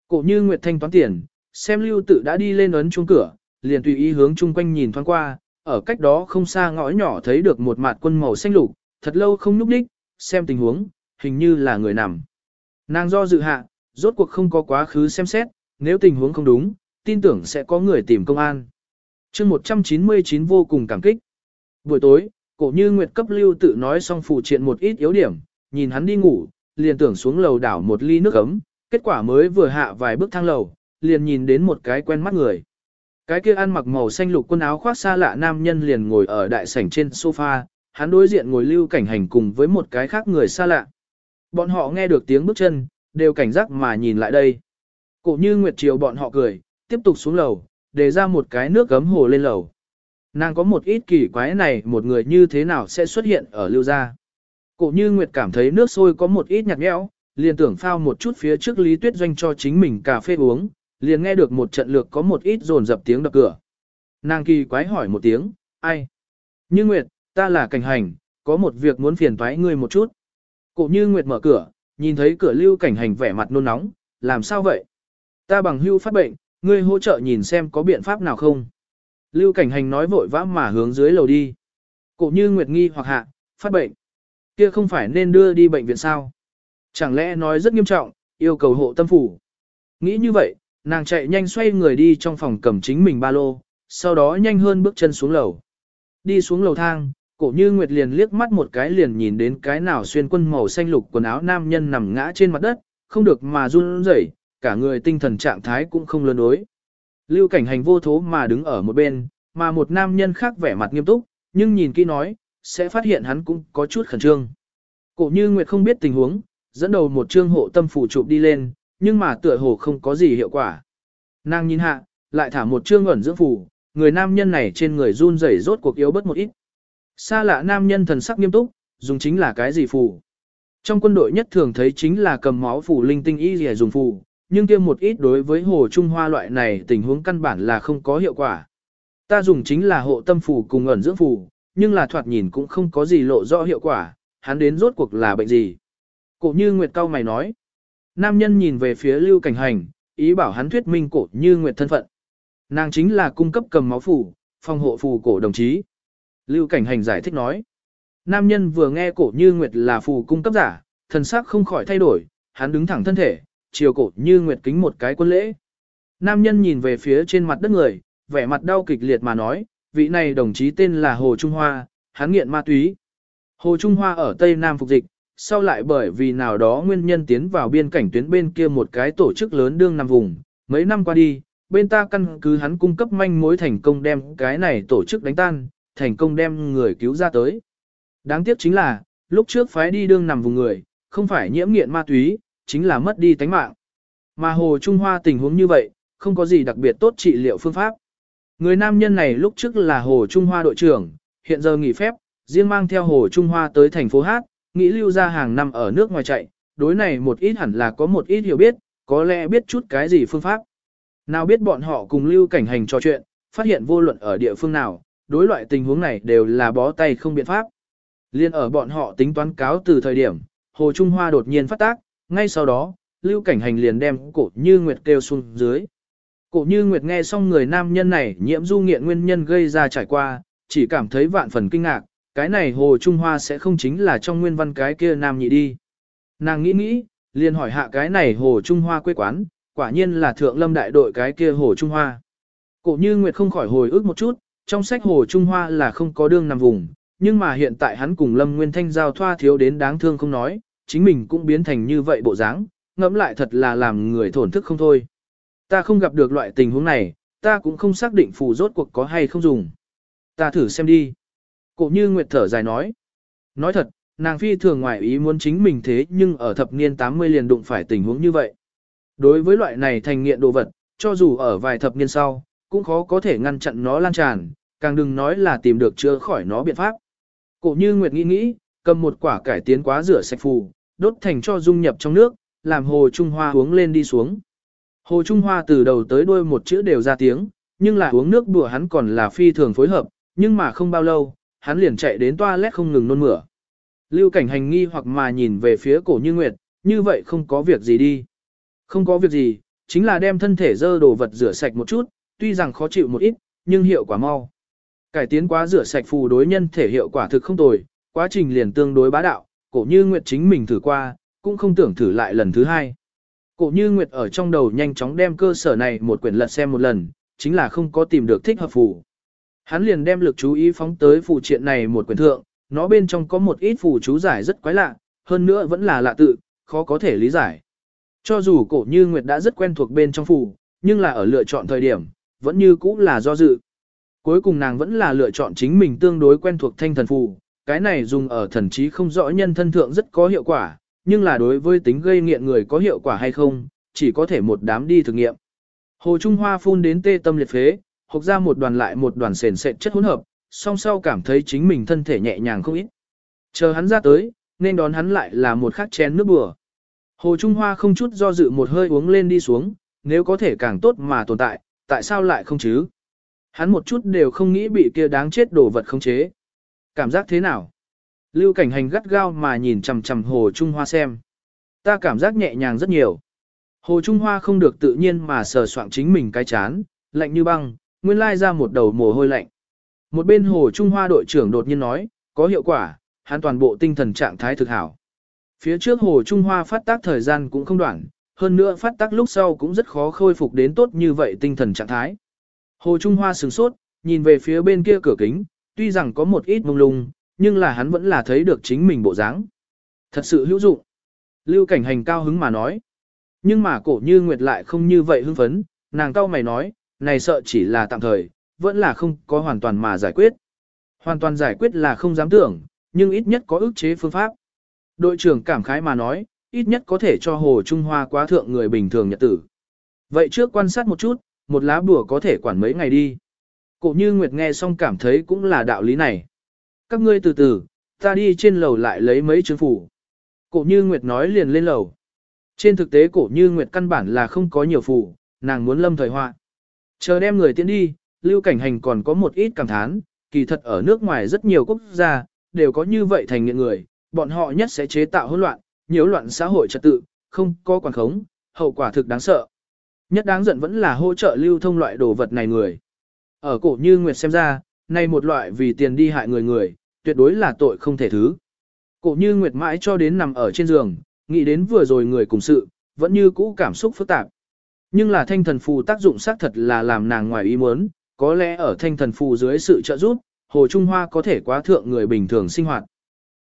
Cổ như Nguyệt thanh toán tiền, xem lưu tự đã đi lên ấn chuông cửa, liền tùy ý hướng chung quanh nhìn thoáng qua, ở cách đó không xa ngõ nhỏ thấy được một mặt quân màu xanh lục, thật lâu không nhúc đích, xem tình huống, hình như là người nằm. Nàng do dự hạ, rốt cuộc không có quá khứ xem xét, nếu tình huống không đúng, tin tưởng sẽ có người tìm công an. chương 199 vô cùng cảm kích. Buổi tối, cổ như Nguyệt cấp lưu tự nói xong phụ triện một ít yếu điểm, nhìn hắn đi ngủ, liền tưởng xuống lầu đảo một ly nước ấm, kết quả mới vừa hạ vài bước thang lầu, liền nhìn đến một cái quen mắt người. Cái kia ăn mặc màu xanh lục quần áo khoác xa lạ nam nhân liền ngồi ở đại sảnh trên sofa, hắn đối diện ngồi lưu cảnh hành cùng với một cái khác người xa lạ. Bọn họ nghe được tiếng bước chân, đều cảnh giác mà nhìn lại đây. Cổ như Nguyệt Triều bọn họ cười, tiếp tục xuống lầu, để ra một cái nước gấm hồ lên lầu. Nàng có một ít kỳ quái này một người như thế nào sẽ xuất hiện ở lưu gia. Cổ như Nguyệt cảm thấy nước sôi có một ít nhạt nhẽo, liền tưởng phao một chút phía trước Lý Tuyết Doanh cho chính mình cà phê uống, liền nghe được một trận lược có một ít rồn dập tiếng đập cửa. Nàng kỳ quái hỏi một tiếng, ai? Như Nguyệt, ta là cảnh hành, có một việc muốn phiền thoái ngươi một chút. Cổ như Nguyệt mở cửa, nhìn thấy cửa lưu cảnh hành vẻ mặt nôn nóng, làm sao vậy? Ta bằng hưu phát bệnh, ngươi hỗ trợ nhìn xem có biện pháp nào không? Lưu cảnh hành nói vội vã mà hướng dưới lầu đi. Cổ như Nguyệt nghi hoặc hạ, phát bệnh. Kia không phải nên đưa đi bệnh viện sao? Chẳng lẽ nói rất nghiêm trọng, yêu cầu hộ tâm phủ. Nghĩ như vậy, nàng chạy nhanh xoay người đi trong phòng cầm chính mình ba lô, sau đó nhanh hơn bước chân xuống lầu. Đi xuống lầu thang, Cổ như Nguyệt liền liếc mắt một cái liền nhìn đến cái nào xuyên quân màu xanh lục quần áo nam nhân nằm ngã trên mặt đất, không được mà run rẩy, cả người tinh thần trạng thái cũng không lớn đối. Lưu cảnh hành vô thố mà đứng ở một bên, mà một nam nhân khác vẻ mặt nghiêm túc, nhưng nhìn kỹ nói, sẽ phát hiện hắn cũng có chút khẩn trương. Cổ như Nguyệt không biết tình huống, dẫn đầu một trương hộ tâm phủ chụp đi lên, nhưng mà tựa hồ không có gì hiệu quả. Nàng nhìn hạ, lại thả một trương ẩn dưỡng phủ, người nam nhân này trên người run rẩy rốt cuộc yếu bớt một ít. Xa lạ nam nhân thần sắc nghiêm túc, dùng chính là cái gì phù? Trong quân đội nhất thường thấy chính là cầm máu phù linh tinh y để dùng phù, nhưng kia một ít đối với hồ trung hoa loại này tình huống căn bản là không có hiệu quả. Ta dùng chính là hộ tâm phù cùng ẩn dưỡng phù, nhưng là thoạt nhìn cũng không có gì lộ rõ hiệu quả, hắn đến rốt cuộc là bệnh gì. Cổ như Nguyệt cao mày nói. Nam nhân nhìn về phía lưu cảnh hành, ý bảo hắn thuyết minh cổ như Nguyệt thân phận. Nàng chính là cung cấp cầm máu phù, phòng hộ phù cổ đồng chí. Lưu cảnh hành giải thích nói. Nam nhân vừa nghe cổ như Nguyệt là phù cung cấp giả, thần sắc không khỏi thay đổi, hắn đứng thẳng thân thể, chiều cổ như Nguyệt kính một cái quân lễ. Nam nhân nhìn về phía trên mặt đất người, vẻ mặt đau kịch liệt mà nói, vị này đồng chí tên là Hồ Trung Hoa, hắn nghiện ma túy. Hồ Trung Hoa ở Tây Nam phục dịch, sau lại bởi vì nào đó nguyên nhân tiến vào biên cảnh tuyến bên kia một cái tổ chức lớn đương nằm vùng, mấy năm qua đi, bên ta căn cứ hắn cung cấp manh mối thành công đem cái này tổ chức đánh tan, thành công đem người cứu ra tới. Đáng tiếc chính là, lúc trước phái đi đương nằm vùng người, không phải nhiễm nghiện ma túy, chính là mất đi tánh mạng. Mà Hồ Trung Hoa tình huống như vậy, không có gì đặc biệt tốt trị liệu phương pháp. Người nam nhân này lúc trước là Hồ Trung Hoa đội trưởng, hiện giờ nghỉ phép, riêng mang theo Hồ Trung Hoa tới thành phố Hát, nghĩ lưu ra hàng năm ở nước ngoài chạy, đối này một ít hẳn là có một ít hiểu biết, có lẽ biết chút cái gì phương pháp. Nào biết bọn họ cùng lưu cảnh hành trò chuyện, phát hiện vô luận ở địa phương nào, đối loại tình huống này đều là bó tay không biện pháp. Liên ở bọn họ tính toán cáo từ thời điểm, Hồ Trung Hoa đột nhiên phát tác, ngay sau đó, lưu cảnh hành liền đem cổ như Nguyệt kêu xuống dưới. Cổ như Nguyệt nghe xong người nam nhân này nhiễm du nghiện nguyên nhân gây ra trải qua, chỉ cảm thấy vạn phần kinh ngạc, cái này Hồ Trung Hoa sẽ không chính là trong nguyên văn cái kia nam nhị đi. Nàng nghĩ nghĩ, liền hỏi hạ cái này Hồ Trung Hoa quê quán, quả nhiên là thượng lâm đại đội cái kia Hồ Trung Hoa. Cổ như Nguyệt không khỏi hồi ức một chút, trong sách Hồ Trung Hoa là không có đương nằm vùng, nhưng mà hiện tại hắn cùng Lâm Nguyên Thanh giao thoa thiếu đến đáng thương không nói, chính mình cũng biến thành như vậy bộ dáng, ngẫm lại thật là làm người thổn thức không thôi. Ta không gặp được loại tình huống này, ta cũng không xác định phù rốt cuộc có hay không dùng. Ta thử xem đi. Cổ như Nguyệt thở dài nói. Nói thật, nàng phi thường ngoài ý muốn chính mình thế nhưng ở thập niên 80 liền đụng phải tình huống như vậy. Đối với loại này thành nghiện đồ vật, cho dù ở vài thập niên sau, cũng khó có thể ngăn chặn nó lan tràn, càng đừng nói là tìm được chữa khỏi nó biện pháp. Cổ như Nguyệt nghĩ nghĩ, cầm một quả cải tiến quá rửa sạch phù, đốt thành cho dung nhập trong nước, làm hồ Trung Hoa uống lên đi xuống. Hồ Trung Hoa từ đầu tới đuôi một chữ đều ra tiếng, nhưng là uống nước đùa hắn còn là phi thường phối hợp, nhưng mà không bao lâu, hắn liền chạy đến toilet không ngừng nôn mửa. Lưu cảnh hành nghi hoặc mà nhìn về phía cổ như Nguyệt, như vậy không có việc gì đi. Không có việc gì, chính là đem thân thể dơ đồ vật rửa sạch một chút, tuy rằng khó chịu một ít, nhưng hiệu quả mau. Cải tiến quá rửa sạch phù đối nhân thể hiệu quả thực không tồi, quá trình liền tương đối bá đạo, cổ như Nguyệt chính mình thử qua, cũng không tưởng thử lại lần thứ hai. Cổ như Nguyệt ở trong đầu nhanh chóng đem cơ sở này một quyển lật xem một lần, chính là không có tìm được thích hợp phù. Hắn liền đem lực chú ý phóng tới phù triện này một quyển thượng, nó bên trong có một ít phù chú giải rất quái lạ, hơn nữa vẫn là lạ tự, khó có thể lý giải. Cho dù cổ như Nguyệt đã rất quen thuộc bên trong phù, nhưng là ở lựa chọn thời điểm, vẫn như cũ là do dự. Cuối cùng nàng vẫn là lựa chọn chính mình tương đối quen thuộc thanh thần phù, cái này dùng ở thần trí không rõ nhân thân thượng rất có hiệu quả, nhưng là đối với tính gây nghiện người có hiệu quả hay không, chỉ có thể một đám đi thử nghiệm. Hồ Trung Hoa phun đến tê tâm liệt phế, hộc ra một đoàn lại một đoàn sền sệt chất hỗn hợp, song sau cảm thấy chính mình thân thể nhẹ nhàng không ít. Chờ hắn ra tới, nên đón hắn lại là một khát chén nước bừa. Hồ Trung Hoa không chút do dự một hơi uống lên đi xuống, nếu có thể càng tốt mà tồn tại, tại sao lại không chứ? Hắn một chút đều không nghĩ bị kia đáng chết đồ vật khống chế. Cảm giác thế nào? Lưu cảnh hành gắt gao mà nhìn chằm chằm Hồ Trung Hoa xem. Ta cảm giác nhẹ nhàng rất nhiều. Hồ Trung Hoa không được tự nhiên mà sờ soạng chính mình cái chán, lạnh như băng, nguyên lai ra một đầu mồ hôi lạnh. Một bên Hồ Trung Hoa đội trưởng đột nhiên nói, có hiệu quả, hắn toàn bộ tinh thần trạng thái thực hảo. Phía trước Hồ Trung Hoa phát tác thời gian cũng không đoạn, hơn nữa phát tác lúc sau cũng rất khó khôi phục đến tốt như vậy tinh thần trạng thái. Hồ Trung Hoa sửng sốt, nhìn về phía bên kia cửa kính, tuy rằng có một ít mông lung, nhưng là hắn vẫn là thấy được chính mình bộ dáng. Thật sự hữu dụng. Lưu cảnh hành cao hứng mà nói. Nhưng mà cổ như Nguyệt lại không như vậy hưng phấn, nàng cao mày nói, này sợ chỉ là tạm thời, vẫn là không có hoàn toàn mà giải quyết. Hoàn toàn giải quyết là không dám tưởng, nhưng ít nhất có ức chế phương pháp. Đội trưởng cảm khái mà nói, ít nhất có thể cho Hồ Trung Hoa quá thượng người bình thường nhật tử. Vậy trước quan sát một chút, một lá bùa có thể quản mấy ngày đi. Cổ như Nguyệt nghe xong cảm thấy cũng là đạo lý này. Các ngươi từ từ, ta đi trên lầu lại lấy mấy chứng phủ. Cổ như Nguyệt nói liền lên lầu. Trên thực tế cổ như Nguyệt căn bản là không có nhiều phủ, nàng muốn lâm thời họa. Chờ đem người tiến đi, lưu cảnh hành còn có một ít cảm thán, kỳ thật ở nước ngoài rất nhiều quốc gia, đều có như vậy thành nghiện người, bọn họ nhất sẽ chế tạo hỗn loạn, nhiễu loạn xã hội trật tự, không có quản khống, hậu quả thực đáng sợ. Nhất đáng giận vẫn là hỗ trợ lưu thông loại đồ vật này người. Ở cổ như Nguyệt xem ra, này một loại vì tiền đi hại người người, tuyệt đối là tội không thể thứ. Cổ như Nguyệt mãi cho đến nằm ở trên giường, nghĩ đến vừa rồi người cùng sự, vẫn như cũ cảm xúc phức tạp. Nhưng là thanh thần phù tác dụng xác thật là làm nàng ngoài ý muốn, có lẽ ở thanh thần phù dưới sự trợ giúp, Hồ Trung Hoa có thể quá thượng người bình thường sinh hoạt.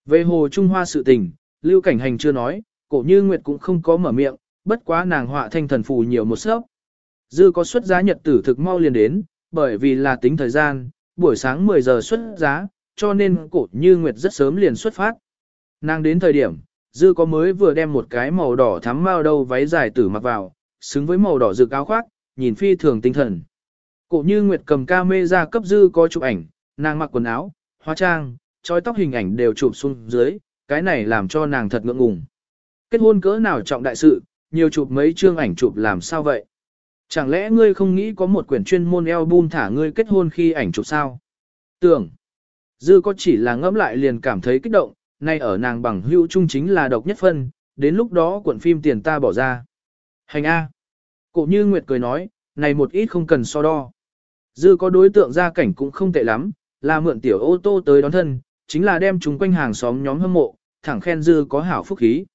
Về Hồ Trung Hoa sự tình, Lưu Cảnh Hành chưa nói, cổ như Nguyệt cũng không có mở miệng, bất quá nàng họa thanh thần phù nhiều một sớp. Dư có xuất giá nhật tử thực mau liền đến, bởi vì là tính thời gian, buổi sáng 10 giờ xuất giá, cho nên cổ như Nguyệt rất sớm liền xuất phát. Nàng đến thời điểm, Dư có mới vừa đem một cái màu đỏ thắm mao đâu váy dài tử mặc vào, xứng với màu đỏ rực áo khoác, nhìn phi thường tinh thần. Cổ như Nguyệt cầm ca mê ra cấp Dư có chụp ảnh, nàng mặc quần áo, hóa trang, trói tóc hình ảnh đều chụp xuống dưới, cái này làm cho nàng thật ngượng ngùng. Kết hôn cỡ nào trọng đại sự, nhiều chụp mấy chương ảnh chụp làm sao vậy? Chẳng lẽ ngươi không nghĩ có một quyển chuyên môn album thả ngươi kết hôn khi ảnh chụp sao? Tưởng, dư có chỉ là ngẫm lại liền cảm thấy kích động, nay ở nàng bằng hữu chung chính là độc nhất phân, đến lúc đó cuộn phim tiền ta bỏ ra. Hành A. Cổ như Nguyệt cười nói, này một ít không cần so đo. Dư có đối tượng gia cảnh cũng không tệ lắm, là mượn tiểu ô tô tới đón thân, chính là đem chúng quanh hàng xóm nhóm hâm mộ, thẳng khen Dư có hảo phúc khí.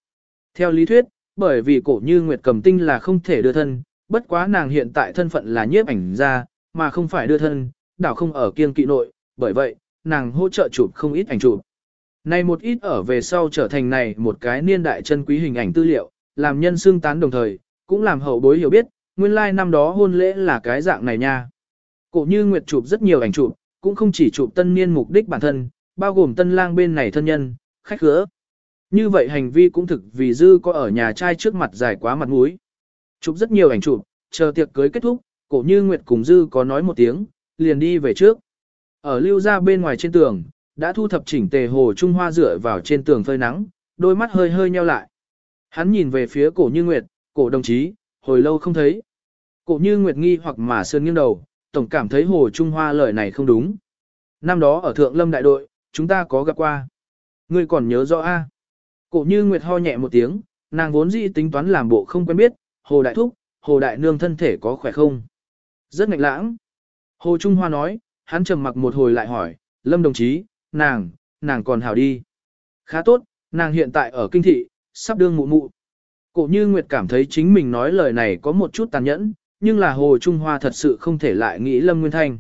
Theo lý thuyết, bởi vì cổ như Nguyệt cầm tinh là không thể đưa thân, bất quá nàng hiện tại thân phận là nhiếp ảnh gia, mà không phải đưa thân, đảo không ở kiên kỵ nội, bởi vậy, nàng hỗ trợ chụp không ít ảnh chụp. Này một ít ở về sau trở thành này một cái niên đại chân quý hình ảnh tư liệu, làm nhân xương tán đồng thời, cũng làm hậu bối hiểu biết, nguyên lai like năm đó hôn lễ là cái dạng này nha. Cổ như Nguyệt chụp rất nhiều ảnh chụp, cũng không chỉ chụp tân niên mục đích bản thân, bao gồm tân lang bên này thân nhân, khách khứa. Như vậy hành vi cũng thực vì dư có ở nhà trai trước mặt dài quá mặt mũi. Chụp rất nhiều ảnh chụp, chờ tiệc cưới kết thúc, cổ như Nguyệt cùng dư có nói một tiếng, liền đi về trước. Ở lưu ra bên ngoài trên tường, đã thu thập chỉnh tề hồ Trung Hoa rửa vào trên tường phơi nắng, đôi mắt hơi hơi nheo lại. Hắn nhìn về phía cổ như Nguyệt, cổ đồng chí, hồi lâu không thấy. Cổ như Nguyệt nghi hoặc mà sơn nghiêng đầu, tổng cảm thấy hồ Trung Hoa lời này không đúng. Năm đó ở Thượng Lâm đại đội, chúng ta có gặp qua. Ngươi còn nhớ rõ a? Cổ như Nguyệt ho nhẹ một tiếng, nàng vốn dĩ tính toán làm bộ không quen biết, hồ đại thúc, hồ đại nương thân thể có khỏe không? Rất ngạch lãng. Hồ Trung Hoa nói, hắn trầm mặc một hồi lại hỏi, Lâm đồng chí, nàng, nàng còn hảo đi. Khá tốt, nàng hiện tại ở kinh thị, sắp đương mụ mụ. Cổ như Nguyệt cảm thấy chính mình nói lời này có một chút tàn nhẫn, nhưng là Hồ Trung Hoa thật sự không thể lại nghĩ Lâm Nguyên Thanh.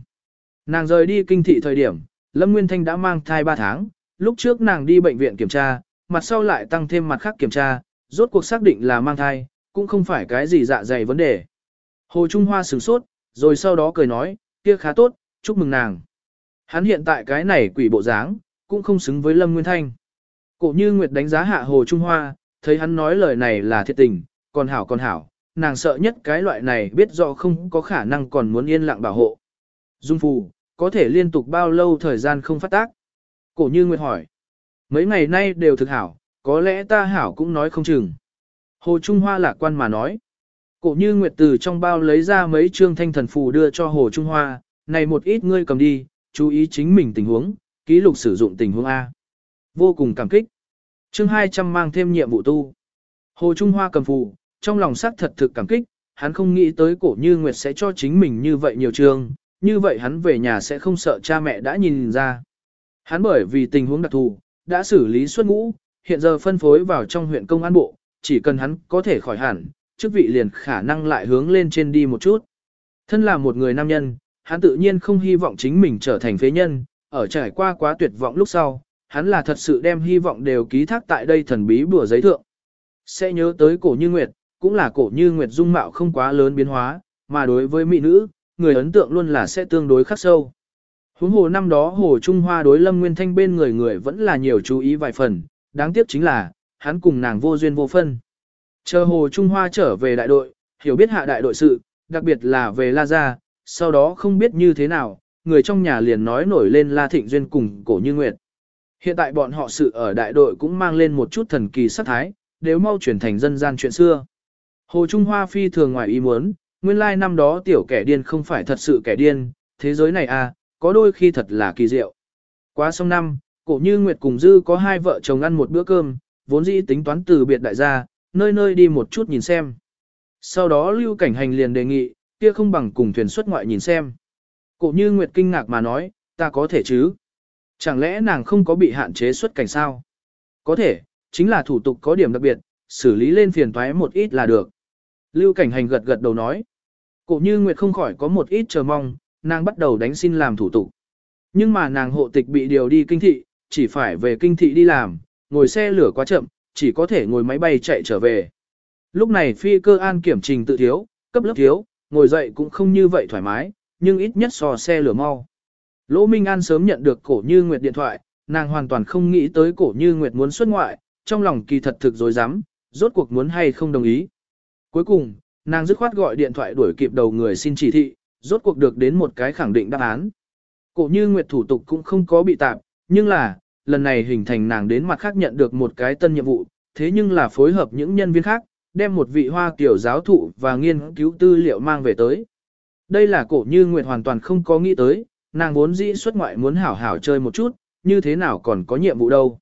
Nàng rời đi kinh thị thời điểm, Lâm Nguyên Thanh đã mang thai 3 tháng, lúc trước nàng đi bệnh viện kiểm tra, mặt sau lại tăng thêm mặt khác kiểm tra, rốt cuộc xác định là mang thai, cũng không phải cái gì dạ dày vấn đề. Hồ Trung Hoa sửng sốt, rồi sau đó cười nói, kia khá tốt, chúc mừng nàng. Hắn hiện tại cái này quỷ bộ dáng, cũng không xứng với Lâm Nguyên Thanh. Cổ như Nguyệt đánh giá hạ Hồ Trung Hoa, thấy hắn nói lời này là thiệt tình, còn hảo còn hảo, nàng sợ nhất cái loại này biết rõ không có khả năng còn muốn yên lặng bảo hộ. Dung phù, có thể liên tục bao lâu thời gian không phát tác? Cổ như Nguyệt hỏi. Mấy ngày nay đều thực hảo, có lẽ ta hảo cũng nói không chừng. Hồ Trung Hoa lạc quan mà nói. Cổ như Nguyệt từ trong bao lấy ra mấy trương thanh thần phù đưa cho Hồ Trung Hoa, này một ít ngươi cầm đi, chú ý chính mình tình huống, ký lục sử dụng tình huống A. Vô cùng cảm kích chương 200 mang thêm nhiệm vụ tu. Hồ Trung Hoa cầm phù, trong lòng sắc thật thực cảm kích, hắn không nghĩ tới cổ như Nguyệt sẽ cho chính mình như vậy nhiều trường, như vậy hắn về nhà sẽ không sợ cha mẹ đã nhìn ra. Hắn bởi vì tình huống đặc thù, đã xử lý xuất ngũ, hiện giờ phân phối vào trong huyện công an bộ, chỉ cần hắn có thể khỏi hẳn, chức vị liền khả năng lại hướng lên trên đi một chút. Thân là một người nam nhân, hắn tự nhiên không hy vọng chính mình trở thành phế nhân, ở trải qua quá tuyệt vọng lúc sau, hắn là thật sự đem hy vọng đều ký thác tại đây thần bí bùa giấy thượng. Sẽ nhớ tới cổ như nguyệt, cũng là cổ như nguyệt dung mạo không quá lớn biến hóa, mà đối với mỹ nữ, người ấn tượng luôn là sẽ tương đối khắc sâu. Huống hồ năm đó Hồ Trung Hoa đối Lâm Nguyên Thanh bên người người vẫn là nhiều chú ý vài phần, đáng tiếc chính là, hắn cùng nàng vô duyên vô phân. Chờ Hồ Trung Hoa trở về đại đội, hiểu biết hạ đại đội sự, đặc biệt là về La Gia, sau đó không biết như thế nào, người trong nhà liền nói nổi lên La Thịnh Duyên cùng cổ như nguyệt. Hiện tại bọn họ sự ở đại đội cũng mang lên một chút thần kỳ sắc thái, đều mau chuyển thành dân gian chuyện xưa. Hồ Trung Hoa phi thường ngoài ý muốn, nguyên lai năm đó tiểu kẻ điên không phải thật sự kẻ điên, thế giới này à, có đôi khi thật là kỳ diệu. Quá xong năm, cổ như Nguyệt cùng Dư có hai vợ chồng ăn một bữa cơm, vốn dĩ tính toán từ biệt đại gia, nơi nơi đi một chút nhìn xem. Sau đó lưu cảnh hành liền đề nghị, kia không bằng cùng thuyền xuất ngoại nhìn xem. Cổ như Nguyệt kinh ngạc mà nói, ta có thể chứ? Chẳng lẽ nàng không có bị hạn chế xuất cảnh sao? Có thể, chính là thủ tục có điểm đặc biệt, xử lý lên phiền toái một ít là được. Lưu cảnh hành gật gật đầu nói. Cổ như Nguyệt không khỏi có một ít chờ mong, nàng bắt đầu đánh xin làm thủ tục. Nhưng mà nàng hộ tịch bị điều đi kinh thị, chỉ phải về kinh thị đi làm, ngồi xe lửa quá chậm, chỉ có thể ngồi máy bay chạy trở về. Lúc này phi cơ an kiểm trình tự thiếu, cấp lớp thiếu, ngồi dậy cũng không như vậy thoải mái, nhưng ít nhất so xe lửa mau. Lỗ Minh An sớm nhận được cổ như Nguyệt điện thoại, nàng hoàn toàn không nghĩ tới cổ như Nguyệt muốn xuất ngoại, trong lòng kỳ thật thực dối rắm rốt cuộc muốn hay không đồng ý. Cuối cùng, nàng dứt khoát gọi điện thoại đuổi kịp đầu người xin chỉ thị, rốt cuộc được đến một cái khẳng định đáp án. Cổ như Nguyệt thủ tục cũng không có bị tạm, nhưng là, lần này hình thành nàng đến mặt khác nhận được một cái tân nhiệm vụ, thế nhưng là phối hợp những nhân viên khác, đem một vị hoa kiểu giáo thụ và nghiên cứu tư liệu mang về tới. Đây là cổ như Nguyệt hoàn toàn không có nghĩ tới, nàng vốn dĩ xuất ngoại muốn hảo hảo chơi một chút, như thế nào còn có nhiệm vụ đâu.